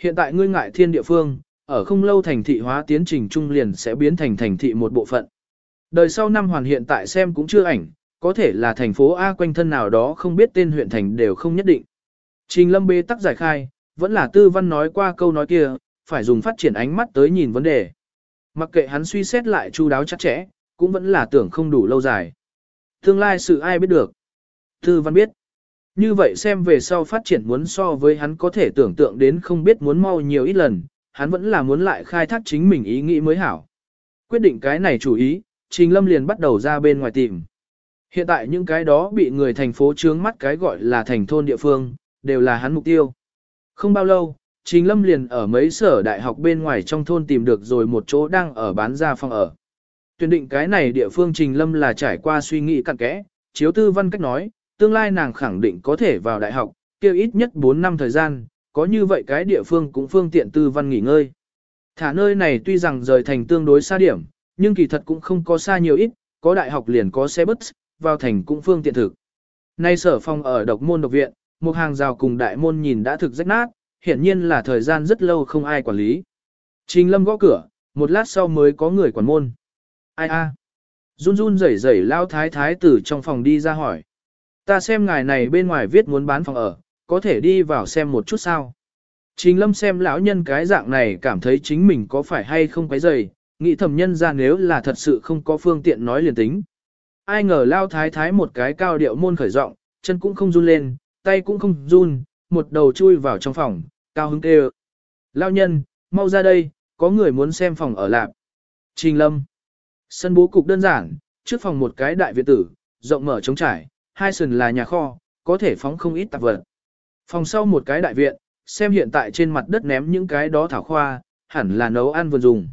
Hiện tại ngươi ngại thiên địa phương, ở không lâu thành thị hóa tiến trình trung liền sẽ biến thành thành thị một bộ phận. Đời sau năm hoàn hiện tại xem cũng chưa ảnh, có thể là thành phố A quanh thân nào đó không biết tên huyện thành đều không nhất định. Trình lâm bê tắc giải khai, vẫn là tư văn nói qua câu nói kia, phải dùng phát triển ánh mắt tới nhìn vấn đề. Mặc kệ hắn suy xét lại chu đáo chắc chẽ, cũng vẫn là tưởng không đủ lâu dài. Tương lai sự ai biết được. Tư văn biết. Như vậy xem về sau phát triển muốn so với hắn có thể tưởng tượng đến không biết muốn mau nhiều ít lần, hắn vẫn là muốn lại khai thác chính mình ý nghĩ mới hảo. Quyết định cái này chủ ý, Trình Lâm liền bắt đầu ra bên ngoài tìm. Hiện tại những cái đó bị người thành phố trướng mắt cái gọi là thành thôn địa phương, đều là hắn mục tiêu. Không bao lâu, Trình Lâm liền ở mấy sở đại học bên ngoài trong thôn tìm được rồi một chỗ đang ở bán ra phòng ở. Tuyển định cái này địa phương Trình Lâm là trải qua suy nghĩ cặn kẽ, chiếu tư văn cách nói, tương lai nàng khẳng định có thể vào đại học, kêu ít nhất 4 năm thời gian, có như vậy cái địa phương cũng phương tiện tư văn nghỉ ngơi. Thả nơi này tuy rằng rời thành tương đối xa điểm, nhưng kỳ thật cũng không có xa nhiều ít, có đại học liền có xe bus, vào thành cũng phương tiện thực. Nay sở phòng ở độc môn độc viện, một hàng rào cùng đại môn nhìn đã thực rách nát, hiển nhiên là thời gian rất lâu không ai quản lý. Trình lâm gõ cửa, một lát sau mới có người quản môn. Ai a? Run run rẩy rẩy lao thái thái tử trong phòng đi ra hỏi. Ta xem ngài này bên ngoài viết muốn bán phòng ở, có thể đi vào xem một chút sao. Trình lâm xem lão nhân cái dạng này cảm thấy chính mình có phải hay không cái dày, nghĩ thầm nhân ra nếu là thật sự không có phương tiện nói liền tính. Ai ngờ lao thái thái một cái cao điệu môn khởi rộng, chân cũng không run lên, tay cũng không run, một đầu chui vào trong phòng, cao hứng kêu. Lao nhân, mau ra đây, có người muốn xem phòng ở lạp. Trình lâm. Sân bố cục đơn giản, trước phòng một cái đại viện tử, rộng mở trống trải, hai sườn là nhà kho, có thể phóng không ít tạp vật. Phòng sau một cái đại viện, xem hiện tại trên mặt đất ném những cái đó thảo khoa, hẳn là nấu ăn vườn dùng.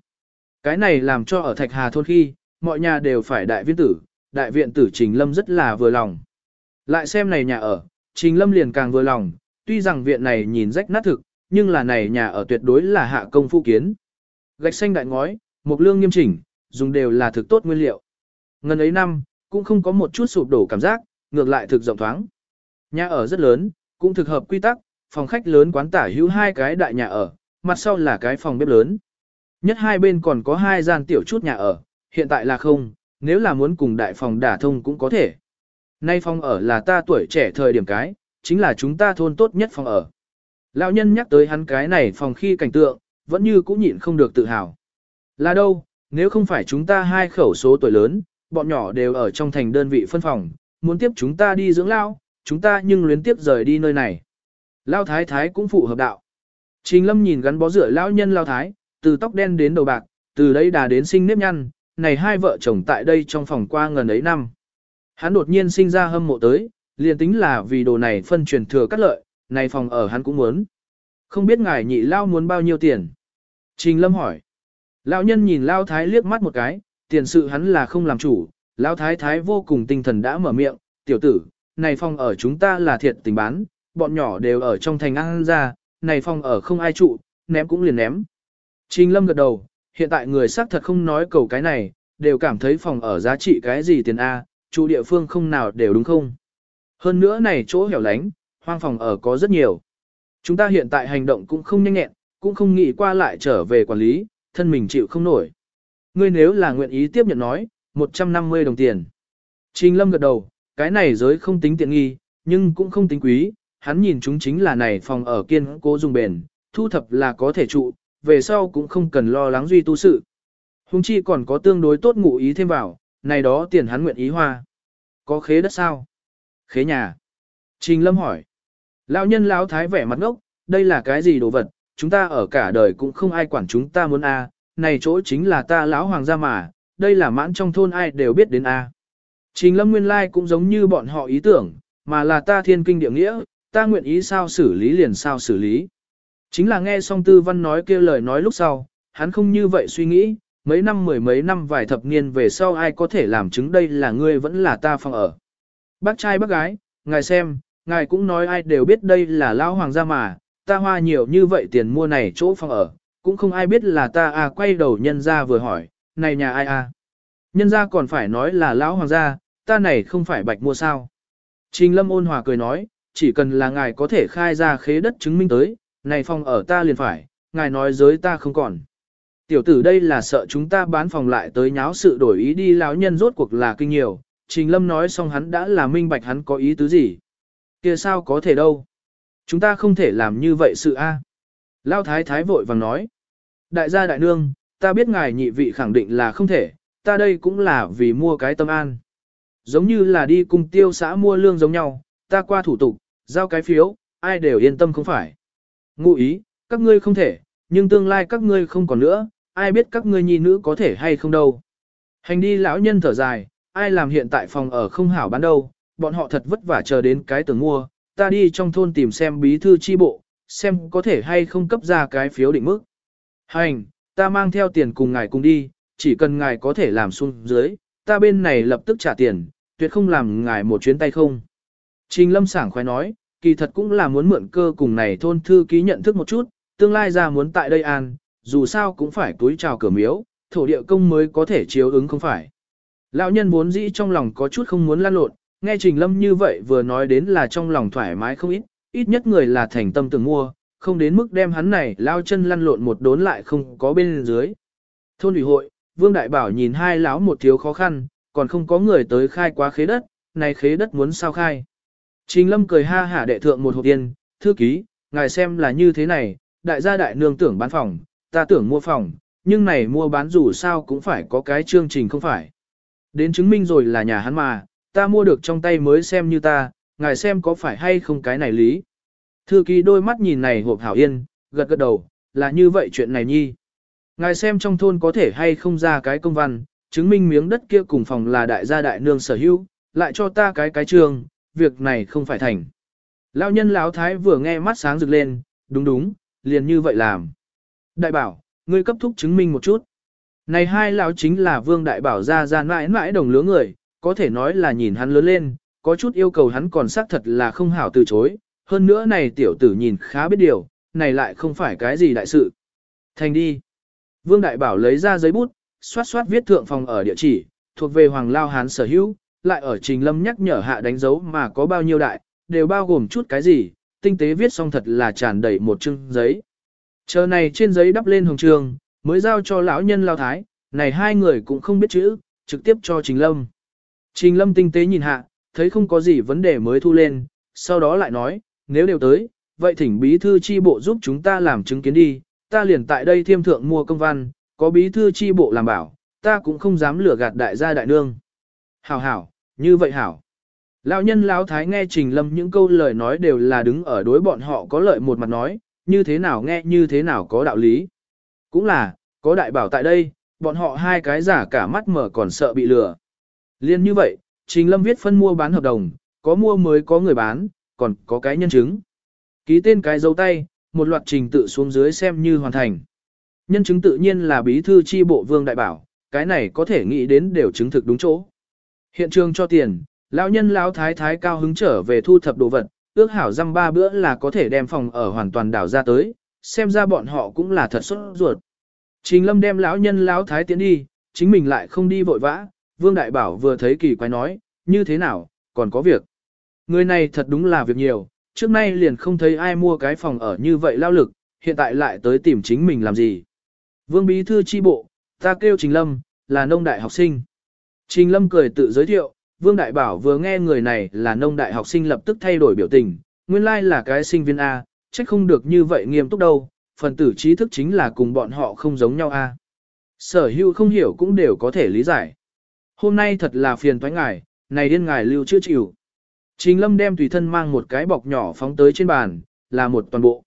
Cái này làm cho ở Thạch Hà thôn khi, mọi nhà đều phải đại viên tử, đại viện tử Trình Lâm rất là vừa lòng. Lại xem này nhà ở, Trình Lâm liền càng vừa lòng, tuy rằng viện này nhìn rách nát thực, nhưng là này nhà ở tuyệt đối là hạ công phu kiến. Gạch xanh đại ngói, mục lương nghiêm chỉnh, dùng đều là thực tốt nguyên liệu. Ngân ấy năm, cũng không có một chút sụp đổ cảm giác, ngược lại thực rộng thoáng. Nhà ở rất lớn, cũng thực hợp quy tắc, phòng khách lớn quán tả hữu hai cái đại nhà ở, mặt sau là cái phòng bếp lớn. Nhất hai bên còn có hai gian tiểu chút nhà ở, hiện tại là không, nếu là muốn cùng đại phòng đả thông cũng có thể. Nay phòng ở là ta tuổi trẻ thời điểm cái, chính là chúng ta thôn tốt nhất phòng ở. Lão nhân nhắc tới hắn cái này phòng khi cảnh tượng, vẫn như cũng nhịn không được tự hào. Là đâu, nếu không phải chúng ta hai khẩu số tuổi lớn, bọn nhỏ đều ở trong thành đơn vị phân phòng, muốn tiếp chúng ta đi dưỡng lao, chúng ta nhưng luyến tiếp rời đi nơi này. Lao thái thái cũng phụ hợp đạo. Trình lâm nhìn gắn bó rửa lão nhân lao thái, từ tóc đen đến đầu bạc, từ đấy đà đến sinh nếp nhăn, này hai vợ chồng tại đây trong phòng qua ngần ấy năm. Hắn đột nhiên sinh ra hâm mộ tới, liền tính là vì đồ này phân truyền thừa cắt lợi, này phòng ở hắn cũng muốn. Không biết ngài nhị lao muốn bao nhiêu tiền? Trình lâm hỏi. Lão nhân nhìn lao thái liếc mắt một cái, tiền sự hắn là không làm chủ, lão thái thái vô cùng tinh thần đã mở miệng, tiểu tử, này phòng ở chúng ta là thiệt tình bán, bọn nhỏ đều ở trong thành ăn ra, này phòng ở không ai trụ, ném cũng liền ném. Trình lâm gật đầu, hiện tại người xác thật không nói cầu cái này, đều cảm thấy phòng ở giá trị cái gì tiền A, chủ địa phương không nào đều đúng không. Hơn nữa này chỗ hẻo lánh, hoang phòng ở có rất nhiều. Chúng ta hiện tại hành động cũng không nhanh nhẹn, cũng không nghĩ qua lại trở về quản lý, thân mình chịu không nổi. Ngươi nếu là nguyện ý tiếp nhận nói, 150 đồng tiền. Trình lâm gật đầu, cái này giới không tính tiện nghi, nhưng cũng không tính quý, hắn nhìn chúng chính là này phòng ở kiên cố dùng bền, thu thập là có thể trụ, về sau cũng không cần lo lắng duy tu sự. Hùng chi còn có tương đối tốt ngụ ý thêm vào, này đó tiền hắn nguyện ý hoa. Có khế đất sao? Khế nhà. Trình Lâm hỏi. Lão nhân lão thái vẻ mặt ngốc, đây là cái gì đồ vật, chúng ta ở cả đời cũng không ai quản chúng ta muốn a, này chỗ chính là ta lão hoàng gia mà, đây là mãn trong thôn ai đều biết đến a. Trình Lâm nguyên lai cũng giống như bọn họ ý tưởng, mà là ta thiên kinh địa nghĩa, ta nguyện ý sao xử lý liền sao xử lý. Chính là nghe song tư văn nói kia lời nói lúc sau, hắn không như vậy suy nghĩ, mấy năm mười mấy năm vài thập niên về sau ai có thể làm chứng đây là ngươi vẫn là ta phòng ở. Bác trai bác gái, ngài xem, ngài cũng nói ai đều biết đây là lão hoàng gia mà, ta hoa nhiều như vậy tiền mua này chỗ phòng ở, cũng không ai biết là ta à quay đầu nhân ra vừa hỏi, này nhà ai à. Nhân ra còn phải nói là lão hoàng gia, ta này không phải bạch mua sao. Trình lâm ôn hòa cười nói, chỉ cần là ngài có thể khai ra khế đất chứng minh tới, này phòng ở ta liền phải, ngài nói giới ta không còn. Tiểu tử đây là sợ chúng ta bán phòng lại tới nháo sự đổi ý đi lão nhân rốt cuộc là kinh nhiều, Trình Lâm nói xong hắn đã là minh bạch hắn có ý tứ gì. kia sao có thể đâu. Chúng ta không thể làm như vậy sự a. Lão thái thái vội vàng nói. Đại gia đại nương, ta biết ngài nhị vị khẳng định là không thể, ta đây cũng là vì mua cái tâm an. Giống như là đi cùng tiêu xã mua lương giống nhau, ta qua thủ tục, giao cái phiếu, ai đều yên tâm không phải. Ngụ ý, các ngươi không thể, nhưng tương lai các ngươi không còn nữa, ai biết các ngươi nhi nữ có thể hay không đâu. Hành đi lão nhân thở dài, ai làm hiện tại phòng ở không hảo bán đâu, bọn họ thật vất vả chờ đến cái tưởng mua, ta đi trong thôn tìm xem bí thư chi bộ, xem có thể hay không cấp ra cái phiếu định mức. Hành, ta mang theo tiền cùng ngài cùng đi, chỉ cần ngài có thể làm xuống dưới, ta bên này lập tức trả tiền, tuyệt không làm ngài một chuyến tay không. Trình lâm sảng khoái nói, kỳ thật cũng là muốn mượn cơ cùng này thôn thư ký nhận thức một chút, tương lai ra muốn tại đây an, dù sao cũng phải túi chào cửa miếu, thổ địa công mới có thể chiếu ứng không phải. Lão nhân vốn dĩ trong lòng có chút không muốn lan lộn, nghe Trình Lâm như vậy vừa nói đến là trong lòng thoải mái không ít, ít nhất người là thành tâm từng mua, không đến mức đem hắn này lao chân lăn lộn một đốn lại không có bên dưới. Thôn ủy hội, Vương Đại Bảo nhìn hai lão một thiếu khó khăn, còn không có người tới khai quá khế đất, này khế đất muốn sao khai. Trình Lâm cười ha hả đệ thượng một hộp tiền, thư ký, ngài xem là như thế này, đại gia đại nương tưởng bán phòng, ta tưởng mua phòng, nhưng này mua bán dù sao cũng phải có cái chương trình không phải. Đến chứng minh rồi là nhà hắn mà, ta mua được trong tay mới xem như ta, ngài xem có phải hay không cái này lý. Thư ký đôi mắt nhìn này hộp hảo yên, gật gật đầu, là như vậy chuyện này nhi. Ngài xem trong thôn có thể hay không ra cái công văn, chứng minh miếng đất kia cùng phòng là đại gia đại nương sở hữu, lại cho ta cái cái trường, việc này không phải thành. Lão nhân lão thái vừa nghe mắt sáng rực lên, đúng đúng, liền như vậy làm. Đại bảo, ngươi cấp thúc chứng minh một chút. Này hai lão chính là vương đại bảo ra ra mãi mãi đồng lứa người, có thể nói là nhìn hắn lớn lên, có chút yêu cầu hắn còn xác thật là không hảo từ chối. Hơn nữa này tiểu tử nhìn khá biết điều, này lại không phải cái gì đại sự. Thành đi. Vương đại bảo lấy ra giấy bút, xoát xoát viết thượng phòng ở địa chỉ, thuộc về Hoàng Lao Hán sở hữu, lại ở Trình Lâm nhắc nhở hạ đánh dấu mà có bao nhiêu đại, đều bao gồm chút cái gì, tinh tế viết xong thật là tràn đầy một chương giấy. Chờ này trên giấy đắp lên hồng trường, mới giao cho lão nhân lao thái, này hai người cũng không biết chữ, trực tiếp cho Trình Lâm. Trình Lâm tinh tế nhìn hạ, thấy không có gì vấn đề mới thu lên, sau đó lại nói, nếu đều tới, vậy thỉnh bí thư chi bộ giúp chúng ta làm chứng kiến đi, ta liền tại đây thiêm thượng mua công văn, có bí thư chi bộ làm bảo, ta cũng không dám lừa gạt đại gia đại nương. Hảo hảo, như vậy hảo. Lão nhân lão thái nghe Trình Lâm những câu lời nói đều là đứng ở đối bọn họ có lợi một mặt nói, như thế nào nghe như thế nào có đạo lý. Cũng là, có đại bảo tại đây, bọn họ hai cái giả cả mắt mở còn sợ bị lừa. Liên như vậy, Trình Lâm viết phân mua bán hợp đồng, có mua mới có người bán, còn có cái nhân chứng. Ký tên cái dấu tay, một loạt trình tự xuống dưới xem như hoàn thành. Nhân chứng tự nhiên là bí thư chi bộ vương đại bảo, cái này có thể nghĩ đến đều chứng thực đúng chỗ. Hiện trường cho tiền, lão nhân lão thái thái cao hứng trở về thu thập đồ vật, ước hảo răm ba bữa là có thể đem phòng ở hoàn toàn đảo ra tới, xem ra bọn họ cũng là thật sốt ruột. Trình lâm đem lão nhân lão thái tiến đi, chính mình lại không đi vội vã, vương đại bảo vừa thấy kỳ quái nói, như thế nào, còn có việc. Người này thật đúng là việc nhiều, trước nay liền không thấy ai mua cái phòng ở như vậy lao lực, hiện tại lại tới tìm chính mình làm gì. Vương bí thư chi bộ, ta kêu Trình Lâm, là nông đại học sinh. Trình Lâm cười tự giới thiệu, Vương Đại Bảo vừa nghe người này là nông đại học sinh lập tức thay đổi biểu tình, nguyên lai là cái sinh viên A, trách không được như vậy nghiêm túc đâu, phần tử trí thức chính là cùng bọn họ không giống nhau A. Sở hữu không hiểu cũng đều có thể lý giải. Hôm nay thật là phiền toái ngài, này điên ngài lưu chưa chịu. Trình Lâm đem tùy thân mang một cái bọc nhỏ phóng tới trên bàn, là một toàn bộ.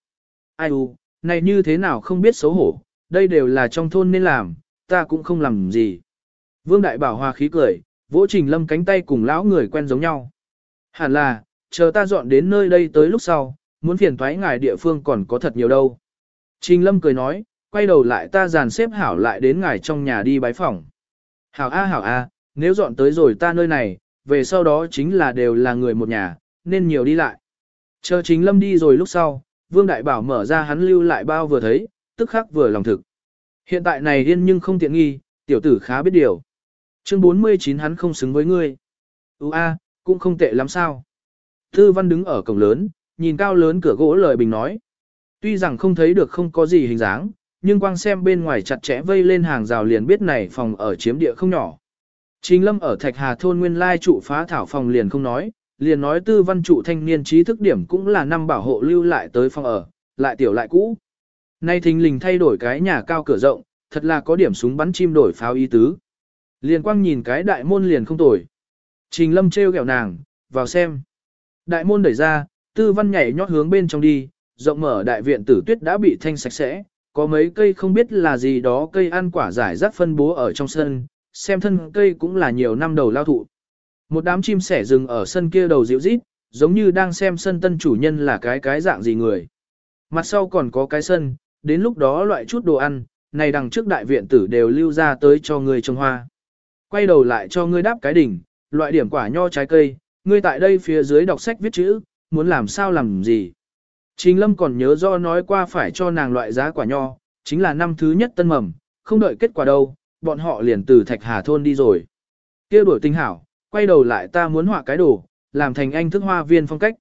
Ai u, này như thế nào không biết xấu hổ, đây đều là trong thôn nên làm, ta cũng không làm gì. Vương Đại Bảo hòa khí cười, vỗ Trình Lâm cánh tay cùng lão người quen giống nhau. Hẳn là, chờ ta dọn đến nơi đây tới lúc sau, muốn phiền thoái ngài địa phương còn có thật nhiều đâu. Trình Lâm cười nói, quay đầu lại ta dàn xếp hảo lại đến ngài trong nhà đi bái phỏng. Hảo a hảo a, nếu dọn tới rồi ta nơi này, về sau đó chính là đều là người một nhà, nên nhiều đi lại. Chờ chính Lâm đi rồi lúc sau, Vương Đại Bảo mở ra hắn lưu lại bao vừa thấy, tức khắc vừa lòng thực. Hiện tại này điên nhưng không tiện nghi, tiểu tử khá biết điều. Chương 49 hắn không xứng với ngươi. Ú a, cũng không tệ lắm sao. Tư văn đứng ở cổng lớn, nhìn cao lớn cửa gỗ lời bình nói. Tuy rằng không thấy được không có gì hình dáng, nhưng quang xem bên ngoài chặt chẽ vây lên hàng rào liền biết này phòng ở chiếm địa không nhỏ. Trình lâm ở Thạch Hà thôn nguyên lai trụ phá thảo phòng liền không nói, liền nói tư văn trụ thanh niên trí thức điểm cũng là năm bảo hộ lưu lại tới phòng ở, lại tiểu lại cũ. Nay thình lình thay đổi cái nhà cao cửa rộng, thật là có điểm súng bắn chim đổi pháo ý tứ. Liền quang nhìn cái đại môn liền không tồi. Trình lâm treo gẹo nàng, vào xem. Đại môn đẩy ra, tư văn nhảy nhót hướng bên trong đi, rộng mở đại viện tử tuyết đã bị thanh sạch sẽ, có mấy cây không biết là gì đó cây ăn quả giải rác phân bố ở trong sân, xem thân cây cũng là nhiều năm đầu lao thụ. Một đám chim sẻ rừng ở sân kia đầu dịu rít, giống như đang xem sân tân chủ nhân là cái cái dạng gì người. Mặt sau còn có cái sân, đến lúc đó loại chút đồ ăn, này đằng trước đại viện tử đều lưu ra tới cho người trồng hoa. Quay đầu lại cho ngươi đáp cái đỉnh, loại điểm quả nho trái cây, ngươi tại đây phía dưới đọc sách viết chữ, muốn làm sao làm gì. Trình Lâm còn nhớ do nói qua phải cho nàng loại giá quả nho, chính là năm thứ nhất tân mầm, không đợi kết quả đâu, bọn họ liền từ Thạch Hà thôn đi rồi. kia đổi tinh hảo, quay đầu lại ta muốn họa cái đồ, làm thành anh thức hoa viên phong cách.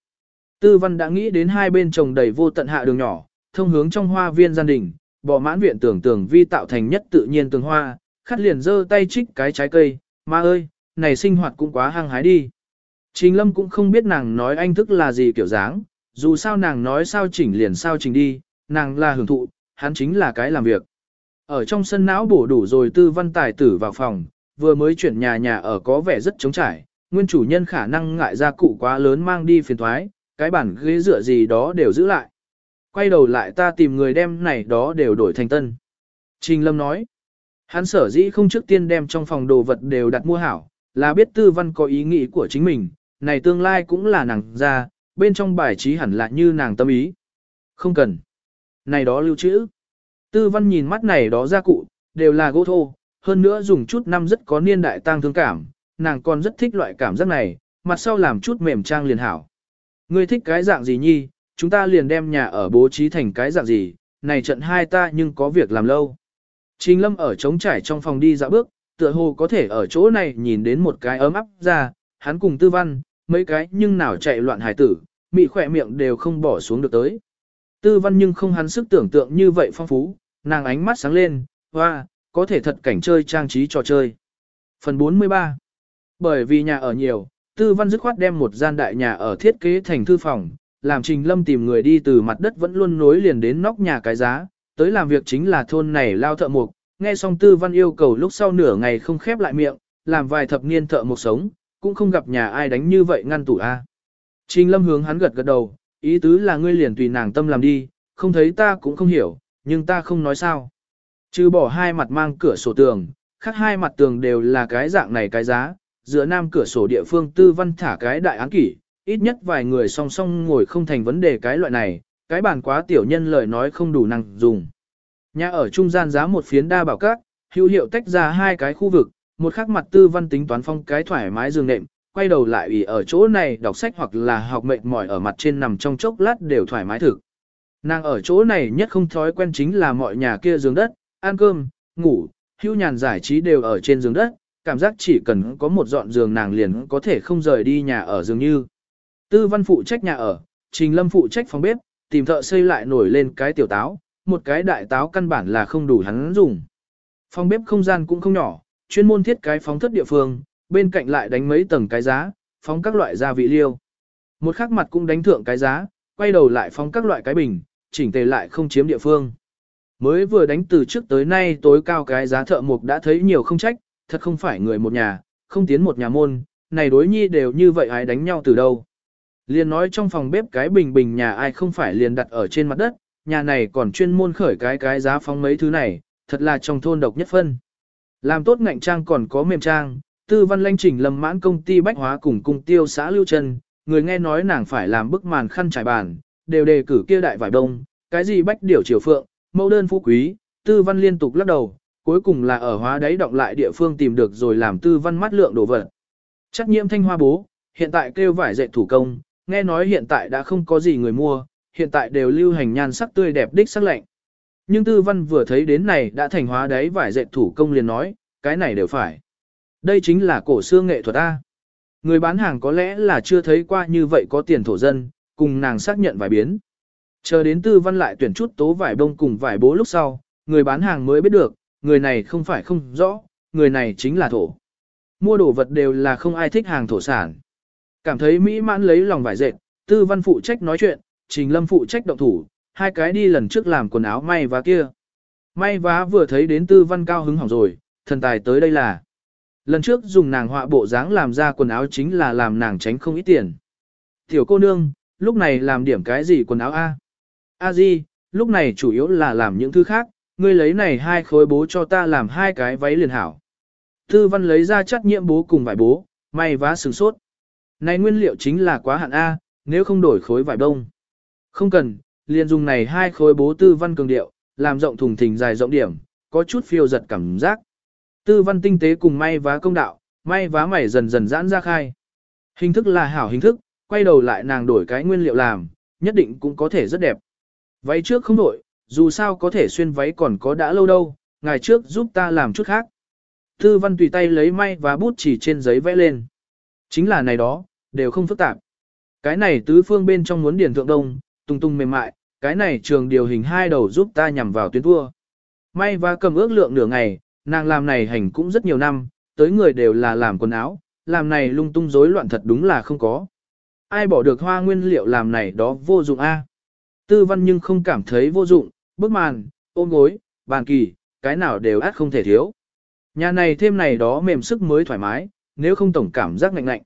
Tư văn đã nghĩ đến hai bên trồng đầy vô tận hạ đường nhỏ, thông hướng trong hoa viên gia đình, bỏ mãn viện tưởng tưởng vi tạo thành nhất tự nhiên tường hoa, khát liền giơ tay trích cái trái cây, ma ơi, này sinh hoạt cũng quá hăng hái đi. Trình lâm cũng không biết nàng nói anh thức là gì kiểu dáng, dù sao nàng nói sao chỉnh liền sao chỉnh đi, nàng là hưởng thụ, hắn chính là cái làm việc. Ở trong sân não bổ đủ rồi tư văn tài tử vào phòng, vừa mới chuyển nhà nhà ở có vẻ rất trống trải, nguyên chủ nhân khả năng ngại ra cụ quá lớn mang đi phiền thoái, cái bản ghế dựa gì đó đều giữ lại. Quay đầu lại ta tìm người đem này đó đều đổi thành tân. Trình Lâm nói, hắn sở dĩ không trước tiên đem trong phòng đồ vật đều đặt mua hảo, là biết tư văn có ý nghĩ của chính mình, này tương lai cũng là nàng ra, bên trong bài trí hẳn là như nàng tâm ý. Không cần. Này đó lưu trữ. Tư văn nhìn mắt này đó gia cụ, đều là gỗ thô, hơn nữa dùng chút năm rất có niên đại tang thương cảm, nàng còn rất thích loại cảm giác này, mặt sau làm chút mềm trang liền hảo. Ngươi thích cái dạng gì nhi, chúng ta liền đem nhà ở bố trí thành cái dạng gì, này trận hai ta nhưng có việc làm lâu. Trình lâm ở trống trải trong phòng đi dạo bước, tựa hồ có thể ở chỗ này nhìn đến một cái ấm áp ra, hắn cùng tư văn, mấy cái nhưng nào chạy loạn hải tử, mị khỏe miệng đều không bỏ xuống được tới. Tư văn nhưng không hắn sức tưởng tượng như vậy phong phú, nàng ánh mắt sáng lên, hoa, có thể thật cảnh chơi trang trí trò chơi. Phần 43 Bởi vì nhà ở nhiều, tư văn dứt khoát đem một gian đại nhà ở thiết kế thành thư phòng, làm trình lâm tìm người đi từ mặt đất vẫn luôn nối liền đến nóc nhà cái giá, tới làm việc chính là thôn này lao thợ mục, nghe xong tư văn yêu cầu lúc sau nửa ngày không khép lại miệng, làm vài thập niên thợ mục sống, cũng không gặp nhà ai đánh như vậy ngăn tủ a. Trình lâm hướng hắn gật gật đầu, ý tứ là ngươi liền tùy nàng tâm làm đi, không thấy ta cũng không hiểu, nhưng ta không nói sao. Trừ bỏ hai mặt mang cửa sổ tường, khác hai mặt tường đều là cái dạng này cái giá, giữa nam cửa sổ địa phương tư văn thả cái đại án kỷ, ít nhất vài người song song ngồi không thành vấn đề cái loại này, cái bàn quá tiểu nhân lời nói không đủ năng dùng. Nhà ở trung gian giá một phiến đa bảo các, hữu hiệu tách ra hai cái khu vực, một khắc mặt tư văn tính toán phong cái thoải mái giường nệm, quay đầu lại ủy ở chỗ này đọc sách hoặc là học mệt mỏi ở mặt trên nằm trong chốc lát đều thoải mái thực. Nàng ở chỗ này nhất không thói quen chính là mọi nhà kia giường đất, ăn cơm, ngủ, hưu nhàn giải trí đều ở trên giường đất, cảm giác chỉ cần có một dọn giường nàng liền có thể không rời đi nhà ở dường như. Tư văn phụ trách nhà ở, Trình Lâm phụ trách phòng bếp, tìm thợ xây lại nổi lên cái tiểu táo, một cái đại táo căn bản là không đủ hắn dùng. Phòng bếp không gian cũng không nhỏ, chuyên môn thiết cái phóng thất địa phương, bên cạnh lại đánh mấy tầng cái giá, phóng các loại gia vị liêu. Một khắc mặt cũng đánh thượng cái giá, quay đầu lại phóng các loại cái bình, chỉnh tề lại không chiếm địa phương. Mới vừa đánh từ trước tới nay tối cao cái giá thợ mộc đã thấy nhiều không trách, thật không phải người một nhà, không tiến một nhà môn, này đối nhi đều như vậy ai đánh nhau từ đâu. Liền nói trong phòng bếp cái bình bình nhà ai không phải liền đặt ở trên mặt đất, nhà này còn chuyên môn khởi cái cái giá phóng mấy thứ này, thật là trong thôn độc nhất phân. Làm tốt ngạnh trang còn có mềm trang, tư văn lanh trình lầm mãn công ty bách hóa cùng cung tiêu xã Lưu Trân, người nghe nói nàng phải làm bức màn khăn trải bàn, đều đề cử kia đại vải đông, cái gì bách điểu triều phượng, mẫu đơn phú quý, tư văn liên tục lắc đầu, cuối cùng là ở hóa đáy động lại địa phương tìm được rồi làm tư văn mắt lượng đồ vật. Chắc nhiễm thanh hoa bố, hiện tại kêu vải dệt thủ công, nghe nói hiện tại đã không có gì người mua, hiện tại đều lưu hành nhan sắc tươi đẹp đích sắc lạnh. Nhưng tư văn vừa thấy đến này đã thành hóa đáy vải dệt thủ công liền nói, cái này đều phải. Đây chính là cổ xưa nghệ thuật A. Người bán hàng có lẽ là chưa thấy qua như vậy có tiền thổ dân, cùng nàng xác nhận vài biến. Chờ đến tư văn lại tuyển chút tố vải bông cùng vải bố lúc sau, người bán hàng mới biết được, người này không phải không rõ, người này chính là thổ. Mua đồ vật đều là không ai thích hàng thổ sản. Cảm thấy mỹ mãn lấy lòng vải dệt, tư văn phụ trách nói chuyện, trình lâm phụ trách động thủ, hai cái đi lần trước làm quần áo may và kia. May vá vừa thấy đến tư văn cao hứng hỏng rồi, thần tài tới đây là. Lần trước dùng nàng họa bộ dáng làm ra quần áo chính là làm nàng tránh không ít tiền. Tiểu cô nương, lúc này làm điểm cái gì quần áo A? A Di, lúc này chủ yếu là làm những thứ khác, ngươi lấy này hai khối bố cho ta làm hai cái váy liền hảo. Tư văn lấy ra chắc nhiễm bố cùng vải bố, may vá sừng sốt. Này nguyên liệu chính là quá hạn A, nếu không đổi khối vải đông. Không cần, liền dùng này hai khối bố tư văn cường điệu, làm rộng thùng thình dài rộng điểm, có chút phiêu giật cảm giác. Tư văn tinh tế cùng may vá công đạo, may vá mày dần dần giãn ra khai. Hình thức là hảo hình thức, quay đầu lại nàng đổi cái nguyên liệu làm, nhất định cũng có thể rất đẹp. Váy trước không đổi, dù sao có thể xuyên váy còn có đã lâu đâu, ngày trước giúp ta làm chút khác. Tư văn tùy tay lấy may và bút chỉ trên giấy vẽ lên. Chính là này đó, đều không phức tạp. Cái này tứ phương bên trong muốn điển thượng đông, tung tung mềm mại, cái này trường điều hình hai đầu giúp ta nhằm vào tuyến thua. May và cầm ước lượng nửa ngày, nàng làm này hành cũng rất nhiều năm, tới người đều là làm quần áo, làm này lung tung rối loạn thật đúng là không có. Ai bỏ được hoa nguyên liệu làm này đó vô dụng a? Tư văn nhưng không cảm thấy vô dụng, bức màn, ôm gối, bàn kỳ, cái nào đều át không thể thiếu. Nhà này thêm này đó mềm sức mới thoải mái, nếu không tổng cảm giác ngạnh ngạnh.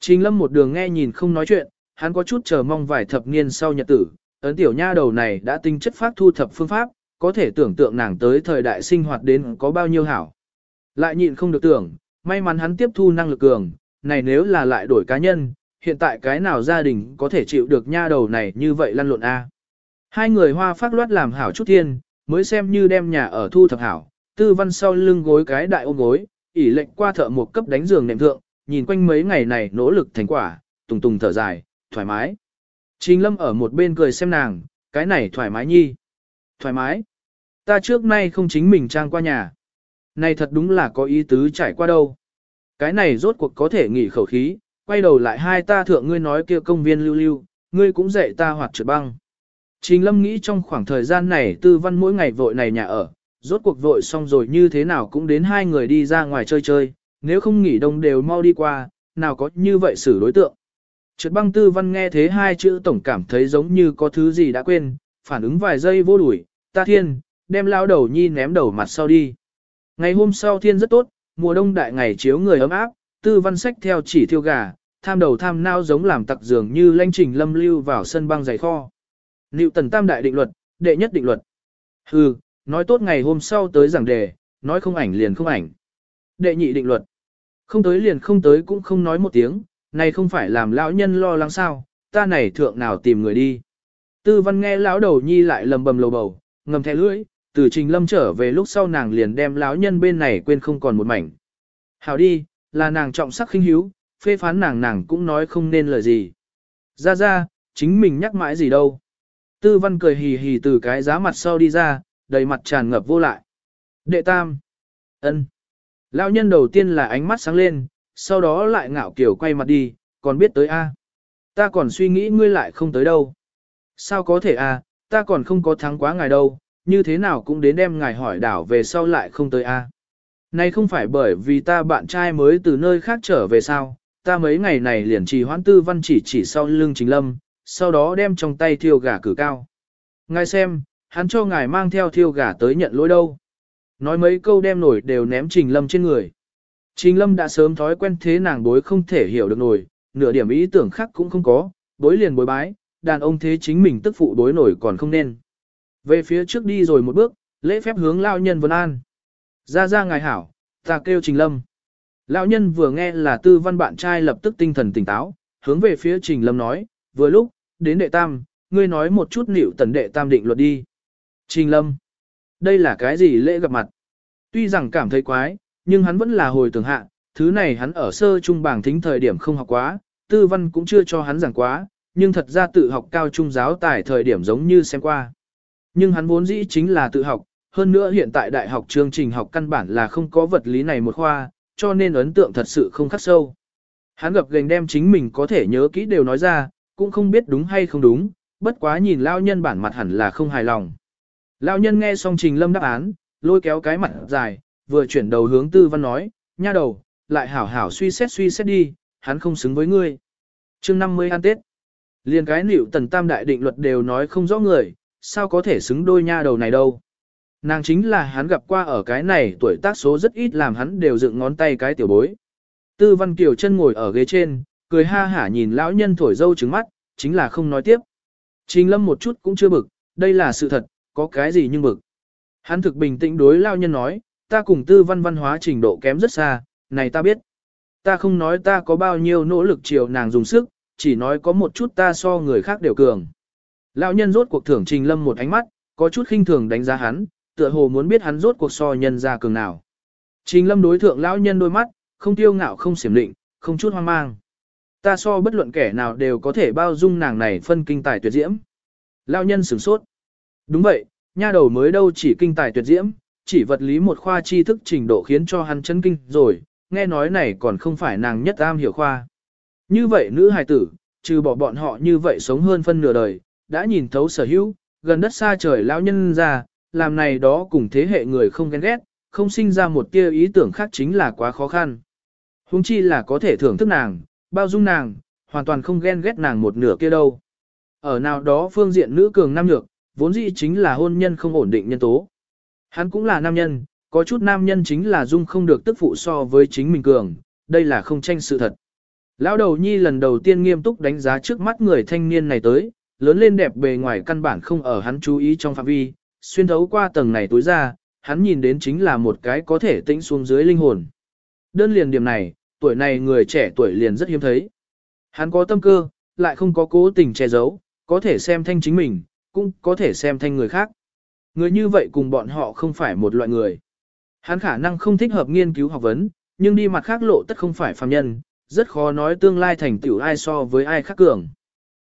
Trình lâm một đường nghe nhìn không nói chuyện, hắn có chút chờ mong vài thập niên sau nhật tử, ấn tiểu nha đầu này đã tinh chất phát thu thập phương pháp, có thể tưởng tượng nàng tới thời đại sinh hoạt đến có bao nhiêu hảo. Lại nhịn không được tưởng, may mắn hắn tiếp thu năng lực cường, này nếu là lại đổi cá nhân, hiện tại cái nào gia đình có thể chịu được nha đầu này như vậy lăn lộn a. Hai người hoa phát loát làm hảo chút thiên, mới xem như đem nhà ở thu thập hảo, tư văn sau lưng gối cái đại ôm gối, ỉ lệnh qua thợ một cấp đánh giường nệm thượng, nhìn quanh mấy ngày này nỗ lực thành quả, tùng tùng thở dài, thoải mái. Trình lâm ở một bên cười xem nàng, cái này thoải mái nhi. Thoải mái. Ta trước nay không chính mình trang qua nhà. Này thật đúng là có ý tứ trải qua đâu. Cái này rốt cuộc có thể nghỉ khẩu khí, quay đầu lại hai ta thượng ngươi nói kia công viên lưu lưu, ngươi cũng dạy ta hoạt trượt băng. Trình lâm nghĩ trong khoảng thời gian này tư văn mỗi ngày vội này nhà ở, rốt cuộc vội xong rồi như thế nào cũng đến hai người đi ra ngoài chơi chơi, nếu không nghỉ đông đều mau đi qua, nào có như vậy xử đối tượng. Trượt băng tư văn nghe thế hai chữ tổng cảm thấy giống như có thứ gì đã quên, phản ứng vài giây vô đuổi, ta thiên, đem lao đầu nhi ném đầu mặt sau đi. Ngày hôm sau thiên rất tốt, mùa đông đại ngày chiếu người ấm áp, tư văn sách theo chỉ thiêu gà, tham đầu tham nao giống làm tặc dường như lanh trình lâm lưu vào sân băng giày kho. Nịu tần tam đại định luật, đệ nhất định luật. Hừ, nói tốt ngày hôm sau tới giảng đề, nói không ảnh liền không ảnh. Đệ nhị định luật. Không tới liền không tới cũng không nói một tiếng, này không phải làm lão nhân lo lắng sao, ta này thượng nào tìm người đi. Tư văn nghe lão đầu nhi lại lầm bầm lầu bầu, ngầm thẻ lưỡi, từ trình lâm trở về lúc sau nàng liền đem lão nhân bên này quên không còn một mảnh. Hảo đi, là nàng trọng sắc khinh hiếu, phê phán nàng nàng cũng nói không nên lời gì. Ra ra, chính mình nhắc mãi gì đâu. Tư văn cười hì hì từ cái giá mặt sau đi ra, đầy mặt tràn ngập vô lại. Đệ tam. ân. Lão nhân đầu tiên là ánh mắt sáng lên, sau đó lại ngạo kiểu quay mặt đi, còn biết tới a? Ta còn suy nghĩ ngươi lại không tới đâu. Sao có thể a? ta còn không có thắng quá ngài đâu, như thế nào cũng đến đem ngài hỏi đảo về sau lại không tới a. Này không phải bởi vì ta bạn trai mới từ nơi khác trở về sao, ta mấy ngày này liền trì hoãn tư văn chỉ chỉ sau lưng chính lâm, sau đó đem trong tay thiêu gà cử cao. Ngài xem, hắn cho ngài mang theo thiêu gà tới nhận lỗi đâu. Nói mấy câu đem nổi đều ném trình lâm trên người. Trình lâm đã sớm thói quen thế nàng bối không thể hiểu được nổi, nửa điểm ý tưởng khác cũng không có, bối liền bối bái, đàn ông thế chính mình tức phụ đối nổi còn không nên. Về phía trước đi rồi một bước, lễ phép hướng lao nhân vân an. Ra ra ngài hảo, ta kêu trình lâm. Lão nhân vừa nghe là tư văn bạn trai lập tức tinh thần tỉnh táo, hướng về phía trình lâm nói, vừa lúc, đến đệ tam, ngươi nói một chút nịu tần đệ tam định luật đi. Trình lâm, đây là cái gì lễ gặp mặt? Tuy rằng cảm thấy quái, nhưng hắn vẫn là hồi tưởng hạ, thứ này hắn ở sơ trung bảng thính thời điểm không học quá, tư văn cũng chưa cho hắn giảng quá, nhưng thật ra tự học cao trung giáo tài thời điểm giống như xem qua. Nhưng hắn vốn dĩ chính là tự học, hơn nữa hiện tại đại học chương trình học căn bản là không có vật lý này một khoa, cho nên ấn tượng thật sự không khắc sâu. Hắn gặp gành đem chính mình có thể nhớ kỹ đều nói ra, cũng không biết đúng hay không đúng, bất quá nhìn lao nhân bản mặt hẳn là không hài lòng. Lao nhân nghe xong Trình Lâm đáp án, lôi kéo cái mặt dài, vừa chuyển đầu hướng Tư Văn nói, nha đầu, lại hảo hảo suy xét suy xét đi, hắn không xứng với ngươi. chương 50 ăn Tết. liền cái liệu tần tam đại định luật đều nói không rõ người, sao có thể xứng đôi nha đầu này đâu. Nàng chính là hắn gặp qua ở cái này tuổi tác số rất ít làm hắn đều dựng ngón tay cái tiểu bối. Tư Văn Kiều chân ngồi ở ghế trên, cười ha hả nhìn lão nhân thổi dâu trứng mắt, chính là không nói tiếp. Trình lâm một chút cũng chưa bực, đây là sự thật, có cái gì nhưng bực. Hắn thực bình tĩnh đối lão nhân nói, ta cùng tư văn văn hóa trình độ kém rất xa, này ta biết. Ta không nói ta có bao nhiêu nỗ lực chiều nàng dùng sức, chỉ nói có một chút ta so người khác đều cường. Lão nhân rốt cuộc thưởng trình lâm một ánh mắt, có chút khinh thường đánh giá hắn, tựa hồ muốn biết hắn rốt cuộc so nhân ra cường nào. Trình lâm đối thượng lão nhân đôi mắt, không tiêu ngạo không xiểm định, không chút hoang mang. Ta so bất luận kẻ nào đều có thể bao dung nàng này phân kinh tài tuyệt diễm. Lão nhân sửng sốt. Đúng vậy, nha đầu mới đâu chỉ kinh tài tuyệt diễm, chỉ vật lý một khoa tri thức trình độ khiến cho hắn chấn kinh rồi, nghe nói này còn không phải nàng nhất am hiểu khoa. Như vậy nữ hài tử, trừ bỏ bọn họ như vậy sống hơn phân nửa đời, đã nhìn thấu sở hữu, gần đất xa trời lão nhân ra, làm này đó cùng thế hệ người không ghen ghét, không sinh ra một tia ý tưởng khác chính là quá khó khăn. Hùng chi là có thể thưởng thức nàng, bao dung nàng, hoàn toàn không ghen ghét nàng một nửa kia đâu. Ở nào đó phương diện nữ cường nam nhược, vốn dĩ chính là hôn nhân không ổn định nhân tố. Hắn cũng là nam nhân, có chút nam nhân chính là dung không được tức phụ so với chính mình cường, đây là không tranh sự thật. Lão đầu nhi lần đầu tiên nghiêm túc đánh giá trước mắt người thanh niên này tới, lớn lên đẹp bề ngoài căn bản không ở hắn chú ý trong phạm vi, xuyên thấu qua tầng này tối ra, hắn nhìn đến chính là một cái có thể tĩnh xuống dưới linh hồn. Đơn liền điểm này, tuổi này người trẻ tuổi liền rất hiếm thấy. Hắn có tâm cơ, lại không có cố tình che giấu, có thể xem thanh chính mình, cũng có thể xem thanh người khác. Người như vậy cùng bọn họ không phải một loại người. Hắn khả năng không thích hợp nghiên cứu học vấn, nhưng đi mặt khác lộ tất không phải phàm nhân, rất khó nói tương lai thành tựu ai so với ai khác cường.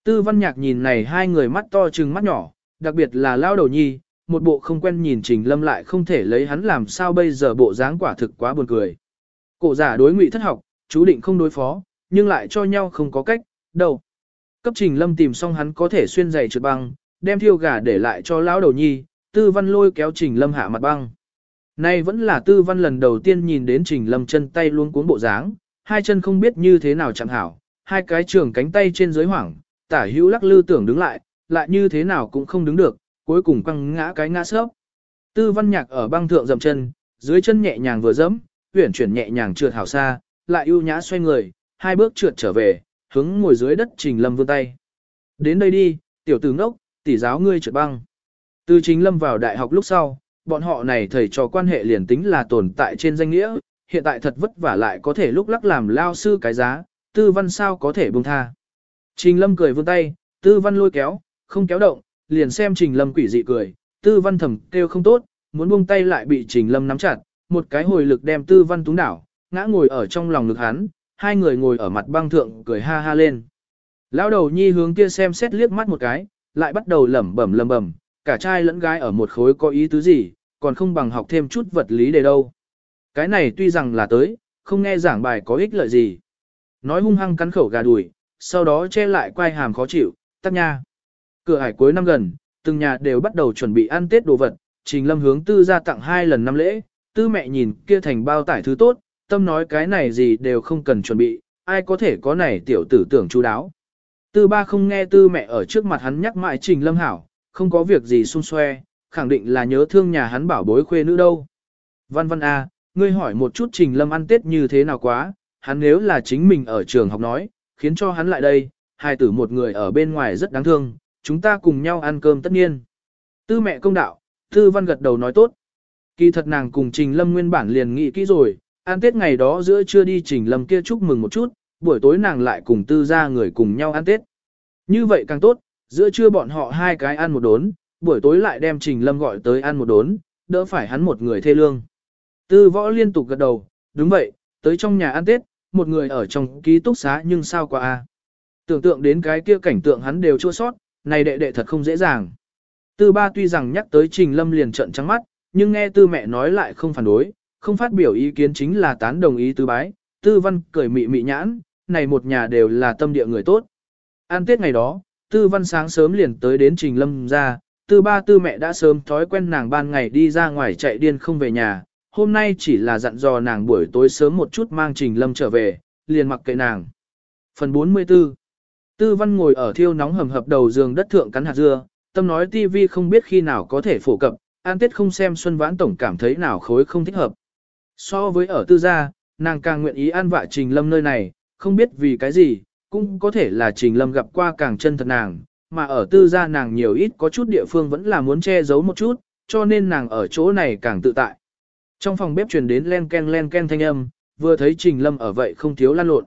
Tư văn nhạc nhìn này hai người mắt to trừng mắt nhỏ, đặc biệt là lao đầu nhi, một bộ không quen nhìn trình lâm lại không thể lấy hắn làm sao bây giờ bộ dáng quả thực quá buồn cười. Cổ giả đối ngụy thất học, chú định không đối phó, nhưng lại cho nhau không có cách, đâu. Cấp trình lâm tìm xong hắn có thể xuyên giày trượt băng, đem thiêu gà để lại cho lão đầu nhi, tư văn lôi kéo trình lâm hạ mặt băng. Nay vẫn là tư văn lần đầu tiên nhìn đến trình lâm chân tay luôn cuốn bộ dáng, hai chân không biết như thế nào chẳng hảo, hai cái trường cánh tay trên dưới hoảng, tả hữu lắc lư tưởng đứng lại, lại như thế nào cũng không đứng được, cuối cùng quăng ngã cái ngã sớp. Tư văn nhạc ở băng thượng dầm chân, dưới chân nhẹ nhàng vừa dẫm, huyển chuyển nhẹ nhàng trượt hảo xa, lại ưu nhã xoay người, hai bước trượt trở về, hướng ngồi dưới đất trình lâm vươn tay. Đến đây đi, tiểu tử ngốc, tỷ giáo ngươi trượt băng. Từ trình lâm vào đại học lúc sau, bọn họ này thầy trò quan hệ liền tính là tồn tại trên danh nghĩa, hiện tại thật vất vả lại có thể lúc lắc làm lao sư cái giá, tư văn sao có thể buông tha. Trình lâm cười vươn tay, tư văn lôi kéo, không kéo động, liền xem trình lâm quỷ dị cười, tư văn thầm kêu không tốt, muốn buông tay lại bị trình lâm nắm chặt, một cái hồi lực đem tư văn túng đảo, ngã ngồi ở trong lòng ngực hắn, hai người ngồi ở mặt băng thượng cười ha ha lên. Lão đầu nhi hướng kia xem xét liếc mắt một cái, lại bắt đầu lẩm bẩm lẩm bẩm, cả trai lẫn gái ở một khối có ý tứ gì, còn không bằng học thêm chút vật lý để đâu. Cái này tuy rằng là tới, không nghe giảng bài có ích lợi gì. Nói hung hăng cắn khẩu gà đùi, sau đó che lại quai hàm khó chịu, tắt nha. Cửa hải cuối năm gần, từng nhà đều bắt đầu chuẩn bị ăn Tết đồ vật, Trình Lâm hướng tư ra tặng hai lần năm lễ, tư mẹ nhìn kia thành bao tải thứ tốt, tâm nói cái này gì đều không cần chuẩn bị, ai có thể có này tiểu tử tưởng chú đáo. Tư ba không nghe tư mẹ ở trước mặt hắn nhắc mãi Trình Lâm hảo, không có việc gì xung xoe, khẳng định là nhớ thương nhà hắn bảo bối khuê nữ đâu. Văn văn A, ngươi hỏi một chút Trình Lâm ăn Tết như thế nào quá, hắn nếu là chính mình ở trường học nói, khiến cho hắn lại đây, hai tử một người ở bên ngoài rất đáng thương, chúng ta cùng nhau ăn cơm tất nhiên. Tư mẹ công đạo, tư văn gật đầu nói tốt. Kỳ thật nàng cùng Trình Lâm nguyên bản liền nghị kỹ rồi, ăn Tết ngày đó giữa trưa đi Trình Lâm kia chúc mừng một chút, buổi tối nàng lại cùng tư ra người cùng nhau ăn Tết. Như vậy càng tốt, giữa trưa bọn họ hai cái ăn một đốn, buổi tối lại đem Trình Lâm gọi tới ăn một đốn, đỡ phải hắn một người thê lương. Tư võ liên tục gật đầu, đúng vậy, tới trong nhà ăn Tết, một người ở trong ký túc xá nhưng sao quá a? Tưởng tượng đến cái kia cảnh tượng hắn đều chua sót, này đệ đệ thật không dễ dàng. Tư ba tuy rằng nhắc tới Trình Lâm liền trận trắng mắt, nhưng nghe tư mẹ nói lại không phản đối, không phát biểu ý kiến chính là tán đồng ý tư bái, tư văn cười mị mị nhãn, này một nhà đều là tâm địa người tốt. An Tết ngày đó, tư văn sáng sớm liền tới đến trình lâm ra, tư ba tư mẹ đã sớm thói quen nàng ban ngày đi ra ngoài chạy điên không về nhà, hôm nay chỉ là dặn dò nàng buổi tối sớm một chút mang trình lâm trở về, liền mặc kệ nàng. Phần 44 Tư văn ngồi ở thiêu nóng hầm hập đầu giường đất thượng cắn hạt dưa, tâm nói tivi không biết khi nào có thể phổ cập, an tết không xem xuân vãn tổng cảm thấy nào khối không thích hợp. So với ở tư gia, nàng càng nguyện ý an vạ trình lâm nơi này, không biết vì cái gì, cũng có thể là trình lâm gặp qua càng chân thật nàng, mà ở tư gia nàng nhiều ít có chút địa phương vẫn là muốn che giấu một chút, cho nên nàng ở chỗ này càng tự tại. Trong phòng bếp truyền đến len ken len ken thanh âm, vừa thấy trình lâm ở vậy không thiếu lan lộn.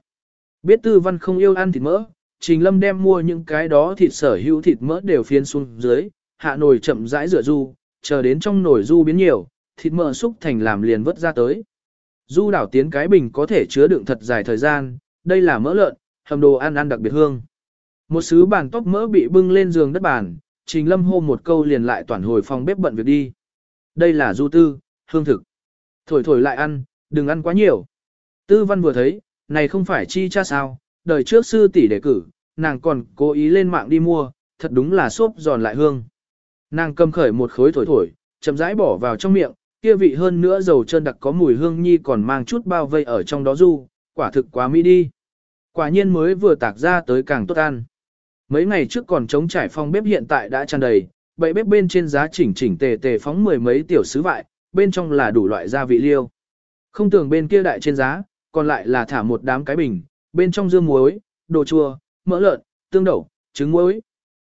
Biết tư văn không yêu ăn thịt mỡ, trình lâm đem mua những cái đó thịt sở hữu thịt mỡ đều phiên xuống dưới, hạ nồi chậm rãi rửa du, chờ đến trong nồi du biến nhiều, thịt mỡ xúc thành làm liền vớt ra tới. Du đảo tiến cái bình có thể chứa đựng thật dài thời gian, đây là mỡ lợn, hầm đồ ăn ăn đặc biệt hương. Một sứ bàn tóc mỡ bị bưng lên giường đất bàn, Trình Lâm hô một câu liền lại toàn hồi phòng bếp bận việc đi. Đây là du tư, hương thực. Thổi thổi lại ăn, đừng ăn quá nhiều. Tư văn vừa thấy, này không phải chi cha sao, đời trước sư tỷ đề cử, nàng còn cố ý lên mạng đi mua, thật đúng là xốp giòn lại hương. Nàng cầm khởi một khối thổi thổi, chậm rãi bỏ vào trong miệng, kia vị hơn nữa dầu chân đặc có mùi hương nhi còn mang chút bao vây ở trong đó du, quả thực quá mỹ đi. Quả nhiên mới vừa tạc ra tới càng tốt ăn. Mấy ngày trước còn trống trải phòng bếp hiện tại đã tràn đầy, bậy bếp bên trên giá chỉnh chỉnh tề tề phóng mười mấy tiểu sứ vại, bên trong là đủ loại gia vị liêu. Không tưởng bên kia đại trên giá, còn lại là thả một đám cái bình, bên trong dưa muối, đồ chua, mỡ lợn, tương đậu, trứng muối.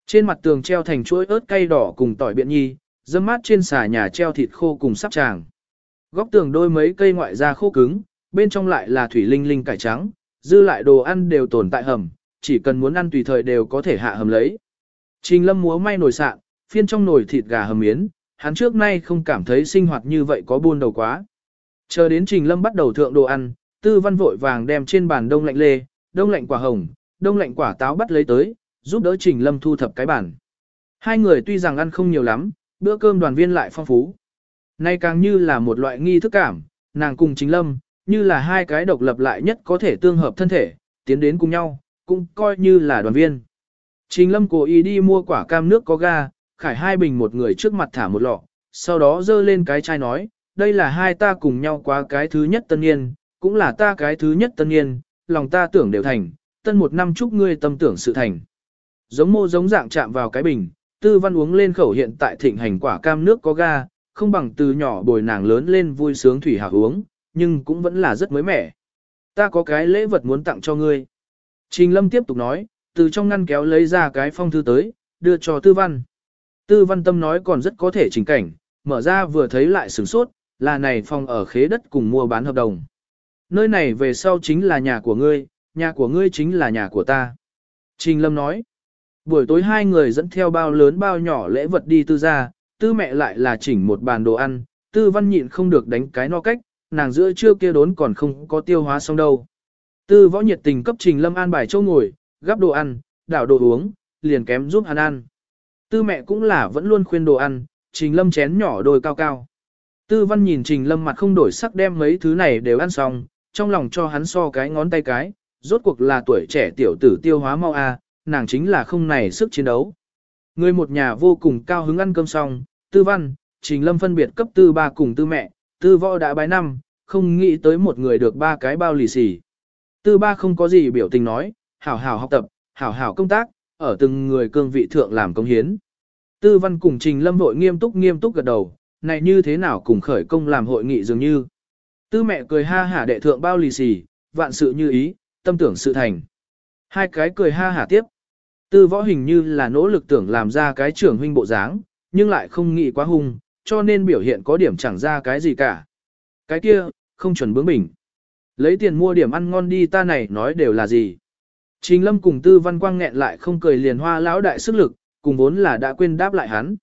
Trên mặt tường treo thành chuỗi ớt cay đỏ cùng tỏi biện nhi, dâm mát trên xà nhà treo thịt khô cùng sắp tràng. Góc tường đôi mấy cây ngoại da khô cứng, bên trong lại là thủy linh linh cải trắng, dư lại đồ ăn đều tồn tại hầm, chỉ cần muốn ăn tùy thời đều có thể hạ hầm lấy. Trình lâm múa may nồi sạn, phiên trong nồi thịt gà hầm miến, hắn trước nay không cảm thấy sinh hoạt như vậy có buôn đầu quá. Chờ đến trình lâm bắt đầu thượng đồ ăn, tư văn vội vàng đem trên bàn đông lạnh lê, đông lạnh quả hồng, đông lạnh quả táo bắt lấy tới, giúp đỡ trình lâm thu thập cái bàn. Hai người tuy rằng ăn không nhiều lắm, bữa cơm đoàn viên lại phong phú. Nay càng như là một loại nghi thức cảm, nàng cùng chính lâm, như là hai cái độc lập lại nhất có thể tương hợp thân thể, tiến đến cùng nhau, cũng coi như là đoàn viên. Trình lâm cố ý đi mua quả cam nước có ga, khải hai bình một người trước mặt thả một lọ, sau đó dơ lên cái chai nói, đây là hai ta cùng nhau qua cái thứ nhất tân niên, cũng là ta cái thứ nhất tân niên, lòng ta tưởng đều thành, tân một năm chúc ngươi tâm tưởng sự thành. Giống mô giống dạng chạm vào cái bình, tư văn uống lên khẩu hiện tại thịnh hành quả cam nước có ga, không bằng từ nhỏ bồi nàng lớn lên vui sướng thủy hạ uống, nhưng cũng vẫn là rất mới mẻ. Ta có cái lễ vật muốn tặng cho ngươi. Trình Lâm tiếp tục nói, từ trong ngăn kéo lấy ra cái phong thư tới, đưa cho tư văn. Tư văn tâm nói còn rất có thể chỉnh cảnh, mở ra vừa thấy lại sửng sốt, là này phong ở khế đất cùng mua bán hợp đồng. Nơi này về sau chính là nhà của ngươi, nhà của ngươi chính là nhà của ta. Trình Lâm nói, buổi tối hai người dẫn theo bao lớn bao nhỏ lễ vật đi tư ra, tư mẹ lại là chỉnh một bàn đồ ăn, tư văn nhịn không được đánh cái no cách, nàng giữa trưa kia đốn còn không có tiêu hóa xong đâu. Tư võ nhiệt tình cấp trình lâm an bài châu ngồi, gắp đồ ăn, đảo đồ uống, liền kém giúp hắn ăn. Tư mẹ cũng là vẫn luôn khuyên đồ ăn, trình lâm chén nhỏ đôi cao cao. Tư văn nhìn trình lâm mặt không đổi sắc đem mấy thứ này đều ăn xong, trong lòng cho hắn so cái ngón tay cái, rốt cuộc là tuổi trẻ tiểu tử tiêu hóa mau a, nàng chính là không này sức chiến đấu. Người một nhà vô cùng cao hứng ăn cơm xong, tư văn, trình lâm phân biệt cấp tư ba cùng tư mẹ, tư võ đã bái năm, không nghĩ tới một người được ba cái bao lì xì. Tư ba không có gì biểu tình nói, hảo hảo học tập, hảo hảo công tác, ở từng người cương vị thượng làm công hiến. Tư văn cùng trình lâm vội nghiêm túc nghiêm túc gật đầu, này như thế nào cùng khởi công làm hội nghị dường như. Tư mẹ cười ha hả đệ thượng bao lì xì, vạn sự như ý, tâm tưởng sự thành. Hai cái cười ha hả tiếp. Tư võ hình như là nỗ lực tưởng làm ra cái trưởng huynh bộ dáng, nhưng lại không nghĩ quá hung, cho nên biểu hiện có điểm chẳng ra cái gì cả. Cái kia, không chuẩn bướng bỉnh. Lấy tiền mua điểm ăn ngon đi ta này nói đều là gì. Trình lâm cùng tư văn quang nghẹn lại không cười liền hoa lão đại sức lực, cùng vốn là đã quên đáp lại hắn.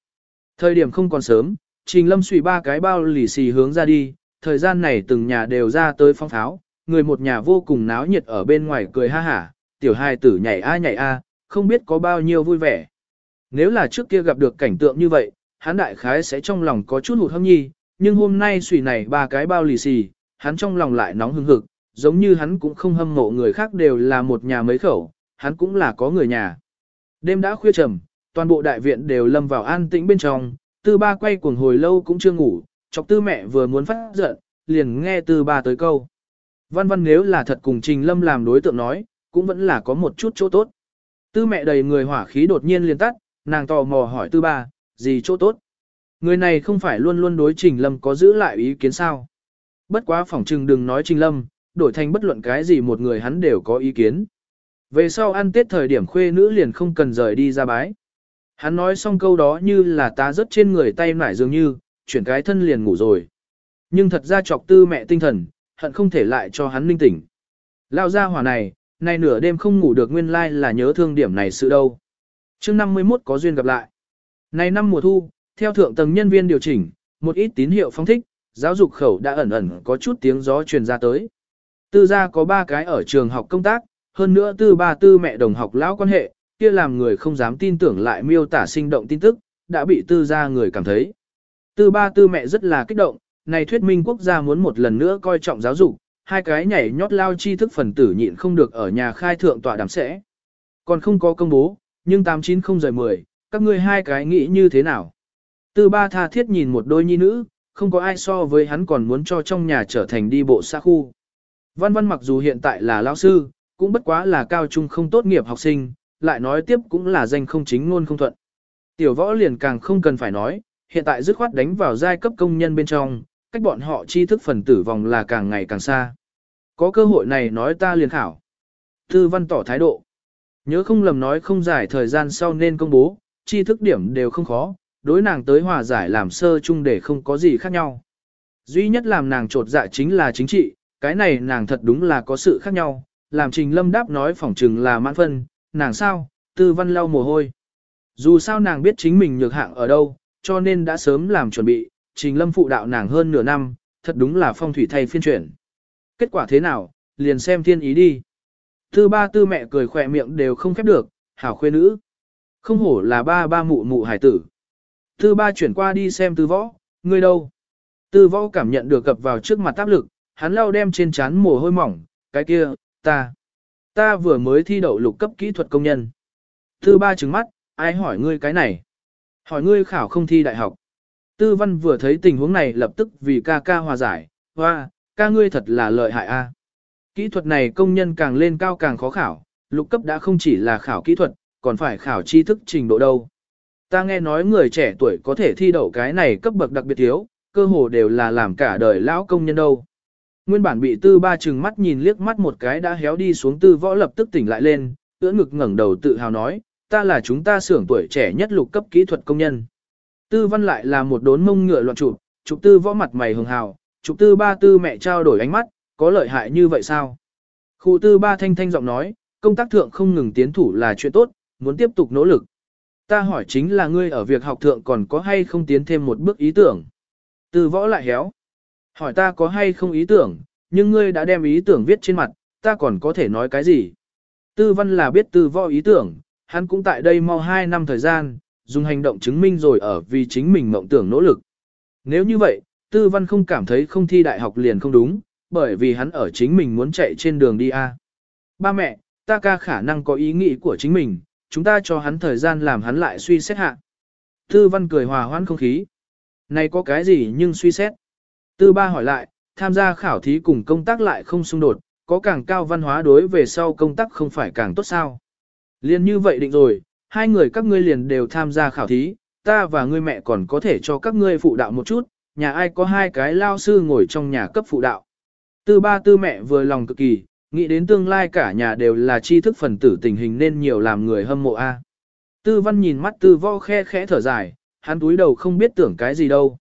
Thời điểm không còn sớm, trình lâm xùy ba cái bao lì xì hướng ra đi, thời gian này từng nhà đều ra tới phong pháo, người một nhà vô cùng náo nhiệt ở bên ngoài cười ha hả, tiểu hai tử nhảy a nhảy a, không biết có bao nhiêu vui vẻ. Nếu là trước kia gặp được cảnh tượng như vậy, hắn đại khái sẽ trong lòng có chút hụt hâm nhi, nhưng hôm nay suy này ba cái bao lì xì, hắn trong lòng lại nóng hừng hực, giống như hắn cũng không hâm mộ người khác đều là một nhà mấy khẩu, hắn cũng là có người nhà. Đêm đã khuya trầm, toàn bộ đại viện đều lâm vào an tĩnh bên trong, tư ba quay cuồng hồi lâu cũng chưa ngủ, chọc tư mẹ vừa muốn phát giận, liền nghe tư ba tới câu. Văn văn nếu là thật cùng Trình Lâm làm đối tượng nói, cũng vẫn là có một chút chỗ tốt. Tư mẹ đầy người hỏa khí đột nhiên liền tắt, nàng tò mò hỏi tư ba, gì chỗ tốt? Người này không phải luôn luôn đối Trình Lâm có giữ lại ý kiến sao? Bất quá phỏng trừng đừng nói Trình Lâm, đổi thành bất luận cái gì một người hắn đều có ý kiến. Về sau ăn tết thời điểm khuê nữ liền không cần rời đi ra bái. Hắn nói xong câu đó như là ta rớt trên người tay nải dường như, chuyển cái thân liền ngủ rồi. Nhưng thật ra chọc tư mẹ tinh thần, hận không thể lại cho hắn linh tỉnh. Lao ra hỏa này, nay nửa đêm không ngủ được nguyên lai là nhớ thương điểm này sự đâu. chương 51 có duyên gặp lại. nay năm mùa thu, theo thượng tầng nhân viên điều chỉnh, một ít tín hiệu phong thích, giáo dục khẩu đã ẩn ẩn có chút tiếng gió truyền ra tới. Tư gia có ba cái ở trường học công tác, hơn nữa tư ba tư mẹ đồng học lão quan hệ, kia làm người không dám tin tưởng lại miêu tả sinh động tin tức, đã bị tư gia người cảm thấy. Tư ba tư mẹ rất là kích động, này thuyết minh quốc gia muốn một lần nữa coi trọng giáo dục, hai cái nhảy nhót lao chi thức phần tử nhịn không được ở nhà khai thượng tọa đàm sẽ. Còn không có công bố, nhưng 890-10, các ngươi hai cái nghĩ như thế nào? Tư ba tha thiết nhìn một đôi nhi nữ, không có ai so với hắn còn muốn cho trong nhà trở thành đi bộ xa khu. Văn văn mặc dù hiện tại là lao sư, cũng bất quá là cao trung không tốt nghiệp học sinh, lại nói tiếp cũng là danh không chính ngôn không thuận. Tiểu võ liền càng không cần phải nói, hiện tại dứt khoát đánh vào giai cấp công nhân bên trong, cách bọn họ tri thức phần tử vòng là càng ngày càng xa. Có cơ hội này nói ta liền khảo. Tư văn tỏ thái độ. Nhớ không lầm nói không giải thời gian sau nên công bố, tri thức điểm đều không khó, đối nàng tới hòa giải làm sơ chung để không có gì khác nhau. Duy nhất làm nàng trột dạ chính là chính trị, cái này nàng thật đúng là có sự khác nhau, làm trình lâm đáp nói phỏng trừng là mãn phân, nàng sao, tư văn lau mồ hôi. Dù sao nàng biết chính mình nhược hạng ở đâu, cho nên đã sớm làm chuẩn bị, trình lâm phụ đạo nàng hơn nửa năm, thật đúng là phong thủy thay phiên chuyển. Kết quả thế nào, liền xem thiên ý đi. Tư ba tư mẹ cười khỏe miệng đều không khép được, hảo khuê nữ. Không hổ là ba ba mụ mụ hải tử. Tư ba chuyển qua đi xem tư võ, ngươi đâu? Tư võ cảm nhận được cập vào trước mặt áp lực, hắn lau đem trên trán mồ hôi mỏng, cái kia, ta. Ta vừa mới thi đậu lục cấp kỹ thuật công nhân. Tư ba trừng mắt, ai hỏi ngươi cái này? Hỏi ngươi khảo không thi đại học. Tư văn vừa thấy tình huống này lập tức vì ca ca hòa giải, hoa, ca ngươi thật là lợi hại a. Kỹ thuật này công nhân càng lên cao càng khó khảo, lục cấp đã không chỉ là khảo kỹ thuật, còn phải khảo tri thức trình độ đâu. Ta nghe nói người trẻ tuổi có thể thi đậu cái này cấp bậc đặc biệt thiếu, cơ hồ đều là làm cả đời lão công nhân đâu. Nguyên bản bị tư ba chừng mắt nhìn liếc mắt một cái đã héo đi xuống tư võ lập tức tỉnh lại lên, ưỡn ngực ngẩng đầu tự hào nói, ta là chúng ta xưởng tuổi trẻ nhất lục cấp kỹ thuật công nhân. Tư văn lại là một đốn mông ngựa loạn chụp, chụp tư võ mặt mày hường hào, chụp tư ba tư mẹ trao đổi ánh mắt, có lợi hại như vậy sao? Khu tư ba thanh thanh giọng nói, công tác thượng không ngừng tiến thủ là chuyện tốt, muốn tiếp tục nỗ lực. Ta hỏi chính là ngươi ở việc học thượng còn có hay không tiến thêm một bước ý tưởng. Tư võ lại héo. Hỏi ta có hay không ý tưởng, nhưng ngươi đã đem ý tưởng viết trên mặt, ta còn có thể nói cái gì? Tư văn là biết tư võ ý tưởng, hắn cũng tại đây mau 2 năm thời gian, dùng hành động chứng minh rồi ở vì chính mình mộng tưởng nỗ lực. Nếu như vậy, tư văn không cảm thấy không thi đại học liền không đúng, bởi vì hắn ở chính mình muốn chạy trên đường đi A. Ba mẹ, ta ca khả năng có ý nghĩ của chính mình, chúng ta cho hắn thời gian làm hắn lại suy xét hạ. Tư văn cười hòa hoãn không khí. Này có cái gì nhưng suy xét. Tư ba hỏi lại, tham gia khảo thí cùng công tác lại không xung đột, có càng cao văn hóa đối về sau công tác không phải càng tốt sao. Liên như vậy định rồi, hai người các ngươi liền đều tham gia khảo thí, ta và ngươi mẹ còn có thể cho các ngươi phụ đạo một chút, nhà ai có hai cái lao sư ngồi trong nhà cấp phụ đạo. Tư ba tư mẹ vừa lòng cực kỳ, nghĩ đến tương lai cả nhà đều là tri thức phần tử tình hình nên nhiều làm người hâm mộ a. Tư văn nhìn mắt tư võ khe khẽ thở dài, hắn túi đầu không biết tưởng cái gì đâu.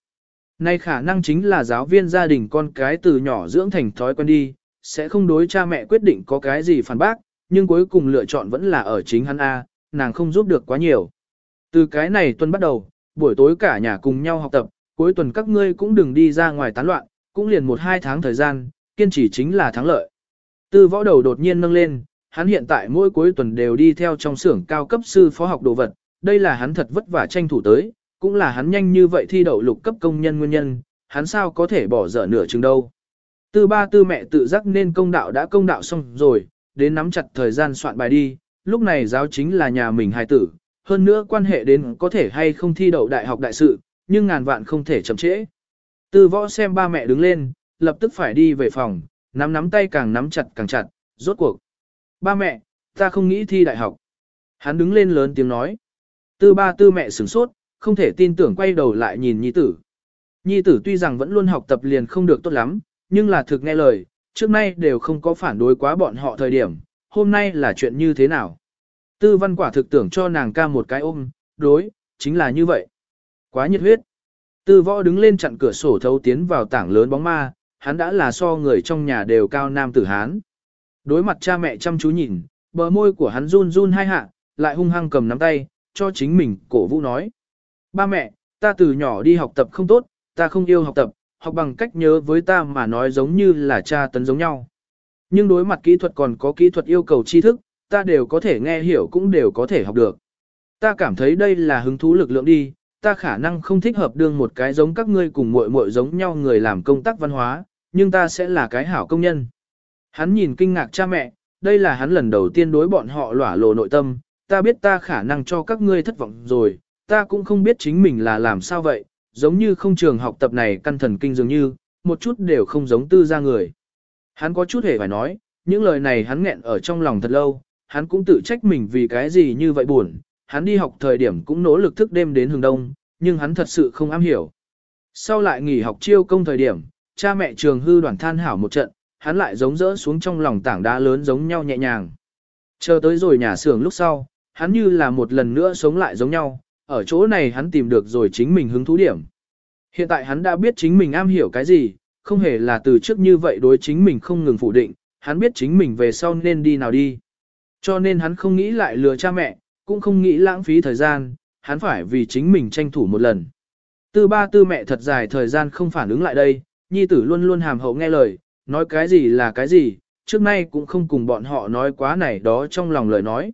Nay khả năng chính là giáo viên gia đình con cái từ nhỏ dưỡng thành thói quen đi, sẽ không đối cha mẹ quyết định có cái gì phản bác, nhưng cuối cùng lựa chọn vẫn là ở chính hắn A, nàng không giúp được quá nhiều. Từ cái này tuần bắt đầu, buổi tối cả nhà cùng nhau học tập, cuối tuần các ngươi cũng đừng đi ra ngoài tán loạn, cũng liền một hai tháng thời gian, kiên trì chính là thắng lợi. Tư võ đầu đột nhiên nâng lên, hắn hiện tại mỗi cuối tuần đều đi theo trong xưởng cao cấp sư phó học đồ vật, đây là hắn thật vất vả tranh thủ tới, cũng là hắn nhanh như vậy thi đậu lục cấp công nhân nguyên nhân, hắn sao có thể bỏ dở nửa chừng đâu. Tư ba tư mẹ tự giác nên công đạo đã công đạo xong rồi, đến nắm chặt thời gian soạn bài đi, lúc này giáo chính là nhà mình hài tử, hơn nữa quan hệ đến có thể hay không thi đậu đại học đại sự, nhưng ngàn vạn không thể chậm trễ. Tư võ xem ba mẹ đứng lên, lập tức phải đi về phòng, nắm nắm tay càng nắm chặt càng chặt, rốt cuộc. Ba mẹ, ta không nghĩ thi đại học. Hắn đứng lên lớn tiếng nói. Tư ba tư mẹ sửng sốt, không thể tin tưởng quay đầu lại nhìn nhi tử. Nhi tử tuy rằng vẫn luôn học tập liền không được tốt lắm, nhưng là thực nghe lời, trước nay đều không có phản đối quá bọn họ thời điểm, hôm nay là chuyện như thế nào. Tư văn quả thực tưởng cho nàng ca một cái ôm, đối, chính là như vậy. Quá nhiệt huyết. Tư võ đứng lên chặn cửa sổ thấu tiến vào tảng lớn bóng ma, hắn đã là so người trong nhà đều cao nam tử hán. Đối mặt cha mẹ chăm chú nhìn, bờ môi của hắn run run hai hạ, lại hung hăng cầm nắm tay, cho chính mình cổ vũ nói. Ba mẹ, ta từ nhỏ đi học tập không tốt, ta không yêu học tập, học bằng cách nhớ với ta mà nói giống như là cha tấn giống nhau. Nhưng đối mặt kỹ thuật còn có kỹ thuật yêu cầu tri thức, ta đều có thể nghe hiểu cũng đều có thể học được. Ta cảm thấy đây là hứng thú lực lượng đi, ta khả năng không thích hợp đương một cái giống các ngươi cùng muội muội giống nhau người làm công tác văn hóa, nhưng ta sẽ là cái hảo công nhân. Hắn nhìn kinh ngạc cha mẹ, đây là hắn lần đầu tiên đối bọn họ lỏa lộ nội tâm, ta biết ta khả năng cho các ngươi thất vọng rồi, ta cũng không biết chính mình là làm sao vậy, giống như không trường học tập này căn thần kinh dường như, một chút đều không giống tư gia người. Hắn có chút hề phải nói, những lời này hắn nghẹn ở trong lòng thật lâu, hắn cũng tự trách mình vì cái gì như vậy buồn, hắn đi học thời điểm cũng nỗ lực thức đêm đến hướng đông, nhưng hắn thật sự không am hiểu. Sau lại nghỉ học chiêu công thời điểm, cha mẹ trường hư đoàn than hảo một trận, hắn lại giống rỡ xuống trong lòng tảng đá lớn giống nhau nhẹ nhàng. Chờ tới rồi nhà xưởng lúc sau, hắn như là một lần nữa sống lại giống nhau, ở chỗ này hắn tìm được rồi chính mình hứng thú điểm. Hiện tại hắn đã biết chính mình am hiểu cái gì, không hề là từ trước như vậy đối chính mình không ngừng phủ định, hắn biết chính mình về sau nên đi nào đi. Cho nên hắn không nghĩ lại lừa cha mẹ, cũng không nghĩ lãng phí thời gian, hắn phải vì chính mình tranh thủ một lần. Tư ba tư mẹ thật dài thời gian không phản ứng lại đây, nhi tử luôn luôn hàm hậu nghe lời, nói cái gì là cái gì, trước nay cũng không cùng bọn họ nói quá này đó trong lòng lời nói.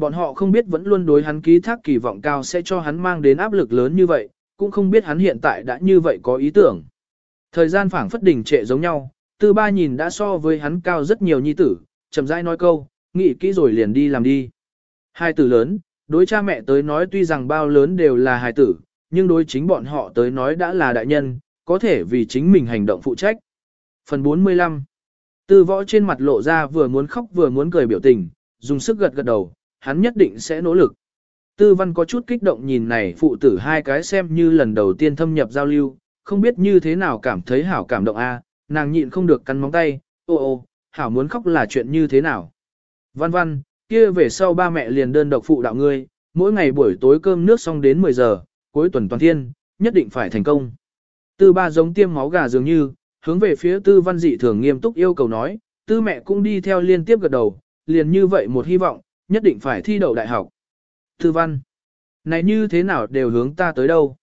Bọn họ không biết vẫn luôn đối hắn ký thác kỳ vọng cao sẽ cho hắn mang đến áp lực lớn như vậy, cũng không biết hắn hiện tại đã như vậy có ý tưởng. Thời gian phảng phất đỉnh trệ giống nhau, tư ba nhìn đã so với hắn cao rất nhiều nhi tử, chậm rãi nói câu, nghĩ kỹ rồi liền đi làm đi. Hai tử lớn, đối cha mẹ tới nói tuy rằng bao lớn đều là hài tử, nhưng đối chính bọn họ tới nói đã là đại nhân, có thể vì chính mình hành động phụ trách. Phần 45 Tư võ trên mặt lộ ra vừa muốn khóc vừa muốn cười biểu tình, dùng sức gật gật đầu, hắn nhất định sẽ nỗ lực. Tư văn có chút kích động nhìn này phụ tử hai cái xem như lần đầu tiên thâm nhập giao lưu, không biết như thế nào cảm thấy hảo cảm động a, nàng nhịn không được cắn móng tay, ô ô, hảo muốn khóc là chuyện như thế nào. Văn văn, kia về sau ba mẹ liền đơn độc phụ đạo ngươi, mỗi ngày buổi tối cơm nước xong đến 10 giờ, cuối tuần toàn thiên, nhất định phải thành công. Tư ba giống tiêm máu gà dường như, hướng về phía tư văn dị thường nghiêm túc yêu cầu nói, tư mẹ cũng đi theo liên tiếp gật đầu, liền như vậy một hy vọng, nhất định phải thi đậu đại học. Tư văn, này như thế nào đều hướng ta tới đâu.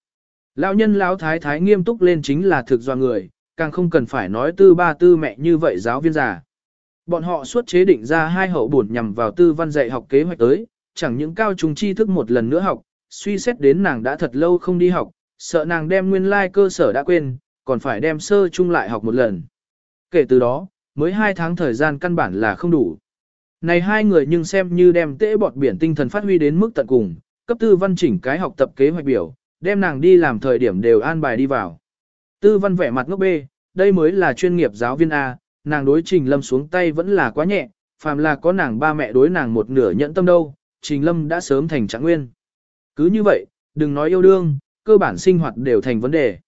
Lão nhân lão thái thái nghiêm túc lên chính là thực do người, càng không cần phải nói tư ba tư mẹ như vậy giáo viên già. Bọn họ suốt chế định ra hai hậu bổn nhằm vào tư văn dạy học kế hoạch tới, chẳng những cao trung tri thức một lần nữa học, suy xét đến nàng đã thật lâu không đi học, sợ nàng đem nguyên lai like cơ sở đã quên, còn phải đem sơ chung lại học một lần. Kể từ đó, mới hai tháng thời gian căn bản là không đủ. Này hai người nhưng xem như đem tễ bọt biển tinh thần phát huy đến mức tận cùng, cấp tư văn chỉnh cái học tập kế hoạch biểu, đem nàng đi làm thời điểm đều an bài đi vào. Tư văn vẻ mặt ngốc bê, đây mới là chuyên nghiệp giáo viên A, nàng đối trình lâm xuống tay vẫn là quá nhẹ, phàm là có nàng ba mẹ đối nàng một nửa nhẫn tâm đâu, trình lâm đã sớm thành trạng nguyên. Cứ như vậy, đừng nói yêu đương, cơ bản sinh hoạt đều thành vấn đề.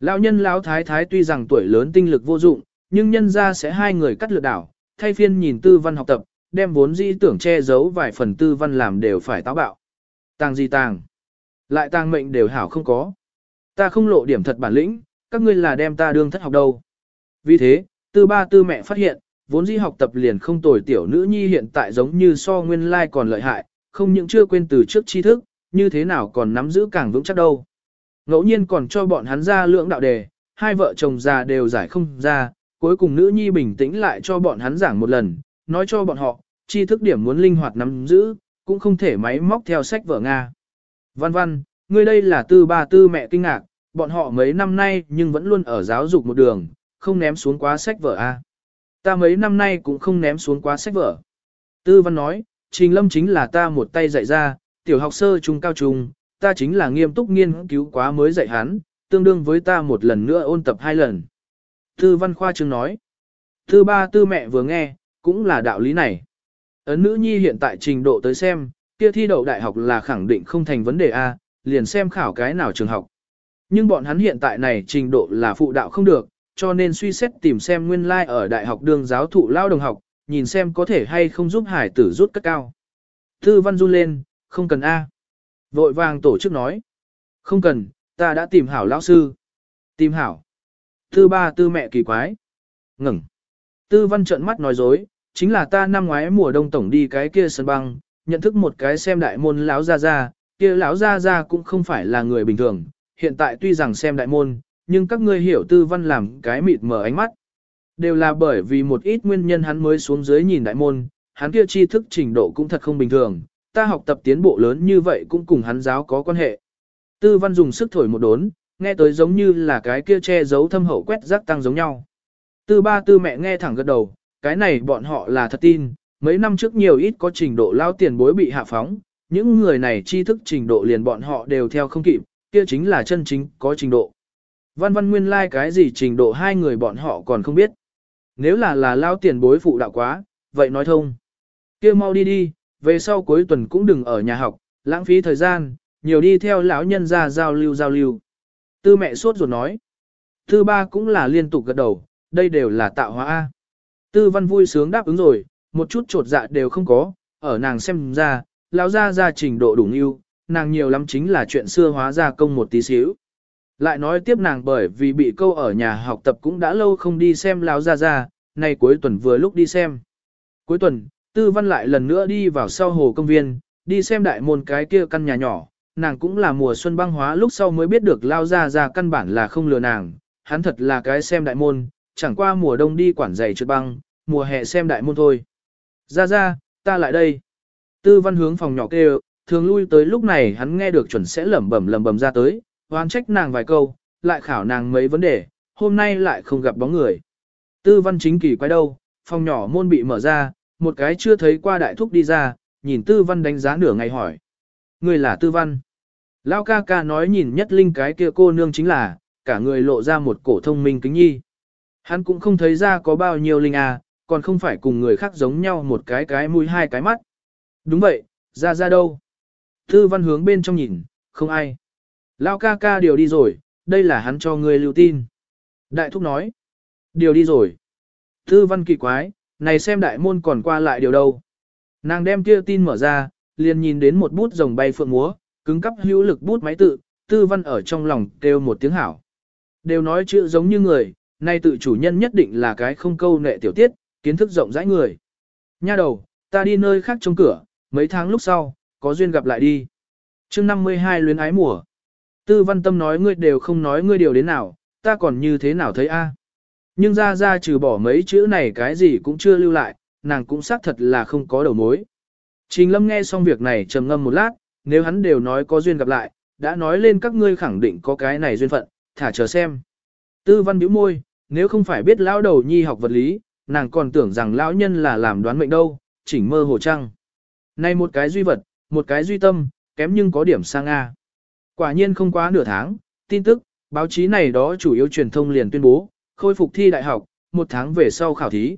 Lão nhân lão thái thái tuy rằng tuổi lớn tinh lực vô dụng, nhưng nhân ra sẽ hai người cắt lượt đảo, thay phiên nhìn tư văn học tập, đem vốn dĩ tưởng che giấu vài phần tư văn làm đều phải táo bạo. Tàng gì tàng? Lại tàng mệnh đều hảo không có. Ta không lộ điểm thật bản lĩnh, các ngươi là đem ta đương thất học đâu. Vì thế, tư ba tư mẹ phát hiện, vốn dĩ học tập liền không tồi tiểu nữ nhi hiện tại giống như so nguyên lai còn lợi hại, không những chưa quên từ trước tri thức, như thế nào còn nắm giữ càng vững chắc đâu. Ngẫu nhiên còn cho bọn hắn ra lượng đạo đề, hai vợ chồng già đều giải không ra, cuối cùng nữ nhi bình tĩnh lại cho bọn hắn giảng một lần, nói cho bọn họ, tri thức điểm muốn linh hoạt nắm giữ, cũng không thể máy móc theo sách vở Nga. Văn văn, ngươi đây là tư ba tư mẹ kinh ngạc, bọn họ mấy năm nay nhưng vẫn luôn ở giáo dục một đường, không ném xuống quá sách vở a. Ta mấy năm nay cũng không ném xuống quá sách vở. Tư văn nói, Trình Lâm chính là ta một tay dạy ra, tiểu học sơ trung cao trung, ta chính là nghiêm túc nghiên cứu quá mới dạy hắn, tương đương với ta một lần nữa ôn tập hai lần. Tư văn khoa trương nói. Tư ba tư mẹ vừa nghe, cũng là đạo lý này. Ấn nữ nhi hiện tại trình độ tới xem, kia thi đậu đại học là khẳng định không thành vấn đề A, liền xem khảo cái nào trường học. Nhưng bọn hắn hiện tại này trình độ là phụ đạo không được, cho nên suy xét tìm xem nguyên lai like ở đại học đường giáo thụ lao đồng học, nhìn xem có thể hay không giúp hải tử rút cất cao. thư văn run lên, không cần A. Vội vàng tổ chức nói. Không cần, ta đã tìm hảo lão sư. Tìm hảo. Tư ba tư mẹ kỳ quái. Ngừng. Tư văn trợn mắt nói dối, chính là ta năm ngoái mùa đông tổng đi cái kia sân băng, nhận thức một cái xem đại môn lão gia gia, kia lão gia gia cũng không phải là người bình thường, hiện tại tuy rằng xem đại môn, nhưng các ngươi hiểu tư văn làm cái mịt mờ ánh mắt. Đều là bởi vì một ít nguyên nhân hắn mới xuống dưới nhìn đại môn, hắn kia tri thức trình độ cũng thật không bình thường, ta học tập tiến bộ lớn như vậy cũng cùng hắn giáo có quan hệ. Tư văn dùng sức thổi một đốn, nghe tới giống như là cái kia che giấu thâm hậu quét rác tăng giống nhau. Tư ba tư mẹ nghe thẳng gật đầu, cái này bọn họ là thật tin, mấy năm trước nhiều ít có trình độ lao tiền bối bị hạ phóng, những người này tri thức trình độ liền bọn họ đều theo không kịp, kia chính là chân chính có trình độ. Văn văn nguyên lai like cái gì trình độ hai người bọn họ còn không biết. Nếu là là lao tiền bối phụ đạo quá, vậy nói thông. kia mau đi đi, về sau cuối tuần cũng đừng ở nhà học, lãng phí thời gian, nhiều đi theo lão nhân ra giao lưu giao lưu. Tư mẹ suốt ruột nói. Tư ba cũng là liên tục gật đầu, đây đều là tạo hóa A. Tư văn vui sướng đáp ứng rồi, một chút trột dạ đều không có, ở nàng xem ra, lão ra ra trình độ đủ yêu, nàng nhiều lắm chính là chuyện xưa hóa ra công một tí xíu. Lại nói tiếp nàng bởi vì bị câu ở nhà học tập cũng đã lâu không đi xem lão ra ra, nay cuối tuần vừa lúc đi xem. Cuối tuần, Tư Văn lại lần nữa đi vào sau hồ công viên, đi xem đại môn cái kia căn nhà nhỏ, nàng cũng là mùa xuân băng hóa lúc sau mới biết được lao ra ra căn bản là không lừa nàng, hắn thật là cái xem đại môn, chẳng qua mùa đông đi quản giày trượt băng, mùa hè xem đại môn thôi. Ra ra, ta lại đây. Tư văn hướng phòng nhỏ kêu, thường lui tới lúc này hắn nghe được chuẩn sẽ lẩm bẩm lẩm bẩm ra tới, hoan trách nàng vài câu, lại khảo nàng mấy vấn đề, hôm nay lại không gặp bóng người. Tư văn chính kỳ quay đâu, phòng nhỏ môn bị mở ra, một cái chưa thấy qua đại thúc đi ra, nhìn tư văn đánh giá nửa ngày hỏi. Người là tư văn. Lao ca ca nói nhìn nhất linh cái kia cô nương chính là, cả người lộ ra một cổ thông minh kính nhi. Hắn cũng không thấy ra có bao nhiêu linh à, còn không phải cùng người khác giống nhau một cái cái mũi hai cái mắt. Đúng vậy, ra ra đâu? Tư văn hướng bên trong nhìn, không ai. Lao ca ca điều đi rồi, đây là hắn cho người lưu tin. Đại thúc nói. Điều đi rồi. Tư văn kỳ quái, này xem đại môn còn qua lại điều đâu. Nàng đem kia tin mở ra, liền nhìn đến một bút rồng bay phượng múa, cứng cắp hữu lực bút máy tự, tư văn ở trong lòng kêu một tiếng hảo. Đều nói chữ giống như người, nay tự chủ nhân nhất định là cái không câu nệ tiểu tiết, kiến thức rộng rãi người. Nha đầu, ta đi nơi khác trong cửa, mấy tháng lúc sau, có duyên gặp lại đi. chương 52 luyến ái mùa. Tư văn tâm nói ngươi đều không nói ngươi điều đến nào, ta còn như thế nào thấy a? Nhưng ra ra trừ bỏ mấy chữ này cái gì cũng chưa lưu lại, nàng cũng xác thật là không có đầu mối. Trình lâm nghe xong việc này trầm ngâm một lát, nếu hắn đều nói có duyên gặp lại, đã nói lên các ngươi khẳng định có cái này duyên phận, thả chờ xem. Tư văn bĩu môi, nếu không phải biết lão đầu nhi học vật lý, nàng còn tưởng rằng lão nhân là làm đoán mệnh đâu, chỉnh mơ hồ trăng. Này một cái duy vật, một cái duy tâm, kém nhưng có điểm sang A. Quả nhiên không quá nửa tháng, tin tức, báo chí này đó chủ yếu truyền thông liền tuyên bố, khôi phục thi đại học, một tháng về sau khảo thí.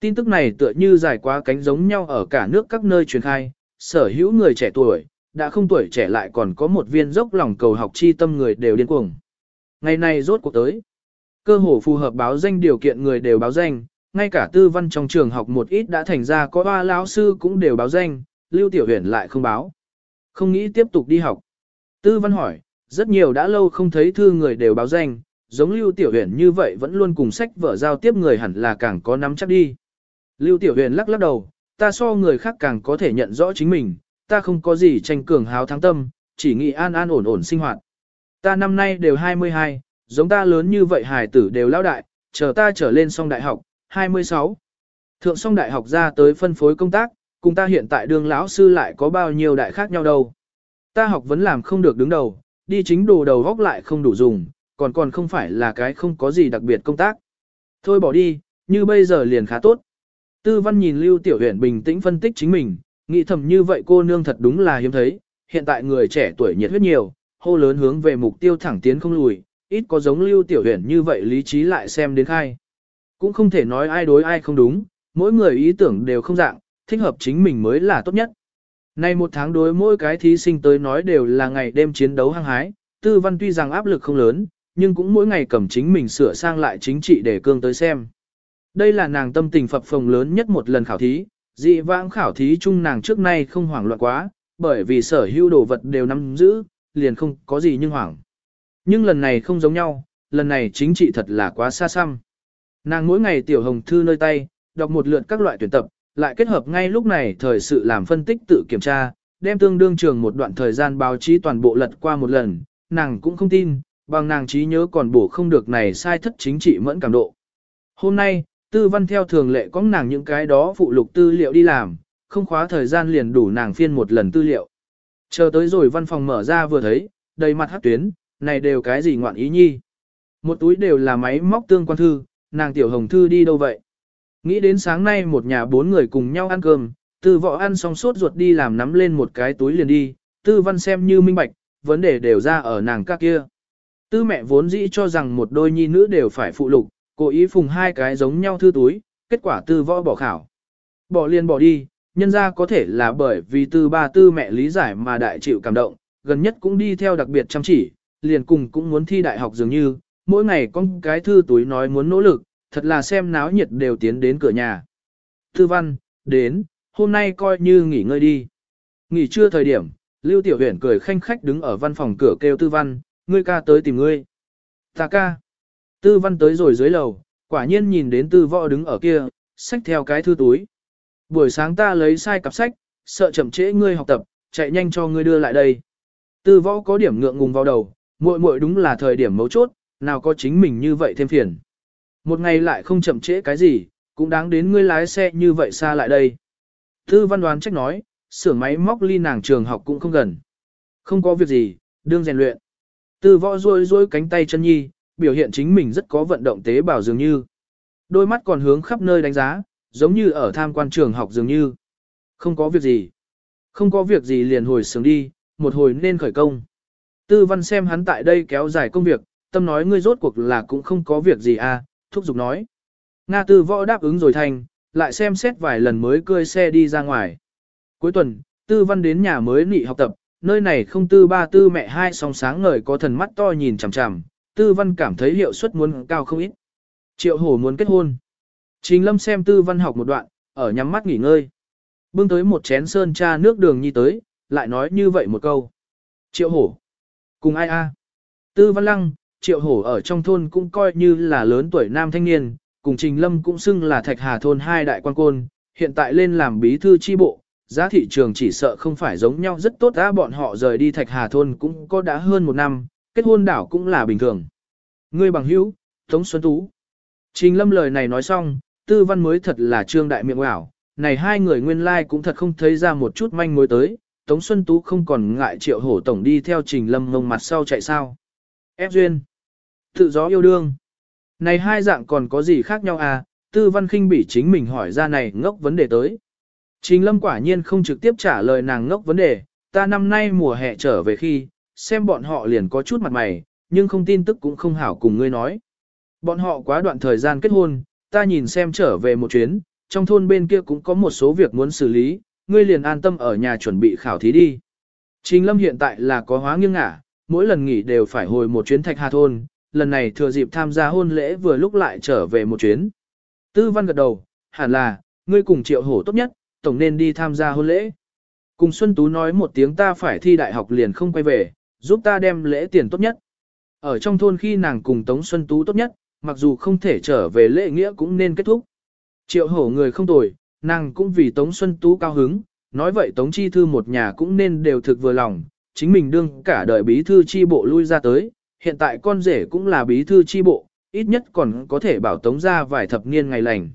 Tin tức này tựa như dài quá cánh giống nhau ở cả nước các nơi truyền khai, sở hữu người trẻ tuổi, đã không tuổi trẻ lại còn có một viên dốc lòng cầu học chi tâm người đều điên cuồng. Ngày này rốt cuộc tới. Cơ hồ phù hợp báo danh điều kiện người đều báo danh, ngay cả tư văn trong trường học một ít đã thành ra có ba lão sư cũng đều báo danh, Lưu Tiểu Huyền lại không báo. Không nghĩ tiếp tục đi học. Tư văn hỏi, rất nhiều đã lâu không thấy thư người đều báo danh, giống Lưu Tiểu Huyền như vậy vẫn luôn cùng sách vở giao tiếp người hẳn là càng có nắm chắc đi. Lưu Tiểu Huyền lắc lắc đầu, ta so người khác càng có thể nhận rõ chính mình, ta không có gì tranh cường háo thắng tâm, chỉ nghĩ an an ổn ổn sinh hoạt. Ta năm nay đều 22, giống ta lớn như vậy hài tử đều lao đại, chờ ta trở lên xong đại học, 26. Thượng xong đại học ra tới phân phối công tác, cùng ta hiện tại đường lão sư lại có bao nhiêu đại khác nhau đâu. Ta học vẫn làm không được đứng đầu, đi chính đồ đầu góc lại không đủ dùng, còn còn không phải là cái không có gì đặc biệt công tác. Thôi bỏ đi, như bây giờ liền khá tốt. Tư văn nhìn Lưu Tiểu Huyền bình tĩnh phân tích chính mình, nghĩ thầm như vậy cô nương thật đúng là hiếm thấy, hiện tại người trẻ tuổi nhiệt huyết nhiều, hô lớn hướng về mục tiêu thẳng tiến không lùi, ít có giống lưu tiểu huyền như vậy lý trí lại xem đến khai. Cũng không thể nói ai đối ai không đúng, mỗi người ý tưởng đều không dạng, thích hợp chính mình mới là tốt nhất. Nay một tháng đối mỗi cái thí sinh tới nói đều là ngày đêm chiến đấu hăng hái, tư văn tuy rằng áp lực không lớn, nhưng cũng mỗi ngày cầm chính mình sửa sang lại chính trị để cương tới xem. Đây là nàng tâm tình phập phồng lớn nhất một lần khảo thí, dị vãng khảo thí chung nàng trước nay không hoảng loạn quá, bởi vì sở hữu đồ vật đều nắm giữ, liền không có gì nhưng hoảng. Nhưng lần này không giống nhau, lần này chính trị thật là quá xa xăm. Nàng mỗi ngày tiểu hồng thư nơi tay, đọc một lượt các loại tuyển tập, lại kết hợp ngay lúc này thời sự làm phân tích tự kiểm tra, đem tương đương trường một đoạn thời gian báo chí toàn bộ lật qua một lần, nàng cũng không tin, bằng nàng trí nhớ còn bổ không được này sai thất chính trị mẫn cảm độ. Hôm nay, tư văn theo thường lệ có nàng những cái đó phụ lục tư liệu đi làm, không khóa thời gian liền đủ nàng phiên một lần tư liệu. Chờ tới rồi văn phòng mở ra vừa thấy, đầy mặt hát tuyến, này đều cái gì ngoạn ý nhi. Một túi đều là máy móc tương quan thư, nàng tiểu hồng thư đi đâu vậy? Nghĩ đến sáng nay một nhà bốn người cùng nhau ăn cơm, tư võ ăn xong sốt ruột đi làm nắm lên một cái túi liền đi, tư văn xem như minh bạch, vấn đề đều ra ở nàng các kia. Tư mẹ vốn dĩ cho rằng một đôi nhi nữ đều phải phụ lục, cố ý phùng hai cái giống nhau thư túi, kết quả tư võ bỏ khảo. Bỏ liền bỏ đi, nhân ra có thể là bởi vì tư ba tư mẹ lý giải mà đại chịu cảm động, gần nhất cũng đi theo đặc biệt chăm chỉ, liền cùng cũng muốn thi đại học dường như, mỗi ngày con cái thư túi nói muốn nỗ lực, thật là xem náo nhiệt đều tiến đến cửa nhà. thư văn, đến, hôm nay coi như nghỉ ngơi đi. Nghỉ trưa thời điểm, Lưu Tiểu Huyền cười khanh khách đứng ở văn phòng cửa kêu Tư văn, ngươi ca tới tìm ngươi. Ta ca. Tư văn tới rồi dưới lầu, quả nhiên nhìn đến tư võ đứng ở kia, sách theo cái thư túi. Buổi sáng ta lấy sai cặp sách, sợ chậm trễ ngươi học tập, chạy nhanh cho ngươi đưa lại đây. Tư võ có điểm ngượng ngùng vào đầu, muội muội đúng là thời điểm mấu chốt, nào có chính mình như vậy thêm phiền. Một ngày lại không chậm trễ cái gì, cũng đáng đến ngươi lái xe như vậy xa lại đây. Tư văn đoán trách nói, xưởng máy móc ly nàng trường học cũng không gần. Không có việc gì, đương rèn luyện. Tư võ rôi rôi cánh tay chân nhi, biểu hiện chính mình rất có vận động tế bào dường như. Đôi mắt còn hướng khắp nơi đánh giá, giống như ở tham quan trường học dường như. Không có việc gì. Không có việc gì liền hồi sướng đi, một hồi nên khởi công. Tư văn xem hắn tại đây kéo dài công việc, tâm nói ngươi rốt cuộc là cũng không có việc gì à, thúc giục nói. Nga tư võ đáp ứng rồi thành, lại xem xét vài lần mới cơi xe đi ra ngoài. Cuối tuần, tư văn đến nhà mới nị học tập, nơi này không tư ba tư mẹ hai song sáng ngời có thần mắt to nhìn chằm chằm, tư văn cảm thấy hiệu suất muốn cao không ít. Triệu hổ muốn kết hôn. Trình lâm xem tư văn học một đoạn, ở nhắm mắt nghỉ ngơi. Bưng tới một chén sơn cha nước đường nhi tới, lại nói như vậy một câu. Triệu hổ. Cùng ai a? Tư văn lăng, triệu hổ ở trong thôn cũng coi như là lớn tuổi nam thanh niên, cùng trình lâm cũng xưng là thạch hà thôn hai đại quan côn, hiện tại lên làm bí thư chi bộ. Giá thị trường chỉ sợ không phải giống nhau rất tốt đã bọn họ rời đi thạch hà thôn cũng có đã hơn một năm, kết hôn đảo cũng là bình thường. Ngươi bằng hữu, Tống Xuân Tú. Trình lâm lời này nói xong, tư văn mới thật là trương đại miệng ảo, này hai người nguyên lai like cũng thật không thấy ra một chút manh mối tới, Tống Xuân Tú không còn ngại triệu hổ tổng đi theo trình lâm ngông mặt sau chạy sao. Ép duyên. Tự gió yêu đương. Này hai dạng còn có gì khác nhau à, tư văn khinh bị chính mình hỏi ra này ngốc vấn đề tới. Trình lâm quả nhiên không trực tiếp trả lời nàng ngốc vấn đề, ta năm nay mùa hè trở về khi, xem bọn họ liền có chút mặt mày, nhưng không tin tức cũng không hảo cùng ngươi nói. Bọn họ quá đoạn thời gian kết hôn, ta nhìn xem trở về một chuyến, trong thôn bên kia cũng có một số việc muốn xử lý, ngươi liền an tâm ở nhà chuẩn bị khảo thí đi. Trình Lâm hiện tại là có hóa nghiêng ngả, mỗi lần nghỉ đều phải hồi một chuyến thạch hà thôn, lần này thừa dịp tham gia hôn lễ vừa lúc lại trở về một chuyến. Tư văn gật đầu, hẳn là, ngươi cùng triệu hổ tốt nhất, tổng nên đi tham gia hôn lễ. Cùng Xuân Tú nói một tiếng ta phải thi đại học liền không quay về, giúp ta đem lễ tiền tốt nhất. Ở trong thôn khi nàng cùng Tống Xuân Tú tốt nhất, mặc dù không thể trở về lễ nghĩa cũng nên kết thúc. Triệu hổ người không tồi, nàng cũng vì Tống Xuân Tú cao hứng, nói vậy Tống Chi Thư một nhà cũng nên đều thực vừa lòng, chính mình đương cả đời bí thư chi bộ lui ra tới, hiện tại con rể cũng là bí thư chi bộ, ít nhất còn có thể bảo Tống ra vài thập niên ngày lành.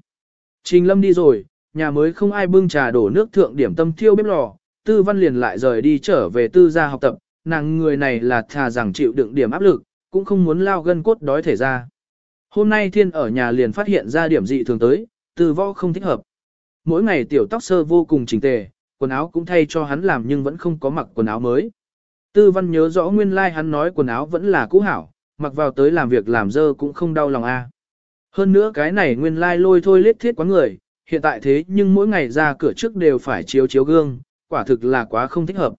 Trình Lâm đi rồi, nhà mới không ai bưng trà đổ nước thượng điểm tâm thiêu bếp lò, Tư Văn liền lại rời đi trở về tư gia học tập, nàng người này là thà rằng chịu đựng điểm áp lực, cũng không muốn lao gân cốt đói thể ra. Hôm nay thiên ở nhà liền phát hiện ra điểm dị thường tới, từ võ không thích hợp. Mỗi ngày tiểu tóc sơ vô cùng chỉnh tề, quần áo cũng thay cho hắn làm nhưng vẫn không có mặc quần áo mới. Tư văn nhớ rõ nguyên lai like hắn nói quần áo vẫn là cũ hảo, mặc vào tới làm việc làm dơ cũng không đau lòng a. Hơn nữa cái này nguyên lai like lôi thôi lết thiết quá người, hiện tại thế nhưng mỗi ngày ra cửa trước đều phải chiếu chiếu gương, quả thực là quá không thích hợp.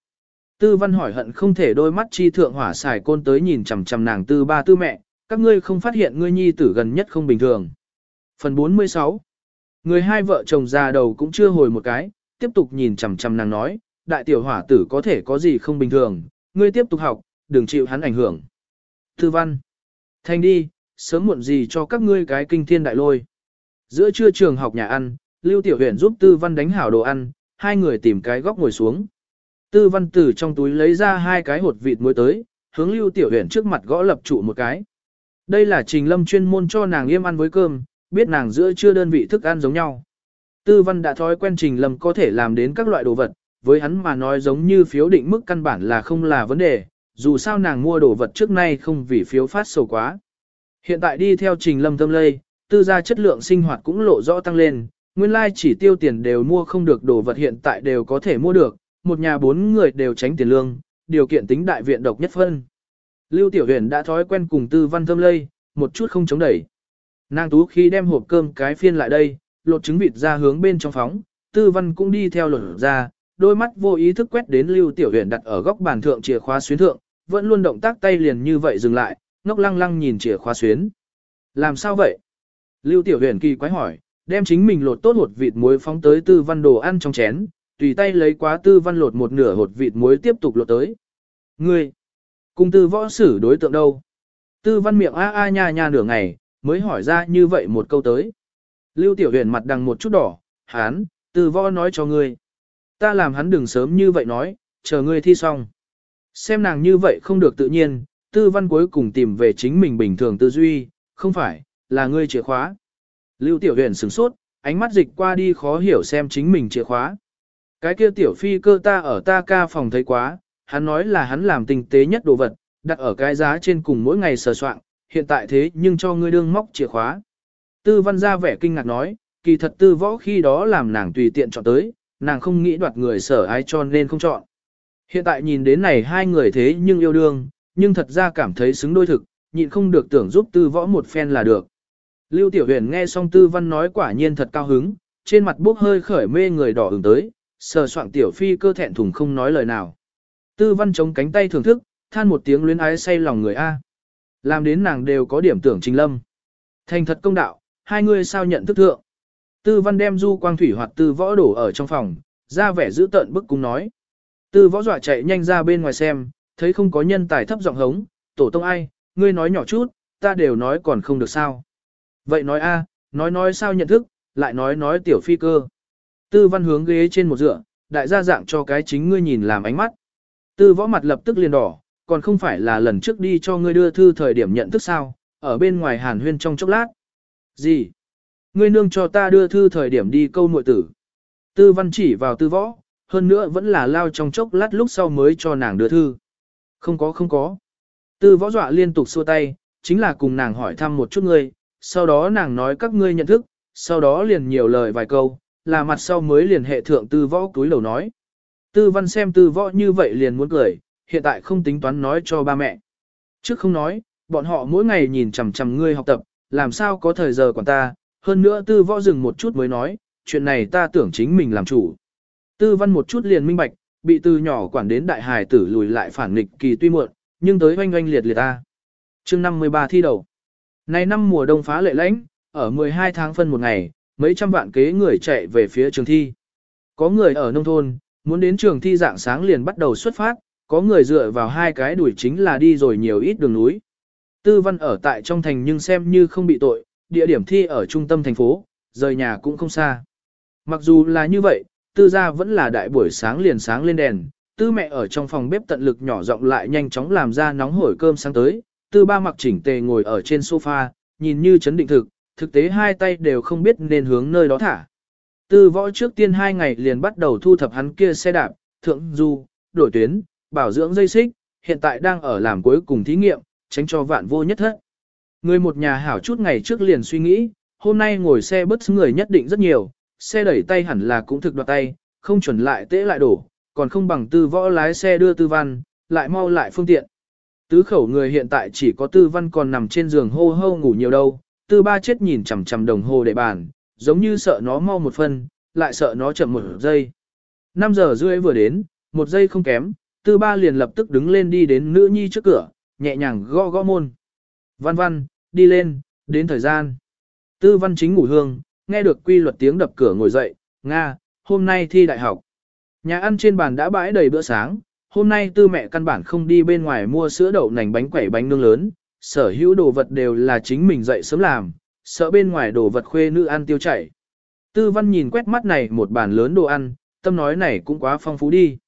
Tư văn hỏi hận không thể đôi mắt chi thượng hỏa xài côn tới nhìn chằm chằm nàng tư ba tư mẹ, các ngươi không phát hiện ngươi nhi tử gần nhất không bình thường. Phần 46 Người hai vợ chồng già đầu cũng chưa hồi một cái, tiếp tục nhìn chằm chằm nàng nói, đại tiểu hỏa tử có thể có gì không bình thường, ngươi tiếp tục học, đừng chịu hắn ảnh hưởng. Tư văn Thanh đi, sớm muộn gì cho các ngươi cái kinh thiên đại lôi. Giữa trưa trường học nhà ăn, Lưu Tiểu Huyền giúp Tư Văn đánh hảo đồ ăn, hai người tìm cái góc ngồi xuống. Tư Văn từ trong túi lấy ra hai cái hột vịt muối tới, hướng Lưu Tiểu Huyền trước mặt gõ lập trụ một cái. Đây là Trình Lâm chuyên môn cho nàng yêm ăn với cơm, biết nàng giữa chưa đơn vị thức ăn giống nhau. Tư Văn đã thói quen Trình Lâm có thể làm đến các loại đồ vật, với hắn mà nói giống như phiếu định mức căn bản là không là vấn đề, dù sao nàng mua đồ vật trước nay không vì phiếu phát sầu quá. Hiện tại đi theo Trình Lâm tâm lây, tư gia chất lượng sinh hoạt cũng lộ rõ tăng lên, nguyên lai chỉ tiêu tiền đều mua không được đồ vật hiện tại đều có thể mua được, một nhà bốn người đều tránh tiền lương, điều kiện tính đại viện độc nhất phân. Lưu Tiểu Huyền đã thói quen cùng tư văn thâm lây, một chút không chống đẩy. Nàng tú khi đem hộp cơm cái phiên lại đây, lột trứng vịt ra hướng bên trong phóng, tư văn cũng đi theo lột ra, đôi mắt vô ý thức quét đến Lưu Tiểu Huyền đặt ở góc bàn thượng chìa khóa xuyến thượng, vẫn luôn động tác tay liền như vậy dừng lại, ngốc lăng lăng nhìn chìa khóa xuyến. Làm sao vậy? Lưu Tiểu Huyền kỳ quái hỏi, đem chính mình lột tốt hột vịt muối phóng tới tư văn đồ ăn trong chén, tùy tay lấy quá tư văn lột một nửa hột vịt muối tiếp tục lột tới. Ngươi, cùng tư võ sử đối tượng đâu? Tư văn miệng a a nha nha nửa ngày, mới hỏi ra như vậy một câu tới. Lưu Tiểu Huyền mặt đằng một chút đỏ, hán, tư võ nói cho ngươi. Ta làm hắn đừng sớm như vậy nói, chờ ngươi thi xong. Xem nàng như vậy không được tự nhiên, tư văn cuối cùng tìm về chính mình bình thường tư duy, không phải, là ngươi chìa khóa. Lưu Tiểu Huyền sửng sốt, ánh mắt dịch qua đi khó hiểu xem chính mình chìa khóa. Cái kia tiểu phi cơ ta ở ta ca phòng thấy quá, hắn nói là hắn làm tinh tế nhất đồ vật, đặt ở cái giá trên cùng mỗi ngày sờ soạn, hiện tại thế nhưng cho ngươi đương móc chìa khóa. Tư văn ra vẻ kinh ngạc nói, kỳ thật tư võ khi đó làm nàng tùy tiện chọn tới, nàng không nghĩ đoạt người sở ai cho nên không chọn. Hiện tại nhìn đến này hai người thế nhưng yêu đương, nhưng thật ra cảm thấy xứng đôi thực, nhịn không được tưởng giúp tư võ một phen là được. Lưu Tiểu Huyền nghe xong tư văn nói quả nhiên thật cao hứng, trên mặt bốc hơi khởi mê người đỏ ứng tới, sờ soạn tiểu phi cơ thẹn thùng không nói lời nào. Tư văn chống cánh tay thưởng thức, than một tiếng luyến ái say lòng người A. Làm đến nàng đều có điểm tưởng trình lâm. Thành thật công đạo, hai người sao nhận thức thượng. Tư văn đem du quang thủy hoặc tư võ đổ ở trong phòng, ra vẻ giữ tợn bức cung nói. Tư võ dọa chạy nhanh ra bên ngoài xem, thấy không có nhân tài thấp giọng hống, tổ tông ai, ngươi nói nhỏ chút, ta đều nói còn không được sao. Vậy nói a, nói nói sao nhận thức, lại nói nói tiểu phi cơ. Tư văn hướng ghế trên một dựa, đại gia dạng cho cái chính ngươi nhìn làm ánh mắt. Tư võ mặt lập tức liền đỏ, còn không phải là lần trước đi cho ngươi đưa thư thời điểm nhận thức sao, ở bên ngoài hàn huyên trong chốc lát. Gì? Ngươi nương cho ta đưa thư thời điểm đi câu muội tử. Tư văn chỉ vào tư võ, hơn nữa vẫn là lao trong chốc lát lúc sau mới cho nàng đưa thư. Không có không có. Tư võ dọa liên tục xua tay, chính là cùng nàng hỏi thăm một chút ngươi, sau đó nàng nói các ngươi nhận thức, sau đó liền nhiều lời vài câu, là mặt sau mới liền hệ thượng tư võ túi đầu nói. Tư văn xem tư võ như vậy liền muốn cười, hiện tại không tính toán nói cho ba mẹ. Trước không nói, bọn họ mỗi ngày nhìn chằm chằm ngươi học tập, làm sao có thời giờ quản ta, hơn nữa tư võ dừng một chút mới nói, chuyện này ta tưởng chính mình làm chủ. Tư văn một chút liền minh bạch, bị từ nhỏ quản đến đại hài tử lùi lại phản nghịch kỳ tuy muộn, nhưng tới oanh oanh liệt liệt ta. chương 53 thi đầu. Nay năm mùa đông phá lệ lãnh, ở 12 tháng phân một ngày, mấy trăm vạn kế người chạy về phía trường thi. Có người ở nông thôn, muốn đến trường thi dạng sáng liền bắt đầu xuất phát, có người dựa vào hai cái đuổi chính là đi rồi nhiều ít đường núi. Tư văn ở tại trong thành nhưng xem như không bị tội, địa điểm thi ở trung tâm thành phố, rời nhà cũng không xa. Mặc dù là như vậy, tư gia vẫn là đại buổi sáng liền sáng lên đèn, tư mẹ ở trong phòng bếp tận lực nhỏ rộng lại nhanh chóng làm ra nóng hổi cơm sáng tới, tư ba mặc chỉnh tề ngồi ở trên sofa, nhìn như chấn định thực, thực tế hai tay đều không biết nên hướng nơi đó thả. Tư võ trước tiên hai ngày liền bắt đầu thu thập hắn kia xe đạp, thượng du, đổi tuyến, bảo dưỡng dây xích, hiện tại đang ở làm cuối cùng thí nghiệm, tránh cho vạn vô nhất thất. Người một nhà hảo chút ngày trước liền suy nghĩ, hôm nay ngồi xe bất người nhất định rất nhiều, xe đẩy tay hẳn là cũng thực đoạt tay, không chuẩn lại tễ lại đổ, còn không bằng tư võ lái xe đưa tư văn, lại mau lại phương tiện. Tứ khẩu người hiện tại chỉ có tư văn còn nằm trên giường hô hô ngủ nhiều đâu, tư ba chết nhìn chằm chằm đồng hồ để bàn, giống như sợ nó mau một phân, lại sợ nó chậm một giây. 5 giờ rưỡi vừa đến, một giây không kém, tư ba liền lập tức đứng lên đi đến nữ nhi trước cửa, nhẹ nhàng gõ gõ môn. Văn văn, đi lên, đến thời gian. Tư văn chính ngủ hương, nghe được quy luật tiếng đập cửa ngồi dậy, Nga, hôm nay thi đại học. Nhà ăn trên bàn đã bãi đầy bữa sáng, hôm nay tư mẹ căn bản không đi bên ngoài mua sữa đậu nành bánh quẩy bánh nướng lớn, sở hữu đồ vật đều là chính mình dậy sớm làm, sợ bên ngoài đồ vật khuê nữ ăn tiêu chảy. Tư văn nhìn quét mắt này một bàn lớn đồ ăn, tâm nói này cũng quá phong phú đi.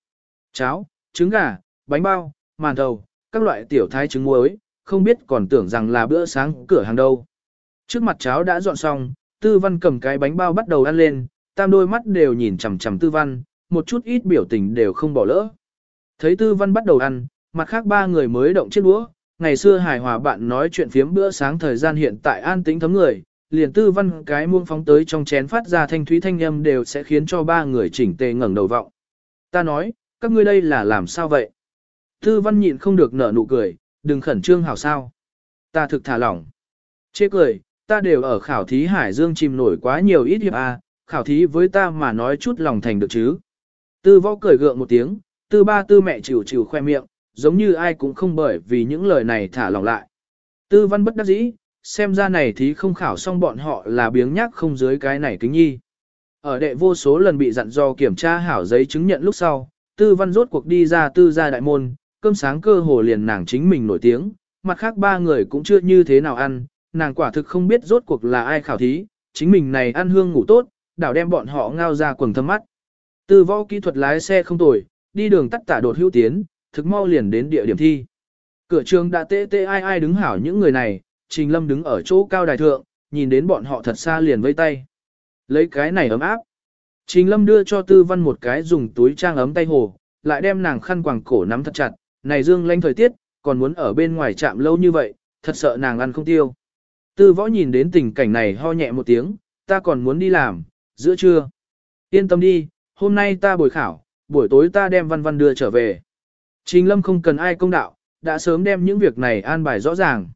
Cháo, trứng gà, bánh bao, màn thầu, các loại tiểu thái trứng muối, không biết còn tưởng rằng là bữa sáng cửa hàng đâu. Trước mặt cháo đã dọn xong, tư văn cầm cái bánh bao bắt đầu ăn lên, tam đôi mắt đều nhìn chằm chằm tư văn, một chút ít biểu tình đều không bỏ lỡ. Thấy tư văn bắt đầu ăn, mặt khác ba người mới động chiếc đũa, ngày xưa hài hòa bạn nói chuyện phiếm bữa sáng thời gian hiện tại an tĩnh thấm người, liền tư văn cái muông phóng tới trong chén phát ra thanh thúy thanh âm đều sẽ khiến cho ba người chỉnh tề ngẩng đầu vọng. Ta nói, các ngươi đây là làm sao vậy? Tư văn nhịn không được nở nụ cười, đừng khẩn trương hảo sao. Ta thực thả lỏng. Chê cười, ta đều ở khảo thí Hải Dương chìm nổi quá nhiều ít hiệp a, khảo thí với ta mà nói chút lòng thành được chứ. Tư võ cười gượng một tiếng, tư ba tư mẹ chịu chịu khoe miệng, giống như ai cũng không bởi vì những lời này thả lòng lại. Tư văn bất đắc dĩ, xem ra này thí không khảo xong bọn họ là biếng nhác không dưới cái này kính nhi. Ở đệ vô số lần bị dặn dò kiểm tra hảo giấy chứng nhận lúc sau, tư văn rốt cuộc đi ra tư gia đại môn, cơm sáng cơ hồ liền nàng chính mình nổi tiếng, mặt khác ba người cũng chưa như thế nào ăn, nàng quả thực không biết rốt cuộc là ai khảo thí, chính mình này ăn hương ngủ tốt, đảo đem bọn họ ngao ra quần thâm mắt. Tư võ kỹ thuật lái xe không tồi, đi đường tắt tả đột hữu tiến, thực mau liền đến địa điểm thi. Cửa trường đã tê tê ai ai đứng hảo những người này, Trình Lâm đứng ở chỗ cao đài thượng, nhìn đến bọn họ thật xa liền vây tay. Lấy cái này ấm áp. Trình Lâm đưa cho Tư Văn một cái dùng túi trang ấm tay hồ, lại đem nàng khăn quàng cổ nắm thật chặt, này dương lanh thời tiết, còn muốn ở bên ngoài chạm lâu như vậy, thật sợ nàng ăn không tiêu. Tư võ nhìn đến tình cảnh này ho nhẹ một tiếng, ta còn muốn đi làm, giữa trưa. Yên tâm đi, hôm nay ta buổi khảo, buổi tối ta đem văn văn đưa trở về. Trình lâm không cần ai công đạo, đã sớm đem những việc này an bài rõ ràng.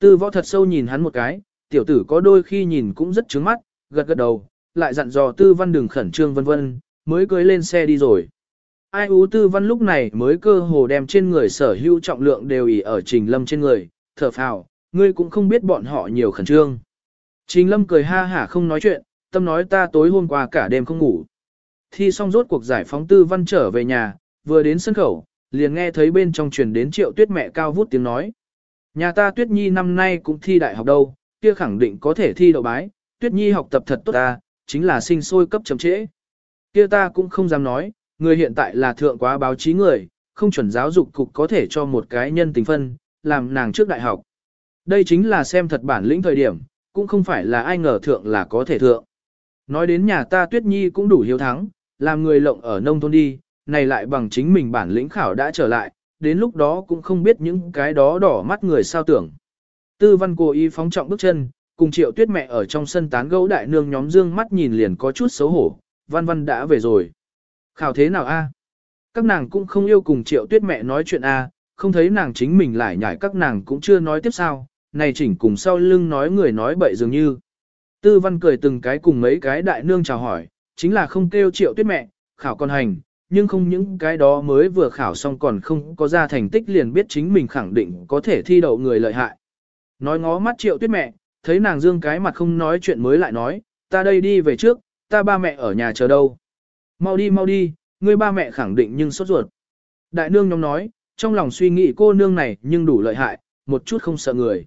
Tư võ thật sâu nhìn hắn một cái, tiểu tử có đôi khi nhìn cũng rất trướng mắt, gật gật đầu, lại dặn dò tư văn đừng khẩn trương vân vân, mới cưới lên xe đi rồi. Ai ú tư văn lúc này mới cơ hồ đem trên người sở hữu trọng lượng đều ỉ ở trình lâm trên người, thở phào, ngươi cũng không biết bọn họ nhiều khẩn trương. Trình lâm cười ha hả không nói chuyện, tâm nói ta tối hôm qua cả đêm không ngủ. Thi xong rốt cuộc giải phóng tư văn trở về nhà, vừa đến sân khẩu, liền nghe thấy bên trong truyền đến triệu tuyết mẹ cao vút tiếng nói. Nhà ta tuyết nhi năm nay cũng thi đại học đâu, kia khẳng định có thể thi đậu bái, tuyết nhi học tập thật tốt ta, chính là sinh sôi cấp chậm trễ. Kia ta cũng không dám nói, người hiện tại là thượng quá báo chí người, không chuẩn giáo dục cục có thể cho một cái nhân tình phân, làm nàng trước đại học. Đây chính là xem thật bản lĩnh thời điểm, cũng không phải là ai ngờ thượng là có thể thượng. Nói đến nhà ta tuyết nhi cũng đủ hiếu thắng, làm người lộng ở nông thôn đi, này lại bằng chính mình bản lĩnh khảo đã trở lại, đến lúc đó cũng không biết những cái đó đỏ mắt người sao tưởng. Tư văn cố ý phóng trọng bước chân, cùng triệu tuyết mẹ ở trong sân tán gẫu đại nương nhóm dương mắt nhìn liền có chút xấu hổ, văn văn đã về rồi. Khảo thế nào a? Các nàng cũng không yêu cùng triệu tuyết mẹ nói chuyện a, không thấy nàng chính mình lại nhảy các nàng cũng chưa nói tiếp sao, này chỉnh cùng sau lưng nói người nói bậy dường như. Tư văn cười từng cái cùng mấy cái đại nương chào hỏi, chính là không kêu triệu tuyết mẹ, khảo con hành, nhưng không những cái đó mới vừa khảo xong còn không có ra thành tích liền biết chính mình khẳng định có thể thi đậu người lợi hại. Nói ngó mắt triệu tuyết mẹ, thấy nàng dương cái mặt không nói chuyện mới lại nói, ta đây đi về trước, ta ba mẹ ở nhà chờ đâu. Mau đi mau đi, ngươi ba mẹ khẳng định nhưng sốt ruột. Đại nương nhóm nói, trong lòng suy nghĩ cô nương này nhưng đủ lợi hại, một chút không sợ người.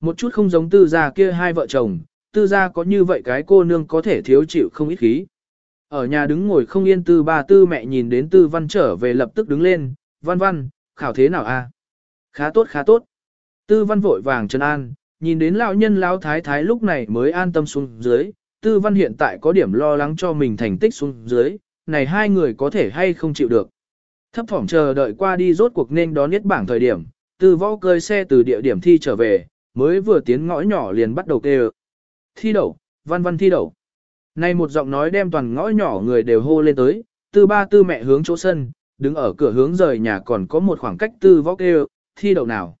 Một chút không giống tư gia kia hai vợ chồng, tư gia có như vậy cái cô nương có thể thiếu chịu không ít khí. Ở nhà đứng ngồi không yên tư ba tư mẹ nhìn đến tư văn trở về lập tức đứng lên, văn văn, khảo thế nào a? Khá tốt khá tốt. Tư văn vội vàng chân an, nhìn đến lão nhân lão thái thái lúc này mới an tâm xuống dưới, tư văn hiện tại có điểm lo lắng cho mình thành tích xuống dưới, này hai người có thể hay không chịu được. Thấp thỏm chờ đợi qua đi rốt cuộc nên đón nhất bảng thời điểm, tư võ cơi xe từ địa điểm thi trở về, mới vừa tiến ngõ nhỏ liền bắt đầu kêu. Thi đậu, văn văn thi đậu. Này một giọng nói đem toàn ngõ nhỏ người đều hô lên tới, tư ba tư mẹ hướng chỗ sân, đứng ở cửa hướng rời nhà còn có một khoảng cách tư võ kêu, thi đậu nào.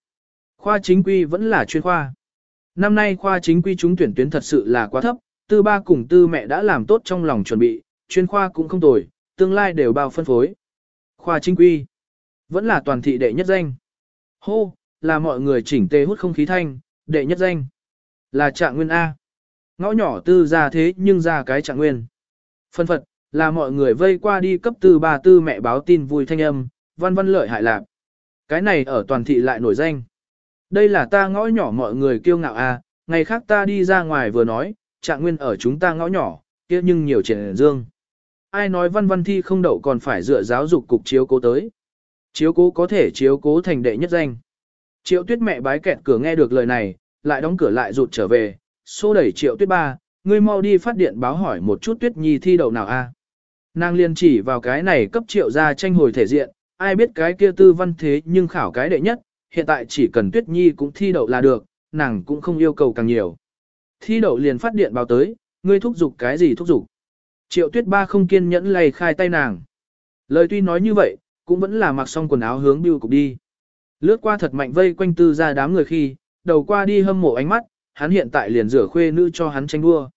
Khoa chính quy vẫn là chuyên khoa. Năm nay khoa chính quy chúng tuyển tuyến thật sự là quá thấp, tư ba cùng tư mẹ đã làm tốt trong lòng chuẩn bị, chuyên khoa cũng không tồi, tương lai đều bao phân phối. Khoa chính quy, vẫn là toàn thị đệ nhất danh. Hô, là mọi người chỉnh tê hút không khí thanh, đệ nhất danh. Là trạng nguyên A. Ngõ nhỏ tư ra thế nhưng ra cái trạng nguyên. Phân phật, là mọi người vây qua đi cấp tư ba tư mẹ báo tin vui thanh âm, văn văn lợi hại lạc. Cái này ở toàn thị lại nổi danh. Đây là ta ngõ nhỏ mọi người kiêu ngạo a, ngày khác ta đi ra ngoài vừa nói, trạng nguyên ở chúng ta ngõ nhỏ, kia nhưng nhiều triển dương. Ai nói văn văn thi không đậu còn phải dựa giáo dục cục chiếu cố tới. Chiếu cố có thể chiếu cố thành đệ nhất danh. Triệu tuyết mẹ bái kẹt cửa nghe được lời này, lại đóng cửa lại rụt trở về, xô đẩy triệu tuyết ba, ngươi mau đi phát điện báo hỏi một chút tuyết nhi thi đậu nào a. Nàng liên chỉ vào cái này cấp triệu ra tranh hồi thể diện, ai biết cái kia tư văn thế nhưng khảo cái đệ nhất, hiện tại chỉ cần tuyết nhi cũng thi đậu là được, nàng cũng không yêu cầu càng nhiều. Thi đậu liền phát điện báo tới, ngươi thúc giục cái gì thúc giục. Triệu tuyết ba không kiên nhẫn lay khai tay nàng. Lời tuy nói như vậy, cũng vẫn là mặc xong quần áo hướng bưu cục đi. Lướt qua thật mạnh vây quanh tư ra đám người khi, đầu qua đi hâm mộ ánh mắt, hắn hiện tại liền rửa khuê nữ cho hắn tranh đua.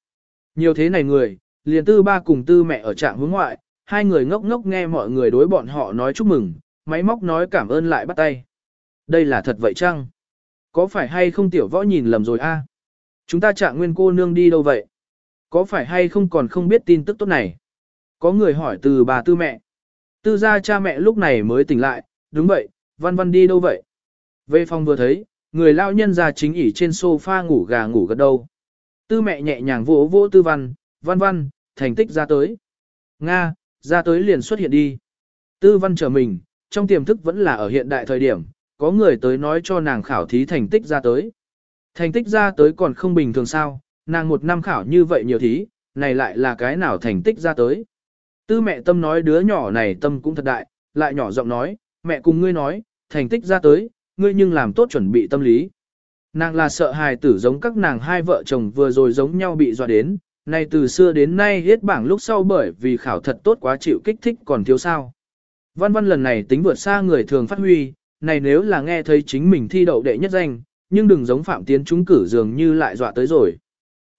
Nhiều thế này người, liền tư ba cùng tư mẹ ở trạng hướng ngoại, hai người ngốc ngốc nghe mọi người đối bọn họ nói chúc mừng, máy móc nói cảm ơn lại bắt tay. Đây là thật vậy chăng? Có phải hay không tiểu võ nhìn lầm rồi a? À? Chúng ta trạng nguyên cô nương đi đâu vậy? Có phải hay không còn không biết tin tức tốt này? Có người hỏi từ bà tư mẹ. Tư gia cha mẹ lúc này mới tỉnh lại, đúng vậy, văn văn đi đâu vậy? Về phòng vừa thấy, người lao nhân ra chính ỉ trên sofa ngủ gà ngủ gật đâu. Tư mẹ nhẹ nhàng vỗ vỗ tư văn, văn văn, thành tích ra tới. Nga, ra tới liền xuất hiện đi. Tư văn trở mình, trong tiềm thức vẫn là ở hiện đại thời điểm, có người tới nói cho nàng khảo thí thành tích ra tới. Thành tích ra tới còn không bình thường sao, nàng một năm khảo như vậy nhiều thí, này lại là cái nào thành tích ra tới. Tư mẹ tâm nói đứa nhỏ này tâm cũng thật đại, lại nhỏ giọng nói, mẹ cùng ngươi nói, thành tích ra tới, ngươi nhưng làm tốt chuẩn bị tâm lý. Nàng là sợ hài tử giống các nàng hai vợ chồng vừa rồi giống nhau bị dọa đến, này từ xưa đến nay hết bảng lúc sau bởi vì khảo thật tốt quá chịu kích thích còn thiếu sao. Văn văn lần này tính vượt xa người thường phát huy, này nếu là nghe thấy chính mình thi đậu đệ nhất danh, nhưng đừng giống phạm tiến trúng cử dường như lại dọa tới rồi.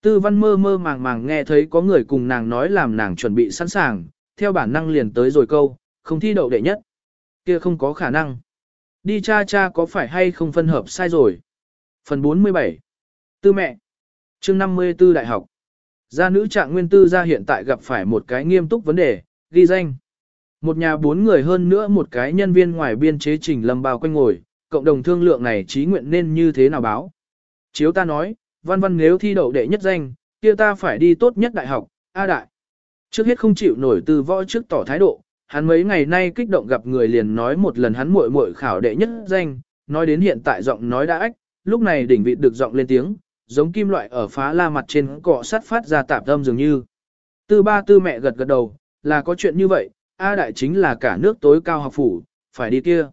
Tư văn mơ mơ màng màng nghe thấy có người cùng nàng nói làm nàng chuẩn bị sẵn sàng, theo bản năng liền tới rồi câu, không thi đậu đệ nhất. kia không có khả năng. Đi cha cha có phải hay không phân hợp sai rồi. Phần 47 Tư mẹ chương 54 Đại học Gia nữ trạng nguyên tư gia hiện tại gặp phải một cái nghiêm túc vấn đề, ghi danh. Một nhà bốn người hơn nữa một cái nhân viên ngoài biên chế trình lâm bao quanh ngồi, cộng đồng thương lượng này trí nguyện nên như thế nào báo. Chiếu ta nói, văn văn nếu thi đậu đệ nhất danh, kia ta phải đi tốt nhất đại học, A đại. Trước hết không chịu nổi từ võ trước tỏ thái độ, hắn mấy ngày nay kích động gặp người liền nói một lần hắn muội muội khảo đệ nhất danh, nói đến hiện tại giọng nói đã ách, lúc này đỉnh vị được giọng lên tiếng, giống kim loại ở phá la mặt trên cọ sắt phát ra tạp âm dường như. Tư ba tư mẹ gật gật đầu, là có chuyện như vậy, A đại chính là cả nước tối cao học phủ, phải đi kia.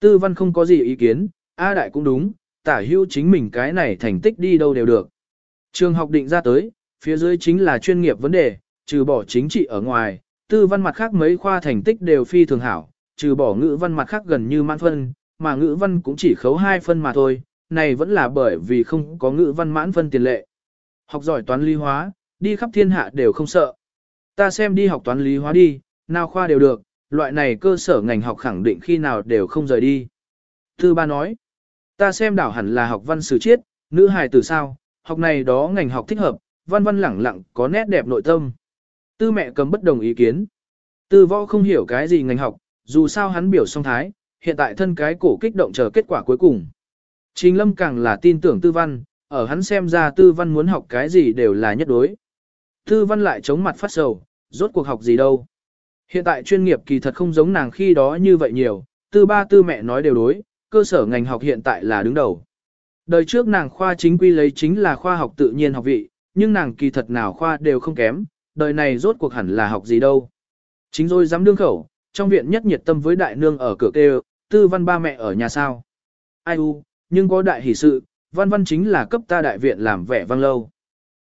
Tư văn không có gì ý kiến, A đại cũng đúng, tả hưu chính mình cái này thành tích đi đâu đều được. Trường học định ra tới, phía dưới chính là chuyên nghiệp vấn đề, trừ bỏ chính trị ở ngoài, tư văn mặt khác mấy khoa thành tích đều phi thường hảo, trừ bỏ ngữ văn mặt khác gần như mãn phân, mà ngữ văn cũng chỉ khấu 2 phân mà thôi, này vẫn là bởi vì không có ngữ văn mãn phân tiền lệ. Học giỏi toán lý hóa, đi khắp thiên hạ đều không sợ. Ta xem đi học toán lý hóa đi, nào khoa đều được, loại này cơ sở ngành học khẳng định khi nào đều không rời đi. Tư ba nói, ta xem đảo hẳn là học văn sử triết, nữ hài từ sao, học này đó ngành học thích hợp, văn văn lẳng lặng có nét đẹp nội tâm. Tư mẹ cầm bất đồng ý kiến. Tư võ không hiểu cái gì ngành học, dù sao hắn biểu song thái, hiện tại thân cái cổ kích động chờ kết quả cuối cùng. Trình lâm càng là tin tưởng tư văn, ở hắn xem ra tư văn muốn học cái gì đều là nhất đối. Tư văn lại chống mặt phát sầu, rốt cuộc học gì đâu. Hiện tại chuyên nghiệp kỳ thật không giống nàng khi đó như vậy nhiều, tư ba tư mẹ nói đều đối, cơ sở ngành học hiện tại là đứng đầu. Đời trước nàng khoa chính quy lấy chính là khoa học tự nhiên học vị, nhưng nàng kỳ thật nào khoa đều không kém, đời này rốt cuộc hẳn là học gì đâu. Chính rồi dám đương khẩu, trong viện nhất nhiệt tâm với đại nương ở cửa kêu, tư văn ba mẹ ở nhà sao. Ai u, nhưng có đại hỷ sự, văn văn chính là cấp ta đại viện làm vẻ vang lâu.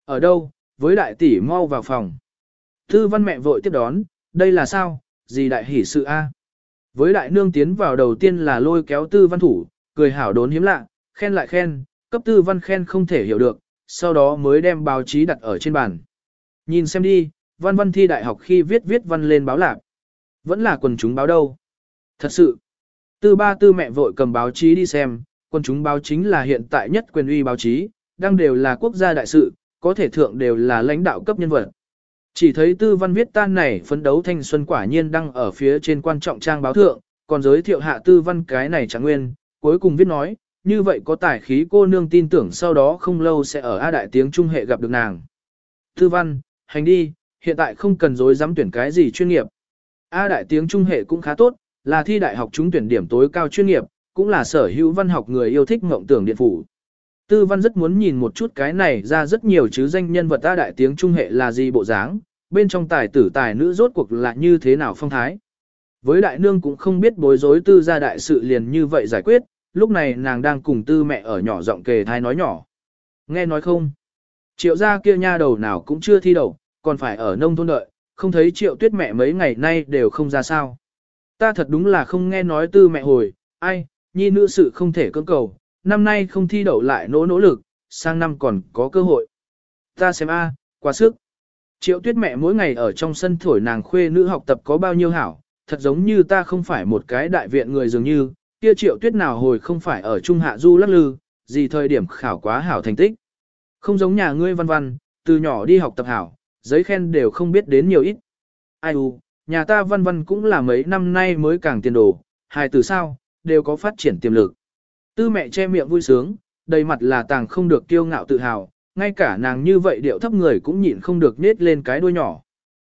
Ở đâu, với đại tỷ mau vào phòng. Tư văn mẹ vội tiếp đón, đây là sao, gì đại hỉ sự a? Với đại nương tiến vào đầu tiên là lôi kéo tư văn thủ, cười hảo đốn hiếm lạ, khen lại khen, cấp tư văn khen không thể hiểu được, sau đó mới đem báo chí đặt ở trên bàn. Nhìn xem đi, văn văn thi đại học khi viết viết văn lên báo lạc. Vẫn là quần chúng báo đâu. Thật sự, tư ba tư mẹ vội cầm báo chí đi xem, quần chúng báo chính là hiện tại nhất quyền uy báo chí, đang đều là quốc gia đại sự, có thể thượng đều là lãnh đạo cấp nhân vật. Chỉ thấy tư văn viết tan này phấn đấu thanh xuân quả nhiên đăng ở phía trên quan trọng trang báo thượng, còn giới thiệu hạ tư văn cái này chẳng nguyên, cuối cùng viết nói, như vậy có tài khí cô nương tin tưởng sau đó không lâu sẽ ở A Đại tiếng Trung hệ gặp được nàng. Tư văn, hành đi, hiện tại không cần dối dám tuyển cái gì chuyên nghiệp. A Đại tiếng Trung hệ cũng khá tốt, là thi đại học trúng tuyển điểm tối cao chuyên nghiệp, cũng là sở hữu văn học người yêu thích mộng tưởng điện phủ. Tư văn rất muốn nhìn một chút cái này ra rất nhiều chứ danh nhân vật ta Đại tiếng Trung hệ là gì bộ dáng, bên trong tài tử tài nữ rốt cuộc là như thế nào phong thái. Với đại nương cũng không biết bối rối tư gia đại sự liền như vậy giải quyết, lúc này nàng đang cùng tư mẹ ở nhỏ giọng kề thai nói nhỏ. Nghe nói không? Triệu gia kia nha đầu nào cũng chưa thi đầu, còn phải ở nông thôn đợi, không thấy triệu tuyết mẹ mấy ngày nay đều không ra sao. Ta thật đúng là không nghe nói tư mẹ hồi, ai, nhi nữ sự không thể cưỡng cầu, năm nay không thi đậu lại nỗ nỗ lực, sang năm còn có cơ hội. Ta xem a, quá sức. Triệu tuyết mẹ mỗi ngày ở trong sân thổi nàng khuê nữ học tập có bao nhiêu hảo, thật giống như ta không phải một cái đại viện người dường như, kia triệu tuyết nào hồi không phải ở trung hạ du lắc lư, gì thời điểm khảo quá hảo thành tích. Không giống nhà ngươi văn văn, từ nhỏ đi học tập hảo, giấy khen đều không biết đến nhiều ít. Ai u, nhà ta văn văn cũng là mấy năm nay mới càng tiền đồ, hai từ sao, đều có phát triển tiềm lực. Tư mẹ che miệng vui sướng, đầy mặt là tàng không được kiêu ngạo tự hào, ngay cả nàng như vậy điệu thấp người cũng nhịn không được nết lên cái đuôi nhỏ.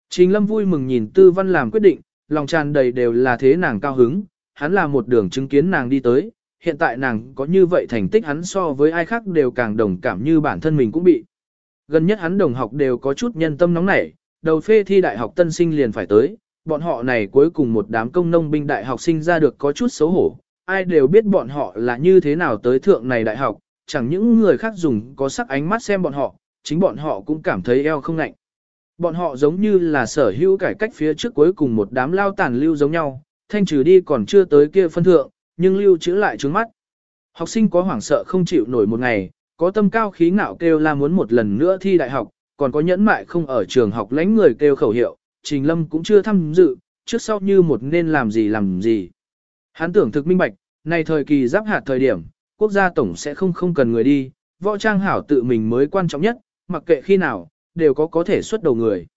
Trình lâm vui mừng nhìn tư văn làm quyết định, lòng tràn đầy đều là thế nàng cao hứng, hắn là một đường chứng kiến nàng đi tới, hiện tại nàng có như vậy thành tích hắn so với ai khác đều càng đồng cảm như bản thân mình cũng bị. Gần nhất hắn đồng học đều có chút nhân tâm nóng nảy, đầu phê thi đại học tân sinh liền phải tới, bọn họ này cuối cùng một đám công nông binh đại học sinh ra được có chút xấu hổ, ai đều biết bọn họ là như thế nào tới thượng này đại học, chẳng những người khác dùng có sắc ánh mắt xem bọn họ, chính bọn họ cũng cảm thấy eo không lạnh. Bọn họ giống như là sở hữu cải cách phía trước cuối cùng một đám lao tàn lưu giống nhau, thanh trừ đi còn chưa tới kia phân thượng, nhưng lưu trữ lại trướng mắt. Học sinh có hoảng sợ không chịu nổi một ngày, có tâm cao khí ngạo kêu la muốn một lần nữa thi đại học, còn có nhẫn mại không ở trường học lãnh người kêu khẩu hiệu, Trình Lâm cũng chưa tham dự, trước sau như một nên làm gì làm gì. Hắn tưởng thực minh bạch, này thời kỳ giáp hạt thời điểm, quốc gia tổng sẽ không không cần người đi, võ trang hảo tự mình mới quan trọng nhất, mặc kệ khi nào, đều có có thể xuất đầu người.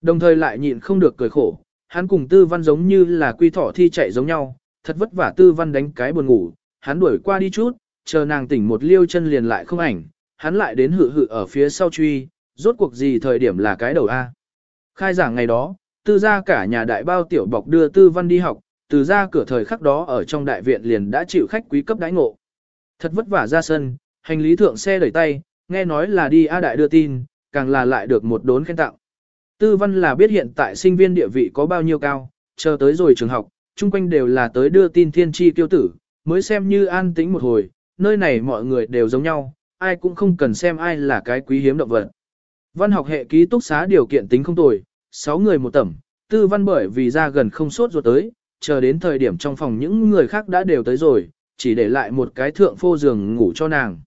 Đồng thời lại nhịn không được cười khổ, hắn cùng tư văn giống như là quy thỏ thi chạy giống nhau, thật vất vả tư văn đánh cái buồn ngủ, hắn đuổi qua đi chút, chờ nàng tỉnh một liêu chân liền lại không ảnh, hắn lại đến hự hự ở phía sau truy, rốt cuộc gì thời điểm là cái đầu A. Khai giảng ngày đó, tư gia cả nhà đại bao tiểu bọc đưa tư văn đi học, từ ra cửa thời khắc đó ở trong đại viện liền đã chịu khách quý cấp đãi ngộ. Thật vất vả ra sân, hành lý thượng xe đẩy tay, nghe nói là đi A đại đưa tin, càng là lại được một đốn khen tặng. Tư văn là biết hiện tại sinh viên địa vị có bao nhiêu cao, chờ tới rồi trường học, chung quanh đều là tới đưa tin thiên tri tiêu tử, mới xem như an tĩnh một hồi, nơi này mọi người đều giống nhau, ai cũng không cần xem ai là cái quý hiếm động vật. Văn học hệ ký túc xá điều kiện tính không tồi, 6 người một tẩm, tư văn bởi vì ra gần không sốt ruột tới, chờ đến thời điểm trong phòng những người khác đã đều tới rồi, chỉ để lại một cái thượng phô giường ngủ cho nàng.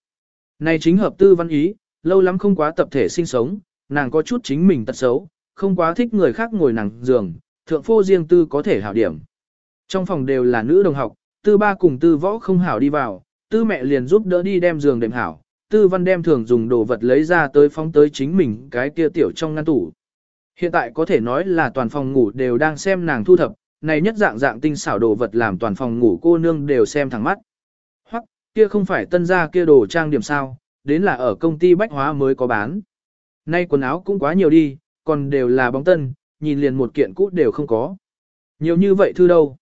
Này chính hợp tư văn ý, lâu lắm không quá tập thể sinh sống, nàng có chút chính mình tật xấu, không quá thích người khác ngồi nàng giường, thượng phô riêng tư có thể hảo điểm. Trong phòng đều là nữ đồng học, tư ba cùng tư võ không hảo đi vào, tư mẹ liền giúp đỡ đi đem giường đệm hảo, tư văn đem thường dùng đồ vật lấy ra tới phóng tới chính mình cái kia tiểu trong ngăn tủ. Hiện tại có thể nói là toàn phòng ngủ đều đang xem nàng thu thập, này nhất dạng dạng tinh xảo đồ vật làm toàn phòng ngủ cô nương đều xem thẳng mắt. Hoặc, kia không phải tân gia kia đồ trang điểm sao, đến là ở công ty bách hóa mới có bán. Nay quần áo cũng quá nhiều đi, còn đều là bóng tân, nhìn liền một kiện cũ đều không có. Nhiều như vậy thư đâu.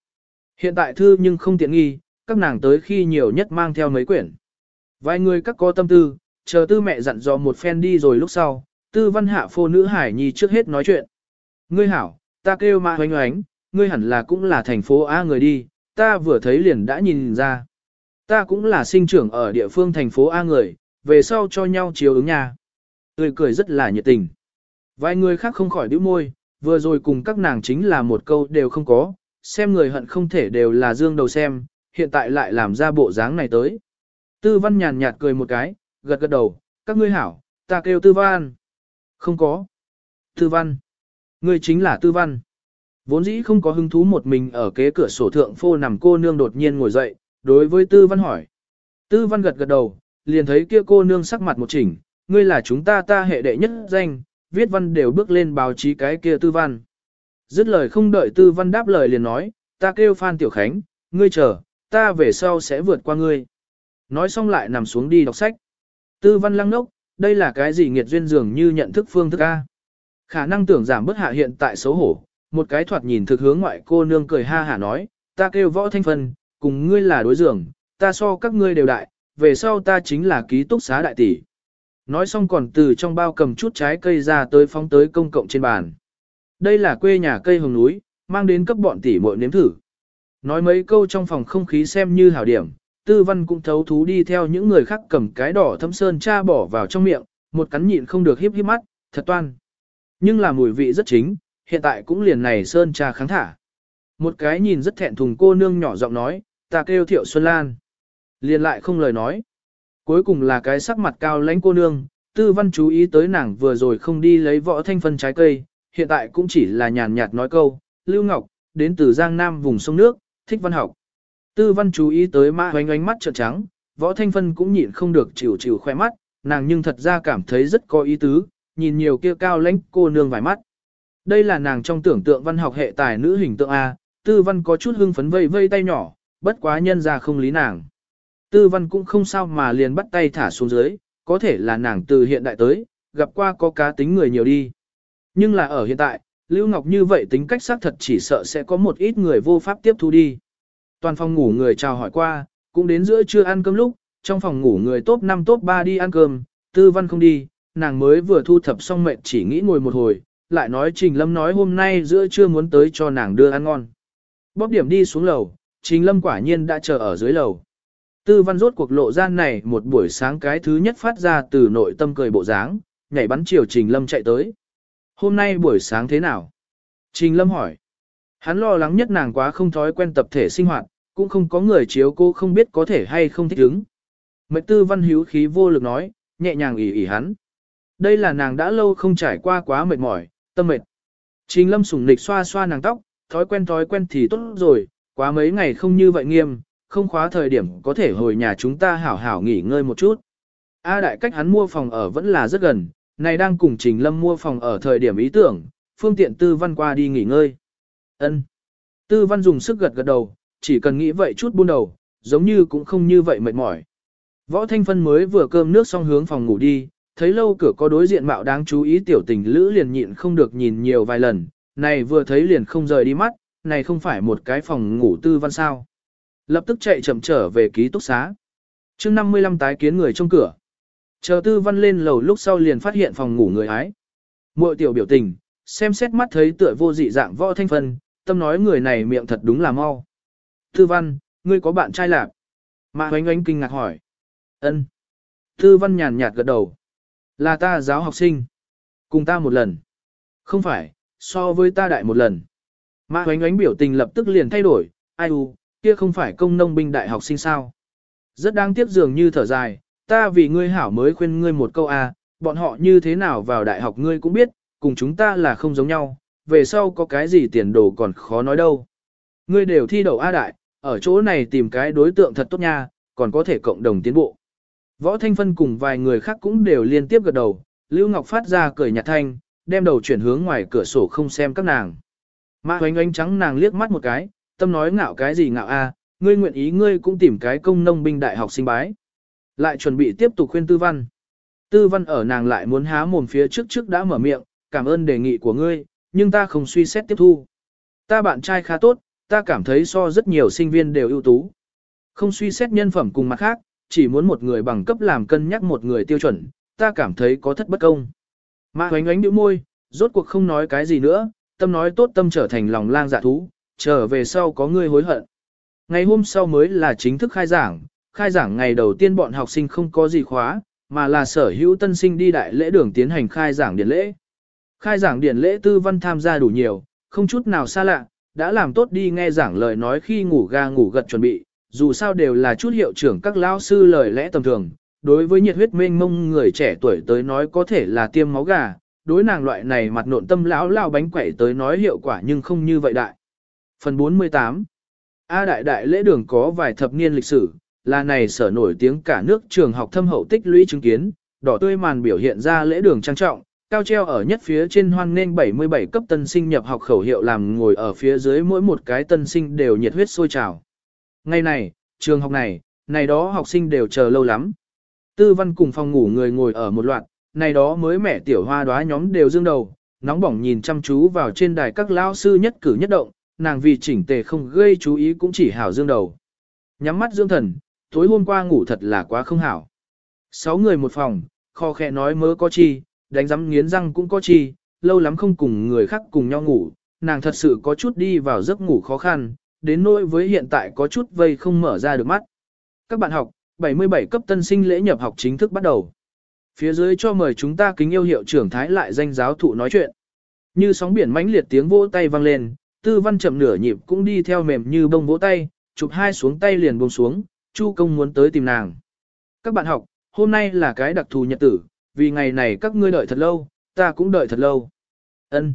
Hiện tại thư nhưng không tiện nghi, các nàng tới khi nhiều nhất mang theo mấy quyển. Vài người các có tâm tư, chờ tư mẹ dặn dò một phen đi rồi lúc sau, tư văn hạ phô nữ hải nhi trước hết nói chuyện. Ngươi hảo, ta kêu mà hoánh oánh, ngươi hẳn là cũng là thành phố A người đi, ta vừa thấy liền đã nhìn ra. Ta cũng là sinh trưởng ở địa phương thành phố A người, về sau cho nhau chiếu ứng nhà. Tươi cười rất là nhiệt tình. Vài người khác không khỏi đứa môi, vừa rồi cùng các nàng chính là một câu đều không có, xem người hận không thể đều là dương đầu xem, hiện tại lại làm ra bộ dáng này tới. Tư văn nhàn nhạt cười một cái, gật gật đầu, các ngươi hảo, ta kêu tư văn. Không có. Tư văn. Ngươi chính là tư văn. Vốn dĩ không có hứng thú một mình ở kế cửa sổ thượng phô nằm cô nương đột nhiên ngồi dậy, đối với tư văn hỏi. Tư văn gật gật đầu, liền thấy kia cô nương sắc mặt một chỉnh, ngươi là chúng ta ta hệ đệ nhất danh, viết văn đều bước lên báo chí cái kia tư văn. Dứt lời không đợi tư văn đáp lời liền nói, ta kêu Phan Tiểu Khánh, ngươi chờ, ta về sau sẽ vượt qua ngươi. Nói xong lại nằm xuống đi đọc sách. Tư văn lăng nốc, đây là cái gì nghiệt duyên dường như nhận thức phương thức A. Khả năng tưởng giảm bất hạ hiện tại xấu hổ, một cái thoạt nhìn thực hướng ngoại cô nương cười ha hả nói, ta kêu võ thanh phân, cùng ngươi là đối giường, ta so các ngươi đều đại, về sau ta chính là ký túc xá đại tỷ. Nói xong còn từ trong bao cầm chút trái cây ra tới phóng tới công cộng trên bàn. Đây là quê nhà cây hồng núi, mang đến cấp bọn tỷ muội nếm thử. Nói mấy câu trong phòng không khí xem như hảo điểm, tư văn cũng thấu thú đi theo những người khác cầm cái đỏ thâm sơn cha bỏ vào trong miệng, một cắn nhịn không được hiếp hiếp mắt, thật toan. Nhưng là mùi vị rất chính, hiện tại cũng liền này sơn trà kháng thả. Một cái nhìn rất thẹn thùng cô nương nhỏ giọng nói, ta kêu thiệu Xuân Lan. Liền lại không lời nói. Cuối cùng là cái sắc mặt cao lãnh cô nương, tư văn chú ý tới nàng vừa rồi không đi lấy võ thanh phân trái cây, hiện tại cũng chỉ là nhàn nhạt nói câu, Lưu Ngọc, đến từ Giang Nam vùng sông nước, thích văn học. Tư văn chú ý tới mã hoánh ánh mắt trợn trắng, võ thanh phân cũng nhịn không được chịu chịu khoe mắt, nàng nhưng thật ra cảm thấy rất có ý tứ, nhìn nhiều kia cao lãnh cô nương vài mắt. Đây là nàng trong tưởng tượng văn học hệ tài nữ hình tượng A, tư văn có chút hưng phấn vây vây tay nhỏ, bất quá nhân ra không lý nàng. Tư văn cũng không sao mà liền bắt tay thả xuống dưới, có thể là nàng từ hiện đại tới, gặp qua có cá tính người nhiều đi. Nhưng là ở hiện tại, Lưu Ngọc như vậy tính cách xác thật chỉ sợ sẽ có một ít người vô pháp tiếp thu đi. Toàn phòng ngủ người chào hỏi qua, cũng đến giữa trưa ăn cơm lúc, trong phòng ngủ người top 5 top 3 đi ăn cơm, tư văn không đi, nàng mới vừa thu thập xong mệt chỉ nghĩ ngồi một hồi, lại nói Trình Lâm nói hôm nay giữa trưa muốn tới cho nàng đưa ăn ngon. Bóp điểm đi xuống lầu, Trình Lâm quả nhiên đã chờ ở dưới lầu. Tư văn rốt cuộc lộ gian này một buổi sáng cái thứ nhất phát ra từ nội tâm cười bộ dáng, nhảy bắn chiều Trình Lâm chạy tới. Hôm nay buổi sáng thế nào? Trình Lâm hỏi. Hắn lo lắng nhất nàng quá không thói quen tập thể sinh hoạt, cũng không có người chiếu cô không biết có thể hay không thích ứng. Mệnh tư văn hiếu khí vô lực nói, nhẹ nhàng ỉ ỉ hắn. Đây là nàng đã lâu không trải qua quá mệt mỏi, tâm mệt. Trình lâm sủng nịch xoa xoa nàng tóc, thói quen thói quen thì tốt rồi, quá mấy ngày không như vậy nghiêm, không khóa thời điểm có thể hồi nhà chúng ta hảo hảo nghỉ ngơi một chút. A đại cách hắn mua phòng ở vẫn là rất gần, này đang cùng Trình Lâm mua phòng ở thời điểm ý tưởng, phương tiện tư văn qua đi nghỉ ngơi. Ân. Tư văn dùng sức gật gật đầu, chỉ cần nghĩ vậy chút buôn đầu, giống như cũng không như vậy mệt mỏi. Võ Thanh Phân mới vừa cơm nước xong hướng phòng ngủ đi, thấy lâu cửa có đối diện mạo đáng chú ý tiểu tình lữ liền nhịn không được nhìn nhiều vài lần, này vừa thấy liền không rời đi mắt, này không phải một cái phòng ngủ tư văn sao. Lập tức chạy chậm trở về ký túc xá. chương 55 tái kiến người trong cửa. Chờ tư văn lên lầu lúc sau liền phát hiện phòng ngủ người ái. Mội tiểu biểu tình, xem xét mắt thấy tựa vô dị dạng võ thanh phân, tâm nói người này miệng thật đúng là mau. Tư văn, ngươi có bạn trai lạc? Mạ hoánh oánh kinh ngạc hỏi. ân Tư văn nhàn nhạt gật đầu. Là ta giáo học sinh. Cùng ta một lần. Không phải, so với ta đại một lần. Mã hoánh oánh biểu tình lập tức liền thay đổi. Ai u, kia không phải công nông binh đại học sinh sao. Rất đáng tiếc dường như thở dài, ta vì ngươi hảo mới khuyên ngươi một câu a, à, bọn họ như thế nào vào đại học ngươi cũng biết, cùng chúng ta là không giống nhau, về sau có cái gì tiền đồ còn khó nói đâu. Ngươi đều thi đậu A đại, ở chỗ này tìm cái đối tượng thật tốt nha, còn có thể cộng đồng tiến bộ. Võ Thanh Phân cùng vài người khác cũng đều liên tiếp gật đầu, Lưu Ngọc phát ra cười nhạt thanh, đem đầu chuyển hướng ngoài cửa sổ không xem các nàng. Mã hoánh oánh trắng nàng liếc mắt một cái, tâm nói ngạo cái gì ngạo a, à, ngươi nguyện ý ngươi cũng tìm cái công nông binh đại học sinh bái. Lại chuẩn bị tiếp tục khuyên tư văn. Tư văn ở nàng lại muốn há mồm phía trước trước đã mở miệng, cảm ơn đề nghị của ngươi, nhưng ta không suy xét tiếp thu. Ta bạn trai khá tốt, ta cảm thấy so rất nhiều sinh viên đều ưu tú. Không suy xét nhân phẩm cùng mặt khác, chỉ muốn một người bằng cấp làm cân nhắc một người tiêu chuẩn, ta cảm thấy có thất bất công. Mã hoánh ánh điệu môi, rốt cuộc không nói cái gì nữa, tâm nói tốt tâm trở thành lòng lang dạ thú, trở về sau có người hối hận. Ngày hôm sau mới là chính thức khai giảng, khai giảng ngày đầu tiên bọn học sinh không có gì khóa, mà là sở hữu tân sinh đi đại lễ đường tiến hành khai giảng điện lễ. Khai giảng điển lễ tư văn tham gia đủ nhiều, không chút nào xa lạ, đã làm tốt đi nghe giảng lời nói khi ngủ ga ngủ gật chuẩn bị, dù sao đều là chút hiệu trưởng các lao sư lời lẽ tầm thường. Đối với nhiệt huyết mênh mông người trẻ tuổi tới nói có thể là tiêm máu gà, đối nàng loại này mặt nộn tâm lão lao bánh quẩy tới nói hiệu quả nhưng không như vậy đại. Phần 48 A đại đại lễ đường có vài thập niên lịch sử, là này sở nổi tiếng cả nước trường học thâm hậu tích lũy chứng kiến, đỏ tươi màn biểu hiện ra lễ đường trang trọng, cao treo ở nhất phía trên hoan nên 77 cấp tân sinh nhập học khẩu hiệu làm ngồi ở phía dưới mỗi một cái tân sinh đều nhiệt huyết sôi trào. Ngày này, trường học này, này đó học sinh đều chờ lâu lắm. Tư văn cùng phòng ngủ người ngồi ở một loạt, này đó mới mẻ tiểu hoa đóa nhóm đều dương đầu, nóng bỏng nhìn chăm chú vào trên đài các lao sư nhất cử nhất động, nàng vì chỉnh tề không gây chú ý cũng chỉ hảo dương đầu. Nhắm mắt dương thần, tối hôm qua ngủ thật là quá không hảo. Sáu người một phòng, kho khẽ nói mớ có chi, đánh rắm nghiến răng cũng có chi, lâu lắm không cùng người khác cùng nhau ngủ, nàng thật sự có chút đi vào giấc ngủ khó khăn, đến nỗi với hiện tại có chút vây không mở ra được mắt. Các bạn học, 77 cấp tân sinh lễ nhập học chính thức bắt đầu. Phía dưới cho mời chúng ta kính yêu hiệu trưởng Thái lại danh giáo thụ nói chuyện. Như sóng biển mãnh liệt tiếng vỗ tay vang lên, tư văn chậm nửa nhịp cũng đi theo mềm như bông vỗ tay, chụp hai xuống tay liền buông xuống, Chu công muốn tới tìm nàng. Các bạn học, hôm nay là cái đặc thù nhật tử, vì ngày này các ngươi đợi thật lâu, ta cũng đợi thật lâu. Ân.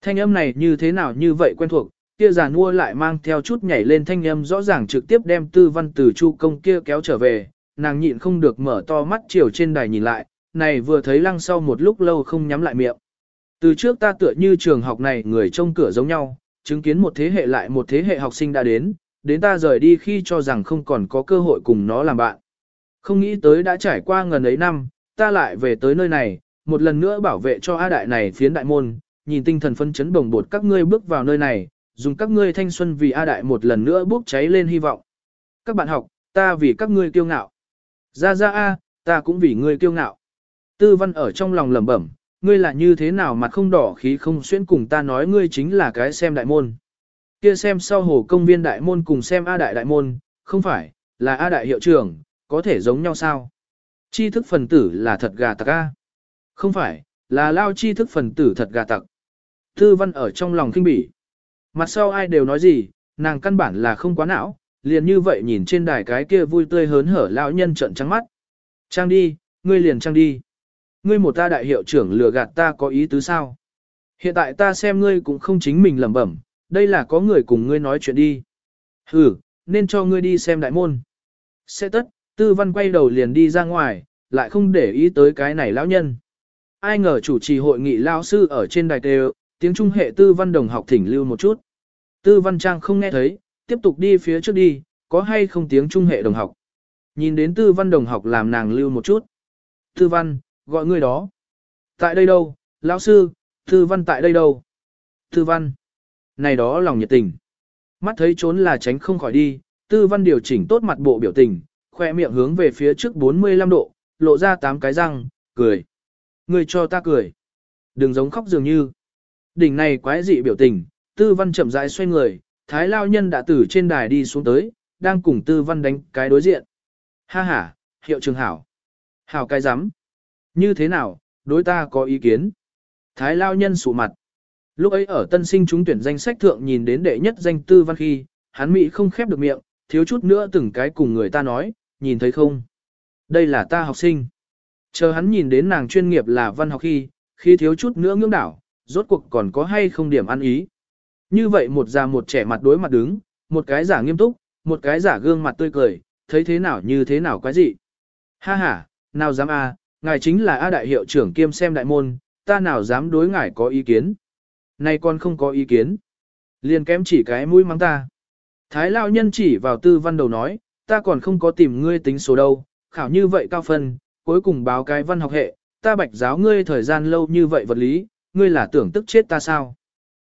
Thanh âm này như thế nào như vậy quen thuộc, kia già nua lại mang theo chút nhảy lên thanh âm rõ ràng trực tiếp đem tư văn từ chu công kia kéo trở về, nàng nhịn không được mở to mắt chiều trên đài nhìn lại, này vừa thấy lăng sau một lúc lâu không nhắm lại miệng. Từ trước ta tựa như trường học này người trông cửa giống nhau, chứng kiến một thế hệ lại một thế hệ học sinh đã đến, đến ta rời đi khi cho rằng không còn có cơ hội cùng nó làm bạn. Không nghĩ tới đã trải qua ngần ấy năm, ta lại về tới nơi này, một lần nữa bảo vệ cho A Đại này phiến đại môn, nhìn tinh thần phân chấn bồng bột các ngươi bước vào nơi này, dùng các ngươi thanh xuân vì A Đại một lần nữa bốc cháy lên hy vọng. Các bạn học, ta vì các ngươi kiêu ngạo. Ra ra A, ta cũng vì ngươi kiêu ngạo. Tư văn ở trong lòng lẩm bẩm, ngươi là như thế nào mặt không đỏ khí không xuyên cùng ta nói ngươi chính là cái xem đại môn. Kia xem sau hồ công viên đại môn cùng xem A đại đại môn, không phải, là A đại hiệu trưởng, có thể giống nhau sao? Chi thức phần tử là thật gà tặc A. Không phải, là lao chi thức phần tử thật gà tặc. Tư văn ở trong lòng kinh bỉ. Mặt sau ai đều nói gì, nàng căn bản là không quá não, liền như vậy nhìn trên đài cái kia vui tươi hớn hở lão nhân trợn trắng mắt. Trang đi, ngươi liền trang đi. Ngươi một ta đại hiệu trưởng lừa gạt ta có ý tứ sao? Hiện tại ta xem ngươi cũng không chính mình lẩm bẩm, đây là có người cùng ngươi nói chuyện đi. Ừ, nên cho ngươi đi xem đại môn. Sẽ tất, tư văn quay đầu liền đi ra ngoài, lại không để ý tới cái này lão nhân. Ai ngờ chủ trì hội nghị lao sư ở trên đài tê tiếng trung hệ tư văn đồng học thỉnh lưu một chút. Tư văn trang không nghe thấy, tiếp tục đi phía trước đi, có hay không tiếng trung hệ đồng học. Nhìn đến tư văn đồng học làm nàng lưu một chút. Tư văn, gọi người đó. Tại đây đâu, lão sư, tư văn tại đây đâu. Tư văn này đó lòng nhiệt tình. Mắt thấy trốn là tránh không khỏi đi, tư văn điều chỉnh tốt mặt bộ biểu tình, khoe miệng hướng về phía trước 45 độ, lộ ra tám cái răng, cười. Người cho ta cười. Đừng giống khóc dường như. Đỉnh này quái dị biểu tình, tư văn chậm rãi xoay người, thái lao nhân đã từ trên đài đi xuống tới, đang cùng tư văn đánh cái đối diện. Ha ha, hiệu trường hảo. Hảo cái rắm Như thế nào, đối ta có ý kiến. Thái lao nhân sụ mặt. Lúc ấy ở tân sinh chúng tuyển danh sách thượng nhìn đến đệ nhất danh tư văn khi, hắn Mỹ không khép được miệng, thiếu chút nữa từng cái cùng người ta nói, nhìn thấy không? Đây là ta học sinh. Chờ hắn nhìn đến nàng chuyên nghiệp là văn học khi, khi thiếu chút nữa ngưỡng đảo, rốt cuộc còn có hay không điểm ăn ý. Như vậy một già một trẻ mặt đối mặt đứng, một cái giả nghiêm túc, một cái giả gương mặt tươi cười, thấy thế nào như thế nào quái gì. Ha ha, nào dám a, à, ngài chính là A đại hiệu trưởng kiêm xem đại môn, ta nào dám đối ngài có ý kiến. Nay con không có ý kiến. Liền kém chỉ cái mũi mắng ta. Thái lão nhân chỉ vào tư văn đầu nói, ta còn không có tìm ngươi tính số đâu, khảo như vậy cao phân, cuối cùng báo cái văn học hệ, ta bạch giáo ngươi thời gian lâu như vậy vật lý, ngươi là tưởng tức chết ta sao.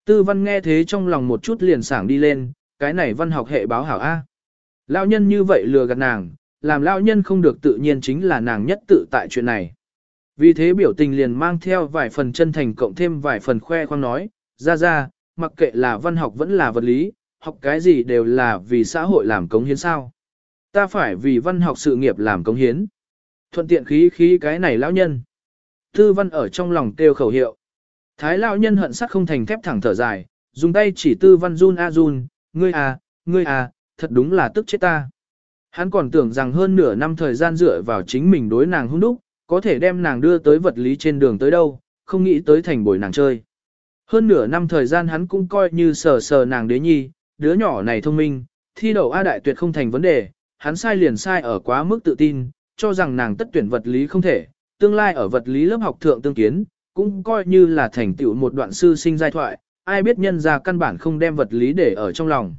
Tư văn nghe thế trong lòng một chút liền sảng đi lên, cái này văn học hệ báo hảo A. Lão nhân như vậy lừa gạt nàng, làm lão nhân không được tự nhiên chính là nàng nhất tự tại chuyện này. Vì thế biểu tình liền mang theo vài phần chân thành cộng thêm vài phần khoe khoang nói, ra ra, mặc kệ là văn học vẫn là vật lý, học cái gì đều là vì xã hội làm cống hiến sao. Ta phải vì văn học sự nghiệp làm cống hiến. Thuận tiện khí khí cái này lão nhân. Tư văn ở trong lòng kêu khẩu hiệu. Thái lão nhân hận sắt không thành thép thẳng thở dài, dùng tay chỉ tư văn run a run, ngươi à, ngươi à, thật đúng là tức chết ta. Hắn còn tưởng rằng hơn nửa năm thời gian dựa vào chính mình đối nàng hung đúc, có thể đem nàng đưa tới vật lý trên đường tới đâu, không nghĩ tới thành bồi nàng chơi. Hơn nửa năm thời gian hắn cũng coi như sờ sờ nàng đế nhi, đứa nhỏ này thông minh, thi đậu A đại tuyệt không thành vấn đề, hắn sai liền sai ở quá mức tự tin, cho rằng nàng tất tuyển vật lý không thể, tương lai ở vật lý lớp học thượng tương kiến, cũng coi như là thành tựu một đoạn sư sinh giai thoại, ai biết nhân ra căn bản không đem vật lý để ở trong lòng.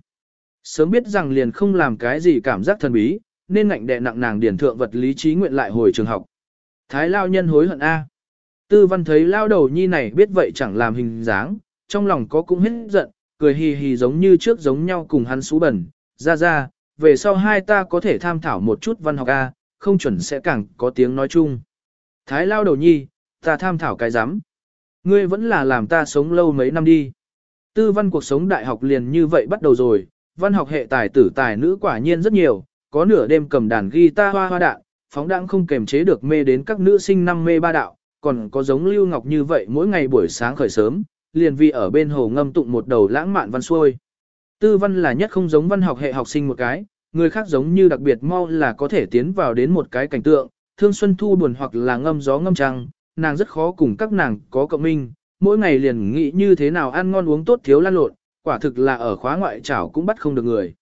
Sớm biết rằng liền không làm cái gì cảm giác thần bí, nên ngạnh đè nặng nàng điển thượng vật lý trí nguyện lại hồi trường học. Thái lao nhân hối hận A. Tư văn thấy lao đầu nhi này biết vậy chẳng làm hình dáng, trong lòng có cũng hết giận, cười hì hì giống như trước giống nhau cùng hắn xú bẩn, ra ra, về sau hai ta có thể tham thảo một chút văn học A, không chuẩn sẽ càng có tiếng nói chung. Thái lao đầu nhi, ta tham thảo cái giám, Ngươi vẫn là làm ta sống lâu mấy năm đi. Tư văn cuộc sống đại học liền như vậy bắt đầu rồi, văn học hệ tài tử tài nữ quả nhiên rất nhiều, có nửa đêm cầm đàn guitar hoa hoa đạn, phóng đãng không kềm chế được mê đến các nữ sinh năm mê ba đạo, còn có giống Lưu Ngọc như vậy mỗi ngày buổi sáng khởi sớm, liền vì ở bên hồ ngâm tụng một đầu lãng mạn văn xuôi. Tư văn là nhất không giống văn học hệ học sinh một cái, người khác giống như đặc biệt mau là có thể tiến vào đến một cái cảnh tượng, thương xuân thu buồn hoặc là ngâm gió ngâm trăng, nàng rất khó cùng các nàng có cộng minh, mỗi ngày liền nghĩ như thế nào ăn ngon uống tốt thiếu lan lộn, quả thực là ở khóa ngoại trảo cũng bắt không được người.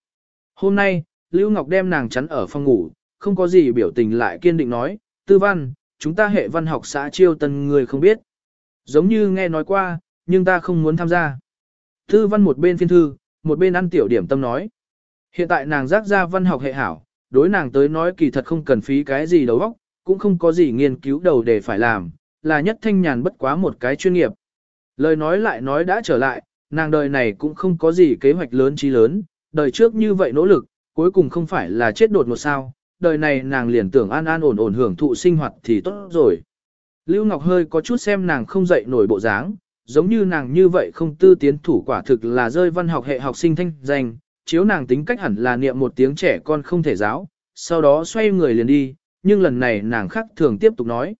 Hôm nay, Lưu Ngọc đem nàng chắn ở phòng ngủ, không có gì biểu tình lại kiên định nói, tư văn, chúng ta hệ văn học xã chiêu tân người không biết. Giống như nghe nói qua, nhưng ta không muốn tham gia. Tư văn một bên phiên thư, một bên ăn tiểu điểm tâm nói. Hiện tại nàng giác ra văn học hệ hảo, đối nàng tới nói kỳ thật không cần phí cái gì đầu óc, cũng không có gì nghiên cứu đầu để phải làm, là nhất thanh nhàn bất quá một cái chuyên nghiệp. Lời nói lại nói đã trở lại, nàng đời này cũng không có gì kế hoạch lớn chí lớn, đời trước như vậy nỗ lực, cuối cùng không phải là chết đột một sao, đời này nàng liền tưởng an an ổn ổn hưởng thụ sinh hoạt thì tốt rồi. Lưu Ngọc hơi có chút xem nàng không dậy nổi bộ dáng, giống như nàng như vậy không tư tiến thủ quả thực là rơi văn học hệ học sinh thanh danh, chiếu nàng tính cách hẳn là niệm một tiếng trẻ con không thể giáo, sau đó xoay người liền đi, nhưng lần này nàng khác thường tiếp tục nói.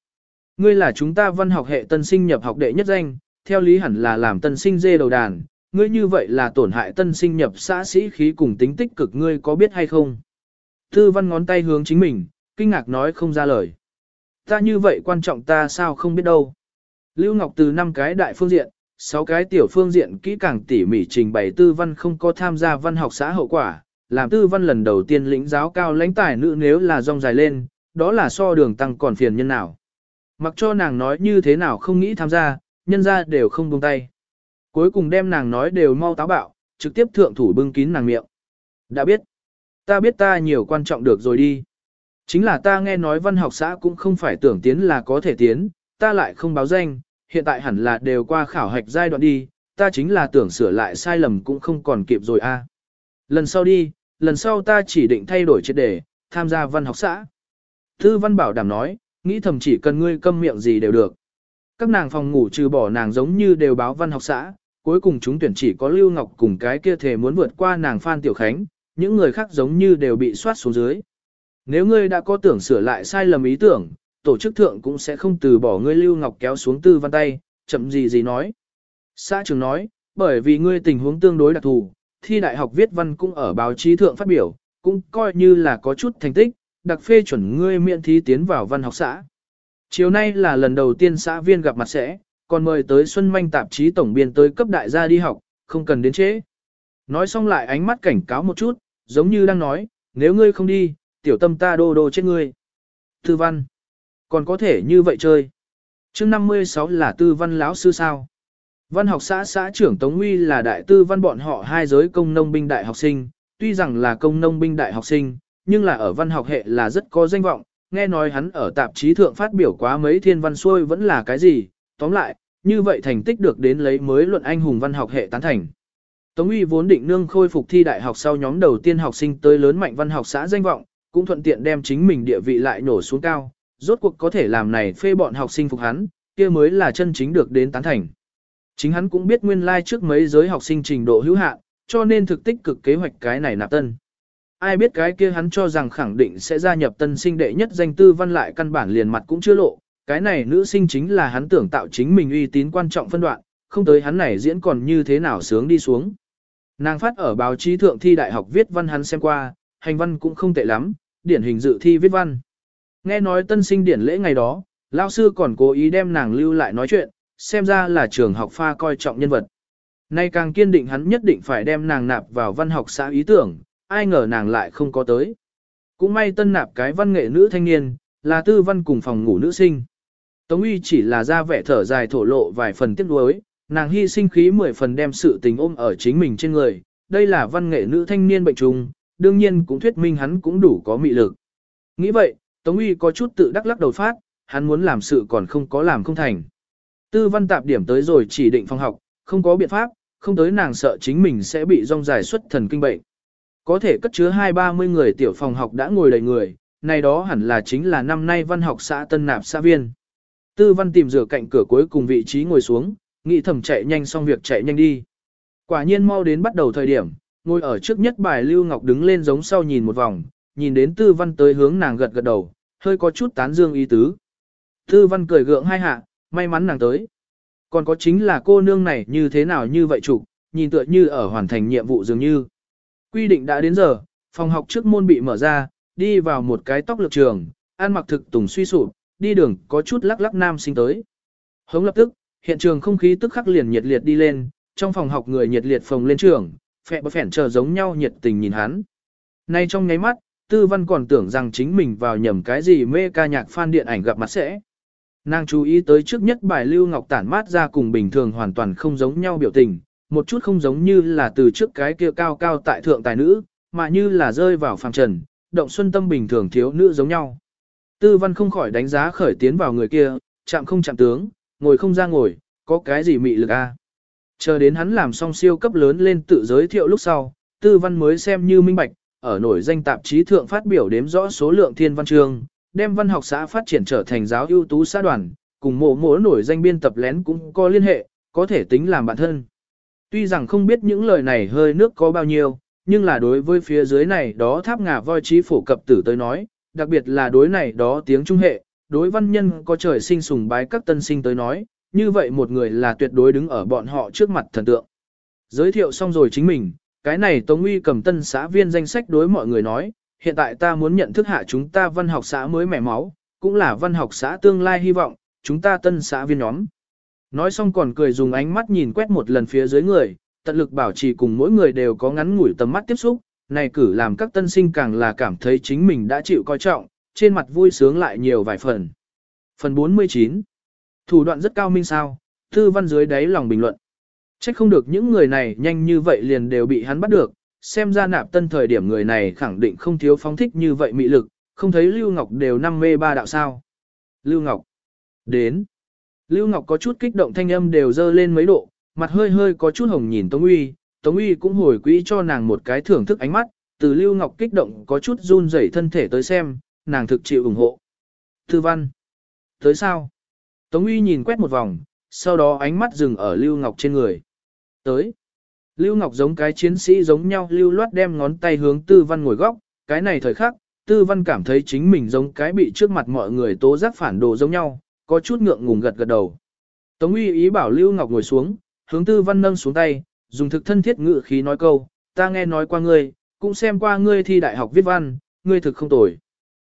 Ngươi là chúng ta văn học hệ tân sinh nhập học đệ nhất danh, theo lý hẳn là làm tân sinh dê đầu đàn, ngươi như vậy là tổn hại tân sinh nhập xã sĩ khí cùng tính tích cực ngươi có biết hay không? Tư văn ngón tay hướng chính mình, kinh ngạc nói không ra lời. Ta như vậy quan trọng ta sao không biết đâu. Lưu Ngọc từ năm cái đại phương diện, sáu cái tiểu phương diện kỹ càng tỉ mỉ trình bày tư văn không có tham gia văn học xã hậu quả, làm tư văn lần đầu tiên lĩnh giáo cao lãnh tài nữ nếu là rong dài lên, đó là so đường tăng còn phiền nhân nào. Mặc cho nàng nói như thế nào không nghĩ tham gia, nhân ra đều không buông tay. Cuối cùng đem nàng nói đều mau táo bạo, trực tiếp thượng thủ bưng kín nàng miệng. Đã biết, ta biết ta nhiều quan trọng được rồi đi. Chính là ta nghe nói văn học xã cũng không phải tưởng tiến là có thể tiến, ta lại không báo danh, hiện tại hẳn là đều qua khảo hạch giai đoạn đi, ta chính là tưởng sửa lại sai lầm cũng không còn kịp rồi a. Lần sau đi, lần sau ta chỉ định thay đổi triệt đề, tham gia văn học xã. Thư văn bảo đảm nói, nghĩ thầm chỉ cần ngươi câm miệng gì đều được. Các nàng phòng ngủ trừ bỏ nàng giống như đều báo văn học xã, cuối cùng chúng tuyển chỉ có Lưu Ngọc cùng cái kia thể muốn vượt qua nàng Phan Tiểu Khánh, những người khác giống như đều bị soát xuống dưới. Nếu ngươi đã có tưởng sửa lại sai lầm ý tưởng, tổ chức thượng cũng sẽ không từ bỏ ngươi Lưu Ngọc kéo xuống tư văn tay, chậm gì gì nói. Xã trưởng nói, bởi vì ngươi tình huống tương đối đặc thù, thi đại học viết văn cũng ở báo chí thượng phát biểu, cũng coi như là có chút thành tích, đặc phê chuẩn ngươi miễn thí tiến vào văn học xã. Chiều nay là lần đầu tiên xã viên gặp mặt sẽ, còn mời tới Xuân Manh tạp chí tổng biên tới cấp đại gia đi học, không cần đến trễ. Nói xong lại ánh mắt cảnh cáo một chút, giống như đang nói, nếu ngươi không đi, tiểu tâm ta đô đô chết ngươi. Tư văn, còn có thể như vậy chơi. chương 56 là tư văn lão sư sao. Văn học xã xã trưởng Tống Huy là đại tư văn bọn họ hai giới công nông binh đại học sinh, tuy rằng là công nông binh đại học sinh, nhưng là ở văn học hệ là rất có danh vọng, nghe nói hắn ở tạp chí thượng phát biểu quá mấy thiên văn xuôi vẫn là cái gì, tóm lại, như vậy thành tích được đến lấy mới luận anh hùng văn học hệ tán thành. Tống uy vốn định nương khôi phục thi đại học sau nhóm đầu tiên học sinh tới lớn mạnh văn học xã danh vọng, cũng thuận tiện đem chính mình địa vị lại nổ xuống cao, rốt cuộc có thể làm này phê bọn học sinh phục hắn, kia mới là chân chính được đến tán thành. Chính hắn cũng biết nguyên lai like trước mấy giới học sinh trình độ hữu hạn, cho nên thực tích cực kế hoạch cái này nạp tân ai biết cái kia hắn cho rằng khẳng định sẽ gia nhập tân sinh đệ nhất danh tư văn lại căn bản liền mặt cũng chưa lộ, cái này nữ sinh chính là hắn tưởng tạo chính mình uy tín quan trọng phân đoạn, không tới hắn này diễn còn như thế nào sướng đi xuống. Nàng phát ở báo chí thượng thi đại học viết văn hắn xem qua, hành văn cũng không tệ lắm, điển hình dự thi viết văn. Nghe nói tân sinh điển lễ ngày đó, lao sư còn cố ý đem nàng lưu lại nói chuyện, xem ra là trường học pha coi trọng nhân vật. Nay càng kiên định hắn nhất định phải đem nàng nạp vào văn học xã ý tưởng, ai ngờ nàng lại không có tới. Cũng may tân nạp cái văn nghệ nữ thanh niên, là tư văn cùng phòng ngủ nữ sinh. Tống uy chỉ là ra vẻ thở dài thổ lộ vài phần tiếc nuối, nàng hy sinh khí mười phần đem sự tình ôm ở chính mình trên người. Đây là văn nghệ nữ thanh niên bệnh trùng, đương nhiên cũng thuyết minh hắn cũng đủ có mị lực. Nghĩ vậy, Tống uy có chút tự đắc lắc đầu phát, hắn muốn làm sự còn không có làm không thành. Tư văn tạp điểm tới rồi chỉ định phòng học, không có biện pháp, không tới nàng sợ chính mình sẽ bị rong dài xuất thần kinh bệnh. Có thể cất chứa hai ba mươi người tiểu phòng học đã ngồi đầy người, này đó hẳn là chính là năm nay văn học xã tân nạp xã viên. Tư văn tìm rửa cạnh cửa cuối cùng vị trí ngồi xuống, nghĩ thầm chạy nhanh xong việc chạy nhanh đi. Quả nhiên mau đến bắt đầu thời điểm, ngồi ở trước nhất bài Lưu Ngọc đứng lên giống sau nhìn một vòng, nhìn đến tư văn tới hướng nàng gật gật đầu, hơi có chút tán dương ý tứ. Tư văn cười gượng hai hạ, may mắn nàng tới. Còn có chính là cô nương này như thế nào như vậy chủ, nhìn tựa như ở hoàn thành nhiệm vụ dường như. Quy định đã đến giờ, phòng học trước môn bị mở ra, đi vào một cái tóc lực trường, ăn mặc thực tùng suy sụp, đi đường có chút lắc lắc nam sinh tới. Hống lập tức, hiện trường không khí tức khắc liền nhiệt liệt đi lên, trong phòng học người nhiệt liệt phồng lên trường, phẹ bờ phẻn chờ giống nhau nhiệt tình nhìn hắn. Nay trong nháy mắt, tư văn còn tưởng rằng chính mình vào nhầm cái gì mê ca nhạc fan điện ảnh gặp mặt sẽ. Nàng chú ý tới trước nhất bài Lưu Ngọc tản mát ra cùng bình thường hoàn toàn không giống nhau biểu tình, một chút không giống như là từ trước cái kia cao cao tại thượng tài nữ, mà như là rơi vào phàm trần, động xuân tâm bình thường thiếu nữ giống nhau. Tư văn không khỏi đánh giá khởi tiến vào người kia, chạm không chạm tướng, ngồi không ra ngồi, có cái gì mị lực a? Chờ đến hắn làm xong siêu cấp lớn lên tự giới thiệu lúc sau, tư văn mới xem như minh bạch, ở nổi danh tạp chí thượng phát biểu đếm rõ số lượng thiên văn chương, đem văn học xã phát triển trở thành giáo ưu tú xã đoàn, cùng mộ mộ nổi danh biên tập lén cũng có liên hệ, có thể tính làm bạn thân. Tuy rằng không biết những lời này hơi nước có bao nhiêu, nhưng là đối với phía dưới này đó tháp ngà voi trí phổ cập tử tới nói, đặc biệt là đối này đó tiếng trung hệ, đối văn nhân có trời sinh sùng bái các tân sinh tới nói, như vậy một người là tuyệt đối đứng ở bọn họ trước mặt thần tượng. Giới thiệu xong rồi chính mình, cái này Tống Uy cầm tân xã viên danh sách đối mọi người nói, hiện tại ta muốn nhận thức hạ chúng ta văn học xã mới mẻ máu, cũng là văn học xã tương lai hy vọng, chúng ta tân xã viên nhóm. Nói xong còn cười dùng ánh mắt nhìn quét một lần phía dưới người, tận lực bảo trì cùng mỗi người đều có ngắn ngủi tầm mắt tiếp xúc, này cử làm các tân sinh càng là cảm thấy chính mình đã chịu coi trọng, trên mặt vui sướng lại nhiều vài phần. Phần 49 Thủ đoạn rất cao minh sao, thư văn dưới đáy lòng bình luận. chắc không được những người này nhanh như vậy liền đều bị hắn bắt được, xem ra nạp tân thời điểm người này khẳng định không thiếu phóng thích như vậy mị lực, không thấy Lưu Ngọc đều năm mê ba đạo sao. Lưu Ngọc. Đến. Lưu Ngọc có chút kích động thanh âm đều dơ lên mấy độ, mặt hơi hơi có chút hồng nhìn Tống Uy, Tống Uy cũng hồi quỹ cho nàng một cái thưởng thức ánh mắt, từ Lưu Ngọc kích động có chút run rẩy thân thể tới xem, nàng thực chịu ủng hộ. Thư văn. Tới sao? Tống Uy nhìn quét một vòng, sau đó ánh mắt dừng ở Lưu Ngọc trên người. Tới. Lưu Ngọc giống cái chiến sĩ giống nhau lưu loát đem ngón tay hướng Tư Văn ngồi góc, cái này thời khắc, Tư Văn cảm thấy chính mình giống cái bị trước mặt mọi người tố giác phản đồ giống nhau, có chút ngượng ngùng gật gật đầu. Tống uy ý bảo Lưu Ngọc ngồi xuống, hướng Tư Văn nâng xuống tay, dùng thực thân thiết ngữ khí nói câu, ta nghe nói qua ngươi, cũng xem qua ngươi thi đại học viết văn, ngươi thực không tồi.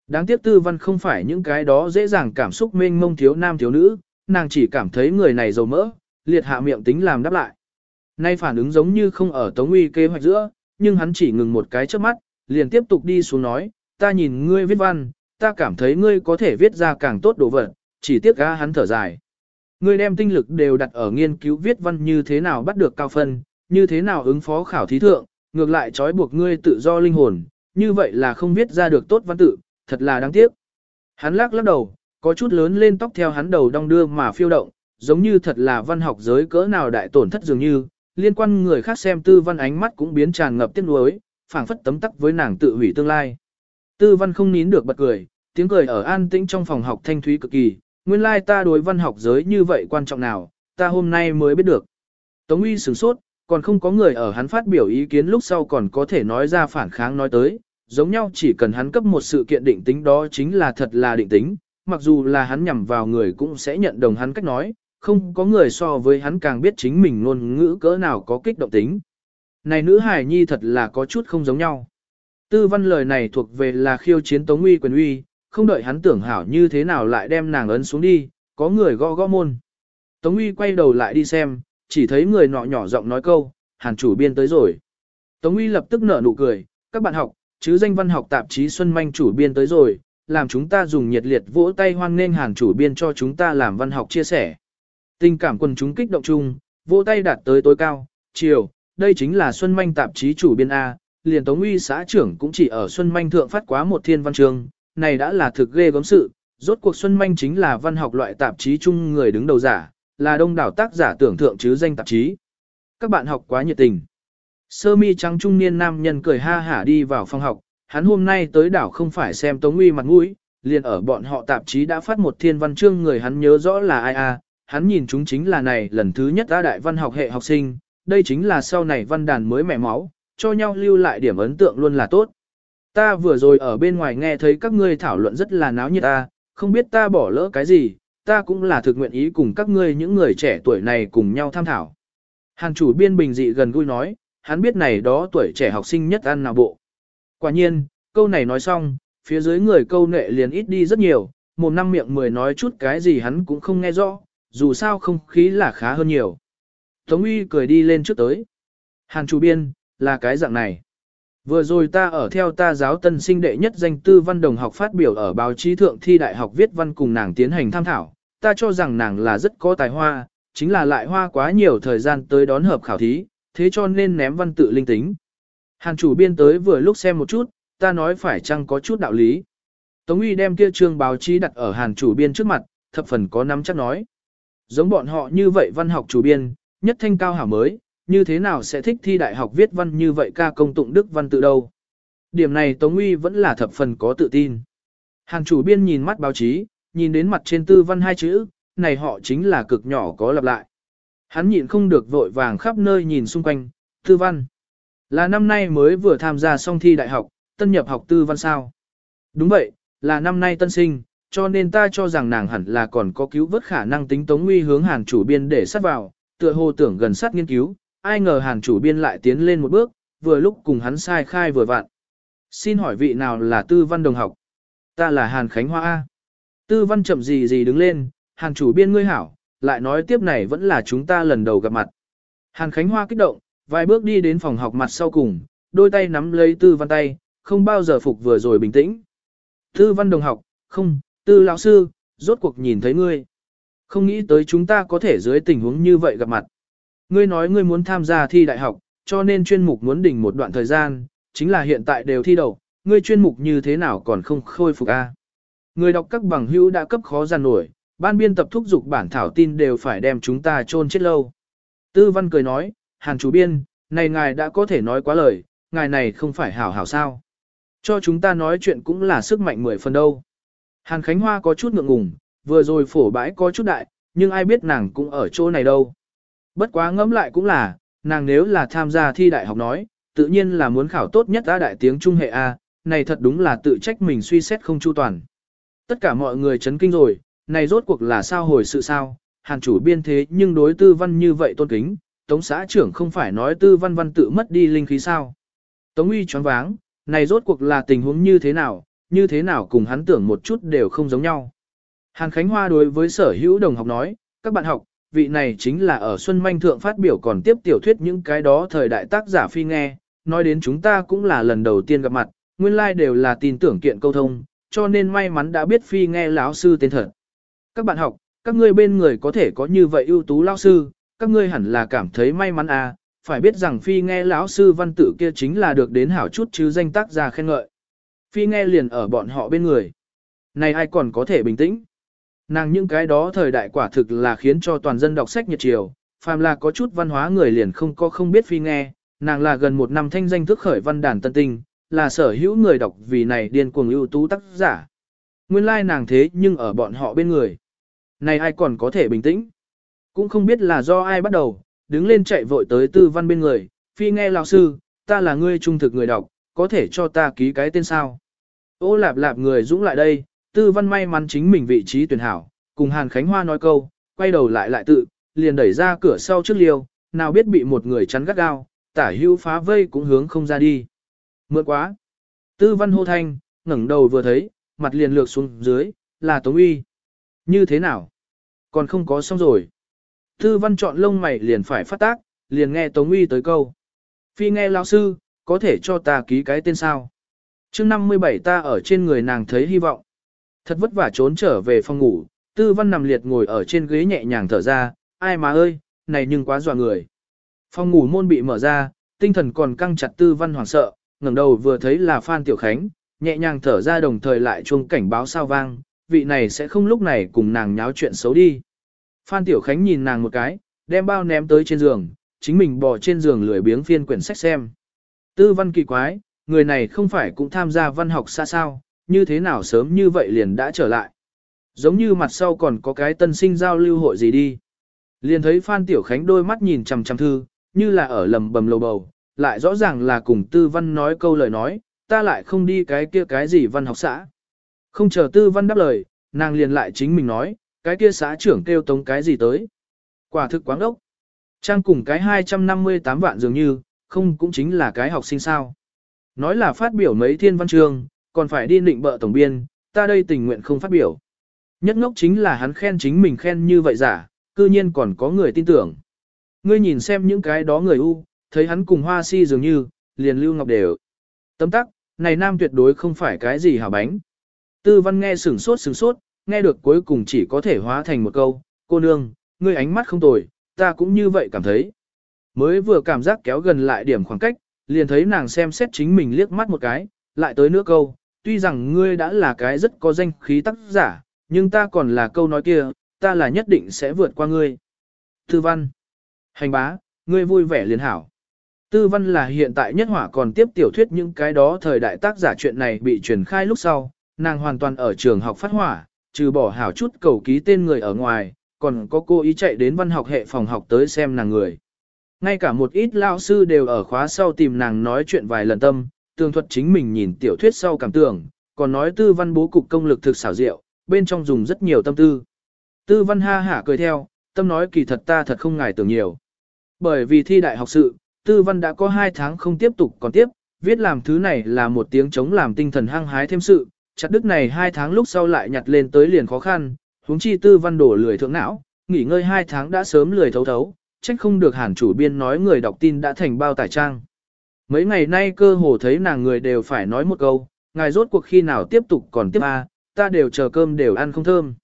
Đáng tiếc Tư Văn không phải những cái đó dễ dàng cảm xúc mênh mông thiếu nam thiếu nữ, nàng chỉ cảm thấy người này dầu mỡ, liệt hạ miệng tính làm đáp lại. Nay phản ứng giống như không ở Tống Uy kế hoạch giữa, nhưng hắn chỉ ngừng một cái trước mắt, liền tiếp tục đi xuống nói, ta nhìn ngươi viết văn, ta cảm thấy ngươi có thể viết ra càng tốt đồ vật, chỉ tiếc ga hắn thở dài. Ngươi đem tinh lực đều đặt ở nghiên cứu viết văn như thế nào bắt được cao phân, như thế nào ứng phó khảo thí thượng, ngược lại trói buộc ngươi tự do linh hồn, như vậy là không viết ra được tốt văn tự, thật là đáng tiếc. Hắn lắc lắc đầu, có chút lớn lên tóc theo hắn đầu đong đưa mà phiêu động, giống như thật là văn học giới cỡ nào đại tổn thất dường như, liên quan người khác xem tư văn ánh mắt cũng biến tràn ngập tiếc nuối, phảng phất tấm tắc với nàng tự hủy tương lai. Tư văn không nín được bật cười, tiếng cười ở an tĩnh trong phòng học thanh thúy cực kỳ, nguyên lai ta đối văn học giới như vậy quan trọng nào, ta hôm nay mới biết được. Tống uy sửng sốt, còn không có người ở hắn phát biểu ý kiến lúc sau còn có thể nói ra phản kháng nói tới, giống nhau chỉ cần hắn cấp một sự kiện định tính đó chính là thật là định tính, mặc dù là hắn nhằm vào người cũng sẽ nhận đồng hắn cách nói, không có người so với hắn càng biết chính mình ngôn ngữ cỡ nào có kích động tính. Này nữ hài nhi thật là có chút không giống nhau. Tư văn lời này thuộc về là khiêu chiến tống uy quyền uy, không đợi hắn tưởng hảo như thế nào lại đem nàng ấn xuống đi, có người gõ gõ môn. Tống uy quay đầu lại đi xem, chỉ thấy người nọ nhỏ giọng nói câu, hàn chủ biên tới rồi. Tống uy lập tức nở nụ cười, các bạn học, chứ danh văn học tạp chí Xuân Manh chủ biên tới rồi, làm chúng ta dùng nhiệt liệt vỗ tay hoan nghênh hàn chủ biên cho chúng ta làm văn học chia sẻ. Tình cảm quần chúng kích động chung, vỗ tay đạt tới tối cao, chiều, đây chính là Xuân Manh tạp chí chủ biên A, liền Tống Uy xã trưởng cũng chỉ ở Xuân Manh thượng phát quá một thiên văn chương, này đã là thực ghê gớm sự, rốt cuộc Xuân Manh chính là văn học loại tạp chí chung người đứng đầu giả, là đông đảo tác giả tưởng thượng chứ danh tạp chí. Các bạn học quá nhiệt tình. Sơ mi trắng trung niên nam nhân cười ha hả đi vào phòng học, hắn hôm nay tới đảo không phải xem Tống Uy mặt mũi, liền ở bọn họ tạp chí đã phát một thiên văn chương người hắn nhớ rõ là ai à? hắn nhìn chúng chính là này lần thứ nhất đã đại văn học hệ học sinh, đây chính là sau này văn đàn mới mẻ máu, cho nhau lưu lại điểm ấn tượng luôn là tốt. Ta vừa rồi ở bên ngoài nghe thấy các ngươi thảo luận rất là náo nhiệt ta, không biết ta bỏ lỡ cái gì, ta cũng là thực nguyện ý cùng các ngươi những người trẻ tuổi này cùng nhau tham thảo. Hàn chủ biên bình dị gần gũi nói, hắn biết này đó tuổi trẻ học sinh nhất ăn nào bộ. Quả nhiên, câu này nói xong, phía dưới người câu nệ liền ít đi rất nhiều, một năm miệng mười nói chút cái gì hắn cũng không nghe rõ, dù sao không khí là khá hơn nhiều. Tống uy cười đi lên trước tới. Hàn chủ biên, là cái dạng này. Vừa rồi ta ở theo ta giáo tân sinh đệ nhất danh tư văn đồng học phát biểu ở báo chí thượng thi đại học viết văn cùng nàng tiến hành tham thảo, ta cho rằng nàng là rất có tài hoa, chính là lại hoa quá nhiều thời gian tới đón hợp khảo thí, thế cho nên ném văn tự linh tính. Hàn chủ biên tới vừa lúc xem một chút, ta nói phải chăng có chút đạo lý. Tống uy đem kia trương báo chí đặt ở hàn chủ biên trước mặt, thập phần có nắm chắc nói. Giống bọn họ như vậy văn học chủ biên, nhất thanh cao hảo mới, như thế nào sẽ thích thi đại học viết văn như vậy ca công tụng đức văn tự đâu. Điểm này Tống Uy vẫn là thập phần có tự tin. Hàng chủ biên nhìn mắt báo chí, nhìn đến mặt trên tư văn hai chữ, này họ chính là cực nhỏ có lặp lại. Hắn nhịn không được vội vàng khắp nơi nhìn xung quanh, tư văn. Là năm nay mới vừa tham gia xong thi đại học, tân nhập học tư văn sao. Đúng vậy, là năm nay tân sinh, cho nên ta cho rằng nàng hẳn là còn có cứu vớt khả năng tính tống nguy hướng hàng chủ biên để sát vào, tựa hồ tưởng gần sát nghiên cứu, ai ngờ hàn chủ biên lại tiến lên một bước, vừa lúc cùng hắn sai khai vừa vặn. Xin hỏi vị nào là tư văn đồng học? Ta là hàn khánh hoa A. Tư văn chậm gì gì đứng lên, hàn chủ biên ngươi hảo, lại nói tiếp này vẫn là chúng ta lần đầu gặp mặt. Hàn khánh hoa kích động, vài bước đi đến phòng học mặt sau cùng, đôi tay nắm lấy tư văn tay, không bao giờ phục vừa rồi bình tĩnh. Tư văn đồng học, không, tư lão sư, rốt cuộc nhìn thấy ngươi. Không nghĩ tới chúng ta có thể dưới tình huống như vậy gặp mặt. Ngươi nói ngươi muốn tham gia thi đại học, cho nên chuyên mục muốn đỉnh một đoạn thời gian, chính là hiện tại đều thi đầu, ngươi chuyên mục như thế nào còn không khôi phục a? Người đọc các bằng hữu đã cấp khó giàn nổi, ban biên tập thúc giục bản thảo tin đều phải đem chúng ta chôn chết lâu. Tư văn cười nói, hàn chủ biên, này ngài đã có thể nói quá lời, ngài này không phải hảo hảo sao. Cho chúng ta nói chuyện cũng là sức mạnh mười phần đâu. Hàn Khánh Hoa có chút ngượng ngùng, vừa rồi phổ bãi có chút đại, nhưng ai biết nàng cũng ở chỗ này đâu. Bất quá ngẫm lại cũng là, nàng nếu là tham gia thi đại học nói, tự nhiên là muốn khảo tốt nhất đã đại tiếng Trung hệ A, này thật đúng là tự trách mình suy xét không chu toàn. Tất cả mọi người chấn kinh rồi, này rốt cuộc là sao hồi sự sao, hàn chủ biên thế nhưng đối tư văn như vậy tôn kính, tống xã trưởng không phải nói tư văn văn tự mất đi linh khí sao. Tống uy choáng váng, này rốt cuộc là tình huống như thế nào, như thế nào cùng hắn tưởng một chút đều không giống nhau. Hàn Khánh Hoa đối với sở hữu đồng học nói, các bạn học, vị này chính là ở Xuân Manh Thượng phát biểu còn tiếp tiểu thuyết những cái đó thời đại tác giả phi nghe, nói đến chúng ta cũng là lần đầu tiên gặp mặt, nguyên lai like đều là tin tưởng kiện câu thông, cho nên may mắn đã biết phi nghe lão sư tên thật. Các bạn học, các ngươi bên người có thể có như vậy ưu tú lão sư, các ngươi hẳn là cảm thấy may mắn à, phải biết rằng phi nghe lão sư văn tự kia chính là được đến hảo chút chứ danh tác giả khen ngợi. Phi nghe liền ở bọn họ bên người. Này ai còn có thể bình tĩnh? Nàng những cái đó thời đại quả thực là khiến cho toàn dân đọc sách nhật chiều, phàm là có chút văn hóa người liền không có không biết phi nghe, nàng là gần một năm thanh danh thức khởi văn đàn tân tinh, là sở hữu người đọc vì này điên cuồng ưu tú tác giả. Nguyên lai like nàng thế nhưng ở bọn họ bên người. Này ai còn có thể bình tĩnh? Cũng không biết là do ai bắt đầu, đứng lên chạy vội tới tư văn bên người, phi nghe lão sư, ta là ngươi trung thực người đọc, có thể cho ta ký cái tên sao. Ô lạp lạp người dũng lại đây, tư văn may mắn chính mình vị trí tuyển hảo, cùng Hàn Khánh Hoa nói câu, quay đầu lại lại tự, liền đẩy ra cửa sau trước liêu, nào biết bị một người chắn gắt gao, tả hưu phá vây cũng hướng không ra đi. Mượn quá. Tư văn hô thanh, ngẩng đầu vừa thấy, mặt liền lược xuống dưới, là Tống Uy. Như thế nào? Còn không có xong rồi. Tư văn chọn lông mày liền phải phát tác, liền nghe Tống Uy tới câu. Phi nghe lão sư, có thể cho ta ký cái tên sao? chương 57 ta ở trên người nàng thấy hy vọng. Thật vất vả trốn trở về phòng ngủ, tư văn nằm liệt ngồi ở trên ghế nhẹ nhàng thở ra, ai mà ơi, này nhưng quá dọa người. Phòng ngủ môn bị mở ra, tinh thần còn căng chặt tư văn hoảng sợ, ngẩng đầu vừa thấy là Phan Tiểu Khánh, nhẹ nhàng thở ra đồng thời lại chuông cảnh báo sao vang, vị này sẽ không lúc này cùng nàng nháo chuyện xấu đi. Phan Tiểu Khánh nhìn nàng một cái, đem bao ném tới trên giường, chính mình bò trên giường lười biếng phiên quyển sách xem. Tư văn kỳ quái, người này không phải cũng tham gia văn học xa sao, như thế nào sớm như vậy liền đã trở lại. Giống như mặt sau còn có cái tân sinh giao lưu hội gì đi. Liền thấy Phan Tiểu Khánh đôi mắt nhìn chằm chằm thư, như là ở lầm bầm lầu bầu, lại rõ ràng là cùng tư văn nói câu lời nói, ta lại không đi cái kia cái gì văn học xã. Không chờ tư văn đáp lời, nàng liền lại chính mình nói, cái kia xã trưởng kêu tống cái gì tới. Quả thực quáng ốc. Trang cùng cái 258 vạn dường như, không cũng chính là cái học sinh sao. Nói là phát biểu mấy thiên văn chương, còn phải đi định bợ tổng biên, ta đây tình nguyện không phát biểu. Nhất ngốc chính là hắn khen chính mình khen như vậy giả, cư nhiên còn có người tin tưởng. Ngươi nhìn xem những cái đó người u, thấy hắn cùng hoa si dường như, liền lưu ngọc đều. Tấm tắc, này nam tuyệt đối không phải cái gì hảo bánh. Tư văn nghe sửng sốt sửng sốt, nghe được cuối cùng chỉ có thể hóa thành một câu, cô nương, ngươi ánh mắt không tồi, ta cũng như vậy cảm thấy. Mới vừa cảm giác kéo gần lại điểm khoảng cách, liền thấy nàng xem xét chính mình liếc mắt một cái, lại tới nữa câu, tuy rằng ngươi đã là cái rất có danh khí tác giả, nhưng ta còn là câu nói kia, ta là nhất định sẽ vượt qua ngươi. Tư văn. Hành bá, ngươi vui vẻ liền hảo. Tư văn là hiện tại nhất hỏa còn tiếp tiểu thuyết những cái đó thời đại tác giả chuyện này bị truyền khai lúc sau, nàng hoàn toàn ở trường học phát hỏa, trừ bỏ hảo chút cầu ký tên người ở ngoài, còn có cô ý chạy đến văn học hệ phòng học tới xem nàng người. Ngay cả một ít lao sư đều ở khóa sau tìm nàng nói chuyện vài lần tâm, tường thuật chính mình nhìn tiểu thuyết sau cảm tưởng, còn nói tư văn bố cục công lực thực xảo diệu, bên trong dùng rất nhiều tâm tư. Tư văn ha hả cười theo, tâm nói kỳ thật ta thật không ngài tưởng nhiều. Bởi vì thi đại học sự, tư văn đã có 2 tháng không tiếp tục còn tiếp, viết làm thứ này là một tiếng chống làm tinh thần hăng hái thêm sự, chặt đức này 2 tháng lúc sau lại nhặt lên tới liền khó khăn, huống chi tư văn đổ lười thượng não, nghỉ ngơi 2 tháng đã sớm lười thấu thấu, trách không được hàn chủ biên nói người đọc tin đã thành bao tải trang. Mấy ngày nay cơ hồ thấy nàng người đều phải nói một câu, ngài rốt cuộc khi nào tiếp tục còn tiếp a, ta đều chờ cơm đều ăn không thơm.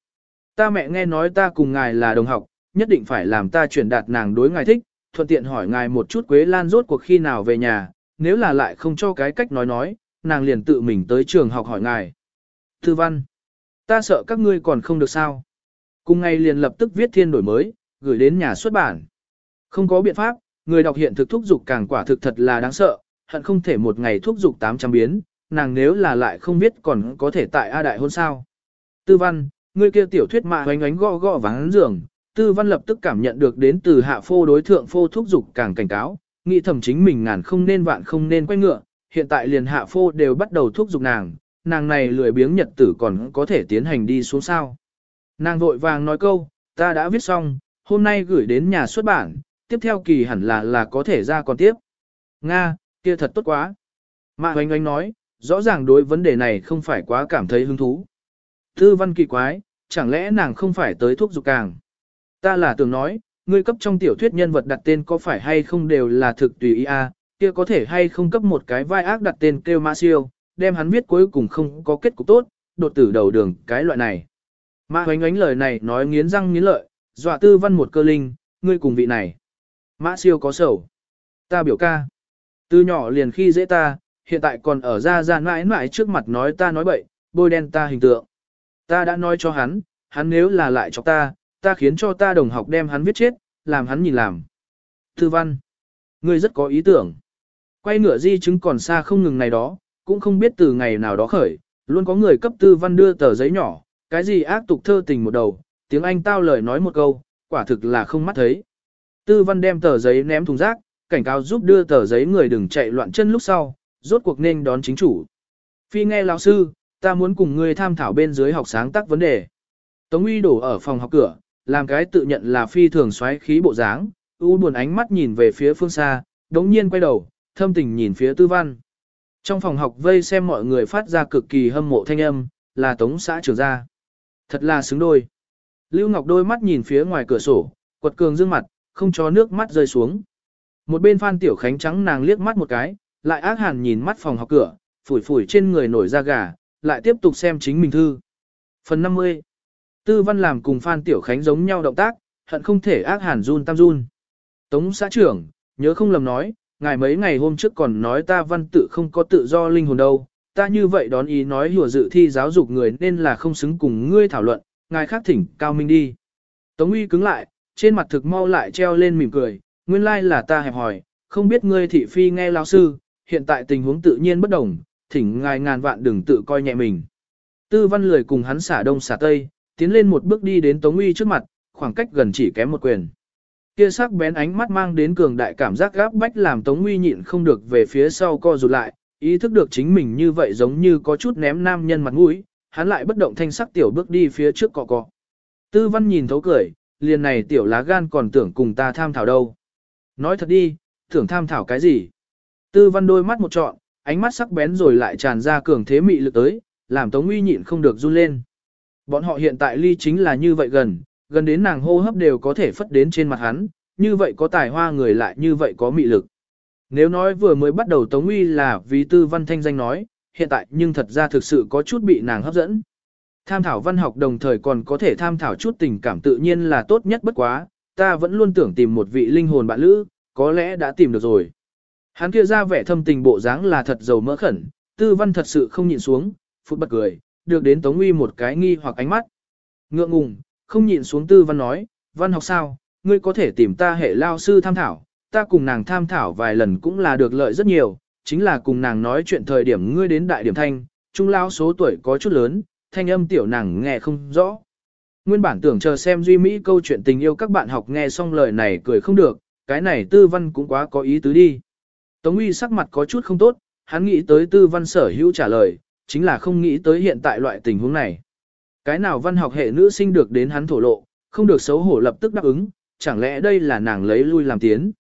Ta mẹ nghe nói ta cùng ngài là đồng học, nhất định phải làm ta chuyển đạt nàng đối ngài thích, thuận tiện hỏi ngài một chút Quế Lan rốt cuộc khi nào về nhà, nếu là lại không cho cái cách nói nói, nàng liền tự mình tới trường học hỏi ngài. Thư văn, ta sợ các ngươi còn không được sao. Cùng ngày liền lập tức viết thiên đổi mới, gửi đến nhà xuất bản. Không có biện pháp, người đọc hiện thực thúc dục càng quả thực thật là đáng sợ, hận không thể một ngày thúc dục 800 biến, nàng nếu là lại không biết còn có thể tại A đại hôn sao. Tư văn, người kia tiểu thuyết mạ oánh oánh gõ gõ vắng giường, tư văn lập tức cảm nhận được đến từ hạ phô đối thượng phô thúc dục càng cảnh cáo, nghĩ thầm chính mình ngàn không nên vạn không nên quay ngựa, hiện tại liền hạ phô đều bắt đầu thúc dục nàng, nàng này lười biếng nhật tử còn có thể tiến hành đi xuống sao. Nàng vội vàng nói câu, ta đã viết xong, hôm nay gửi đến nhà xuất bản, tiếp theo kỳ hẳn là là có thể ra còn tiếp. Nga, kia thật tốt quá. Mạ hoành oanh nói, rõ ràng đối vấn đề này không phải quá cảm thấy hứng thú. Tư văn kỳ quái, chẳng lẽ nàng không phải tới thuốc dục càng. Ta là tưởng nói, ngươi cấp trong tiểu thuyết nhân vật đặt tên có phải hay không đều là thực tùy ý a, à, kia có thể hay không cấp một cái vai ác đặt tên kêu ma siêu, đem hắn viết cuối cùng không có kết cục tốt, đột tử đầu đường cái loại này. Mã hoánh ánh lời này nói nghiến răng nghiến lợi, dọa tư văn một cơ linh, ngươi cùng vị này. Mã siêu có sầu. Ta biểu ca. Từ nhỏ liền khi dễ ta, hiện tại còn ở ra ra mãi mãi trước mặt nói ta nói bậy, bôi đen ta hình tượng. Ta đã nói cho hắn, hắn nếu là lại cho ta, ta khiến cho ta đồng học đem hắn viết chết, làm hắn nhìn làm. Tư văn. Ngươi rất có ý tưởng. Quay ngựa di chứng còn xa không ngừng này đó, cũng không biết từ ngày nào đó khởi, luôn có người cấp tư văn đưa tờ giấy nhỏ, cái gì ác tục thơ tình một đầu, tiếng Anh tao lời nói một câu, quả thực là không mắt thấy. Tư văn đem tờ giấy ném thùng rác, cảnh cáo giúp đưa tờ giấy người đừng chạy loạn chân lúc sau, rốt cuộc nên đón chính chủ. Phi nghe lão sư, ta muốn cùng ngươi tham thảo bên dưới học sáng tác vấn đề. Tống uy đổ ở phòng học cửa, làm cái tự nhận là phi thường xoáy khí bộ dáng, u buồn ánh mắt nhìn về phía phương xa, đống nhiên quay đầu, thâm tình nhìn phía tư văn. Trong phòng học vây xem mọi người phát ra cực kỳ hâm mộ thanh âm, là tống xã trưởng gia. Thật là xứng đôi. Lưu Ngọc đôi mắt nhìn phía ngoài cửa sổ, quật cường dương mặt, không cho nước mắt rơi xuống. Một bên Phan Tiểu Khánh trắng nàng liếc mắt một cái, lại ác hàn nhìn mắt phòng học cửa, phủi phủi trên người nổi da gà, lại tiếp tục xem chính mình thư. Phần 50 Tư văn làm cùng Phan Tiểu Khánh giống nhau động tác, hận không thể ác hàn run tam run. Tống xã trưởng, nhớ không lầm nói, ngài mấy ngày hôm trước còn nói ta văn tự không có tự do linh hồn đâu, ta như vậy đón ý nói hùa dự thi giáo dục người nên là không xứng cùng ngươi thảo luận, ngài khác thỉnh cao minh đi. Tống uy cứng lại, trên mặt thực mau lại treo lên mỉm cười, nguyên lai là ta hẹp hỏi, không biết ngươi thị phi nghe lão sư, hiện tại tình huống tự nhiên bất đồng, thỉnh ngài ngàn vạn đừng tự coi nhẹ mình. Tư văn lười cùng hắn xả đông xả tây, tiến lên một bước đi đến Tống uy trước mặt, khoảng cách gần chỉ kém một quyền. Kia sắc bén ánh mắt mang đến cường đại cảm giác gáp bách làm Tống uy nhịn không được về phía sau co rụt lại, ý thức được chính mình như vậy giống như có chút ném nam nhân mặt mũi, hắn lại bất động thanh sắc tiểu bước đi phía trước cọ cọ. Tư văn nhìn thấu cười, liền này tiểu lá gan còn tưởng cùng ta tham thảo đâu. Nói thật đi, tưởng tham thảo cái gì? Tư văn đôi mắt một trọn, ánh mắt sắc bén rồi lại tràn ra cường thế mị lực tới, làm Tống Uy nhịn không được run lên. Bọn họ hiện tại ly chính là như vậy gần, gần đến nàng hô hấp đều có thể phất đến trên mặt hắn, như vậy có tài hoa người lại như vậy có mị lực. Nếu nói vừa mới bắt đầu Tống Uy là vì tư văn thanh danh nói, hiện tại nhưng thật ra thực sự có chút bị nàng hấp dẫn. Tham thảo văn học đồng thời còn có thể tham thảo chút tình cảm tự nhiên là tốt nhất bất quá, ta vẫn luôn tưởng tìm một vị linh hồn bạn lữ, có lẽ đã tìm được rồi. Hắn kia ra vẻ thâm tình bộ dáng là thật giàu mỡ khẩn, tư văn thật sự không nhịn xuống, phút bật cười, được đến Tống Uy một cái nghi hoặc ánh mắt. Ngượng ngùng, không nhịn xuống tư văn nói, văn học sao, ngươi có thể tìm ta hệ lao sư tham thảo, ta cùng nàng tham thảo vài lần cũng là được lợi rất nhiều, chính là cùng nàng nói chuyện thời điểm ngươi đến đại điểm thanh, trung lao số tuổi có chút lớn, thanh âm tiểu nàng nghe không rõ. Nguyên bản tưởng chờ xem duy mỹ câu chuyện tình yêu các bạn học nghe xong lời này cười không được, cái này tư văn cũng quá có ý tứ đi. Tống uy sắc mặt có chút không tốt, hắn nghĩ tới tư văn sở hữu trả lời, chính là không nghĩ tới hiện tại loại tình huống này. Cái nào văn học hệ nữ sinh được đến hắn thổ lộ, không được xấu hổ lập tức đáp ứng, chẳng lẽ đây là nàng lấy lui làm tiến.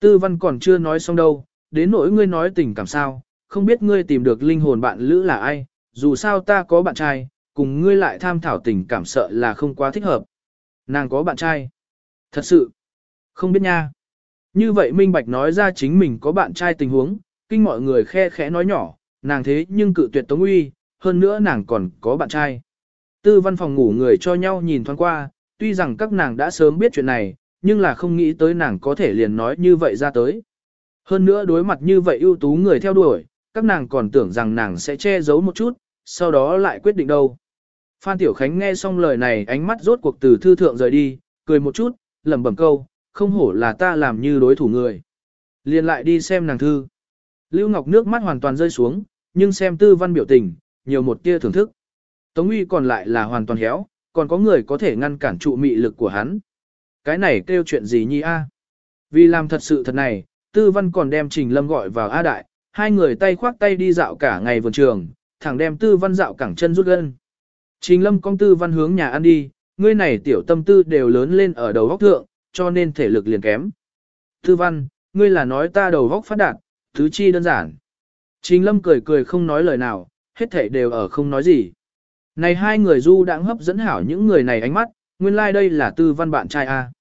Tư văn còn chưa nói xong đâu, đến nỗi ngươi nói tình cảm sao, không biết ngươi tìm được linh hồn bạn lữ là ai, dù sao ta có bạn trai, cùng ngươi lại tham thảo tình cảm sợ là không quá thích hợp. Nàng có bạn trai. Thật sự, không biết nha. Như vậy Minh Bạch nói ra chính mình có bạn trai tình huống, kinh mọi người khe khẽ nói nhỏ, nàng thế nhưng cự tuyệt Tống Uy, hơn nữa nàng còn có bạn trai. Tư văn phòng ngủ người cho nhau nhìn thoáng qua, tuy rằng các nàng đã sớm biết chuyện này, nhưng là không nghĩ tới nàng có thể liền nói như vậy ra tới. Hơn nữa đối mặt như vậy ưu tú người theo đuổi, các nàng còn tưởng rằng nàng sẽ che giấu một chút, sau đó lại quyết định đâu. Phan Tiểu Khánh nghe xong lời này ánh mắt rốt cuộc từ thư thượng rời đi, cười một chút, lẩm bẩm câu, không hổ là ta làm như đối thủ người. Liền lại đi xem nàng thư. Lưu Ngọc nước mắt hoàn toàn rơi xuống, nhưng xem tư văn biểu tình, nhiều một tia thưởng thức. Tống uy còn lại là hoàn toàn héo, còn có người có thể ngăn cản trụ mị lực của hắn. Cái này kêu chuyện gì nhi a? Vì làm thật sự thật này, tư văn còn đem Trình Lâm gọi vào A Đại, hai người tay khoác tay đi dạo cả ngày vườn trường, thẳng đem tư văn dạo cẳng chân rút gân. Trình Lâm công tư văn hướng nhà ăn đi, ngươi này tiểu tâm tư đều lớn lên ở đầu góc thượng, cho nên thể lực liền kém. Tư văn, ngươi là nói ta đầu góc phát đạt, thứ chi đơn giản. Trình Lâm cười cười không nói lời nào, hết thảy đều ở không nói gì. Này hai người du đang hấp dẫn hảo những người này ánh mắt, nguyên lai like đây là tư văn bạn trai A.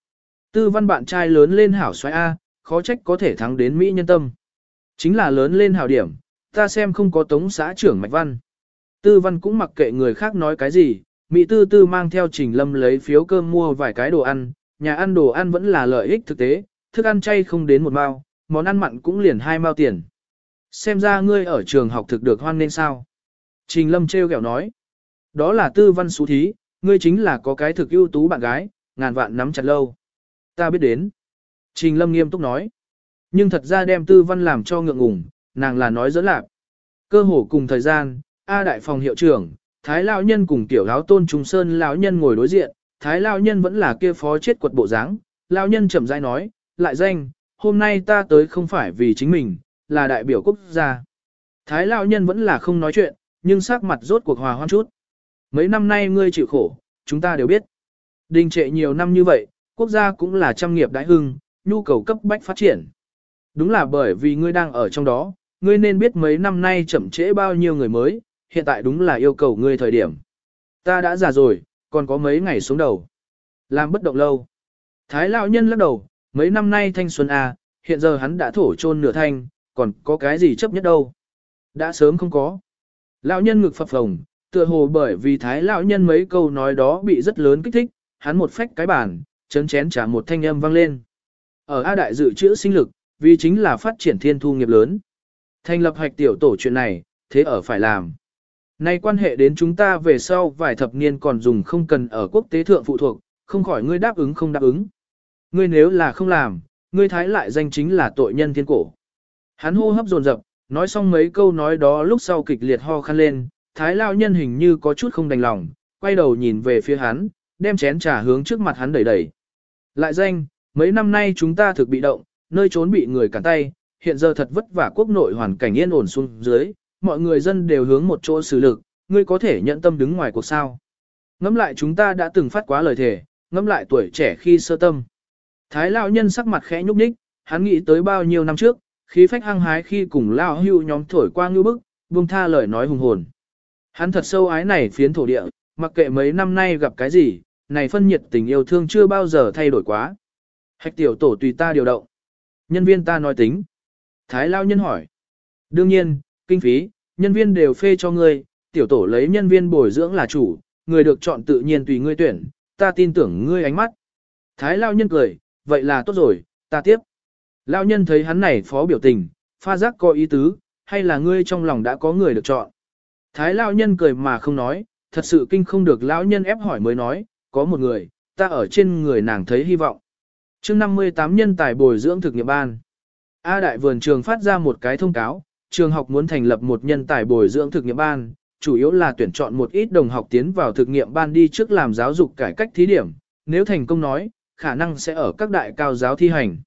Tư văn bạn trai lớn lên hảo xoay A, khó trách có thể thắng đến Mỹ nhân tâm. Chính là lớn lên hảo điểm, ta xem không có tống xã trưởng mạch văn. Tư văn cũng mặc kệ người khác nói cái gì, Mỹ tư tư mang theo trình lâm lấy phiếu cơm mua vài cái đồ ăn, nhà ăn đồ ăn vẫn là lợi ích thực tế, thức ăn chay không đến một mao, món ăn mặn cũng liền hai mao tiền. Xem ra ngươi ở trường học thực được hoan nên sao? Trình lâm treo kẹo nói. Đó là tư văn xú thí, ngươi chính là có cái thực ưu tú bạn gái, ngàn vạn nắm chặt lâu. Ta biết đến. Trình lâm nghiêm túc nói. Nhưng thật ra đem tư văn làm cho ngượng ngùng, nàng là nói dẫn lạc. Cơ hồ cùng thời gian, A đại phòng hiệu trưởng, Thái Lão Nhân cùng tiểu lão tôn trung sơn lão Nhân ngồi đối diện, Thái Lão Nhân vẫn là kia phó chết quật bộ dáng. Lão Nhân chậm rãi nói, lại danh, hôm nay ta tới không phải vì chính mình, là đại biểu quốc gia. Thái Lão Nhân vẫn là không nói chuyện, nhưng sắc mặt rốt cuộc hòa hoan chút. Mấy năm nay ngươi chịu khổ, chúng ta đều biết. Đình trệ nhiều năm như vậy, quốc gia cũng là trăm nghiệp đại hưng, nhu cầu cấp bách phát triển. Đúng là bởi vì ngươi đang ở trong đó, ngươi nên biết mấy năm nay chậm trễ bao nhiêu người mới, hiện tại đúng là yêu cầu ngươi thời điểm. Ta đã già rồi, còn có mấy ngày xuống đầu. Làm bất động lâu. Thái lão nhân lắc đầu, mấy năm nay thanh xuân à, hiện giờ hắn đã thổ chôn nửa thanh, còn có cái gì chấp nhất đâu. Đã sớm không có. Lão nhân ngực phập phồng, tựa hồ bởi vì thái lão nhân mấy câu nói đó bị rất lớn kích thích, hắn một phách cái bàn, chấn chén trả một thanh âm vang lên. Ở A Đại dự trữ sinh lực, vì chính là phát triển thiên thu nghiệp lớn. Thành lập hạch tiểu tổ chuyện này, thế ở phải làm. Nay quan hệ đến chúng ta về sau vài thập niên còn dùng không cần ở quốc tế thượng phụ thuộc, không khỏi ngươi đáp ứng không đáp ứng. Ngươi nếu là không làm, ngươi thái lại danh chính là tội nhân thiên cổ. Hắn hô hấp dồn dập, nói xong mấy câu nói đó lúc sau kịch liệt ho khăn lên, thái lao nhân hình như có chút không đành lòng, quay đầu nhìn về phía hắn, đem chén trà hướng trước mặt hắn đẩy đẩy. Lại danh, mấy năm nay chúng ta thực bị động, nơi trốn bị người cản tay, hiện giờ thật vất vả quốc nội hoàn cảnh yên ổn xuống dưới, mọi người dân đều hướng một chỗ xử lực, ngươi có thể nhận tâm đứng ngoài cuộc sao. Ngắm lại chúng ta đã từng phát quá lời thề, ngắm lại tuổi trẻ khi sơ tâm. Thái lão nhân sắc mặt khẽ nhúc nhích, hắn nghĩ tới bao nhiêu năm trước, khí phách hăng hái khi cùng lão hưu nhóm thổi qua ngư bức, buông tha lời nói hùng hồn. Hắn thật sâu ái này phiến thổ địa, mặc kệ mấy năm nay gặp cái gì, này phân nhiệt tình yêu thương chưa bao giờ thay đổi quá. Hạch tiểu tổ tùy ta điều động. Nhân viên ta nói tính. Thái lao nhân hỏi. Đương nhiên, kinh phí, nhân viên đều phê cho ngươi, tiểu tổ lấy nhân viên bồi dưỡng là chủ, người được chọn tự nhiên tùy ngươi tuyển, ta tin tưởng ngươi ánh mắt. Thái lao nhân cười, vậy là tốt rồi, ta tiếp. Lao nhân thấy hắn này phó biểu tình, pha giác có ý tứ, hay là ngươi trong lòng đã có người được chọn. Thái lao nhân cười mà không nói, thật sự kinh không được lão nhân ép hỏi mới nói, có một người, ta ở trên người nàng thấy hy vọng. chương 58 nhân tài bồi dưỡng thực nghiệm ban. A đại vườn trường phát ra một cái thông cáo, trường học muốn thành lập một nhân tài bồi dưỡng thực nghiệm ban, chủ yếu là tuyển chọn một ít đồng học tiến vào thực nghiệm ban đi trước làm giáo dục cải cách thí điểm, nếu thành công nói, khả năng sẽ ở các đại cao giáo thi hành.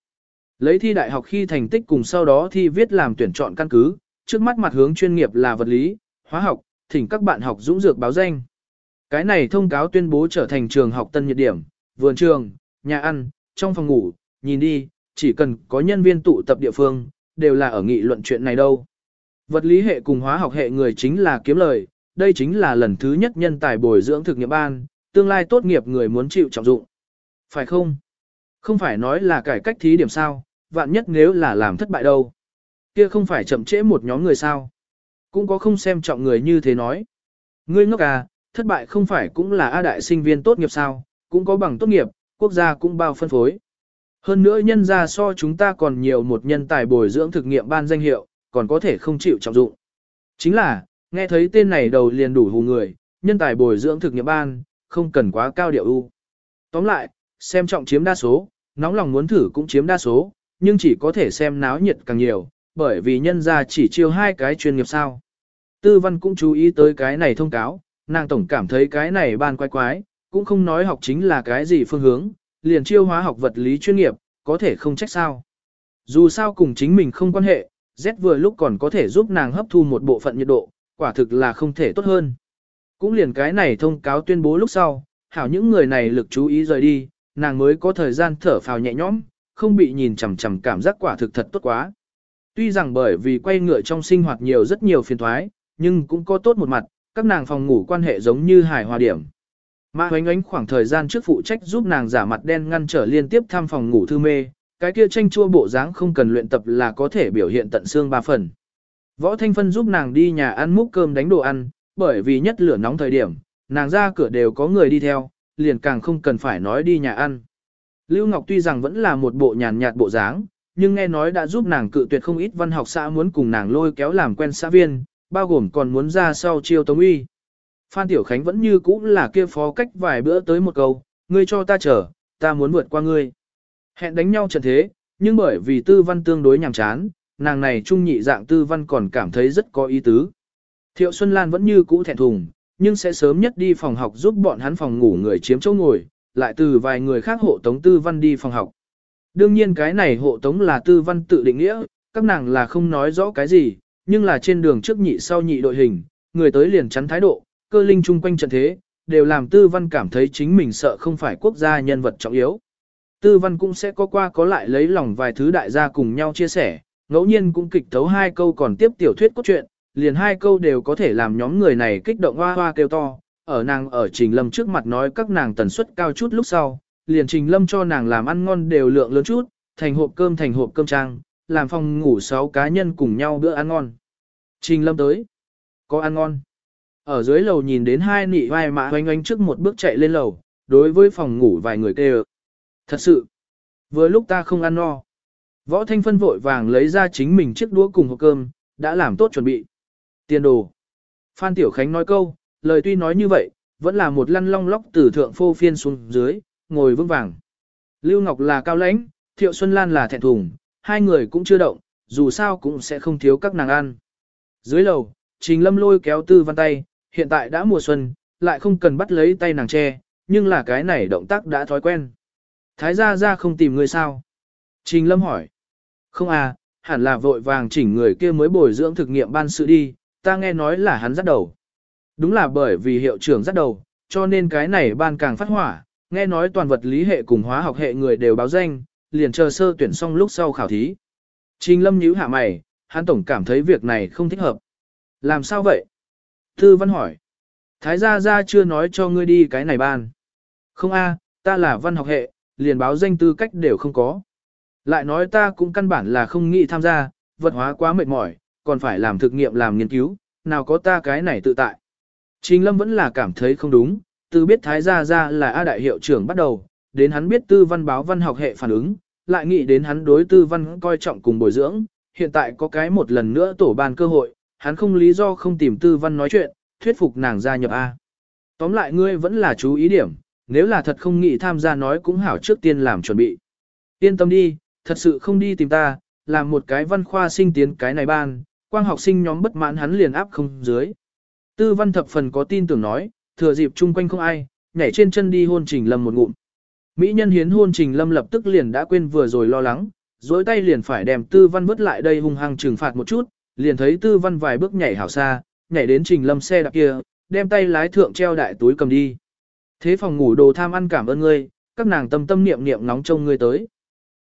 Lấy thi đại học khi thành tích cùng sau đó thi viết làm tuyển chọn căn cứ, trước mắt mặt hướng chuyên nghiệp là vật lý, hóa học, thỉnh các bạn học dũng dược báo danh. Cái này thông cáo tuyên bố trở thành trường học tân nhiệt điểm, vườn trường, nhà ăn, trong phòng ngủ, nhìn đi, chỉ cần có nhân viên tụ tập địa phương, đều là ở nghị luận chuyện này đâu. Vật lý hệ cùng hóa học hệ người chính là kiếm lời, đây chính là lần thứ nhất nhân tài bồi dưỡng thực nghiệm ban, tương lai tốt nghiệp người muốn chịu trọng dụng. Phải không? Không phải nói là cải cách thí điểm sao, vạn nhất nếu là làm thất bại đâu. Kia không phải chậm trễ một nhóm người sao. Cũng có không xem trọng người như thế nói. Ngươi ngốc à, thất bại không phải cũng là A đại sinh viên tốt nghiệp sao, cũng có bằng tốt nghiệp, quốc gia cũng bao phân phối. Hơn nữa nhân ra so chúng ta còn nhiều một nhân tài bồi dưỡng thực nghiệm ban danh hiệu, còn có thể không chịu trọng dụng. Chính là, nghe thấy tên này đầu liền đủ hù người, nhân tài bồi dưỡng thực nghiệm ban, không cần quá cao điệu ưu. Tóm lại, xem trọng chiếm đa số, nóng lòng muốn thử cũng chiếm đa số, nhưng chỉ có thể xem náo nhiệt càng nhiều, bởi vì nhân ra chỉ chiêu hai cái chuyên nghiệp sao. Tư văn cũng chú ý tới cái này thông cáo, nàng tổng cảm thấy cái này ban quái quái, cũng không nói học chính là cái gì phương hướng, liền chiêu hóa học vật lý chuyên nghiệp, có thể không trách sao. Dù sao cùng chính mình không quan hệ, Z vừa lúc còn có thể giúp nàng hấp thu một bộ phận nhiệt độ, quả thực là không thể tốt hơn. Cũng liền cái này thông cáo tuyên bố lúc sau, hảo những người này lực chú ý rời đi, nàng mới có thời gian thở phào nhẹ nhõm, không bị nhìn chằm chằm cảm giác quả thực thật tốt quá. Tuy rằng bởi vì quay ngựa trong sinh hoạt nhiều rất nhiều phiền thoái, nhưng cũng có tốt một mặt, các nàng phòng ngủ quan hệ giống như hài hòa điểm. Mã hoánh ánh khoảng thời gian trước phụ trách giúp nàng giả mặt đen ngăn trở liên tiếp thăm phòng ngủ thư mê, cái kia tranh chua bộ dáng không cần luyện tập là có thể biểu hiện tận xương ba phần. Võ Thanh Phân giúp nàng đi nhà ăn múc cơm đánh đồ ăn, bởi vì nhất lửa nóng thời điểm, nàng ra cửa đều có người đi theo, liền càng không cần phải nói đi nhà ăn. Lưu Ngọc tuy rằng vẫn là một bộ nhàn nhạt bộ dáng, nhưng nghe nói đã giúp nàng cự tuyệt không ít văn học xã muốn cùng nàng lôi kéo làm quen xã viên, bao gồm còn muốn ra sau chiêu tống uy. Phan Tiểu Khánh vẫn như cũ là kia phó cách vài bữa tới một câu, ngươi cho ta chờ, ta muốn vượt qua ngươi. Hẹn đánh nhau trận thế, nhưng bởi vì tư văn tương đối nhàm chán, nàng này trung nhị dạng tư văn còn cảm thấy rất có ý tứ. Thiệu Xuân Lan vẫn như cũ thẹn thùng, nhưng sẽ sớm nhất đi phòng học giúp bọn hắn phòng ngủ người chiếm chỗ ngồi, lại từ vài người khác hộ tống tư văn đi phòng học. Đương nhiên cái này hộ tống là tư văn tự định nghĩa, các nàng là không nói rõ cái gì, nhưng là trên đường trước nhị sau nhị đội hình, người tới liền chắn thái độ, cơ linh chung quanh trận thế, đều làm tư văn cảm thấy chính mình sợ không phải quốc gia nhân vật trọng yếu. Tư văn cũng sẽ có qua có lại lấy lòng vài thứ đại gia cùng nhau chia sẻ, ngẫu nhiên cũng kịch thấu hai câu còn tiếp tiểu thuyết cốt truyện, liền hai câu đều có thể làm nhóm người này kích động hoa hoa kêu to, ở nàng ở Trình Lâm trước mặt nói các nàng tần suất cao chút lúc sau, liền Trình Lâm cho nàng làm ăn ngon đều lượng lớn chút, thành hộp cơm thành hộp cơm trang, làm phòng ngủ sáu cá nhân cùng nhau bữa ăn ngon. Trình Lâm tới, có ăn ngon. Ở dưới lầu nhìn đến hai nị vai mã oanh oanh trước một bước chạy lên lầu, đối với phòng ngủ vài người kêu. Thật sự, vừa lúc ta không ăn no. Võ Thanh Phân vội vàng lấy ra chính mình chiếc đũa cùng hộp cơm, đã làm tốt chuẩn bị. Tiền đồ. Phan Tiểu Khánh nói câu, lời tuy nói như vậy, vẫn là một lăn long lóc từ thượng phô phiên xuống dưới, ngồi vững vàng. Lưu Ngọc là cao lãnh, Thiệu Xuân Lan là thẹn thùng, hai người cũng chưa động, dù sao cũng sẽ không thiếu các nàng ăn. Dưới lầu, Trình Lâm lôi kéo Tư Văn tay, hiện tại đã mùa xuân, lại không cần bắt lấy tay nàng che, nhưng là cái này động tác đã thói quen. Thái gia gia không tìm người sao? Trình Lâm hỏi. Không à, hẳn là vội vàng chỉnh người kia mới bồi dưỡng thực nghiệm ban sự đi, ta nghe nói là hắn dắt đầu. Đúng là bởi vì hiệu trưởng dắt đầu, cho nên cái này ban càng phát hỏa, nghe nói toàn vật lý hệ cùng hóa học hệ người đều báo danh, liền chờ sơ tuyển xong lúc sau khảo thí. Trình lâm nhíu hạ mày, hắn tổng cảm thấy việc này không thích hợp. Làm sao vậy? Thư văn hỏi. Thái gia gia chưa nói cho ngươi đi cái này ban. Không a, ta là văn học hệ, liền báo danh tư cách đều không có. Lại nói ta cũng căn bản là không nghĩ tham gia, vật hóa quá mệt mỏi, còn phải làm thực nghiệm làm nghiên cứu, nào có ta cái này tự tại. Trình Lâm vẫn là cảm thấy không đúng, từ biết Thái Gia Gia là A Đại Hiệu trưởng bắt đầu, đến hắn biết tư văn báo văn học hệ phản ứng, lại nghĩ đến hắn đối tư văn coi trọng cùng bồi dưỡng, hiện tại có cái một lần nữa tổ ban cơ hội, hắn không lý do không tìm tư văn nói chuyện, thuyết phục nàng gia nhập A. Tóm lại ngươi vẫn là chú ý điểm, nếu là thật không nghĩ tham gia nói cũng hảo trước tiên làm chuẩn bị. Yên tâm đi, thật sự không đi tìm ta, làm một cái văn khoa sinh tiến cái này ban, quang học sinh nhóm bất mãn hắn liền áp không dưới. Tư văn thập phần có tin tưởng nói, thừa dịp chung quanh không ai, nhảy trên chân đi hôn Trình Lâm một ngụm. Mỹ nhân hiến hôn Trình Lâm lập tức liền đã quên vừa rồi lo lắng, dối tay liền phải đem tư văn vứt lại đây hung hăng trừng phạt một chút, liền thấy tư văn vài bước nhảy hảo xa, nhảy đến Trình Lâm xe đạp kia, đem tay lái thượng treo đại túi cầm đi. Thế phòng ngủ đồ tham ăn cảm ơn ngươi, các nàng tâm tâm niệm niệm nóng trông ngươi tới.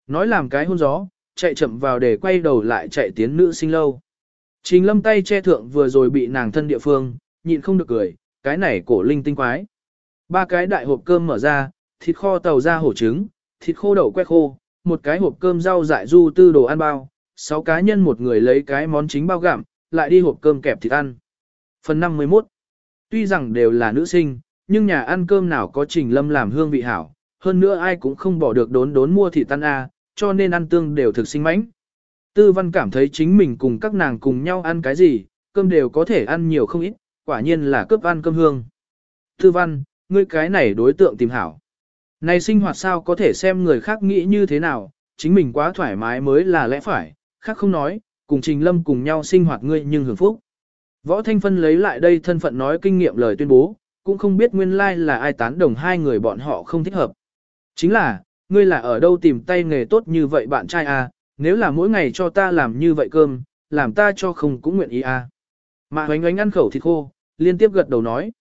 Nói làm cái hôn gió, chạy chậm vào để quay đầu lại chạy tiến nữ sinh lâu. Trình lâm tay che thượng vừa rồi bị nàng thân địa phương, nhịn không được cười, cái này cổ linh tinh quái. Ba cái đại hộp cơm mở ra, thịt kho tàu ra hổ trứng, thịt khô đậu que khô, một cái hộp cơm rau dại du tư đồ ăn bao, sáu cá nhân một người lấy cái món chính bao gặm, lại đi hộp cơm kẹp thịt ăn. Phần 51 Tuy rằng đều là nữ sinh, nhưng nhà ăn cơm nào có trình lâm làm hương vị hảo, hơn nữa ai cũng không bỏ được đốn đốn mua thịt tan a, à, cho nên ăn tương đều thực sinh mãnh. Tư văn cảm thấy chính mình cùng các nàng cùng nhau ăn cái gì, cơm đều có thể ăn nhiều không ít, quả nhiên là cướp ăn cơm hương. Tư văn, ngươi cái này đối tượng tìm hảo. Này sinh hoạt sao có thể xem người khác nghĩ như thế nào, chính mình quá thoải mái mới là lẽ phải, khác không nói, cùng Trình Lâm cùng nhau sinh hoạt ngươi nhưng hưởng phúc. Võ Thanh Phân lấy lại đây thân phận nói kinh nghiệm lời tuyên bố, cũng không biết nguyên lai like là ai tán đồng hai người bọn họ không thích hợp. Chính là, ngươi là ở đâu tìm tay nghề tốt như vậy bạn trai à, nếu là mỗi ngày cho ta làm như vậy cơm, làm ta cho không cũng nguyện ý à. mà hoánh hoánh ăn khẩu thịt khô, liên tiếp gật đầu nói.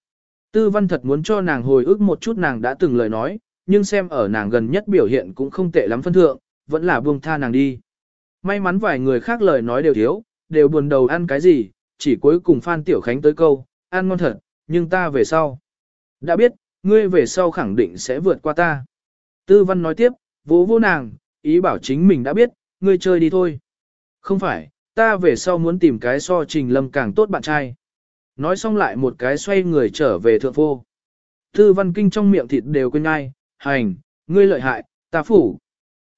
Tư văn thật muốn cho nàng hồi ức một chút nàng đã từng lời nói, nhưng xem ở nàng gần nhất biểu hiện cũng không tệ lắm phân thượng, vẫn là buông tha nàng đi. May mắn vài người khác lời nói đều thiếu, đều buồn đầu ăn cái gì, chỉ cuối cùng Phan Tiểu Khánh tới câu, ăn ngon thật, nhưng ta về sau. Đã biết, ngươi về sau khẳng định sẽ vượt qua ta. Tư văn nói tiếp, vỗ vô nàng, ý bảo chính mình đã biết, ngươi chơi đi thôi. Không phải, ta về sau muốn tìm cái so trình lâm càng tốt bạn trai. Nói xong lại một cái xoay người trở về thượng phô. Tư văn kinh trong miệng thịt đều quên ngay, hành, ngươi lợi hại, ta phủ.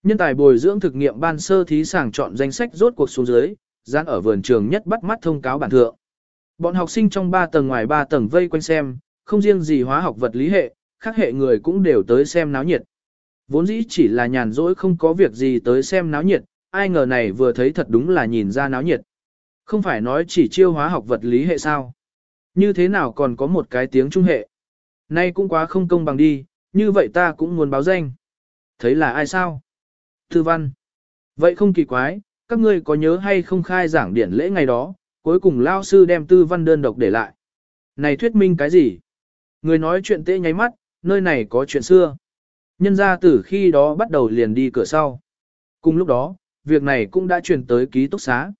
Nhân tài bồi dưỡng thực nghiệm ban sơ thí sàng chọn danh sách rốt cuộc xuống dưới, dán ở vườn trường nhất bắt mắt thông cáo bản thượng. Bọn học sinh trong 3 tầng ngoài 3 tầng vây quanh xem, không riêng gì hóa học vật lý hệ, khác hệ người cũng đều tới xem náo nhiệt. Vốn dĩ chỉ là nhàn rỗi không có việc gì tới xem náo nhiệt, ai ngờ này vừa thấy thật đúng là nhìn ra náo nhiệt. Không phải nói chỉ chiêu hóa học vật lý hệ sao. Như thế nào còn có một cái tiếng trung hệ. Nay cũng quá không công bằng đi, như vậy ta cũng muốn báo danh. Thấy là ai sao? Thư văn. Vậy không kỳ quái, các ngươi có nhớ hay không khai giảng điển lễ ngày đó, cuối cùng lao sư đem tư văn đơn độc để lại. Này thuyết minh cái gì? Người nói chuyện tê nháy mắt, nơi này có chuyện xưa. Nhân ra từ khi đó bắt đầu liền đi cửa sau. Cùng lúc đó, việc này cũng đã truyền tới ký túc xá.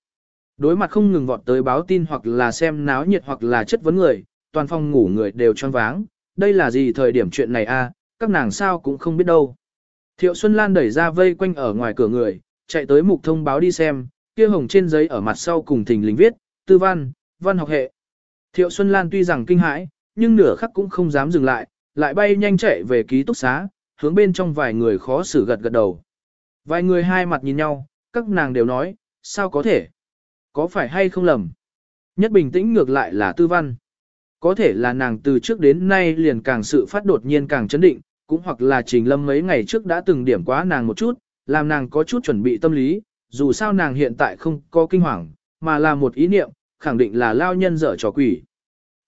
Đối mặt không ngừng vọt tới báo tin hoặc là xem náo nhiệt hoặc là chất vấn người, toàn phòng ngủ người đều choáng váng. Đây là gì thời điểm chuyện này a? các nàng sao cũng không biết đâu. Thiệu Xuân Lan đẩy ra vây quanh ở ngoài cửa người, chạy tới mục thông báo đi xem, kia hồng trên giấy ở mặt sau cùng thình lình viết, tư văn, văn học hệ. Thiệu Xuân Lan tuy rằng kinh hãi, nhưng nửa khắc cũng không dám dừng lại, lại bay nhanh chạy về ký túc xá, hướng bên trong vài người khó xử gật gật đầu. Vài người hai mặt nhìn nhau, các nàng đều nói, sao có thể? Có phải hay không lầm? Nhất bình tĩnh ngược lại là tư văn. Có thể là nàng từ trước đến nay liền càng sự phát đột nhiên càng chấn định, cũng hoặc là trình lâm mấy ngày trước đã từng điểm quá nàng một chút, làm nàng có chút chuẩn bị tâm lý, dù sao nàng hiện tại không có kinh hoàng, mà là một ý niệm, khẳng định là lao nhân dở trò quỷ.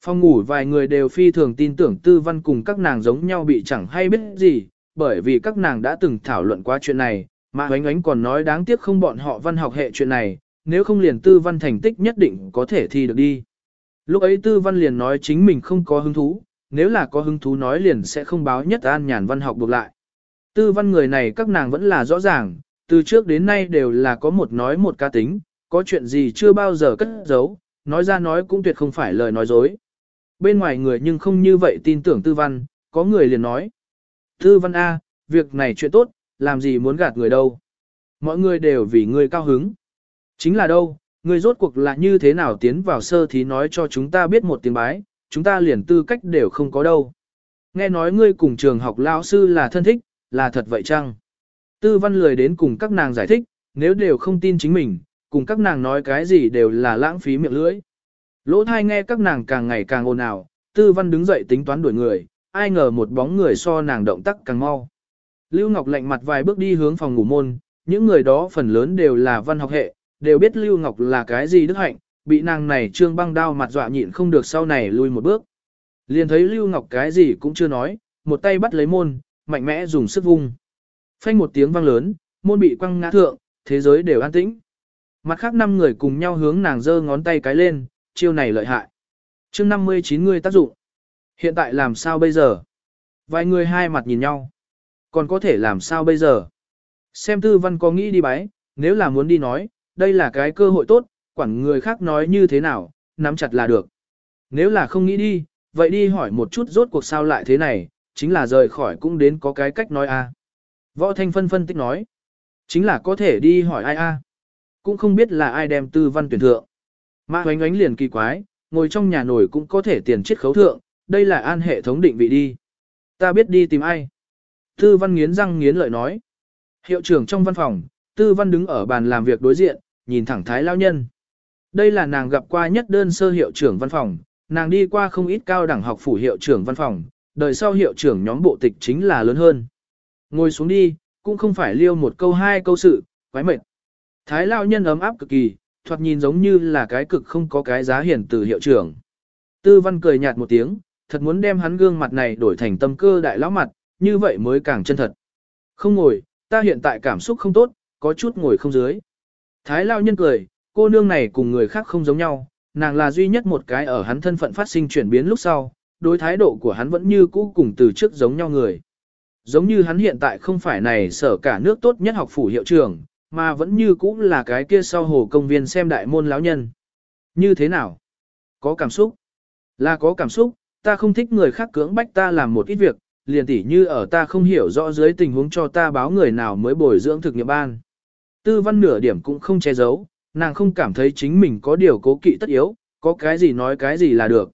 Phòng ngủ vài người đều phi thường tin tưởng tư văn cùng các nàng giống nhau bị chẳng hay biết gì, bởi vì các nàng đã từng thảo luận qua chuyện này, mà oánh oánh còn nói đáng tiếc không bọn họ văn học hệ chuyện này, nếu không liền tư văn thành tích nhất định có thể thi được đi. Lúc ấy tư văn liền nói chính mình không có hứng thú, nếu là có hứng thú nói liền sẽ không báo nhất an nhàn văn học buộc lại. Tư văn người này các nàng vẫn là rõ ràng, từ trước đến nay đều là có một nói một ca tính, có chuyện gì chưa bao giờ cất giấu, nói ra nói cũng tuyệt không phải lời nói dối. Bên ngoài người nhưng không như vậy tin tưởng tư văn, có người liền nói. Tư văn A, việc này chuyện tốt, làm gì muốn gạt người đâu. Mọi người đều vì người cao hứng. Chính là đâu, người rốt cuộc là như thế nào tiến vào sơ thí nói cho chúng ta biết một tiếng bái, chúng ta liền tư cách đều không có đâu. Nghe nói ngươi cùng trường học lao sư là thân thích, là thật vậy chăng? Tư văn lười đến cùng các nàng giải thích, nếu đều không tin chính mình, cùng các nàng nói cái gì đều là lãng phí miệng lưỡi. Lỗ thai nghe các nàng càng ngày càng ồn ào, tư văn đứng dậy tính toán đuổi người, ai ngờ một bóng người so nàng động tác càng mau. Lưu Ngọc lạnh mặt vài bước đi hướng phòng ngủ môn, những người đó phần lớn đều là văn học hệ, đều biết Lưu Ngọc là cái gì đức hạnh, bị nàng này trương băng đao mặt dọa nhịn không được sau này lui một bước. Liền thấy Lưu Ngọc cái gì cũng chưa nói, một tay bắt lấy môn, mạnh mẽ dùng sức vung. Phanh một tiếng vang lớn, môn bị quăng ngã thượng, thế giới đều an tĩnh. Mặt khác năm người cùng nhau hướng nàng giơ ngón tay cái lên, chiêu này lợi hại. chương 59 người tác dụng. Hiện tại làm sao bây giờ? Vài người hai mặt nhìn nhau. Còn có thể làm sao bây giờ? Xem tư văn có nghĩ đi bái, nếu là muốn đi nói, đây là cái cơ hội tốt, quản người khác nói như thế nào, nắm chặt là được. Nếu là không nghĩ đi, vậy đi hỏi một chút rốt cuộc sao lại thế này, chính là rời khỏi cũng đến có cái cách nói a. À. Võ Thanh phân phân tích nói, chính là có thể đi hỏi ai a. À. Cũng không biết là ai đem tư văn tuyển thượng. Mã hoánh ánh liền kỳ quái, ngồi trong nhà nổi cũng có thể tiền chiết khấu thượng, đây là an hệ thống định vị đi. Ta biết đi tìm ai. Tư văn nghiến răng nghiến lợi nói. Hiệu trưởng trong văn phòng, tư văn đứng ở bàn làm việc đối diện, nhìn thẳng thái lao nhân. Đây là nàng gặp qua nhất đơn sơ hiệu trưởng văn phòng, nàng đi qua không ít cao đẳng học phủ hiệu trưởng văn phòng, đời sau hiệu trưởng nhóm bộ tịch chính là lớn hơn. Ngồi xuống đi, cũng không phải liêu một câu hai câu sự, quái mệt. Thái lao nhân ấm áp cực kỳ, thoạt nhìn giống như là cái cực không có cái giá hiển từ hiệu trưởng. Tư văn cười nhạt một tiếng, thật muốn đem hắn gương mặt này đổi thành tâm cơ đại lão mặt, như vậy mới càng chân thật. Không ngồi, ta hiện tại cảm xúc không tốt, có chút ngồi không dưới. Thái lao nhân cười, cô nương này cùng người khác không giống nhau, nàng là duy nhất một cái ở hắn thân phận phát sinh chuyển biến lúc sau, đối thái độ của hắn vẫn như cũ cùng từ trước giống nhau người. Giống như hắn hiện tại không phải này sở cả nước tốt nhất học phủ hiệu trưởng, mà vẫn như cũ là cái kia sau hồ công viên xem đại môn lão nhân. Như thế nào? Có cảm xúc? Là có cảm xúc, ta không thích người khác cưỡng bách ta làm một ít việc, liền tỉ như ở ta không hiểu rõ dưới tình huống cho ta báo người nào mới bồi dưỡng thực nghiệm ban. Tư văn nửa điểm cũng không che giấu, nàng không cảm thấy chính mình có điều cố kỵ tất yếu, có cái gì nói cái gì là được.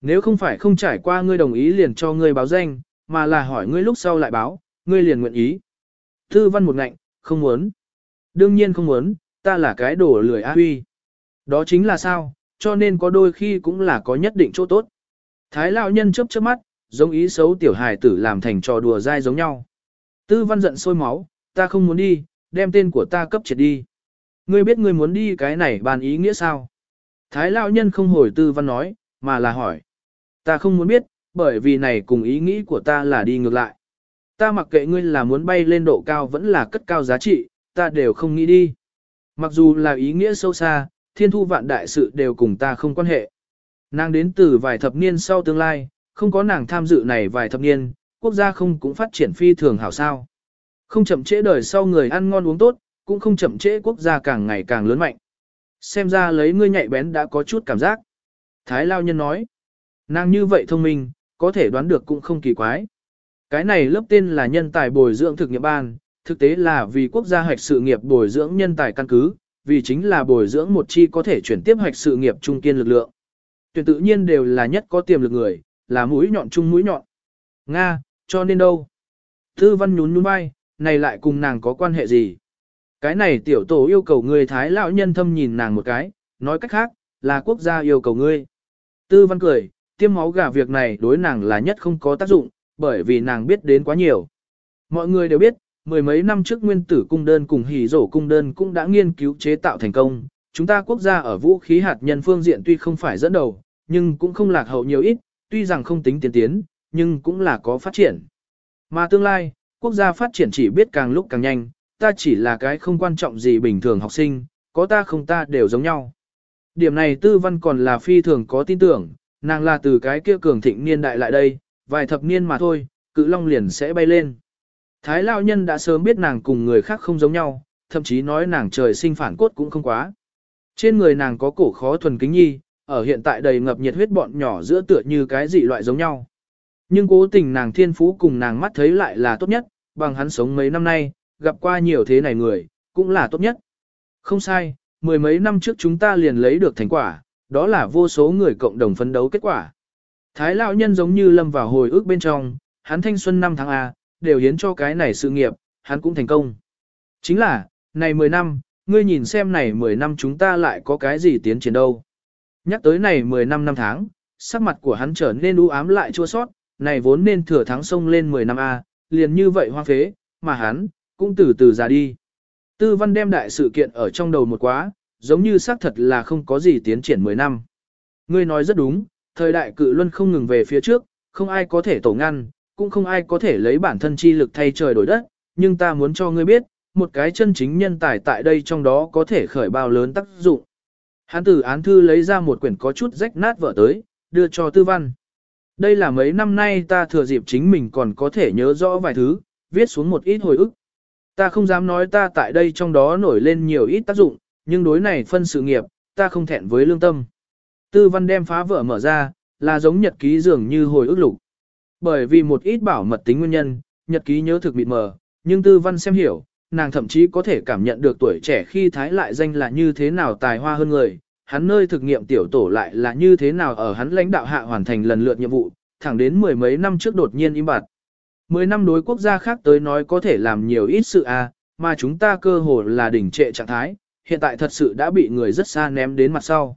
Nếu không phải không trải qua ngươi đồng ý liền cho ngươi báo danh, mà là hỏi ngươi lúc sau lại báo, ngươi liền nguyện ý. Tư văn một ngạnh, không muốn. Đương nhiên không muốn, ta là cái đồ lười a huy. Đó chính là sao, cho nên có đôi khi cũng là có nhất định chỗ tốt. Thái lão nhân chớp chớp mắt, giống ý xấu tiểu hài tử làm thành trò đùa dai giống nhau. Tư văn giận sôi máu, ta không muốn đi, đem tên của ta cấp triệt đi. Ngươi biết ngươi muốn đi cái này bàn ý nghĩa sao? Thái lão nhân không hồi tư văn nói, mà là hỏi. Ta không muốn biết, bởi vì này cùng ý nghĩ của ta là đi ngược lại. Ta mặc kệ ngươi là muốn bay lên độ cao vẫn là cất cao giá trị, ta đều không nghĩ đi. Mặc dù là ý nghĩa sâu xa, thiên thu vạn đại sự đều cùng ta không quan hệ. Nàng đến từ vài thập niên sau tương lai, không có nàng tham dự này vài thập niên, quốc gia không cũng phát triển phi thường hảo sao. Không chậm trễ đời sau người ăn ngon uống tốt, cũng không chậm trễ quốc gia càng ngày càng lớn mạnh. Xem ra lấy ngươi nhạy bén đã có chút cảm giác. Thái Lao Nhân nói, nàng như vậy thông minh, có thể đoán được cũng không kỳ quái. Cái này lớp tên là nhân tài bồi dưỡng thực nghiệp ban, thực tế là vì quốc gia hoạch sự nghiệp bồi dưỡng nhân tài căn cứ, vì chính là bồi dưỡng một chi có thể chuyển tiếp hoạch sự nghiệp trung kiên lực lượng. Tuyển tự nhiên đều là nhất có tiềm lực người, là mũi nhọn chung mũi nhọn. Nga, cho nên đâu? Tư văn nhún nhún vai, này lại cùng nàng có quan hệ gì? Cái này tiểu tổ yêu cầu người Thái lão nhân thâm nhìn nàng một cái, nói cách khác, là quốc gia yêu cầu ngươi. Tư văn cười, tiêm máu gà việc này đối nàng là nhất không có tác dụng, bởi vì nàng biết đến quá nhiều. Mọi người đều biết, mười mấy năm trước nguyên tử cung đơn cùng hỉ rổ cung đơn cũng đã nghiên cứu chế tạo thành công. Chúng ta quốc gia ở vũ khí hạt nhân phương diện tuy không phải dẫn đầu, nhưng cũng không lạc hậu nhiều ít, tuy rằng không tính tiến tiến, nhưng cũng là có phát triển. Mà tương lai, quốc gia phát triển chỉ biết càng lúc càng nhanh, ta chỉ là cái không quan trọng gì bình thường học sinh, có ta không ta đều giống nhau. Điểm này tư văn còn là phi thường có tin tưởng, nàng là từ cái kia cường thịnh niên đại lại đây, vài thập niên mà thôi, cự long liền sẽ bay lên. Thái lao nhân đã sớm biết nàng cùng người khác không giống nhau, thậm chí nói nàng trời sinh phản cốt cũng không quá. Trên người nàng có cổ khó thuần kính nhi, ở hiện tại đầy ngập nhiệt huyết bọn nhỏ giữa tựa như cái dị loại giống nhau. Nhưng cố tình nàng thiên phú cùng nàng mắt thấy lại là tốt nhất, bằng hắn sống mấy năm nay, gặp qua nhiều thế này người, cũng là tốt nhất. Không sai, mười mấy năm trước chúng ta liền lấy được thành quả, đó là vô số người cộng đồng phấn đấu kết quả. Thái lão nhân giống như lâm vào hồi ức bên trong, hắn thanh xuân năm tháng A, đều hiến cho cái này sự nghiệp, hắn cũng thành công. Chính là, này 10 năm, ngươi nhìn xem này 10 năm chúng ta lại có cái gì tiến triển đâu. Nhắc tới này 10 năm năm tháng, sắc mặt của hắn trở nên u ám lại chua sót, này vốn nên thừa thắng sông lên 10 năm A, liền như vậy hoa phế, mà hắn, cũng từ từ ra đi. Tư văn đem đại sự kiện ở trong đầu một quá, giống như xác thật là không có gì tiến triển 10 năm. Ngươi nói rất đúng, thời đại cự luân không ngừng về phía trước, không ai có thể tổ ngăn, cũng không ai có thể lấy bản thân chi lực thay trời đổi đất, nhưng ta muốn cho ngươi biết, một cái chân chính nhân tài tại đây trong đó có thể khởi bao lớn tác dụng. Hán tử án thư lấy ra một quyển có chút rách nát vợ tới, đưa cho tư văn. Đây là mấy năm nay ta thừa dịp chính mình còn có thể nhớ rõ vài thứ, viết xuống một ít hồi ức. Ta không dám nói ta tại đây trong đó nổi lên nhiều ít tác dụng, nhưng đối này phân sự nghiệp, ta không thẹn với lương tâm. Tư văn đem phá vỡ mở ra, là giống nhật ký dường như hồi ức lục. Bởi vì một ít bảo mật tính nguyên nhân, nhật ký nhớ thực mịt mờ, nhưng tư văn xem hiểu, nàng thậm chí có thể cảm nhận được tuổi trẻ khi thái lại danh là như thế nào tài hoa hơn người, hắn nơi thực nghiệm tiểu tổ lại là như thế nào ở hắn lãnh đạo hạ hoàn thành lần lượt nhiệm vụ, thẳng đến mười mấy năm trước đột nhiên im bặt. Mười năm đối quốc gia khác tới nói có thể làm nhiều ít sự a, à, mà chúng ta cơ hồ là đỉnh trệ trạng thái, hiện tại thật sự đã bị người rất xa ném đến mặt sau.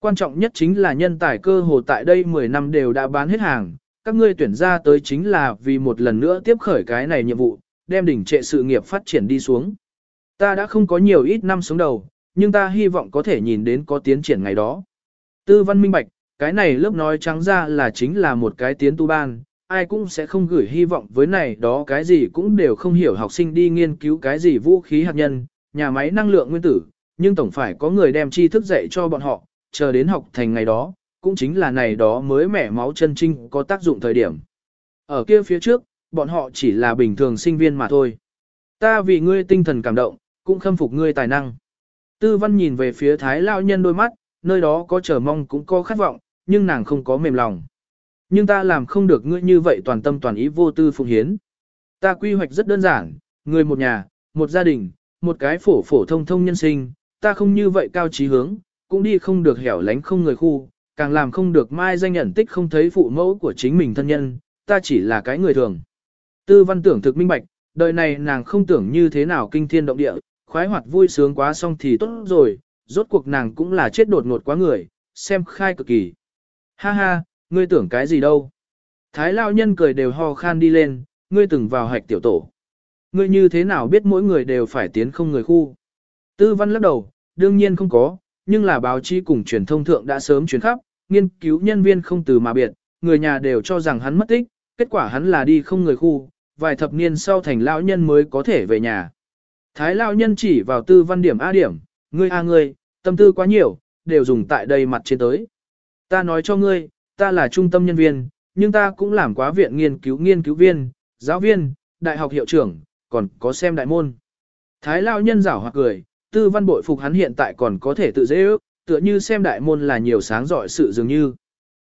Quan trọng nhất chính là nhân tài cơ hồ tại đây 10 năm đều đã bán hết hàng, các ngươi tuyển ra tới chính là vì một lần nữa tiếp khởi cái này nhiệm vụ, đem đỉnh trệ sự nghiệp phát triển đi xuống. Ta đã không có nhiều ít năm sống đầu, nhưng ta hy vọng có thể nhìn đến có tiến triển ngày đó. Tư văn minh bạch, cái này lớp nói trắng ra là chính là một cái tiến tu ban, ai cũng sẽ không gửi hy vọng với này đó cái gì cũng đều không hiểu học sinh đi nghiên cứu cái gì vũ khí hạt nhân, nhà máy năng lượng nguyên tử, nhưng tổng phải có người đem tri thức dạy cho bọn họ, chờ đến học thành ngày đó, cũng chính là này đó mới mẻ máu chân trinh có tác dụng thời điểm. Ở kia phía trước, bọn họ chỉ là bình thường sinh viên mà thôi. Ta vì ngươi tinh thần cảm động, cũng khâm phục ngươi tài năng. Tư văn nhìn về phía thái lao nhân đôi mắt, nơi đó có chờ mong cũng có khát vọng, nhưng nàng không có mềm lòng. Nhưng ta làm không được ngươi như vậy toàn tâm toàn ý vô tư phụng hiến. Ta quy hoạch rất đơn giản, người một nhà, một gia đình, một cái phổ phổ thông thông nhân sinh, ta không như vậy cao trí hướng, cũng đi không được hẻo lánh không người khu, càng làm không được mai danh nhận tích không thấy phụ mẫu của chính mình thân nhân, ta chỉ là cái người thường. Tư văn tưởng thực minh bạch, đời này nàng không tưởng như thế nào kinh thiên động địa, khoái hoạt vui sướng quá xong thì tốt rồi, rốt cuộc nàng cũng là chết đột ngột quá người, xem khai cực kỳ. Ha ha, ngươi tưởng cái gì đâu. Thái lao nhân cười đều ho khan đi lên, ngươi từng vào hạch tiểu tổ. Ngươi như thế nào biết mỗi người đều phải tiến không người khu. Tư văn lắc đầu, đương nhiên không có, nhưng là báo chí cùng truyền thông thượng đã sớm truyền khắp, nghiên cứu nhân viên không từ mà biệt, người nhà đều cho rằng hắn mất tích, kết quả hắn là đi không người khu, vài thập niên sau thành lão nhân mới có thể về nhà. Thái lão nhân chỉ vào tư văn điểm A điểm, ngươi A ngươi, tâm tư quá nhiều, đều dùng tại đây mặt trên tới. Ta nói cho ngươi, ta là trung tâm nhân viên, nhưng ta cũng làm quá viện nghiên cứu nghiên cứu viên, giáo viên, đại học hiệu trưởng, còn có xem đại môn. Thái lao nhân rảo hoặc cười, tư văn bội phục hắn hiện tại còn có thể tự dễ ước, tựa như xem đại môn là nhiều sáng giỏi sự dường như.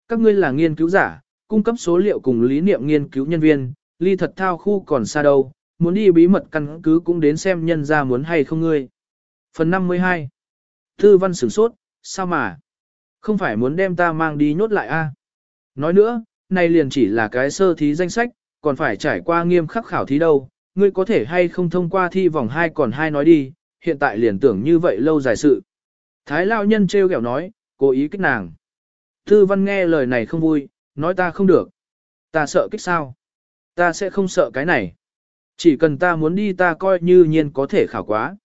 Các ngươi là nghiên cứu giả, cung cấp số liệu cùng lý niệm nghiên cứu nhân viên, ly thật thao khu còn xa đâu, muốn đi bí mật căn cứ cũng đến xem nhân ra muốn hay không ngươi. Phần 52 Tư văn sửng sốt, sao mà? Không phải muốn đem ta mang đi nhốt lại a? Nói nữa, này liền chỉ là cái sơ thí danh sách, còn phải trải qua nghiêm khắc khảo thí đâu, ngươi có thể hay không thông qua thi vòng 2 còn hai nói đi, hiện tại liền tưởng như vậy lâu dài sự. Thái lao nhân trêu ghẹo nói, cố ý kích nàng. Tư văn nghe lời này không vui, nói ta không được. Ta sợ kích sao? Ta sẽ không sợ cái này. Chỉ cần ta muốn đi ta coi như nhiên có thể khảo quá.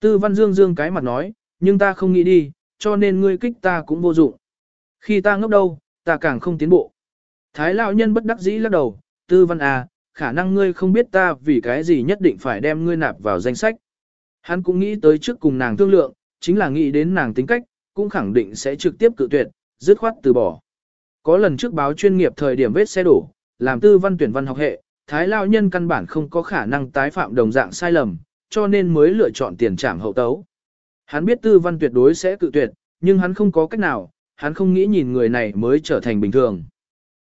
Tư văn dương dương cái mặt nói, nhưng ta không nghĩ đi, cho nên ngươi kích ta cũng vô dụng. Khi ta ngốc đâu, ta càng không tiến bộ. Thái lão nhân bất đắc dĩ lắc đầu, tư văn à, khả năng ngươi không biết ta vì cái gì nhất định phải đem ngươi nạp vào danh sách. Hắn cũng nghĩ tới trước cùng nàng thương lượng, chính là nghĩ đến nàng tính cách, cũng khẳng định sẽ trực tiếp cự tuyệt, dứt khoát từ bỏ. Có lần trước báo chuyên nghiệp thời điểm vết xe đổ, làm tư văn tuyển văn học hệ, thái lao nhân căn bản không có khả năng tái phạm đồng dạng sai lầm, cho nên mới lựa chọn tiền trảm hậu tấu. Hắn biết tư văn tuyệt đối sẽ cự tuyệt, nhưng hắn không có cách nào, hắn không nghĩ nhìn người này mới trở thành bình thường.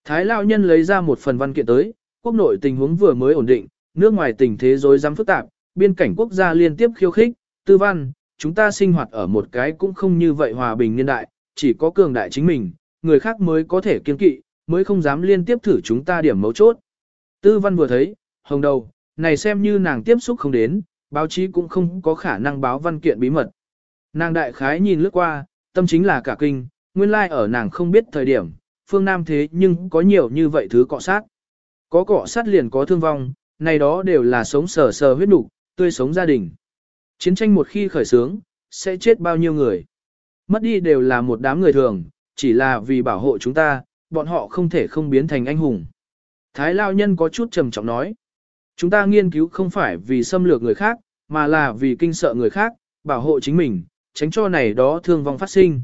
Thái lao nhân lấy ra một phần văn kiện tới, quốc nội tình huống vừa mới ổn định, nước ngoài tình thế rối rắm phức tạp, biên cảnh quốc gia liên tiếp khiêu khích, tư văn, chúng ta sinh hoạt ở một cái cũng không như vậy hòa bình niên đại, chỉ có cường đại chính mình, người khác mới có thể kiên kỵ, mới không dám liên tiếp thử chúng ta điểm mấu chốt. Tư văn vừa thấy, hồng đầu, này xem như nàng tiếp xúc không đến, báo chí cũng không có khả năng báo văn kiện bí mật. Nàng đại khái nhìn lướt qua, tâm chính là cả kinh, nguyên lai like ở nàng không biết thời điểm, phương Nam thế nhưng có nhiều như vậy thứ cọ sát. Có cọ sát liền có thương vong, này đó đều là sống sờ sờ huyết nục, tươi sống gia đình. Chiến tranh một khi khởi sướng, sẽ chết bao nhiêu người. Mất đi đều là một đám người thường, chỉ là vì bảo hộ chúng ta, bọn họ không thể không biến thành anh hùng. Thái Lao Nhân có chút trầm trọng nói. Chúng ta nghiên cứu không phải vì xâm lược người khác, mà là vì kinh sợ người khác, bảo hộ chính mình, tránh cho này đó thương vong phát sinh.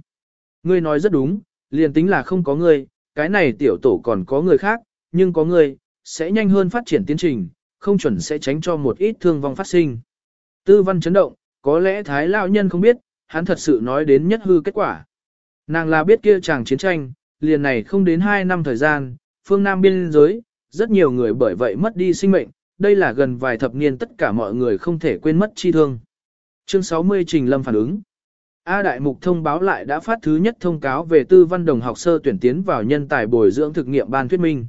Ngươi nói rất đúng, liền tính là không có ngươi, cái này tiểu tổ còn có người khác, nhưng có ngươi, sẽ nhanh hơn phát triển tiến trình, không chuẩn sẽ tránh cho một ít thương vong phát sinh. Tư văn chấn động, có lẽ Thái Lão Nhân không biết, hắn thật sự nói đến nhất hư kết quả. Nàng là biết kia chàng chiến tranh, liền này không đến 2 năm thời gian, phương Nam biên giới, rất nhiều người bởi vậy mất đi sinh mệnh, đây là gần vài thập niên tất cả mọi người không thể quên mất chi thương. Chương 60 Trình Lâm phản ứng A Đại Mục thông báo lại đã phát thứ nhất thông cáo về tư văn đồng học sơ tuyển tiến vào nhân tài bồi dưỡng thực nghiệm ban thuyết minh.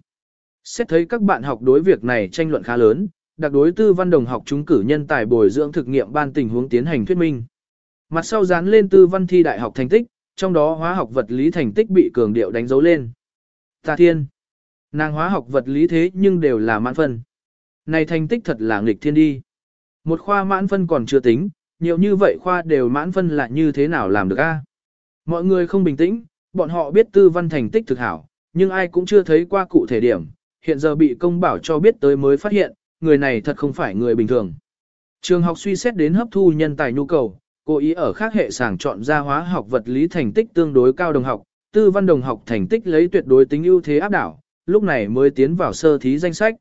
Xét thấy các bạn học đối việc này tranh luận khá lớn, đặc đối tư văn đồng học chúng cử nhân tài bồi dưỡng thực nghiệm ban tình huống tiến hành thuyết minh. Mặt sau dán lên tư văn thi đại học thành tích, trong đó hóa học vật lý thành tích bị cường điệu đánh dấu lên. Ta thiên! Nàng hóa học vật lý thế nhưng đều là mãn phân. Này thành tích thật là nghịch thiên đi. Một khoa mãn phân còn chưa tính, nhiều như vậy khoa đều mãn phân là như thế nào làm được a? Mọi người không bình tĩnh, bọn họ biết tư văn thành tích thực hảo, nhưng ai cũng chưa thấy qua cụ thể điểm, hiện giờ bị công bảo cho biết tới mới phát hiện, người này thật không phải người bình thường. Trường học suy xét đến hấp thu nhân tài nhu cầu, cố ý ở khác hệ sàng chọn ra hóa học vật lý thành tích tương đối cao đồng học, tư văn đồng học thành tích lấy tuyệt đối tính ưu thế áp đảo, lúc này mới tiến vào sơ thí danh sách.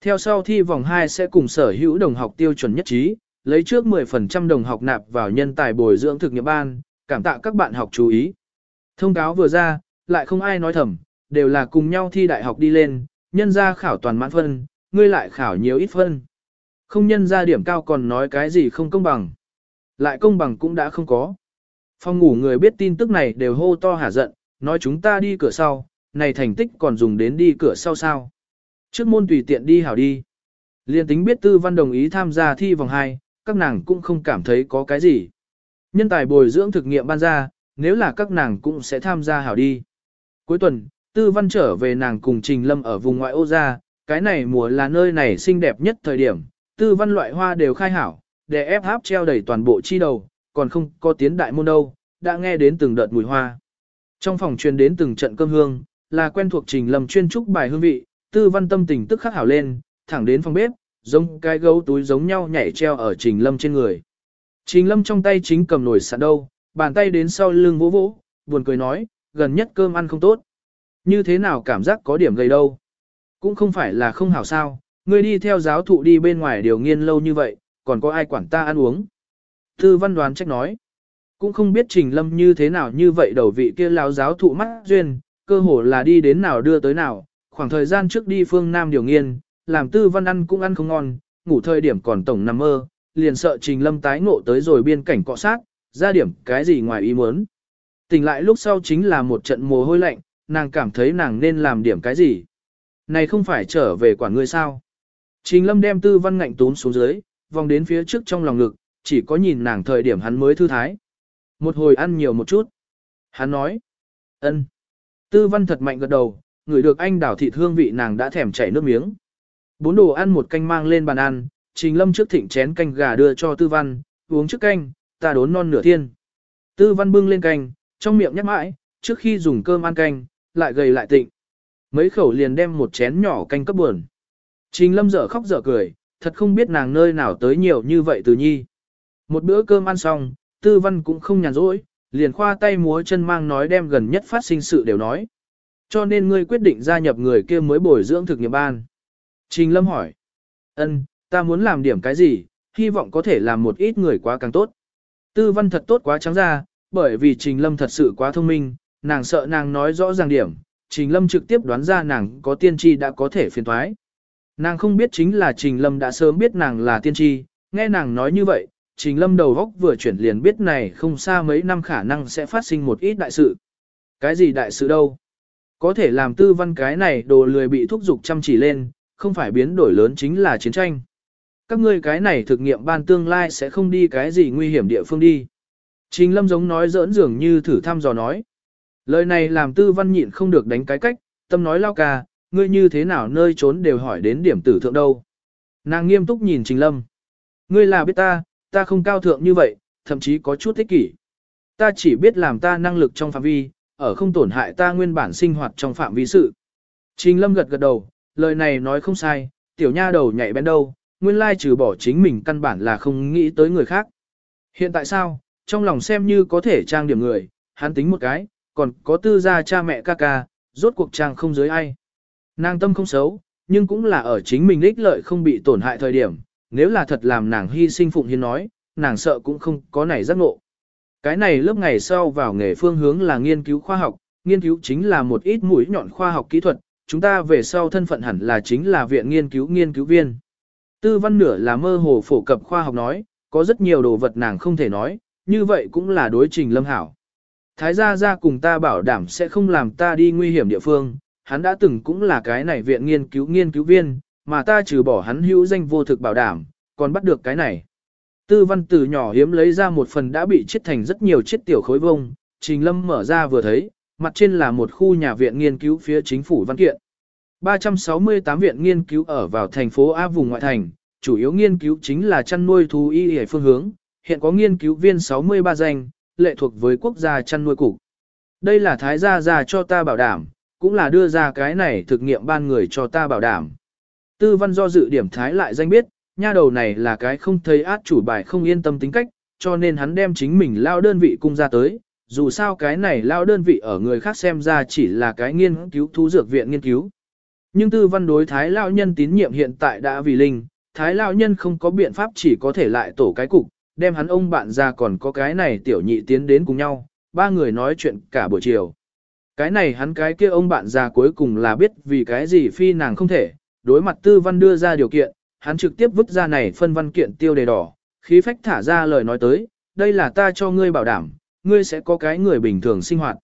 Theo sau thi vòng 2 sẽ cùng sở hữu đồng học tiêu chuẩn nhất trí, lấy trước 10% đồng học nạp vào nhân tài bồi dưỡng thực nghiệm ban, cảm tạ các bạn học chú ý. Thông cáo vừa ra, lại không ai nói thầm, đều là cùng nhau thi đại học đi lên, nhân ra khảo toàn mãn phân, ngươi lại khảo nhiều ít phân. Không nhân ra điểm cao còn nói cái gì không công bằng. Lại công bằng cũng đã không có. Phòng ngủ người biết tin tức này đều hô to hả giận, nói chúng ta đi cửa sau, này thành tích còn dùng đến đi cửa sau sao. Trước môn tùy tiện đi hảo đi. Liên tính biết tư văn đồng ý tham gia thi vòng 2, các nàng cũng không cảm thấy có cái gì. Nhân tài bồi dưỡng thực nghiệm ban ra, nếu là các nàng cũng sẽ tham gia hảo đi. Cuối tuần, tư văn trở về nàng cùng Trình Lâm ở vùng ngoại ô ra, cái này mùa là nơi này xinh đẹp nhất thời điểm, tư văn loại hoa đều khai hảo, để ép háp treo đầy toàn bộ chi đầu, còn không có tiến đại môn đâu, đã nghe đến từng đợt mùi hoa. Trong phòng truyền đến từng trận cơm hương, là quen thuộc Trình Lâm chuyên trúc bài hương vị, tư văn tâm tình tức khắc hảo lên, thẳng đến phòng bếp, giống cái gấu túi giống nhau nhảy treo ở Trình Lâm trên người. Trình Lâm trong tay chính cầm nồi sạn đâu, bàn tay đến sau lưng vỗ vỗ, buồn cười nói, gần nhất cơm ăn không tốt. Như thế nào cảm giác có điểm gầy đâu. Cũng không phải là không hảo sao, ngươi đi theo giáo thụ đi bên ngoài điều nghiên lâu như vậy, còn có ai quản ta ăn uống. Tư văn đoán trách nói. Cũng không biết Trình Lâm như thế nào như vậy đầu vị kia lão giáo thụ mắt duyên, cơ hồ là đi đến nào đưa tới nào, khoảng thời gian trước đi phương Nam điều nghiên, làm tư văn ăn cũng ăn không ngon, ngủ thời điểm còn tổng nằm mơ, liền sợ Trình Lâm tái ngộ tới rồi biên cảnh cọ sát, ra điểm cái gì ngoài ý muốn. Tỉnh lại lúc sau chính là một trận mồ hôi lạnh, nàng cảm thấy nàng nên làm điểm cái gì. Này không phải trở về quản ngươi sao. Trình Lâm đem tư văn ngạnh tún xuống dưới, vòng đến phía trước trong lòng ngực, chỉ có nhìn nàng thời điểm hắn mới thư thái. Một hồi ăn nhiều một chút. Hắn nói. ân. Tư văn thật mạnh gật đầu, ngửi được anh đảo thịt hương vị nàng đã thèm chảy nước miếng. Bốn đồ ăn một canh mang lên bàn ăn, trình lâm trước thịnh chén canh gà đưa cho tư văn, uống trước canh, ta đốn non nửa thiên. Tư văn bưng lên canh, trong miệng nhắc mãi, trước khi dùng cơm ăn canh, lại gầy lại tịnh. Mấy khẩu liền đem một chén nhỏ canh cấp buồn. Trình lâm dở khóc dở cười, thật không biết nàng nơi nào tới nhiều như vậy từ nhi. Một bữa cơm ăn xong, tư văn cũng không nhàn rỗi, liền khoa tay múa chân mang nói đem gần nhất phát sinh sự đều nói. Cho nên ngươi quyết định gia nhập người kia mới bồi dưỡng thực nghiệp ban. Trình Lâm hỏi. Ân, ta muốn làm điểm cái gì, hy vọng có thể làm một ít người quá càng tốt. Tư văn thật tốt quá trắng ra, bởi vì Trình Lâm thật sự quá thông minh, nàng sợ nàng nói rõ ràng điểm, Trình Lâm trực tiếp đoán ra nàng có tiên tri đã có thể phiền thoái. Nàng không biết chính là Trình Lâm đã sớm biết nàng là tiên tri, nghe nàng nói như vậy, Trình Lâm đầu góc vừa chuyển liền biết này không xa mấy năm khả năng sẽ phát sinh một ít đại sự. Cái gì đại sự đâu? Có thể làm tư văn cái này đồ lười bị thúc giục chăm chỉ lên, không phải biến đổi lớn chính là chiến tranh. Các ngươi cái này thực nghiệm ban tương lai sẽ không đi cái gì nguy hiểm địa phương đi. Trình Lâm giống nói giỡn dường như thử thăm dò nói. Lời này làm tư văn nhịn không được đánh cái cách, tâm nói lao ca, ngươi như thế nào nơi trốn đều hỏi đến điểm tử thượng đâu. Nàng nghiêm túc nhìn Trình Lâm. Ngươi là biết ta, ta không cao thượng như vậy, thậm chí có chút thích kỷ. Ta chỉ biết làm ta năng lực trong phạm vi, ở không tổn hại ta nguyên bản sinh hoạt trong phạm vi sự. Trình Lâm gật gật đầu, lời này nói không sai, tiểu nha đầu nhạy bén đâu, nguyên lai trừ bỏ chính mình căn bản là không nghĩ tới người khác. Hiện tại sao, trong lòng xem như có thể trang điểm người, hắn tính một cái, còn có tư gia cha mẹ ca ca, rốt cuộc trang không giới ai. Nàng tâm không xấu, nhưng cũng là ở chính mình ích lợi không bị tổn hại thời điểm, nếu là thật làm nàng hy sinh phụng hiến nói, nàng sợ cũng không có này giác ngộ. Cái này lớp ngày sau vào nghề phương hướng là nghiên cứu khoa học, nghiên cứu chính là một ít mũi nhọn khoa học kỹ thuật, chúng ta về sau thân phận hẳn là chính là viện nghiên cứu nghiên cứu viên. Tư văn nửa là mơ hồ phổ cập khoa học nói, có rất nhiều đồ vật nàng không thể nói, như vậy cũng là đối trình lâm hảo. Thái gia gia cùng ta bảo đảm sẽ không làm ta đi nguy hiểm địa phương, hắn đã từng cũng là cái này viện nghiên cứu nghiên cứu viên, mà ta trừ bỏ hắn hữu danh vô thực bảo đảm, còn bắt được cái này. Tư văn từ nhỏ hiếm lấy ra một phần đã bị chết thành rất nhiều chiếc tiểu khối vông, Trình Lâm mở ra vừa thấy, mặt trên là một khu nhà viện nghiên cứu phía chính phủ văn kiện. 368 viện nghiên cứu ở vào thành phố A vùng ngoại thành, chủ yếu nghiên cứu chính là chăn nuôi thú y y phương hướng, hiện có nghiên cứu viên 63 danh, lệ thuộc với quốc gia chăn nuôi cục. Đây là thái gia già cho ta bảo đảm, cũng là đưa ra cái này thực nghiệm ban người cho ta bảo đảm. Tư văn do dự điểm thái lại danh biết, nha đầu này là cái không thấy át chủ bài không yên tâm tính cách, cho nên hắn đem chính mình lao đơn vị cung ra tới. Dù sao cái này lao đơn vị ở người khác xem ra chỉ là cái nghiên cứu thú dược viện nghiên cứu. Nhưng tư văn đối thái lao nhân tín nhiệm hiện tại đã vì linh, thái lao nhân không có biện pháp chỉ có thể lại tổ cái cục, đem hắn ông bạn ra còn có cái này tiểu nhị tiến đến cùng nhau, ba người nói chuyện cả buổi chiều. Cái này hắn cái kia ông bạn già cuối cùng là biết vì cái gì phi nàng không thể, đối mặt tư văn đưa ra điều kiện, hắn trực tiếp vứt ra này phân văn kiện tiêu đề đỏ, khí phách thả ra lời nói tới, đây là ta cho ngươi bảo đảm, ngươi sẽ có cái người bình thường sinh hoạt.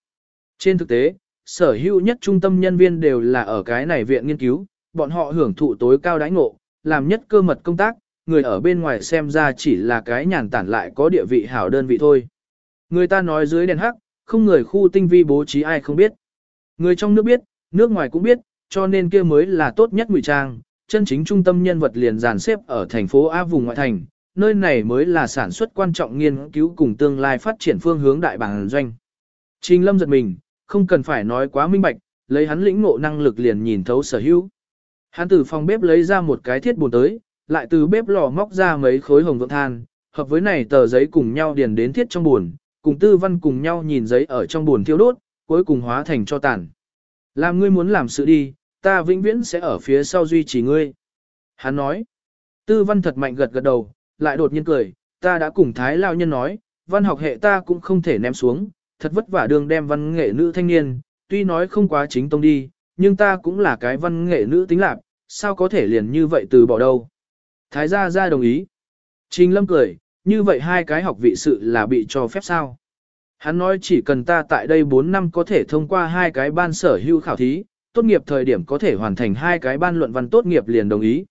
Trên thực tế, sở hữu nhất trung tâm nhân viên đều là ở cái này viện nghiên cứu, bọn họ hưởng thụ tối cao đãi ngộ, làm nhất cơ mật công tác, người ở bên ngoài xem ra chỉ là cái nhàn tản lại có địa vị hảo đơn vị thôi. Người ta nói dưới đèn hắc, không người khu tinh vi bố trí ai không biết. Người trong nước biết, nước ngoài cũng biết, cho nên kia mới là tốt nhất ngụy trang, chân chính trung tâm nhân vật liền dàn xếp ở thành phố A vùng ngoại thành, nơi này mới là sản xuất quan trọng nghiên cứu cùng tương lai phát triển phương hướng đại bản doanh. Trình Lâm giật mình, không cần phải nói quá minh bạch, lấy hắn lĩnh ngộ năng lực liền nhìn thấu sở hữu. Hắn từ phòng bếp lấy ra một cái thiết bồn tới, lại từ bếp lò móc ra mấy khối hồng vượng than, hợp với này tờ giấy cùng nhau điền đến thiết trong buồn, cùng tư văn cùng nhau nhìn giấy ở trong buồn thiêu đốt, cuối cùng hóa thành cho tàn. Làm ngươi muốn làm sự đi, ta vĩnh viễn sẽ ở phía sau duy trì ngươi. Hắn nói. Tư văn thật mạnh gật gật đầu, lại đột nhiên cười, ta đã cùng thái lao nhân nói, văn học hệ ta cũng không thể ném xuống, thật vất vả đường đem văn nghệ nữ thanh niên, tuy nói không quá chính tông đi, nhưng ta cũng là cái văn nghệ nữ tính lạc, sao có thể liền như vậy từ bỏ đâu. Thái gia gia đồng ý. Trình lâm cười, như vậy hai cái học vị sự là bị cho phép sao? Hắn nói chỉ cần ta tại đây 4 năm có thể thông qua hai cái ban sở hữu khảo thí, tốt nghiệp thời điểm có thể hoàn thành hai cái ban luận văn tốt nghiệp liền đồng ý.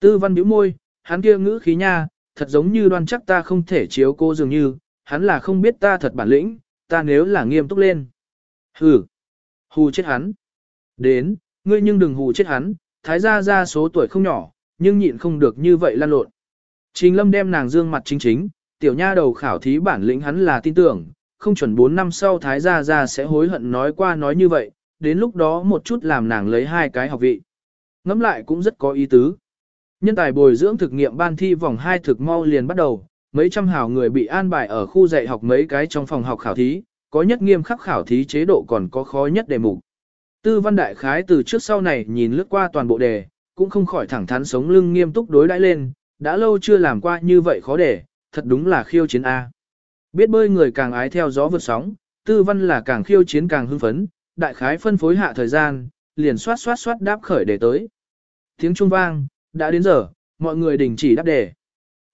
Tư văn bĩu môi, hắn kia ngữ khí nha, thật giống như đoan chắc ta không thể chiếu cô dường như, hắn là không biết ta thật bản lĩnh, ta nếu là nghiêm túc lên. Hừ, hù chết hắn. Đến, ngươi nhưng đừng hù chết hắn, thái gia ra số tuổi không nhỏ, nhưng nhịn không được như vậy lan lộn. Trình lâm đem nàng dương mặt chính chính, tiểu nha đầu khảo thí bản lĩnh hắn là tin tưởng, không chuẩn 4 năm sau thái gia ra sẽ hối hận nói qua nói như vậy, đến lúc đó một chút làm nàng lấy hai cái học vị. Ngắm lại cũng rất có ý tứ. Nhân tài bồi dưỡng thực nghiệm ban thi vòng 2 thực mau liền bắt đầu, mấy trăm hào người bị an bài ở khu dạy học mấy cái trong phòng học khảo thí, có nhất nghiêm khắc khảo thí chế độ còn có khó nhất đề mục. Tư văn đại khái từ trước sau này nhìn lướt qua toàn bộ đề, cũng không khỏi thẳng thắn sống lưng nghiêm túc đối đãi lên, đã lâu chưa làm qua như vậy khó đề, thật đúng là khiêu chiến A. Biết bơi người càng ái theo gió vượt sóng, tư văn là càng khiêu chiến càng hưng phấn, đại khái phân phối hạ thời gian, liền soát soát soát đáp khởi đề tới. Tiếng trung vang, đã đến giờ, mọi người đình chỉ đáp đề.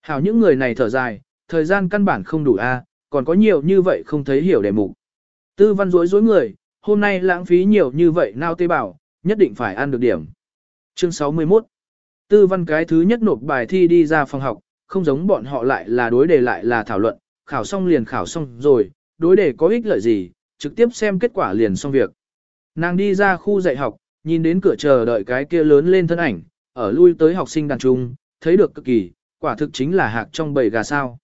Hảo những người này thở dài, thời gian căn bản không đủ a, còn có nhiều như vậy không thấy hiểu đề mục. Tư văn rối rối người, hôm nay lãng phí nhiều như vậy nao tê bảo, nhất định phải ăn được điểm. Chương 61 Tư văn cái thứ nhất nộp bài thi đi ra phòng học, không giống bọn họ lại là đối đề lại là thảo luận, khảo xong liền khảo xong rồi, đối đề có ích lợi gì, trực tiếp xem kết quả liền xong việc. Nàng đi ra khu dạy học, nhìn đến cửa chờ đợi cái kia lớn lên thân ảnh, ở lui tới học sinh đàn trung, thấy được cực kỳ, quả thực chính là hạc trong bầy gà sao.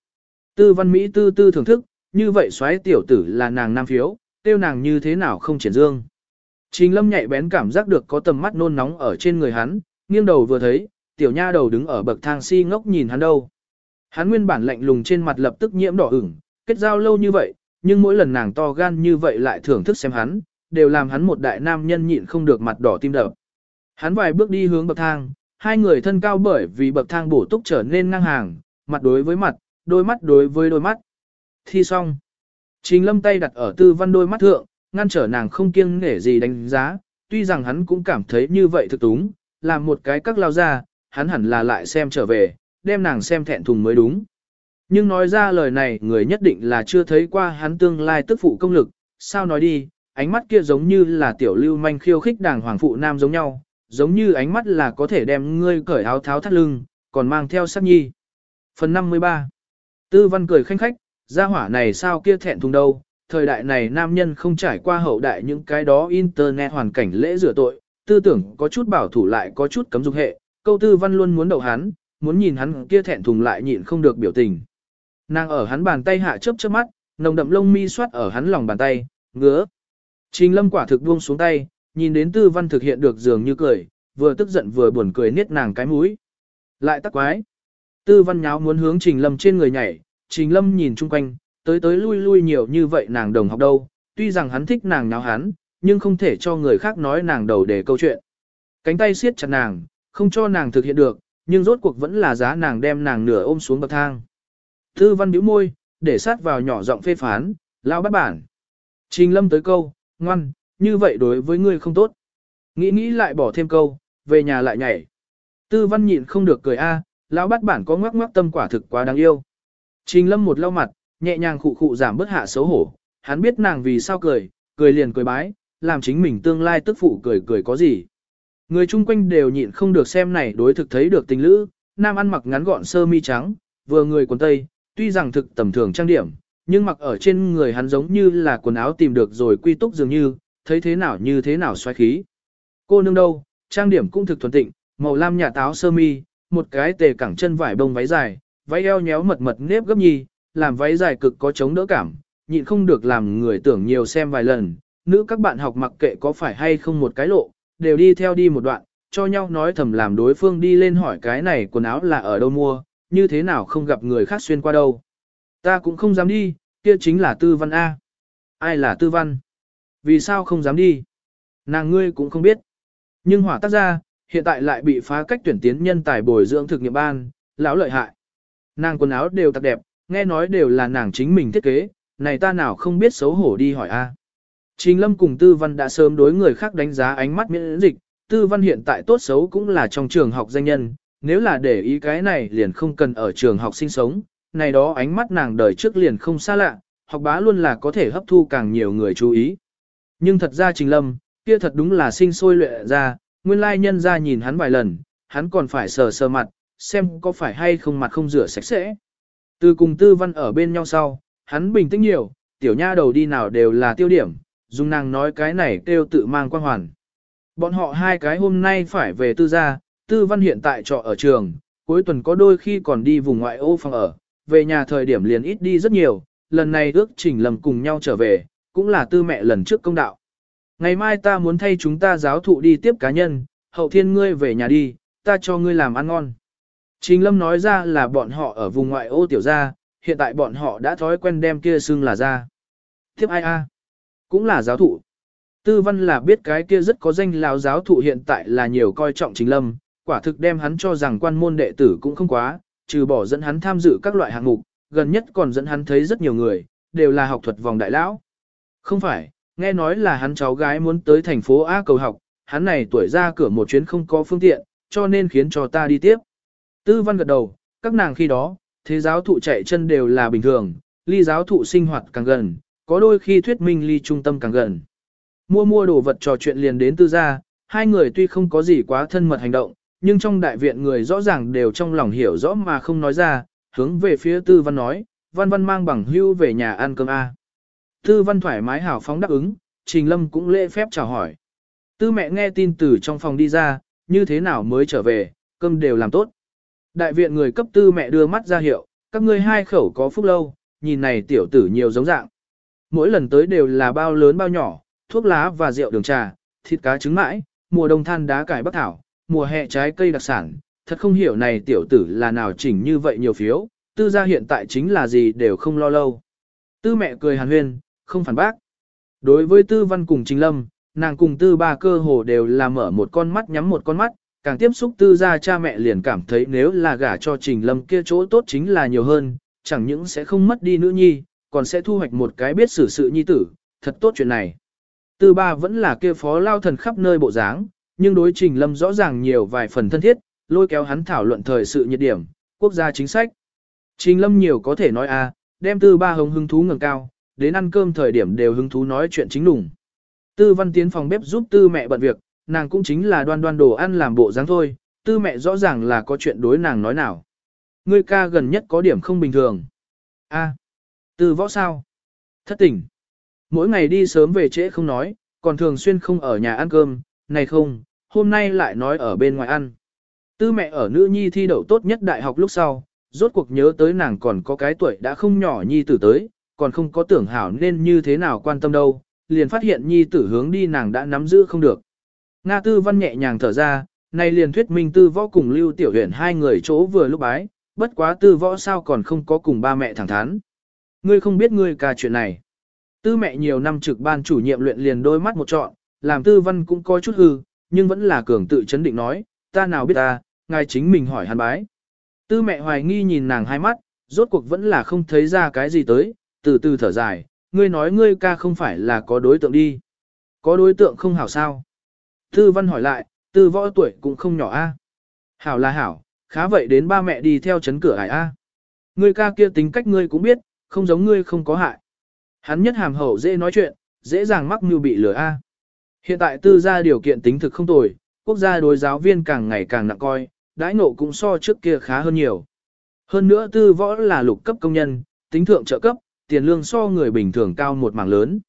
Tư văn Mỹ tư tư thưởng thức, như vậy xoáy tiểu tử là nàng nam phiếu, tiêu nàng như thế nào không triển dương. Trình lâm nhạy bén cảm giác được có tầm mắt nôn nóng ở trên người hắn, nghiêng đầu vừa thấy, tiểu nha đầu đứng ở bậc thang si ngốc nhìn hắn đâu. Hắn nguyên bản lạnh lùng trên mặt lập tức nhiễm đỏ ửng, kết giao lâu như vậy, nhưng mỗi lần nàng to gan như vậy lại thưởng thức xem hắn, đều làm hắn một đại nam nhân nhịn không được mặt đỏ tim đập. Hắn vài bước đi hướng bậc thang, hai người thân cao bởi vì bậc thang bổ túc trở nên ngang hàng, mặt đối với mặt, đôi mắt đối với đôi mắt. Thi xong. Trình lâm tay đặt ở tư văn đôi mắt thượng, ngăn trở nàng không kiêng nể gì đánh giá, tuy rằng hắn cũng cảm thấy như vậy thực túng, làm một cái các lao ra, hắn hẳn là lại xem trở về, đem nàng xem thẹn thùng mới đúng. Nhưng nói ra lời này người nhất định là chưa thấy qua hắn tương lai tức phụ công lực, sao nói đi, ánh mắt kia giống như là tiểu lưu manh khiêu khích đàng hoàng phụ nam giống nhau, giống như ánh mắt là có thể đem ngươi cởi áo tháo thắt lưng, còn mang theo sắc nhi. Phần 53 Tư văn cười khanh khách, gia hỏa này sao kia thẹn thùng đâu, thời đại này nam nhân không trải qua hậu đại những cái đó internet hoàn cảnh lễ rửa tội, tư tưởng có chút bảo thủ lại có chút cấm dục hệ, câu tư văn luôn muốn đậu hắn, muốn nhìn hắn kia thẹn thùng lại nhịn không được biểu tình. Nàng ở hắn bàn tay hạ chớp chớp mắt, nồng đậm lông mi xoát ở hắn lòng bàn tay, ngứa. Trình lâm quả thực buông xuống tay, nhìn đến tư văn thực hiện được dường như cười, vừa tức giận vừa buồn cười niết nàng cái mũi. Lại tắc quái. Tư văn nháo muốn hướng trình lâm trên người nhảy, trình lâm nhìn chung quanh, tới tới lui lui nhiều như vậy nàng đồng học đâu, tuy rằng hắn thích nàng nháo hắn, nhưng không thể cho người khác nói nàng đầu để câu chuyện. Cánh tay siết chặt nàng, không cho nàng thực hiện được, nhưng rốt cuộc vẫn là giá nàng đem nàng nửa ôm xuống bậc thang. Tư văn bĩu môi, để sát vào nhỏ giọng phê phán, lao bắt bản. Trình lâm tới câu, ngoan, như vậy đối với ngươi không tốt. Nghĩ nghĩ lại bỏ thêm câu, về nhà lại nhảy. Tư văn nhịn không được cười a, lão bắt bản có ngoắc ngoắc tâm quả thực quá đáng yêu. Trình lâm một lau mặt, nhẹ nhàng khụ khụ giảm bớt hạ xấu hổ, hắn biết nàng vì sao cười, cười liền cười bái, làm chính mình tương lai tức phụ cười cười có gì. Người chung quanh đều nhịn không được xem này đối thực thấy được tình lữ, nam ăn mặc ngắn gọn sơ mi trắng, vừa người quần tây, tuy rằng thực tầm thường trang điểm, nhưng mặc ở trên người hắn giống như là quần áo tìm được rồi quy túc dường như, thấy thế nào như thế nào xoay khí. Cô nương đâu, trang điểm cũng thực thuần tịnh, màu lam nhà táo sơ mi, một cái tề cẳng chân vải bông váy dài, váy eo nhéo mật mật nếp gấp nhì, làm váy dài cực có chống đỡ cảm, nhịn không được làm người tưởng nhiều xem vài lần. Nữ các bạn học mặc kệ có phải hay không một cái lộ, đều đi theo đi một đoạn, cho nhau nói thầm làm đối phương đi lên hỏi cái này quần áo là ở đâu mua, như thế nào không gặp người khác xuyên qua đâu. Ta cũng không dám đi, kia chính là tư văn A. Ai là tư văn? Vì sao không dám đi? Nàng ngươi cũng không biết. Nhưng hỏa tác gia hiện tại lại bị phá cách tuyển tiến nhân tài bồi dưỡng thực nghiệm ban, lão lợi hại. Nàng quần áo đều tặc đẹp, nghe nói đều là nàng chính mình thiết kế, này ta nào không biết xấu hổ đi hỏi a. Trình Lâm cùng Tư Văn đã sớm đối người khác đánh giá ánh mắt miễn dịch, Tư Văn hiện tại tốt xấu cũng là trong trường học danh nhân, nếu là để ý cái này liền không cần ở trường học sinh sống, này đó ánh mắt nàng đời trước liền không xa lạ, học bá luôn là có thể hấp thu càng nhiều người chú ý. Nhưng thật ra Trình Lâm, kia thật đúng là sinh sôi lệ ra, nguyên lai nhân ra nhìn hắn vài lần, hắn còn phải sờ sờ mặt, xem có phải hay không mặt không rửa sạch sẽ. Từ cùng Tư Văn ở bên nhau sau, hắn bình tĩnh nhiều, tiểu nha đầu đi nào đều là tiêu điểm, dùng nàng nói cái này kêu tự mang quan hoàn. Bọn họ hai cái hôm nay phải về tư gia, tư văn hiện tại trọ ở trường, cuối tuần có đôi khi còn đi vùng ngoại ô phòng ở, về nhà thời điểm liền ít đi rất nhiều, lần này ước trình lầm cùng nhau trở về, cũng là tư mẹ lần trước công đạo. Ngày mai ta muốn thay chúng ta giáo thụ đi tiếp cá nhân, hậu thiên ngươi về nhà đi, ta cho ngươi làm ăn ngon. Trình lâm nói ra là bọn họ ở vùng ngoại ô tiểu gia, hiện tại bọn họ đã thói quen đem kia xưng là ra. Tiếp ai a? Cũng là giáo thụ. Tư văn là biết cái kia rất có danh lão giáo thụ hiện tại là nhiều coi trọng trình lâm, quả thực đem hắn cho rằng quan môn đệ tử cũng không quá, trừ bỏ dẫn hắn tham dự các loại hạng mục, gần nhất còn dẫn hắn thấy rất nhiều người, đều là học thuật vòng đại lão. Không phải, nghe nói là hắn cháu gái muốn tới thành phố A cầu học, hắn này tuổi ra cửa một chuyến không có phương tiện, cho nên khiến cho ta đi tiếp. Tư văn gật đầu, các nàng khi đó, thế giáo thụ chạy chân đều là bình thường, ly giáo thụ sinh hoạt càng gần, có đôi khi thuyết minh ly trung tâm càng gần. Mua mua đồ vật trò chuyện liền đến tư gia, hai người tuy không có gì quá thân mật hành động, nhưng trong đại viện người rõ ràng đều trong lòng hiểu rõ mà không nói ra, hướng về phía tư văn nói, văn văn mang bằng hưu về nhà ăn cơm A. Tư văn thoải mái hào phóng đáp ứng, Trình Lâm cũng lễ phép chào hỏi. Tư mẹ nghe tin từ trong phòng đi ra, như thế nào mới trở về, cơm đều làm tốt. Đại viện người cấp tư mẹ đưa mắt ra hiệu, các ngươi hai khẩu có phúc lâu, nhìn này tiểu tử nhiều giống dạng. Mỗi lần tới đều là bao lớn bao nhỏ, thuốc lá và rượu đường trà, thịt cá trứng mãi, mùa đông than đá cải bắc thảo, mùa hè trái cây đặc sản, thật không hiểu này tiểu tử là nào chỉnh như vậy nhiều phiếu, tư gia hiện tại chính là gì đều không lo lâu. Tư mẹ cười hàn huyên, không phản bác. Đối với tư văn cùng trình lâm, nàng cùng tư ba cơ hồ đều là mở một con mắt nhắm một con mắt, càng tiếp xúc tư gia cha mẹ liền cảm thấy nếu là gả cho trình lâm kia chỗ tốt chính là nhiều hơn, chẳng những sẽ không mất đi nữ nhi, còn sẽ thu hoạch một cái biết xử sự nhi tử, thật tốt chuyện này. Tư ba vẫn là kia phó lao thần khắp nơi bộ dáng, nhưng đối trình lâm rõ ràng nhiều vài phần thân thiết, lôi kéo hắn thảo luận thời sự nhiệt điểm, quốc gia chính sách. Trình lâm nhiều có thể nói a, à, đem tư ba hồng hứng thú ngẩng cao, đến ăn cơm thời điểm đều hứng thú nói chuyện chính lùng. Tư văn tiến phòng bếp giúp tư mẹ bận việc, nàng cũng chính là đoan đoan đồ ăn làm bộ dáng thôi, tư mẹ rõ ràng là có chuyện đối nàng nói nào. Ngươi ca gần nhất có điểm không bình thường. A, tư võ sao? Thất tỉnh. Mỗi ngày đi sớm về trễ không nói, còn thường xuyên không ở nhà ăn cơm, này không, hôm nay lại nói ở bên ngoài ăn. Tư mẹ ở nữ nhi thi đậu tốt nhất đại học lúc sau, rốt cuộc nhớ tới nàng còn có cái tuổi đã không nhỏ nhi tử tới, còn không có tưởng hảo nên như thế nào quan tâm đâu, liền phát hiện nhi tử hướng đi nàng đã nắm giữ không được. Nga tư văn nhẹ nhàng thở ra, nay liền thuyết minh tư võ cùng lưu tiểu huyền hai người chỗ vừa lúc bái, bất quá tư võ sao còn không có cùng ba mẹ thẳng thắn. Ngươi không biết ngươi cả chuyện này. Tư mẹ nhiều năm trực ban chủ nhiệm luyện liền đôi mắt một trọn, làm tư văn cũng có chút hư, nhưng vẫn là cường tự chấn định nói, ta nào biết ta, ngài chính mình hỏi hắn bái. Tư mẹ hoài nghi nhìn nàng hai mắt, rốt cuộc vẫn là không thấy ra cái gì tới, từ từ thở dài, ngươi nói ngươi ca không phải là có đối tượng đi. Có đối tượng không hảo sao? Tư văn hỏi lại, tư võ tuổi cũng không nhỏ a. Hảo là hảo, khá vậy đến ba mẹ đi theo chấn cửa hải a. Ngươi ca kia tính cách ngươi cũng biết, không giống ngươi không có hại. Hắn nhất hàm hậu dễ nói chuyện, dễ dàng mắc mưu bị lừa A. Hiện tại tư gia điều kiện tính thực không tồi, quốc gia đối giáo viên càng ngày càng nặng coi, đãi nộ cũng so trước kia khá hơn nhiều. Hơn nữa tư võ là lục cấp công nhân, tính thượng trợ cấp, tiền lương so người bình thường cao một mảng lớn.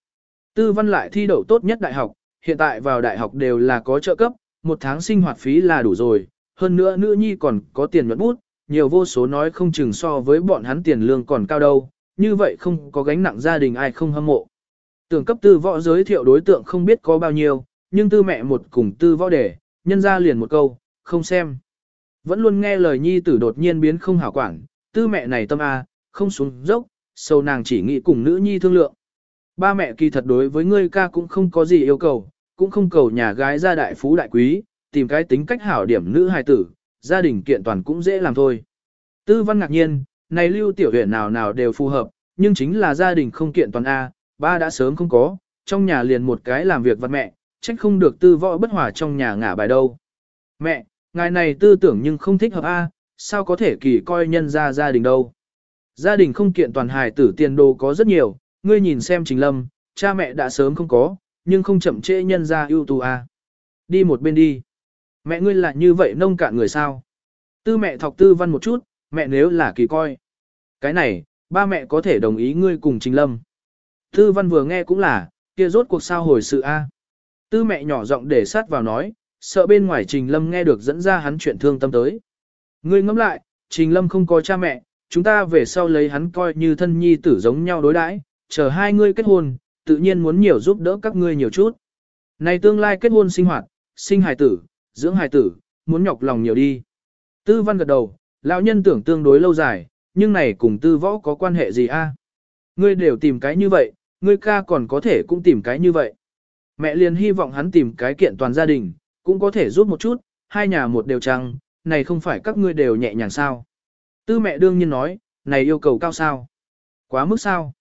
Tư văn lại thi đậu tốt nhất đại học, hiện tại vào đại học đều là có trợ cấp, một tháng sinh hoạt phí là đủ rồi, hơn nữa nữ nhi còn có tiền nhuận bút, nhiều vô số nói không chừng so với bọn hắn tiền lương còn cao đâu, như vậy không có gánh nặng gia đình ai không hâm mộ. Tưởng cấp tư võ giới thiệu đối tượng không biết có bao nhiêu, nhưng tư mẹ một cùng tư võ để, nhân ra liền một câu, không xem. Vẫn luôn nghe lời nhi tử đột nhiên biến không hảo quản, tư mẹ này tâm A, không xuống dốc, sâu nàng chỉ nghĩ cùng nữ nhi thương lượng. Ba mẹ kỳ thật đối với ngươi ca cũng không có gì yêu cầu, cũng không cầu nhà gái ra đại phú đại quý, tìm cái tính cách hảo điểm nữ hài tử, gia đình kiện toàn cũng dễ làm thôi. Tư văn ngạc nhiên, này lưu tiểu huyện nào nào đều phù hợp, nhưng chính là gia đình không kiện toàn A, ba đã sớm không có, trong nhà liền một cái làm việc vật mẹ, trách không được tư võ bất hòa trong nhà ngả bài đâu. Mẹ, ngài này tư tưởng nhưng không thích hợp A, sao có thể kỳ coi nhân ra gia đình đâu. Gia đình không kiện toàn hài tử tiền đồ có rất nhiều, ngươi nhìn xem Trình Lâm, cha mẹ đã sớm không có, nhưng không chậm trễ nhân ra ưu tú A. Đi một bên đi. Mẹ ngươi là như vậy nông cạn người sao? Tư mẹ thọc tư văn một chút, mẹ nếu là kỳ coi. Cái này, ba mẹ có thể đồng ý ngươi cùng Trình Lâm. Tư văn vừa nghe cũng là, kia rốt cuộc sao hồi sự A. Tư mẹ nhỏ giọng để sát vào nói, sợ bên ngoài Trình Lâm nghe được dẫn ra hắn chuyện thương tâm tới. Ngươi ngẫm lại, Trình Lâm không có cha mẹ, chúng ta về sau lấy hắn coi như thân nhi tử giống nhau đối đãi, chờ hai ngươi kết hôn, tự nhiên muốn nhiều giúp đỡ các ngươi nhiều chút. Này tương lai kết hôn sinh hoạt, sinh hài tử, dưỡng hài tử, muốn nhọc lòng nhiều đi. Tư văn gật đầu, lão nhân tưởng tương đối lâu dài, nhưng này cùng tư võ có quan hệ gì a? Ngươi đều tìm cái như vậy, ngươi ca còn có thể cũng tìm cái như vậy. Mẹ liền hy vọng hắn tìm cái kiện toàn gia đình, cũng có thể giúp một chút, hai nhà một đều trăng, này không phải các ngươi đều nhẹ nhàng sao. Tư mẹ đương nhiên nói, này yêu cầu cao sao? Quá mức sao?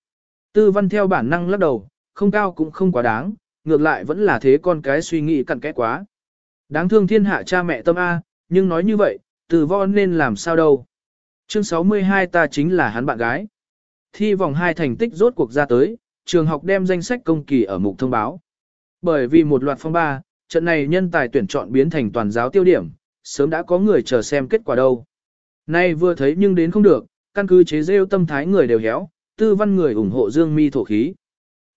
Tư văn theo bản năng lắc đầu, không cao cũng không quá đáng, ngược lại vẫn là thế con cái suy nghĩ cặn kẽ quá. Đáng thương thiên hạ cha mẹ tâm A, nhưng nói như vậy, từ võ nên làm sao đâu. Chương 62 ta chính là hắn bạn gái. Thi vòng 2 thành tích rốt cuộc ra tới, trường học đem danh sách công kỳ ở mục thông báo. Bởi vì một loạt phong ba, trận này nhân tài tuyển chọn biến thành toàn giáo tiêu điểm, sớm đã có người chờ xem kết quả đâu. Nay vừa thấy nhưng đến không được, căn cứ chế rêu tâm thái người đều héo, tư văn người ủng hộ dương mi thổ khí.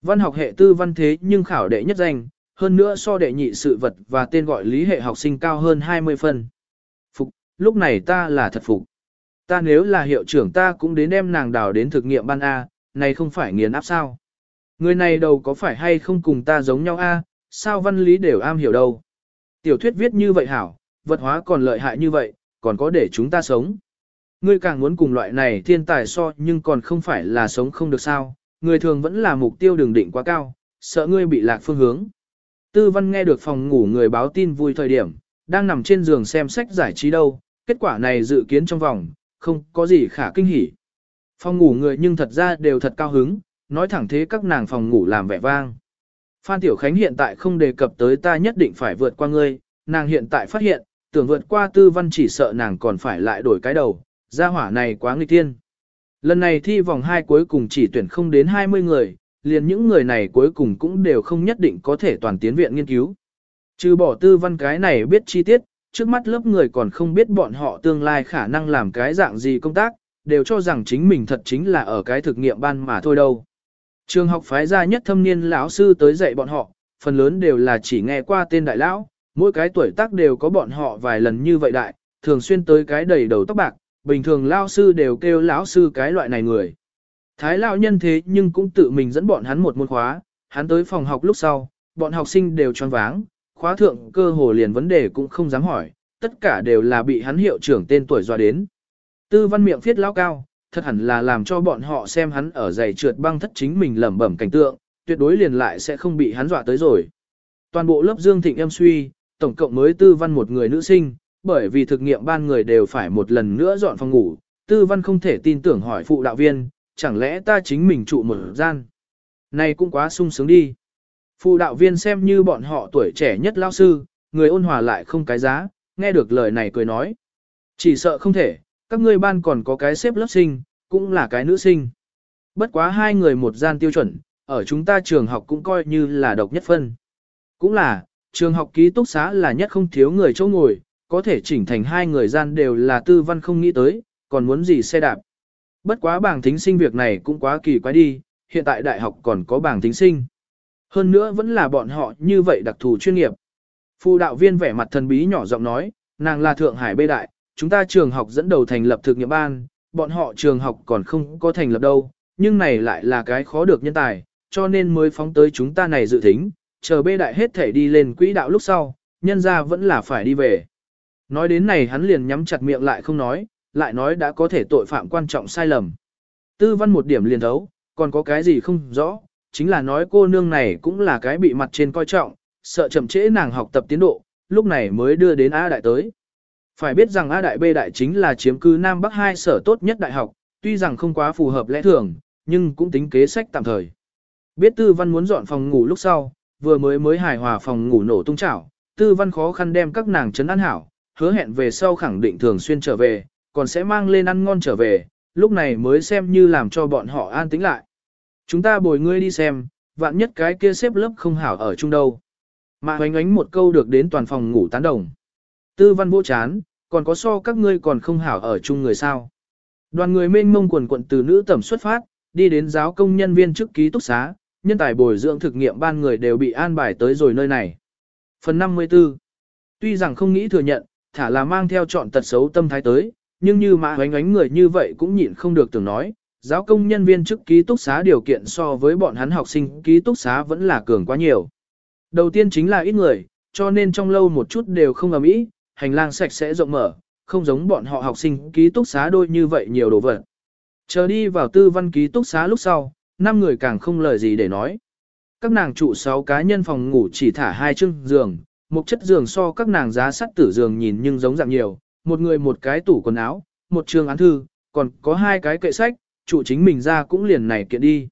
Văn học hệ tư văn thế nhưng khảo đệ nhất danh, hơn nữa so đệ nhị sự vật và tên gọi lý hệ học sinh cao hơn 20 phân. Phục, lúc này ta là thật phục. Ta nếu là hiệu trưởng ta cũng đến đem nàng đào đến thực nghiệm ban A, này không phải nghiền áp sao. Người này đầu có phải hay không cùng ta giống nhau A, sao văn lý đều am hiểu đâu. Tiểu thuyết viết như vậy hảo, vật hóa còn lợi hại như vậy, còn có để chúng ta sống. Ngươi càng muốn cùng loại này thiên tài so nhưng còn không phải là sống không được sao, người thường vẫn là mục tiêu đường định quá cao, sợ ngươi bị lạc phương hướng. Tư văn nghe được phòng ngủ người báo tin vui thời điểm, đang nằm trên giường xem sách giải trí đâu, kết quả này dự kiến trong vòng, không có gì khả kinh hỉ. Phòng ngủ người nhưng thật ra đều thật cao hứng, nói thẳng thế các nàng phòng ngủ làm vẻ vang. Phan Tiểu Khánh hiện tại không đề cập tới ta nhất định phải vượt qua ngươi, nàng hiện tại phát hiện, tưởng vượt qua tư văn chỉ sợ nàng còn phải lại đổi cái đầu, gia hỏa này quá nghịch tiên. Lần này thi vòng 2 cuối cùng chỉ tuyển không đến 20 người, liền những người này cuối cùng cũng đều không nhất định có thể toàn tiến viện nghiên cứu. Trừ bỏ tư văn cái này biết chi tiết, trước mắt lớp người còn không biết bọn họ tương lai khả năng làm cái dạng gì công tác, đều cho rằng chính mình thật chính là ở cái thực nghiệm ban mà thôi đâu. Trường học phái ra nhất thâm niên lão sư tới dạy bọn họ, phần lớn đều là chỉ nghe qua tên đại lão, mỗi cái tuổi tác đều có bọn họ vài lần như vậy đại, thường xuyên tới cái đầy đầu tóc bạc, bình thường lão sư đều kêu lão sư cái loại này người. Thái lão nhân thế nhưng cũng tự mình dẫn bọn hắn một môn khóa, hắn tới phòng học lúc sau, bọn học sinh đều choáng váng, khóa thượng cơ hồ liền vấn đề cũng không dám hỏi, tất cả đều là bị hắn hiệu trưởng tên tuổi dọa đến. Tư văn miệng phiết lão cao, thật hẳn là làm cho bọn họ xem hắn ở giày trượt băng thất chính mình lẩm bẩm cảnh tượng, tuyệt đối liền lại sẽ không bị hắn dọa tới rồi. Toàn bộ lớp Dương Thịnh em suy, tổng cộng mới tư văn một người nữ sinh, bởi vì thực nghiệm ban người đều phải một lần nữa dọn phòng ngủ, tư văn không thể tin tưởng hỏi phụ đạo viên, chẳng lẽ ta chính mình trụ một gian. Này cũng quá sung sướng đi. Phụ đạo viên xem như bọn họ tuổi trẻ nhất lao sư, người ôn hòa lại không cái giá, nghe được lời này cười nói. Chỉ sợ không thể, các ngươi ban còn có cái xếp lớp sinh, cũng là cái nữ sinh. Bất quá hai người một gian tiêu chuẩn, ở chúng ta trường học cũng coi như là độc nhất phân. Cũng là, trường học ký túc xá là nhất không thiếu người chỗ ngồi, có thể chỉnh thành hai người gian đều là tư văn không nghĩ tới, còn muốn gì xe đạp. Bất quá bảng thính sinh việc này cũng quá kỳ quái đi, hiện tại đại học còn có bảng thính sinh. Hơn nữa vẫn là bọn họ như vậy đặc thù chuyên nghiệp. Phụ đạo viên vẻ mặt thần bí nhỏ giọng nói, nàng là Thượng Hải bê đại, chúng ta trường học dẫn đầu thành lập thực nghiệm ban, bọn họ trường học còn không có thành lập đâu, nhưng này lại là cái khó được nhân tài, cho nên mới phóng tới chúng ta này dự tính, chờ bê đại hết thể đi lên quỹ đạo lúc sau, nhân ra vẫn là phải đi về. Nói đến này hắn liền nhắm chặt miệng lại không nói, lại nói đã có thể tội phạm quan trọng sai lầm. Tư văn một điểm liền thấu, còn có cái gì không rõ, chính là nói cô nương này cũng là cái bị mặt trên coi trọng, sợ chậm trễ nàng học tập tiến độ, lúc này mới đưa đến A Đại tới. Phải biết rằng A Đại B Đại chính là chiếm cư Nam Bắc hai sở tốt nhất đại học, tuy rằng không quá phù hợp lẽ thường, nhưng cũng tính kế sách tạm thời. Biết Tư Văn muốn dọn phòng ngủ lúc sau, vừa mới mới hài hòa phòng ngủ nổ tung chảo, Tư Văn khó khăn đem các nàng trấn an hảo, hứa hẹn về sau khẳng định thường xuyên trở về, còn sẽ mang lên ăn ngon trở về, lúc này mới xem như làm cho bọn họ an tĩnh lại. Chúng ta bồi ngươi đi xem, vạn nhất cái kia xếp lớp không hảo ở chung đâu. mà hoánh ánh một câu được đến toàn phòng ngủ tán đồng. Tư văn vô chán, còn có so các ngươi còn không hảo ở chung người sao. Đoàn người mênh mông quần quận từ nữ tẩm xuất phát, đi đến giáo công nhân viên trước ký túc xá, nhân tài bồi dưỡng thực nghiệm ban người đều bị an bài tới rồi nơi này. Phần 54 Tuy rằng không nghĩ thừa nhận, thả là mang theo chọn tật xấu tâm thái tới, nhưng như mã hoánh ánh người như vậy cũng nhịn không được tưởng nói, giáo công nhân viên chức ký túc xá điều kiện so với bọn hắn học sinh ký túc xá vẫn là cường quá nhiều. Đầu tiên chính là ít người, cho nên trong lâu một chút đều không ầm ĩ, hành lang sạch sẽ rộng mở, không giống bọn họ học sinh ký túc xá đôi như vậy nhiều đồ vật. Chờ đi vào tư văn ký túc xá lúc sau, năm người càng không lời gì để nói. Các nàng trụ 6 cá nhân phòng ngủ chỉ thả hai chiếc giường, một chất giường so các nàng giá sắt tử giường nhìn nhưng giống dạng nhiều, một người một cái tủ quần áo, một trường án thư, còn có hai cái kệ sách, trụ chính mình ra cũng liền này kiện đi.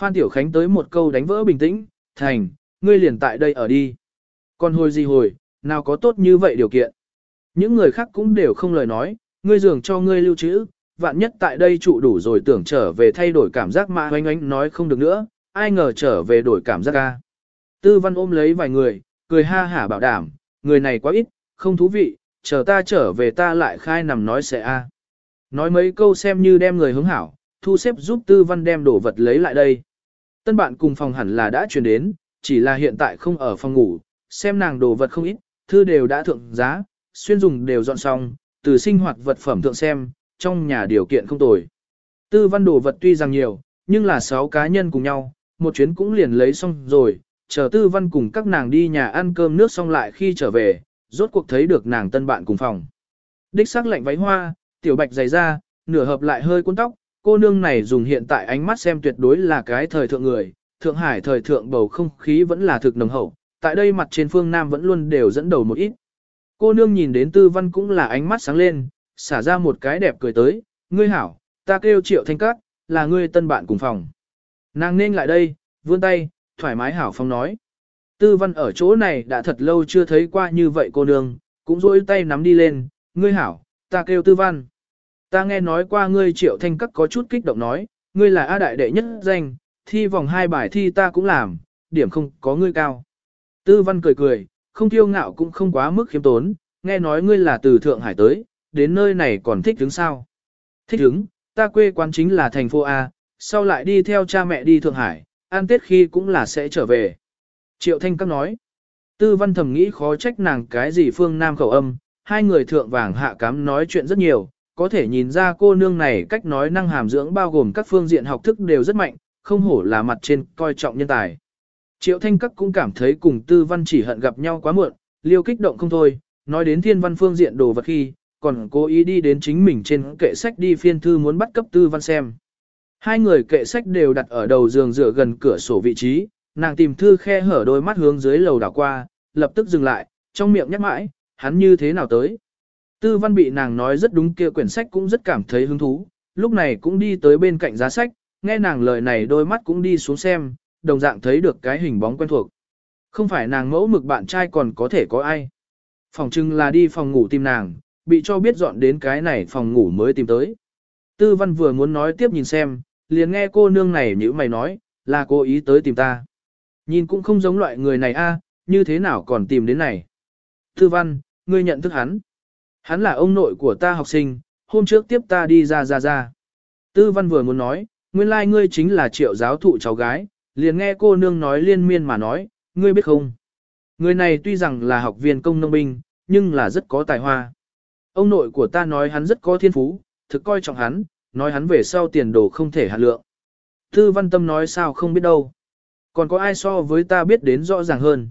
Phan Tiểu Khánh tới một câu đánh vỡ bình tĩnh, thành, ngươi liền tại đây ở đi. Còn hồi gì hồi, nào có tốt như vậy điều kiện. Những người khác cũng đều không lời nói, ngươi giường cho ngươi lưu trữ, vạn nhất tại đây trụ đủ rồi tưởng trở về thay đổi cảm giác mà oanh oanh nói không được nữa, ai ngờ trở về đổi cảm giác ca. Tư văn ôm lấy vài người, cười ha hả bảo đảm, người này quá ít, không thú vị, chờ ta trở về ta lại khai nằm nói sẽ a. Nói mấy câu xem như đem người hứng hảo, thu xếp giúp tư văn đem đồ vật lấy lại đây. Tân bạn cùng phòng hẳn là đã chuyển đến, chỉ là hiện tại không ở phòng ngủ, xem nàng đồ vật không ít, thư đều đã thượng giá, xuyên dùng đều dọn xong, từ sinh hoạt vật phẩm thượng xem, trong nhà điều kiện không tồi. Tư văn đồ vật tuy rằng nhiều, nhưng là 6 cá nhân cùng nhau, một chuyến cũng liền lấy xong rồi, chờ tư văn cùng các nàng đi nhà ăn cơm nước xong lại khi trở về, rốt cuộc thấy được nàng tân bạn cùng phòng. Đích sắc lạnh váy hoa, tiểu bạch dày da, nửa hợp lại hơi cuốn tóc, cô nương này dùng hiện tại ánh mắt xem tuyệt đối là cái thời thượng người, Thượng Hải thời thượng bầu không khí vẫn là thực nồng hậu, tại đây mặt trên phương Nam vẫn luôn đều dẫn đầu một ít. Cô nương nhìn đến tư văn cũng là ánh mắt sáng lên, xả ra một cái đẹp cười tới, ngươi hảo, ta kêu triệu thanh cát, là ngươi tân bạn cùng phòng. Nàng nên lại đây, vươn tay, thoải mái hảo phong nói. Tư văn ở chỗ này đã thật lâu chưa thấy qua như vậy cô nương, cũng rỗi tay nắm đi lên, ngươi hảo, ta kêu tư văn. Ta nghe nói qua ngươi triệu thanh cát có chút kích động nói, ngươi là A đại đệ nhất danh, thi vòng hai bài thi ta cũng làm, điểm không có ngươi cao. Tư văn cười cười, không kiêu ngạo cũng không quá mức khiêm tốn, nghe nói ngươi là từ Thượng Hải tới, đến nơi này còn thích đứng sao. Thích đứng, ta quê quán chính là thành phố A, sau lại đi theo cha mẹ đi Thượng Hải, an tết khi cũng là sẽ trở về. Triệu Thanh Các nói, tư văn thầm nghĩ khó trách nàng cái gì phương Nam khẩu âm, hai người thượng vàng hạ cám nói chuyện rất nhiều, có thể nhìn ra cô nương này cách nói năng hàm dưỡng bao gồm các phương diện học thức đều rất mạnh, không hổ là mặt trên coi trọng nhân tài. Triệu Thanh Các cũng cảm thấy cùng tư văn chỉ hận gặp nhau quá muộn, liêu kích động không thôi, nói đến thiên văn phương diện đồ vật khi, còn cố ý đi đến chính mình trên kệ sách đi phiên thư muốn bắt cấp tư văn xem. Hai người kệ sách đều đặt ở đầu giường dựa gần cửa sổ vị trí, nàng tìm thư khe hở đôi mắt hướng dưới lầu đảo qua, lập tức dừng lại, trong miệng nhắc mãi, hắn như thế nào tới. Tư văn bị nàng nói rất đúng kia quyển sách cũng rất cảm thấy hứng thú, lúc này cũng đi tới bên cạnh giá sách, nghe nàng lời này đôi mắt cũng đi xuống xem, đồng dạng thấy được cái hình bóng quen thuộc. Không phải nàng mẫu mực bạn trai còn có thể có ai. Phòng trưng là đi phòng ngủ tìm nàng, bị cho biết dọn đến cái này phòng ngủ mới tìm tới. Tư văn vừa muốn nói tiếp nhìn xem, liền nghe cô nương này như mày nói, là cô ý tới tìm ta. Nhìn cũng không giống loại người này a, như thế nào còn tìm đến này. Tư văn, ngươi nhận thức hắn. Hắn là ông nội của ta học sinh, hôm trước tiếp ta đi ra ra ra. Tư văn vừa muốn nói, nguyên lai like ngươi chính là triệu giáo thụ cháu gái, liền nghe cô nương nói liên miên mà nói, ngươi biết không? Người này tuy rằng là học viên công nông binh, nhưng là rất có tài hoa. Ông nội của ta nói hắn rất có thiên phú, thực coi trọng hắn, nói hắn về sau tiền đồ không thể hạt lượng. Tư văn tâm nói sao không biết đâu. Còn có ai so với ta biết đến rõ ràng hơn.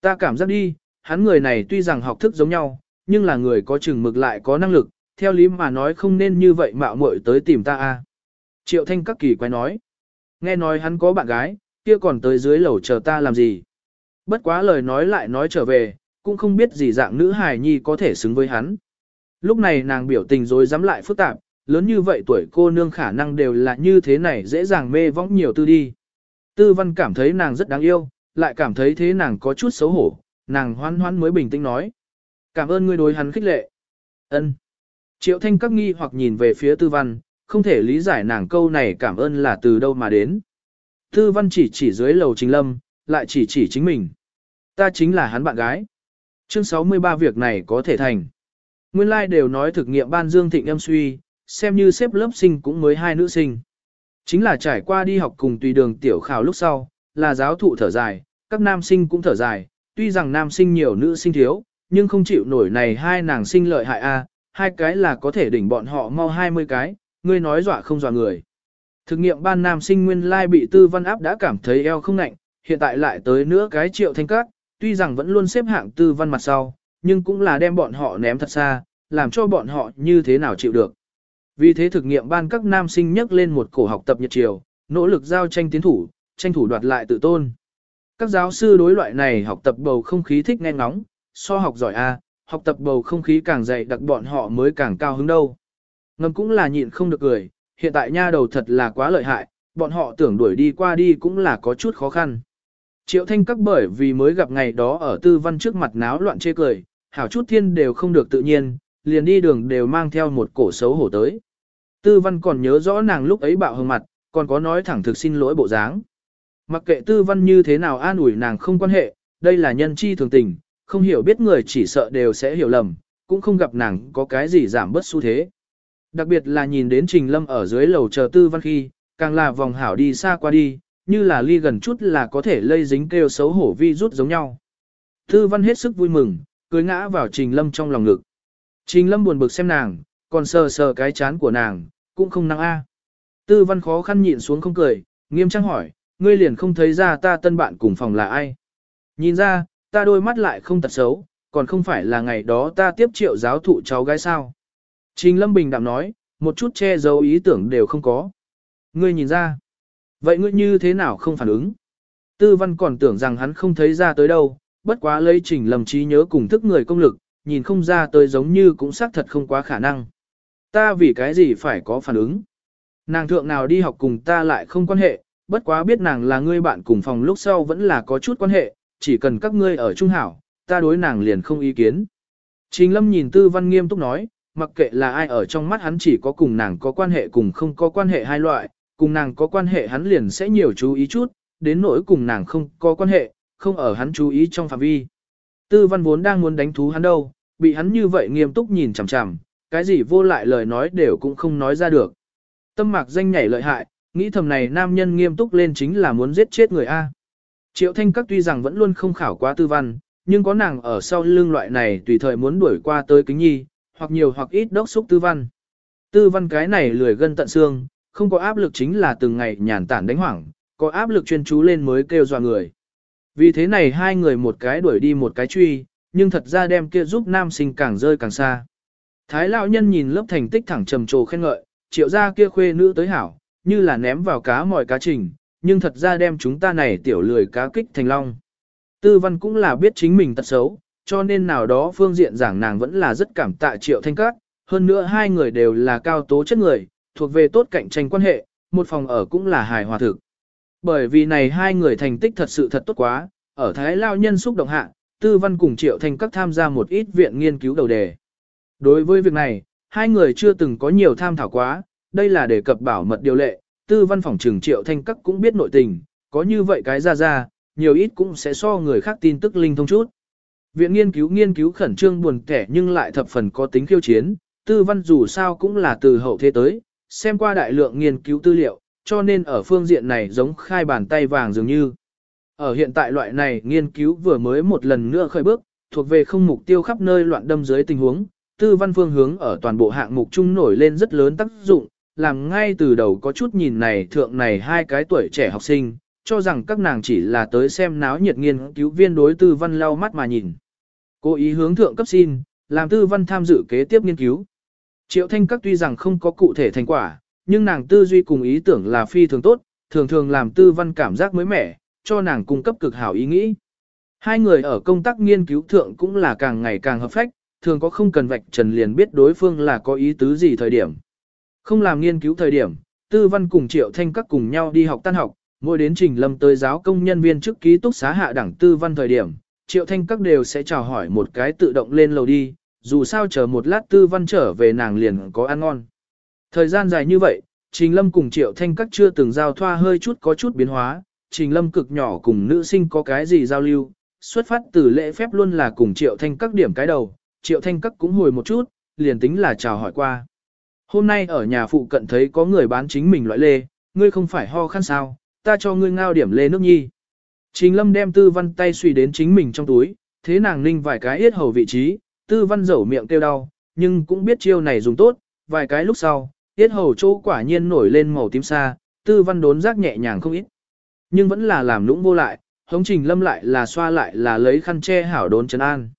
Ta cảm giác đi, hắn người này tuy rằng học thức giống nhau, nhưng là người có chừng mực lại có năng lực, theo lý mà nói không nên như vậy mạo muội tới tìm ta a. Triệu Thanh các kỳ quay nói. Nghe nói hắn có bạn gái, kia còn tới dưới lầu chờ ta làm gì. Bất quá lời nói lại nói trở về, cũng không biết gì dạng nữ hài nhi có thể xứng với hắn. Lúc này nàng biểu tình rồi dám lại phức tạp, lớn như vậy tuổi cô nương khả năng đều là như thế này dễ dàng mê võng nhiều tư đi. Tư văn cảm thấy nàng rất đáng yêu, lại cảm thấy thế nàng có chút xấu hổ, nàng hoan hoan mới bình tĩnh nói. Cảm ơn ngươi đối hắn khích lệ. ân Triệu thanh các nghi hoặc nhìn về phía tư văn, không thể lý giải nàng câu này cảm ơn là từ đâu mà đến. Tư văn chỉ chỉ dưới lầu trình lâm, lại chỉ chỉ chính mình. Ta chính là hắn bạn gái. Chương 63 việc này có thể thành. Nguyên lai like đều nói thực nghiệm ban dương thịnh em suy, xem như xếp lớp sinh cũng mới hai nữ sinh. Chính là trải qua đi học cùng tùy đường tiểu khảo lúc sau, là giáo thụ thở dài, các nam sinh cũng thở dài, tuy rằng nam sinh nhiều nữ sinh thiếu, nhưng không chịu nổi này hai nàng sinh lợi hại a, hai cái là có thể đỉnh bọn họ mau 20 cái, ngươi nói dọa không dọa người. Thực nghiệm ban nam sinh nguyên lai bị tư văn áp đã cảm thấy eo không nạnh, hiện tại lại tới nữa cái triệu thanh cát, tuy rằng vẫn luôn xếp hạng tư văn mặt sau, nhưng cũng là đem bọn họ ném thật xa, làm cho bọn họ như thế nào chịu được. Vì thế thực nghiệm ban các nam sinh nhấc lên một cổ học tập nhật chiều, nỗ lực giao tranh tiến thủ, tranh thủ đoạt lại tự tôn. Các giáo sư đối loại này học tập bầu không khí thích nghe ngóng, so học giỏi A, học tập bầu không khí càng dày đặc bọn họ mới càng cao hứng đâu. Ngầm cũng là nhịn không được cười, hiện tại nha đầu thật là quá lợi hại, bọn họ tưởng đuổi đi qua đi cũng là có chút khó khăn. Triệu thanh các bởi vì mới gặp ngày đó ở tư văn trước mặt náo loạn chê cười, hảo chút thiên đều không được tự nhiên, liền đi đường đều mang theo một cổ xấu hổ tới. Tư văn còn nhớ rõ nàng lúc ấy bạo hương mặt, còn có nói thẳng thực xin lỗi bộ dáng. Mặc kệ tư văn như thế nào an ủi nàng không quan hệ, đây là nhân chi thường tình, không hiểu biết người chỉ sợ đều sẽ hiểu lầm, cũng không gặp nàng có cái gì giảm bớt xu thế. Đặc biệt là nhìn đến Trình Lâm ở dưới lầu chờ tư văn khi, càng là vòng hảo đi xa qua đi, như là ly gần chút là có thể lây dính kêu xấu hổ vi rút giống nhau. Tư văn hết sức vui mừng, cưới ngã vào Trình Lâm trong lòng ngực. Trình Lâm buồn bực xem nàng, còn sờ sờ cái chán của nàng, cũng không năng a. Tư văn khó khăn nhịn xuống không cười, nghiêm trang hỏi, ngươi liền không thấy ra ta tân bạn cùng phòng là ai. Nhìn ra, ta đôi mắt lại không tật xấu, còn không phải là ngày đó ta tiếp triệu giáo thụ cháu gái sao. Trình Lâm Bình đạm nói, một chút che giấu ý tưởng đều không có. Ngươi nhìn ra. Vậy ngươi như thế nào không phản ứng? Tư văn còn tưởng rằng hắn không thấy ra tới đâu, bất quá lấy trình lầm trí nhớ cùng thức người công lực, nhìn không ra tới giống như cũng xác thật không quá khả năng. Ta vì cái gì phải có phản ứng? Nàng thượng nào đi học cùng ta lại không quan hệ, bất quá biết nàng là ngươi bạn cùng phòng lúc sau vẫn là có chút quan hệ, chỉ cần các ngươi ở trung hảo, ta đối nàng liền không ý kiến. Trình lâm nhìn tư văn nghiêm túc nói, mặc kệ là ai ở trong mắt hắn chỉ có cùng nàng có quan hệ cùng không có quan hệ hai loại, cùng nàng có quan hệ hắn liền sẽ nhiều chú ý chút, đến nỗi cùng nàng không có quan hệ, không ở hắn chú ý trong phạm vi. Tư văn vốn đang muốn đánh thú hắn đâu, bị hắn như vậy nghiêm túc nhìn chằm chằm, cái gì vô lại lời nói đều cũng không nói ra được. Tâm mạc danh nhảy lợi hại, nghĩ thầm này nam nhân nghiêm túc lên chính là muốn giết chết người A. Triệu thanh các tuy rằng vẫn luôn không khảo quá tư văn, nhưng có nàng ở sau lưng loại này tùy thời muốn đuổi qua tới kính nhi, hoặc nhiều hoặc ít đốc xúc tư văn. Tư văn cái này lười gân tận xương, không có áp lực chính là từng ngày nhàn tản đánh hoảng, có áp lực chuyên chú lên mới kêu dọa người. Vì thế này hai người một cái đuổi đi một cái truy, nhưng thật ra đem kia giúp nam sinh càng rơi càng xa. Thái lão nhân nhìn lớp thành tích thẳng trầm trồ khen ngợi, triệu ra kia khuê nữ tới hảo, như là ném vào cá mọi cá trình, nhưng thật ra đem chúng ta này tiểu lười cá kích thành long. Tư văn cũng là biết chính mình tật xấu, cho nên nào đó phương diện giảng nàng vẫn là rất cảm tạ triệu thanh cát, hơn nữa hai người đều là cao tố chất người, thuộc về tốt cạnh tranh quan hệ, một phòng ở cũng là hài hòa thực. Bởi vì này hai người thành tích thật sự thật tốt quá, ở Thái Lao nhân xúc động hạ, Tư Văn cùng Triệu Thanh các tham gia một ít viện nghiên cứu đầu đề. Đối với việc này, hai người chưa từng có nhiều tham thảo quá, đây là đề cập bảo mật điều lệ, Tư Văn phòng trường Triệu Thanh các cũng biết nội tình, có như vậy cái ra ra, nhiều ít cũng sẽ so người khác tin tức linh thông chút. Viện nghiên cứu nghiên cứu khẩn trương buồn kẻ nhưng lại thập phần có tính khiêu chiến, Tư Văn dù sao cũng là từ hậu thế tới, xem qua đại lượng nghiên cứu tư liệu, cho nên ở phương diện này giống khai bàn tay vàng dường như. Ở hiện tại loại này nghiên cứu vừa mới một lần nữa khởi bước, thuộc về không mục tiêu khắp nơi loạn đâm dưới tình huống, tư văn phương hướng ở toàn bộ hạng mục chung nổi lên rất lớn tác dụng, làm ngay từ đầu có chút nhìn này thượng này hai cái tuổi trẻ học sinh, cho rằng các nàng chỉ là tới xem náo nhiệt nghiên cứu viên đối tư văn lau mắt mà nhìn. Cố ý hướng thượng cấp xin, làm tư văn tham dự kế tiếp nghiên cứu. Triệu thanh các tuy rằng không có cụ thể thành quả, nhưng nàng tư duy cùng ý tưởng là phi thường tốt, thường thường làm tư văn cảm giác mới mẻ, cho nàng cung cấp cực hảo ý nghĩ. Hai người ở công tác nghiên cứu thượng cũng là càng ngày càng hợp phách, thường có không cần vạch trần liền biết đối phương là có ý tứ gì thời điểm. Không làm nghiên cứu thời điểm, Tư Văn cùng Triệu Thanh các cùng nhau đi học tan học, mỗi đến trình lâm tới giáo công nhân viên trước ký túc xá hạ đẳng Tư Văn thời điểm, Triệu Thanh các đều sẽ chào hỏi một cái tự động lên lầu đi, dù sao chờ một lát Tư Văn trở về nàng liền có ăn ngon. Thời gian dài như vậy, Trình Lâm cùng Triệu Thanh các chưa từng giao thoa hơi chút có chút biến hóa, Trình Lâm cực nhỏ cùng nữ sinh có cái gì giao lưu, xuất phát từ lễ phép luôn là cùng Triệu Thanh các điểm cái đầu, Triệu Thanh các cũng hồi một chút, liền tính là chào hỏi qua. Hôm nay ở nhà phụ cận thấy có người bán chính mình loại lê, ngươi không phải ho khăn sao, ta cho ngươi ngao điểm lê nước nhi. Trình Lâm đem tư văn tay suy đến chính mình trong túi, thế nàng ninh vài cái yết hầu vị trí, tư văn dẩu miệng kêu đau, nhưng cũng biết chiêu này dùng tốt, vài cái lúc sau, Tiết hầu chỗ quả nhiên nổi lên màu tím xa, tư văn đốn giác nhẹ nhàng không ít. Nhưng vẫn là làm lũng vô lại, hống trình lâm lại là xoa lại là lấy khăn che hảo đốn chân an.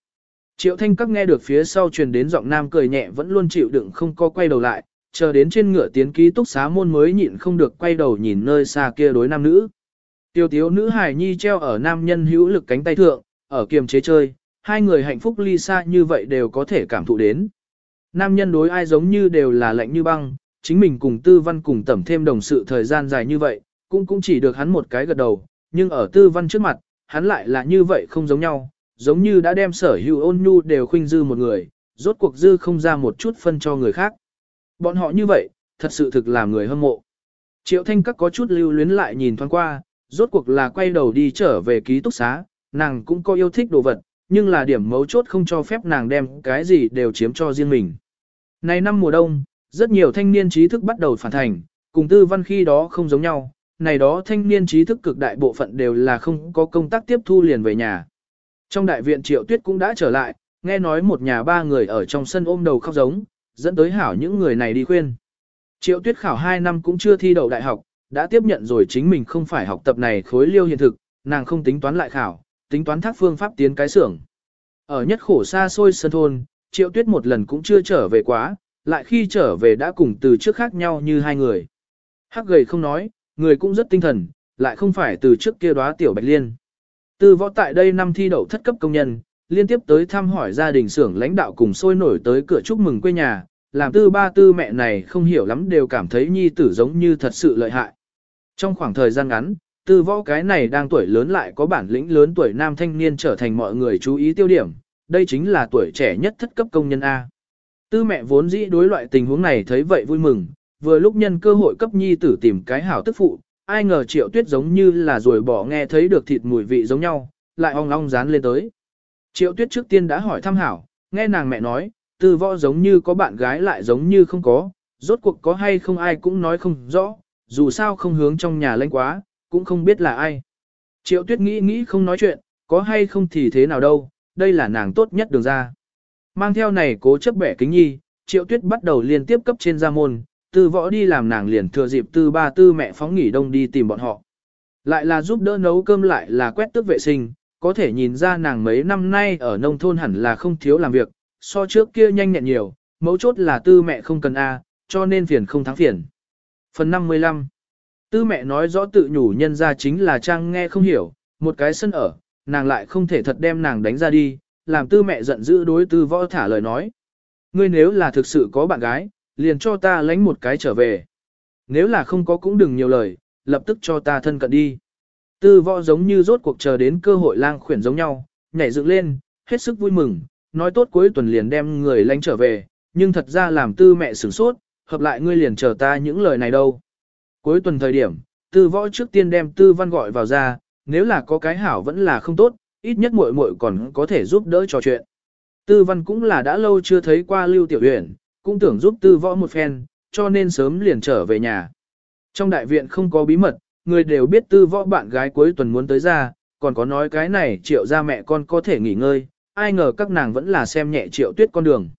Triệu thanh các nghe được phía sau truyền đến giọng nam cười nhẹ vẫn luôn chịu đựng không có quay đầu lại, chờ đến trên ngựa tiến ký túc xá môn mới nhịn không được quay đầu nhìn nơi xa kia đối nam nữ. Tiêu tiếu nữ hài nhi treo ở nam nhân hữu lực cánh tay thượng, ở kiềm chế chơi, hai người hạnh phúc ly xa như vậy đều có thể cảm thụ đến. Nam nhân đối ai giống như đều là lạnh như băng, chính mình cùng tư văn cùng tẩm thêm đồng sự thời gian dài như vậy, cũng cũng chỉ được hắn một cái gật đầu, nhưng ở tư văn trước mặt, hắn lại là như vậy không giống nhau, giống như đã đem sở hữu ôn nhu đều khuynh dư một người, rốt cuộc dư không ra một chút phân cho người khác. Bọn họ như vậy, thật sự thực làm người hâm mộ. Triệu thanh các có chút lưu luyến lại nhìn thoáng qua, rốt cuộc là quay đầu đi trở về ký túc xá, nàng cũng có yêu thích đồ vật, nhưng là điểm mấu chốt không cho phép nàng đem cái gì đều chiếm cho riêng mình. Này năm mùa đông, rất nhiều thanh niên trí thức bắt đầu phản thành, cùng tư văn khi đó không giống nhau, này đó thanh niên trí thức cực đại bộ phận đều là không có công tác tiếp thu liền về nhà. Trong đại viện Triệu Tuyết cũng đã trở lại, nghe nói một nhà ba người ở trong sân ôm đầu khóc giống, dẫn tới hảo những người này đi khuyên. Triệu Tuyết khảo 2 năm cũng chưa thi đậu đại học, đã tiếp nhận rồi chính mình không phải học tập này khối liêu hiện thực, nàng không tính toán lại khảo, tính toán thác phương pháp tiến cái xưởng. Ở nhất khổ xa xôi sân thôn, Triệu Tuyết một lần cũng chưa trở về quá, lại khi trở về đã cùng từ trước khác nhau như hai người. Hắc gầy không nói, người cũng rất tinh thần, lại không phải từ trước kia đóa tiểu bạch liên. từ võ tại đây năm thi đậu thất cấp công nhân, liên tiếp tới thăm hỏi gia đình xưởng lãnh đạo cùng sôi nổi tới cửa chúc mừng quê nhà, làm tư ba tư mẹ này không hiểu lắm đều cảm thấy nhi tử giống như thật sự lợi hại. Trong khoảng thời gian ngắn, tư võ cái này đang tuổi lớn lại có bản lĩnh lớn tuổi nam thanh niên trở thành mọi người chú ý tiêu điểm, đây chính là tuổi trẻ nhất thất cấp công nhân A. Tư mẹ vốn dĩ đối loại tình huống này thấy vậy vui mừng, vừa lúc nhân cơ hội cấp nhi tử tìm cái hảo tức phụ, ai ngờ triệu tuyết giống như là rồi bỏ nghe thấy được thịt mùi vị giống nhau, lại ong ong dán lên tới. Triệu tuyết trước tiên đã hỏi thăm hảo, nghe nàng mẹ nói, tư võ giống như có bạn gái lại giống như không có, rốt cuộc có hay không ai cũng nói không rõ, dù sao không hướng trong nhà lanh quá, cũng không biết là ai. Triệu tuyết nghĩ nghĩ không nói chuyện, có hay không thì thế nào đâu, đây là nàng tốt nhất đường ra. Mang theo này cố chấp bẻ kính nhi, triệu tuyết bắt đầu liên tiếp cấp trên gia môn, tư võ đi làm nàng liền thừa dịp tư ba tư mẹ phóng nghỉ đông đi tìm bọn họ. Lại là giúp đỡ nấu cơm lại là quét tước vệ sinh, có thể nhìn ra nàng mấy năm nay ở nông thôn hẳn là không thiếu làm việc, so trước kia nhanh nhẹn nhiều, mấu chốt là tư mẹ không cần A, cho nên phiền không thắng phiền. Phần 55 Tư mẹ nói rõ tự nhủ nhân ra chính là trang nghe không hiểu, một cái sân ở, nàng lại không thể thật đem nàng đánh ra đi, làm tư mẹ giận dữ đối tư võ thả lời nói. Ngươi nếu là thực sự có bạn gái, liền cho ta lánh một cái trở về. Nếu là không có cũng đừng nhiều lời, lập tức cho ta thân cận đi. Tư võ giống như rốt cuộc chờ đến cơ hội lang khuyển giống nhau, nhảy dựng lên, hết sức vui mừng, nói tốt cuối tuần liền đem người lánh trở về, nhưng thật ra làm tư mẹ sửng sốt, hợp lại ngươi liền chờ ta những lời này đâu. Cuối tuần thời điểm, tư võ trước tiên đem tư văn gọi vào ra, nếu là có cái hảo vẫn là không tốt, ít nhất muội muội còn có thể giúp đỡ trò chuyện. Tư văn cũng là đã lâu chưa thấy qua Lưu Tiểu Uyển, cũng tưởng giúp tư võ một phen, cho nên sớm liền trở về nhà. Trong đại viện không có bí mật, người đều biết tư võ bạn gái cuối tuần muốn tới ra, còn có nói cái này triệu ra mẹ con có thể nghỉ ngơi, ai ngờ các nàng vẫn là xem nhẹ triệu tuyết con đường.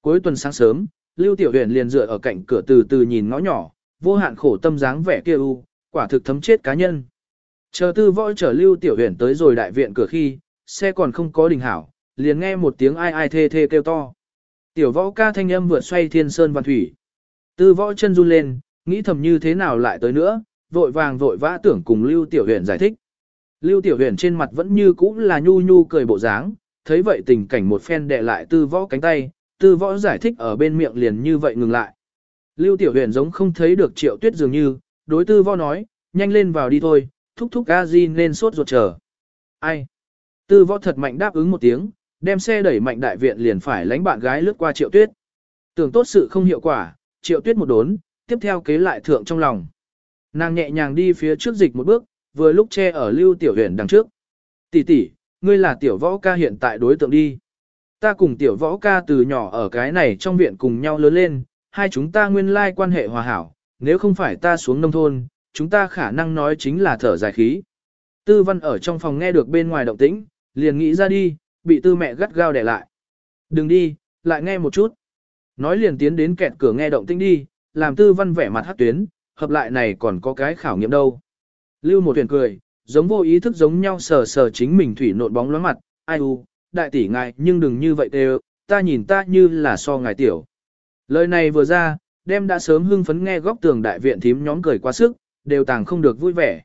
Cuối tuần sáng sớm, Lưu Tiểu Huyền liền dựa ở cạnh cửa từ từ nhìn ngõ nhỏ, vô hạn khổ tâm dáng vẻ kia u, quả thực thấm chết cá nhân. Chờ tư võ trở Lưu Tiểu Huyền tới rồi đại viện cửa khi, xe còn không có đình hảo, liền nghe một tiếng ai ai thê thê kêu to. Tiểu võ ca thanh âm vượt xoay thiên sơn văn thủy. Tư võ chân run lên, nghĩ thầm như thế nào lại tới nữa, vội vàng vội vã tưởng cùng Lưu Tiểu Huyền giải thích. Lưu Tiểu Huyền trên mặt vẫn như cũ là nhu nhu cười bộ dáng, thấy vậy tình cảnh một phen đè lại tư võ cánh tay, tư võ giải thích ở bên miệng liền như vậy ngừng lại. Lưu Tiểu Huyền giống không thấy được triệu tuyết dường như, đối tư võ nói, nhanh lên vào đi thôi, thúc thúc a di nên sốt ruột chờ. Ai? Tư võ thật mạnh đáp ứng một tiếng, đem xe đẩy mạnh đại viện liền phải lánh bạn gái lướt qua triệu tuyết. Tưởng tốt sự không hiệu quả, triệu tuyết một đốn, tiếp theo kế lại thượng trong lòng. Nàng nhẹ nhàng đi phía trước dịch một bước, vừa lúc che ở lưu tiểu huyền đằng trước. Tỷ tỷ, ngươi là tiểu võ ca hiện tại đối tượng đi. Ta cùng tiểu võ ca từ nhỏ ở cái này trong viện cùng nhau lớn lên, hai chúng ta nguyên lai quan hệ hòa hảo, nếu không phải ta xuống nông thôn, chúng ta khả năng nói chính là thở dài khí. Tư văn ở trong phòng nghe được bên ngoài động tĩnh, liền nghĩ ra đi, bị tư mẹ gắt gao để lại. Đừng đi, lại nghe một chút. Nói liền tiến đến kẹt cửa nghe động tĩnh đi, làm tư văn vẻ mặt hát tuyến, hợp lại này còn có cái khảo nghiệm đâu. Lưu một tuyển cười, giống vô ý thức giống nhau sờ sờ chính mình thủy nộn bóng loáng mặt, ai u, đại tỷ ngài nhưng đừng như vậy đều, ta nhìn ta như là so ngài tiểu. Lời này vừa ra, đem đã sớm hưng phấn nghe góc tường đại viện thím nhóm cười quá sức, đều tàng không được vui vẻ.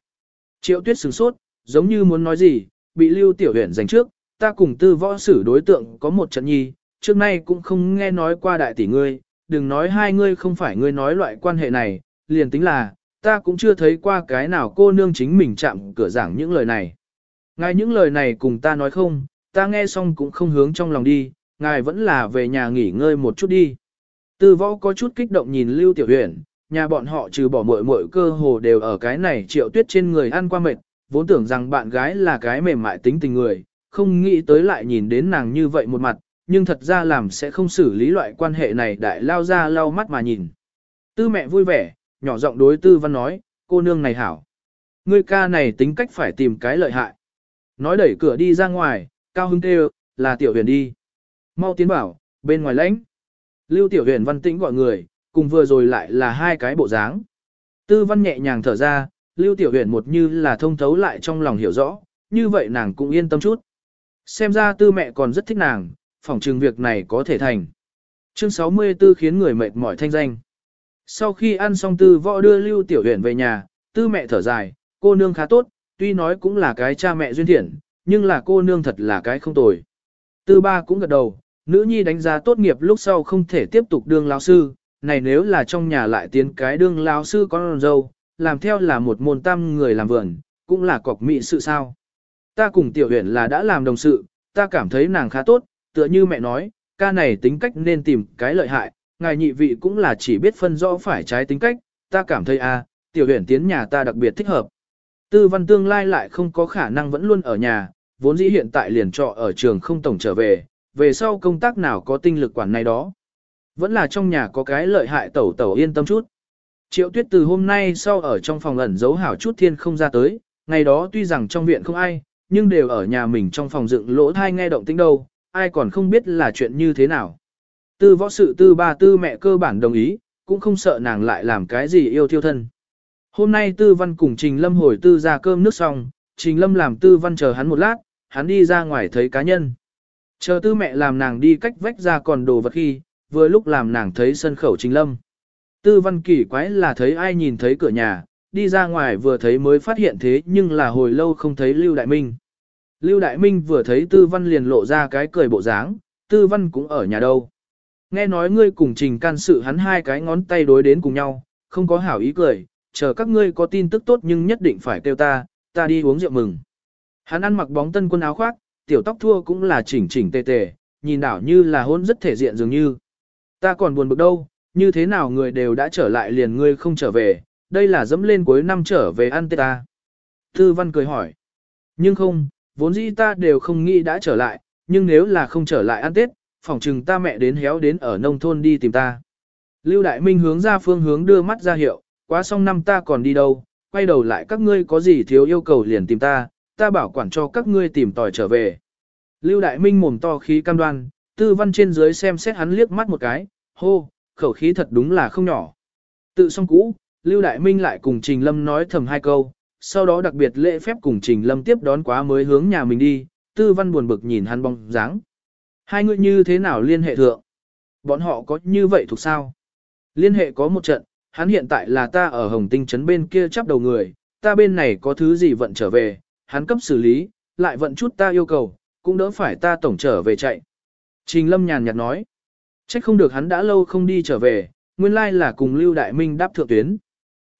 Triệu tuyết sửng sốt, giống như muốn nói gì, bị lưu tiểu huyền giành trước, ta cùng tư võ sử đối tượng có một trận nhi, trước nay cũng không nghe nói qua đại tỷ ngươi, đừng nói hai ngươi không phải ngươi nói loại quan hệ này, liền tính là, ta cũng chưa thấy qua cái nào cô nương chính mình chạm cửa giảng những lời này. Ngài những lời này cùng ta nói không, ta nghe xong cũng không hướng trong lòng đi, ngài vẫn là về nhà nghỉ ngơi một chút đi. Tư võ có chút kích động nhìn Lưu Tiểu Huyền, nhà bọn họ trừ bỏ muội muội cơ hồ đều ở cái này triệu tuyết trên người ăn qua mệt, vốn tưởng rằng bạn gái là cái mềm mại tính tình người, không nghĩ tới lại nhìn đến nàng như vậy một mặt, nhưng thật ra làm sẽ không xử lý loại quan hệ này đại lao ra lau mắt mà nhìn. Tư mẹ vui vẻ, nhỏ giọng đối tư văn nói, cô nương này hảo. Ngươi ca này tính cách phải tìm cái lợi hại. Nói đẩy cửa đi ra ngoài, cao hưng kêu, là tiểu huyền đi. Mau tiến bảo, bên ngoài lãnh. Lưu tiểu huyền văn tĩnh gọi người, cùng vừa rồi lại là hai cái bộ dáng. Tư văn nhẹ nhàng thở ra, lưu tiểu huyền một như là thông thấu lại trong lòng hiểu rõ, như vậy nàng cũng yên tâm chút. Xem ra tư mẹ còn rất thích nàng, phỏng chừng việc này có thể thành. Chương 64 khiến người mệt mỏi thanh danh. Sau khi ăn xong tư võ đưa Lưu Tiểu Huyền về nhà, tư mẹ thở dài, cô nương khá tốt, tuy nói cũng là cái cha mẹ duyên thiện, nhưng là cô nương thật là cái không tồi. Tư ba cũng gật đầu, nữ nhi đánh giá tốt nghiệp lúc sau không thể tiếp tục đương lao sư, này nếu là trong nhà lại tiến cái đương lao sư con dâu, làm theo là một môn tam người làm vườn, cũng là cọc mị sự sao. Ta cùng tiểu huyện là đã làm đồng sự, ta cảm thấy nàng khá tốt, tựa như mẹ nói, ca này tính cách nên tìm cái lợi hại, ngài nhị vị cũng là chỉ biết phân rõ phải trái tính cách, ta cảm thấy a, tiểu huyện tiến nhà ta đặc biệt thích hợp. Tư văn tương lai lại không có khả năng vẫn luôn ở nhà, vốn dĩ hiện tại liền trọ ở trường không tổng trở về, về sau công tác nào có tinh lực quản này đó. Vẫn là trong nhà có cái lợi hại tẩu tẩu yên tâm chút. Triệu tuyết từ hôm nay sau ở trong phòng ẩn giấu hảo chút thiên không ra tới, ngày đó tuy rằng trong viện không ai, nhưng đều ở nhà mình trong phòng dựng lỗ thai nghe động tĩnh đâu, ai còn không biết là chuyện như thế nào. Tư võ sự tư ba tư mẹ cơ bản đồng ý, cũng không sợ nàng lại làm cái gì yêu thiêu thân. Hôm nay tư văn cùng Trình Lâm hồi tư ra cơm nước xong, Trình Lâm làm tư văn chờ hắn một lát, hắn đi ra ngoài thấy cá nhân. Chờ tư mẹ làm nàng đi cách vách ra còn đồ vật khi, vừa lúc làm nàng thấy sân khẩu Trình Lâm. Tư văn kỳ quái là thấy ai nhìn thấy cửa nhà, đi ra ngoài vừa thấy mới phát hiện thế nhưng là hồi lâu không thấy Lưu Đại Minh. Lưu Đại Minh vừa thấy Tư Văn liền lộ ra cái cười bộ dáng, Tư Văn cũng ở nhà đâu. Nghe nói ngươi cùng trình can sự hắn hai cái ngón tay đối đến cùng nhau, không có hảo ý cười, chờ các ngươi có tin tức tốt nhưng nhất định phải kêu ta, ta đi uống rượu mừng. Hắn ăn mặc bóng tân quân áo khoác, tiểu tóc thua cũng là chỉnh chỉnh tề tề, nhìn đảo như là hôn rất thể diện dường như. Ta còn buồn bực đâu, như thế nào người đều đã trở lại liền ngươi không trở về, đây là dẫm lên cuối năm trở về ăn tết ta. Tư văn cười hỏi. Nhưng không, vốn dĩ ta đều không nghĩ đã trở lại, nhưng nếu là không trở lại ăn tết, phỏng chừng ta mẹ đến héo đến ở nông thôn đi tìm ta. Lưu Đại Minh hướng ra phương hướng đưa mắt ra hiệu, quá xong năm ta còn đi đâu, quay đầu lại các ngươi có gì thiếu yêu cầu liền tìm ta, ta bảo quản cho các ngươi tìm tòi trở về. Lưu Đại Minh mồm to khí cam đoan, tư văn trên dưới xem xét hắn liếc mắt một cái, hô, khẩu khí thật đúng là không nhỏ. Tự xong cũ, Lưu Đại Minh lại cùng Trình Lâm nói thầm hai câu, sau đó đặc biệt lễ phép cùng Trình Lâm tiếp đón quá mới hướng nhà mình đi, tư văn buồn bực nhìn hắn bóng dáng. Hai người như thế nào liên hệ thượng? Bọn họ có như vậy thuộc sao? Liên hệ có một trận, hắn hiện tại là ta ở Hồng Tinh Trấn bên kia chắp đầu người, ta bên này có thứ gì vận trở về, hắn cấp xử lý, lại vận chút ta yêu cầu, cũng đỡ phải ta tổng trở về chạy. Trình Lâm nhàn nhạt nói, trách không được hắn đã lâu không đi trở về, nguyên lai là cùng Lưu Đại Minh đáp thượng tuyến.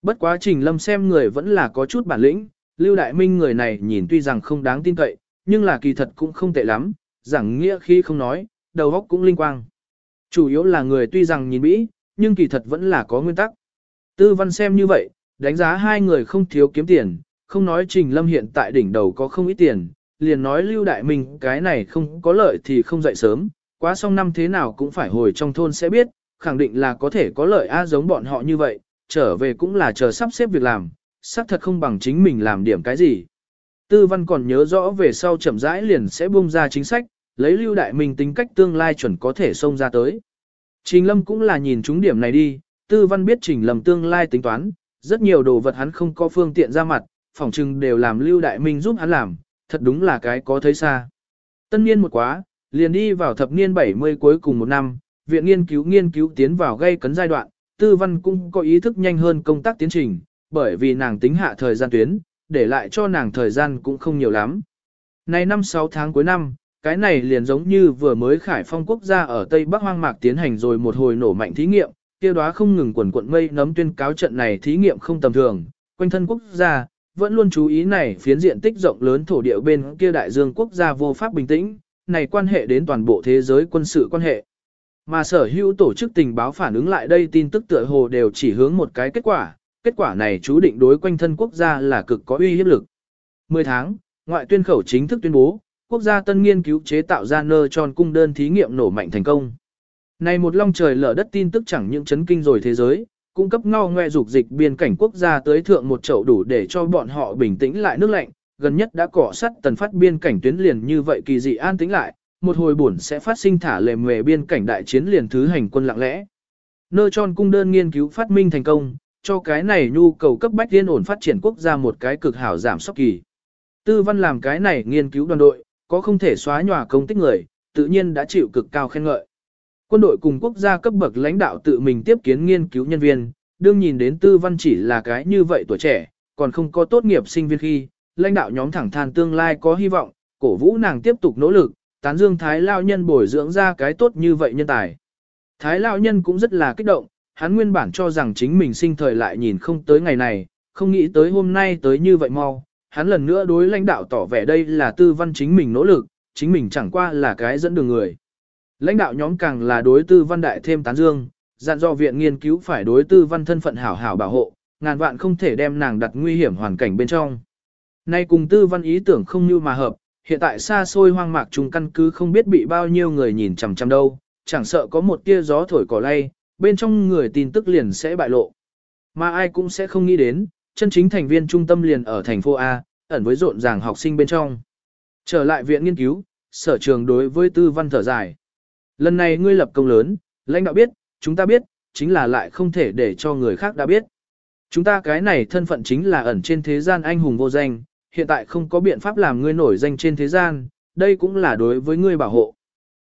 Bất quá Trình Lâm xem người vẫn là có chút bản lĩnh, Lưu Đại Minh người này nhìn tuy rằng không đáng tin cậy, nhưng là kỳ thật cũng không tệ lắm, giảng nghĩa khi không nói, đầu óc cũng linh quang. Chủ yếu là người tuy rằng nhìn mỹ nhưng kỳ thật vẫn là có nguyên tắc. Tư văn xem như vậy, đánh giá hai người không thiếu kiếm tiền, không nói Trình Lâm hiện tại đỉnh đầu có không ít tiền, liền nói Lưu Đại Minh cái này không có lợi thì không dậy sớm, quá xong năm thế nào cũng phải hồi trong thôn sẽ biết, khẳng định là có thể có lợi a giống bọn họ như vậy, trở về cũng là chờ sắp xếp việc làm, xác thật không bằng chính mình làm điểm cái gì. Tư văn còn nhớ rõ về sau chậm rãi liền sẽ buông ra chính sách, lấy Lưu Đại Minh tính cách tương lai chuẩn có thể xông ra tới. Trình Lâm cũng là nhìn chúng điểm này đi, Tư Văn biết Trình Lâm tương lai tính toán, rất nhiều đồ vật hắn không có phương tiện ra mặt, phỏng chừng đều làm Lưu Đại Minh giúp hắn làm, thật đúng là cái có thấy xa. Tân niên một quá, liền đi vào thập niên 70 cuối cùng một năm, viện nghiên cứu nghiên cứu tiến vào gây cấn giai đoạn, Tư Văn cũng có ý thức nhanh hơn công tác tiến trình, bởi vì nàng tính hạ thời gian tuyến, để lại cho nàng thời gian cũng không nhiều lắm. Này năm 6 tháng cuối năm, cái này liền giống như vừa mới khải phong quốc gia ở Tây Bắc hoang mạc tiến hành rồi một hồi nổ mạnh thí nghiệm, kia đóa không ngừng quần cuộn mây nấm tuyên cáo trận này thí nghiệm không tầm thường, quanh thân quốc gia, vẫn luôn chú ý này phiến diện tích rộng lớn thổ địa bên kia đại dương quốc gia vô pháp bình tĩnh, này quan hệ đến toàn bộ thế giới quân sự quan hệ. Mà sở hữu tổ chức tình báo phản ứng lại đây tin tức tựa hồ đều chỉ hướng một cái kết quả, kết quả này chú định đối quanh thân quốc gia là cực có uy hiếp lực. 10 tháng, ngoại tuyên khẩu chính thức tuyên bố, quốc gia tân nghiên cứu chế tạo ra nơ tròn cung đơn thí nghiệm nổ mạnh thành công. Này một long trời lở đất tin tức chẳng những chấn kinh rồi thế giới, cung cấp ngao ngoe dục dịch biên cảnh quốc gia tới thượng một chậu đủ để cho bọn họ bình tĩnh lại nước lạnh, gần nhất đã cỏ sắt tần phát biên cảnh tuyến liền như vậy kỳ dị an tĩnh lại, một hồi buồn sẽ phát sinh thả lề mề biên cảnh đại chiến liền thứ hành quân lặng lẽ. Nơ tròn cung đơn nghiên cứu phát minh thành công, cho cái này nhu cầu cấp bách liên ổn phát triển quốc gia một cái cực hảo giảm sốc kỳ. Tư văn làm cái này nghiên cứu đoàn đội, có không thể xóa nhòa công tích người, tự nhiên đã chịu cực cao khen ngợi. Quân đội cùng quốc gia cấp bậc lãnh đạo tự mình tiếp kiến nghiên cứu nhân viên, đương nhìn đến tư văn chỉ là cái như vậy tuổi trẻ, còn không có tốt nghiệp sinh viên khi, lãnh đạo nhóm thẳng than tương lai có hy vọng, cổ vũ nàng tiếp tục nỗ lực, tán dương Thái Lao Nhân bồi dưỡng ra cái tốt như vậy nhân tài. Thái Lao Nhân cũng rất là kích động, hắn nguyên bản cho rằng chính mình sinh thời lại nhìn không tới ngày này, không nghĩ tới hôm nay tới như vậy mau, hắn lần nữa đối lãnh đạo tỏ vẻ đây là tư văn chính mình nỗ lực, chính mình chẳng qua là cái dẫn đường người. Lãnh đạo nhóm càng là đối tư văn đại thêm tán dương, dặn do viện nghiên cứu phải đối tư văn thân phận hảo hảo bảo hộ, ngàn vạn không thể đem nàng đặt nguy hiểm hoàn cảnh bên trong. Nay cùng tư văn ý tưởng không như mà hợp, hiện tại xa xôi hoang mạc trùng căn cứ không biết bị bao nhiêu người nhìn chằm chằm đâu, chẳng sợ có một tia gió thổi cỏ lay, bên trong người tin tức liền sẽ bại lộ. Mà ai cũng sẽ không nghĩ đến, chân chính thành viên trung tâm liền ở thành phố A, ẩn với rộn ràng học sinh bên trong. Trở lại viện nghiên cứu, sở trường đối với tư văn thở dài. Lần này ngươi lập công lớn, lãnh đạo biết, chúng ta biết, chính là lại không thể để cho người khác đã biết. Chúng ta cái này thân phận chính là ẩn trên thế gian anh hùng vô danh, hiện tại không có biện pháp làm ngươi nổi danh trên thế gian, đây cũng là đối với ngươi bảo hộ.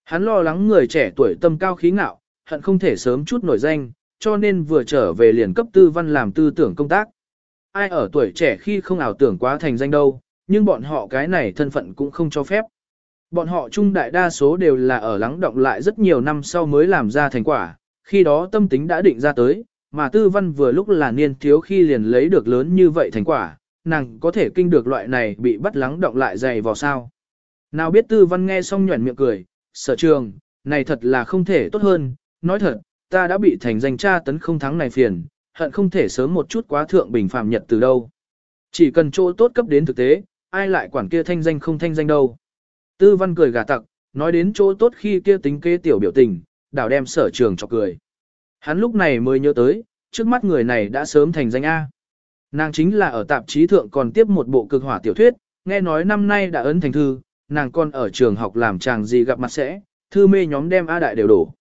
Hắn lo lắng người trẻ tuổi tâm cao khí ngạo, hận không thể sớm chút nổi danh, cho nên vừa trở về liền cấp tư văn làm tư tưởng công tác. Ai ở tuổi trẻ khi không ảo tưởng quá thành danh đâu, nhưng bọn họ cái này thân phận cũng không cho phép. Bọn họ chung đại đa số đều là ở lắng động lại rất nhiều năm sau mới làm ra thành quả, khi đó tâm tính đã định ra tới, mà tư văn vừa lúc là niên thiếu khi liền lấy được lớn như vậy thành quả, nàng có thể kinh được loại này bị bắt lắng động lại dày vào sao. Nào biết tư văn nghe xong nhuẩn miệng cười, sở trường, này thật là không thể tốt hơn, nói thật, ta đã bị thành danh tra tấn không thắng này phiền, hận không thể sớm một chút quá thượng bình phạm nhật từ đâu. Chỉ cần chỗ tốt cấp đến thực tế, ai lại quản kia thanh danh không thanh danh đâu. Tư văn cười gà tặc, nói đến chỗ tốt khi kia tính kế tiểu biểu tình, đảo đem sở trường cho cười. Hắn lúc này mới nhớ tới, trước mắt người này đã sớm thành danh A. Nàng chính là ở tạp chí thượng còn tiếp một bộ cực hỏa tiểu thuyết, nghe nói năm nay đã ấn thành thư, nàng còn ở trường học làm chàng gì gặp mặt sẽ, thư mê nhóm đem A đại đều đổ.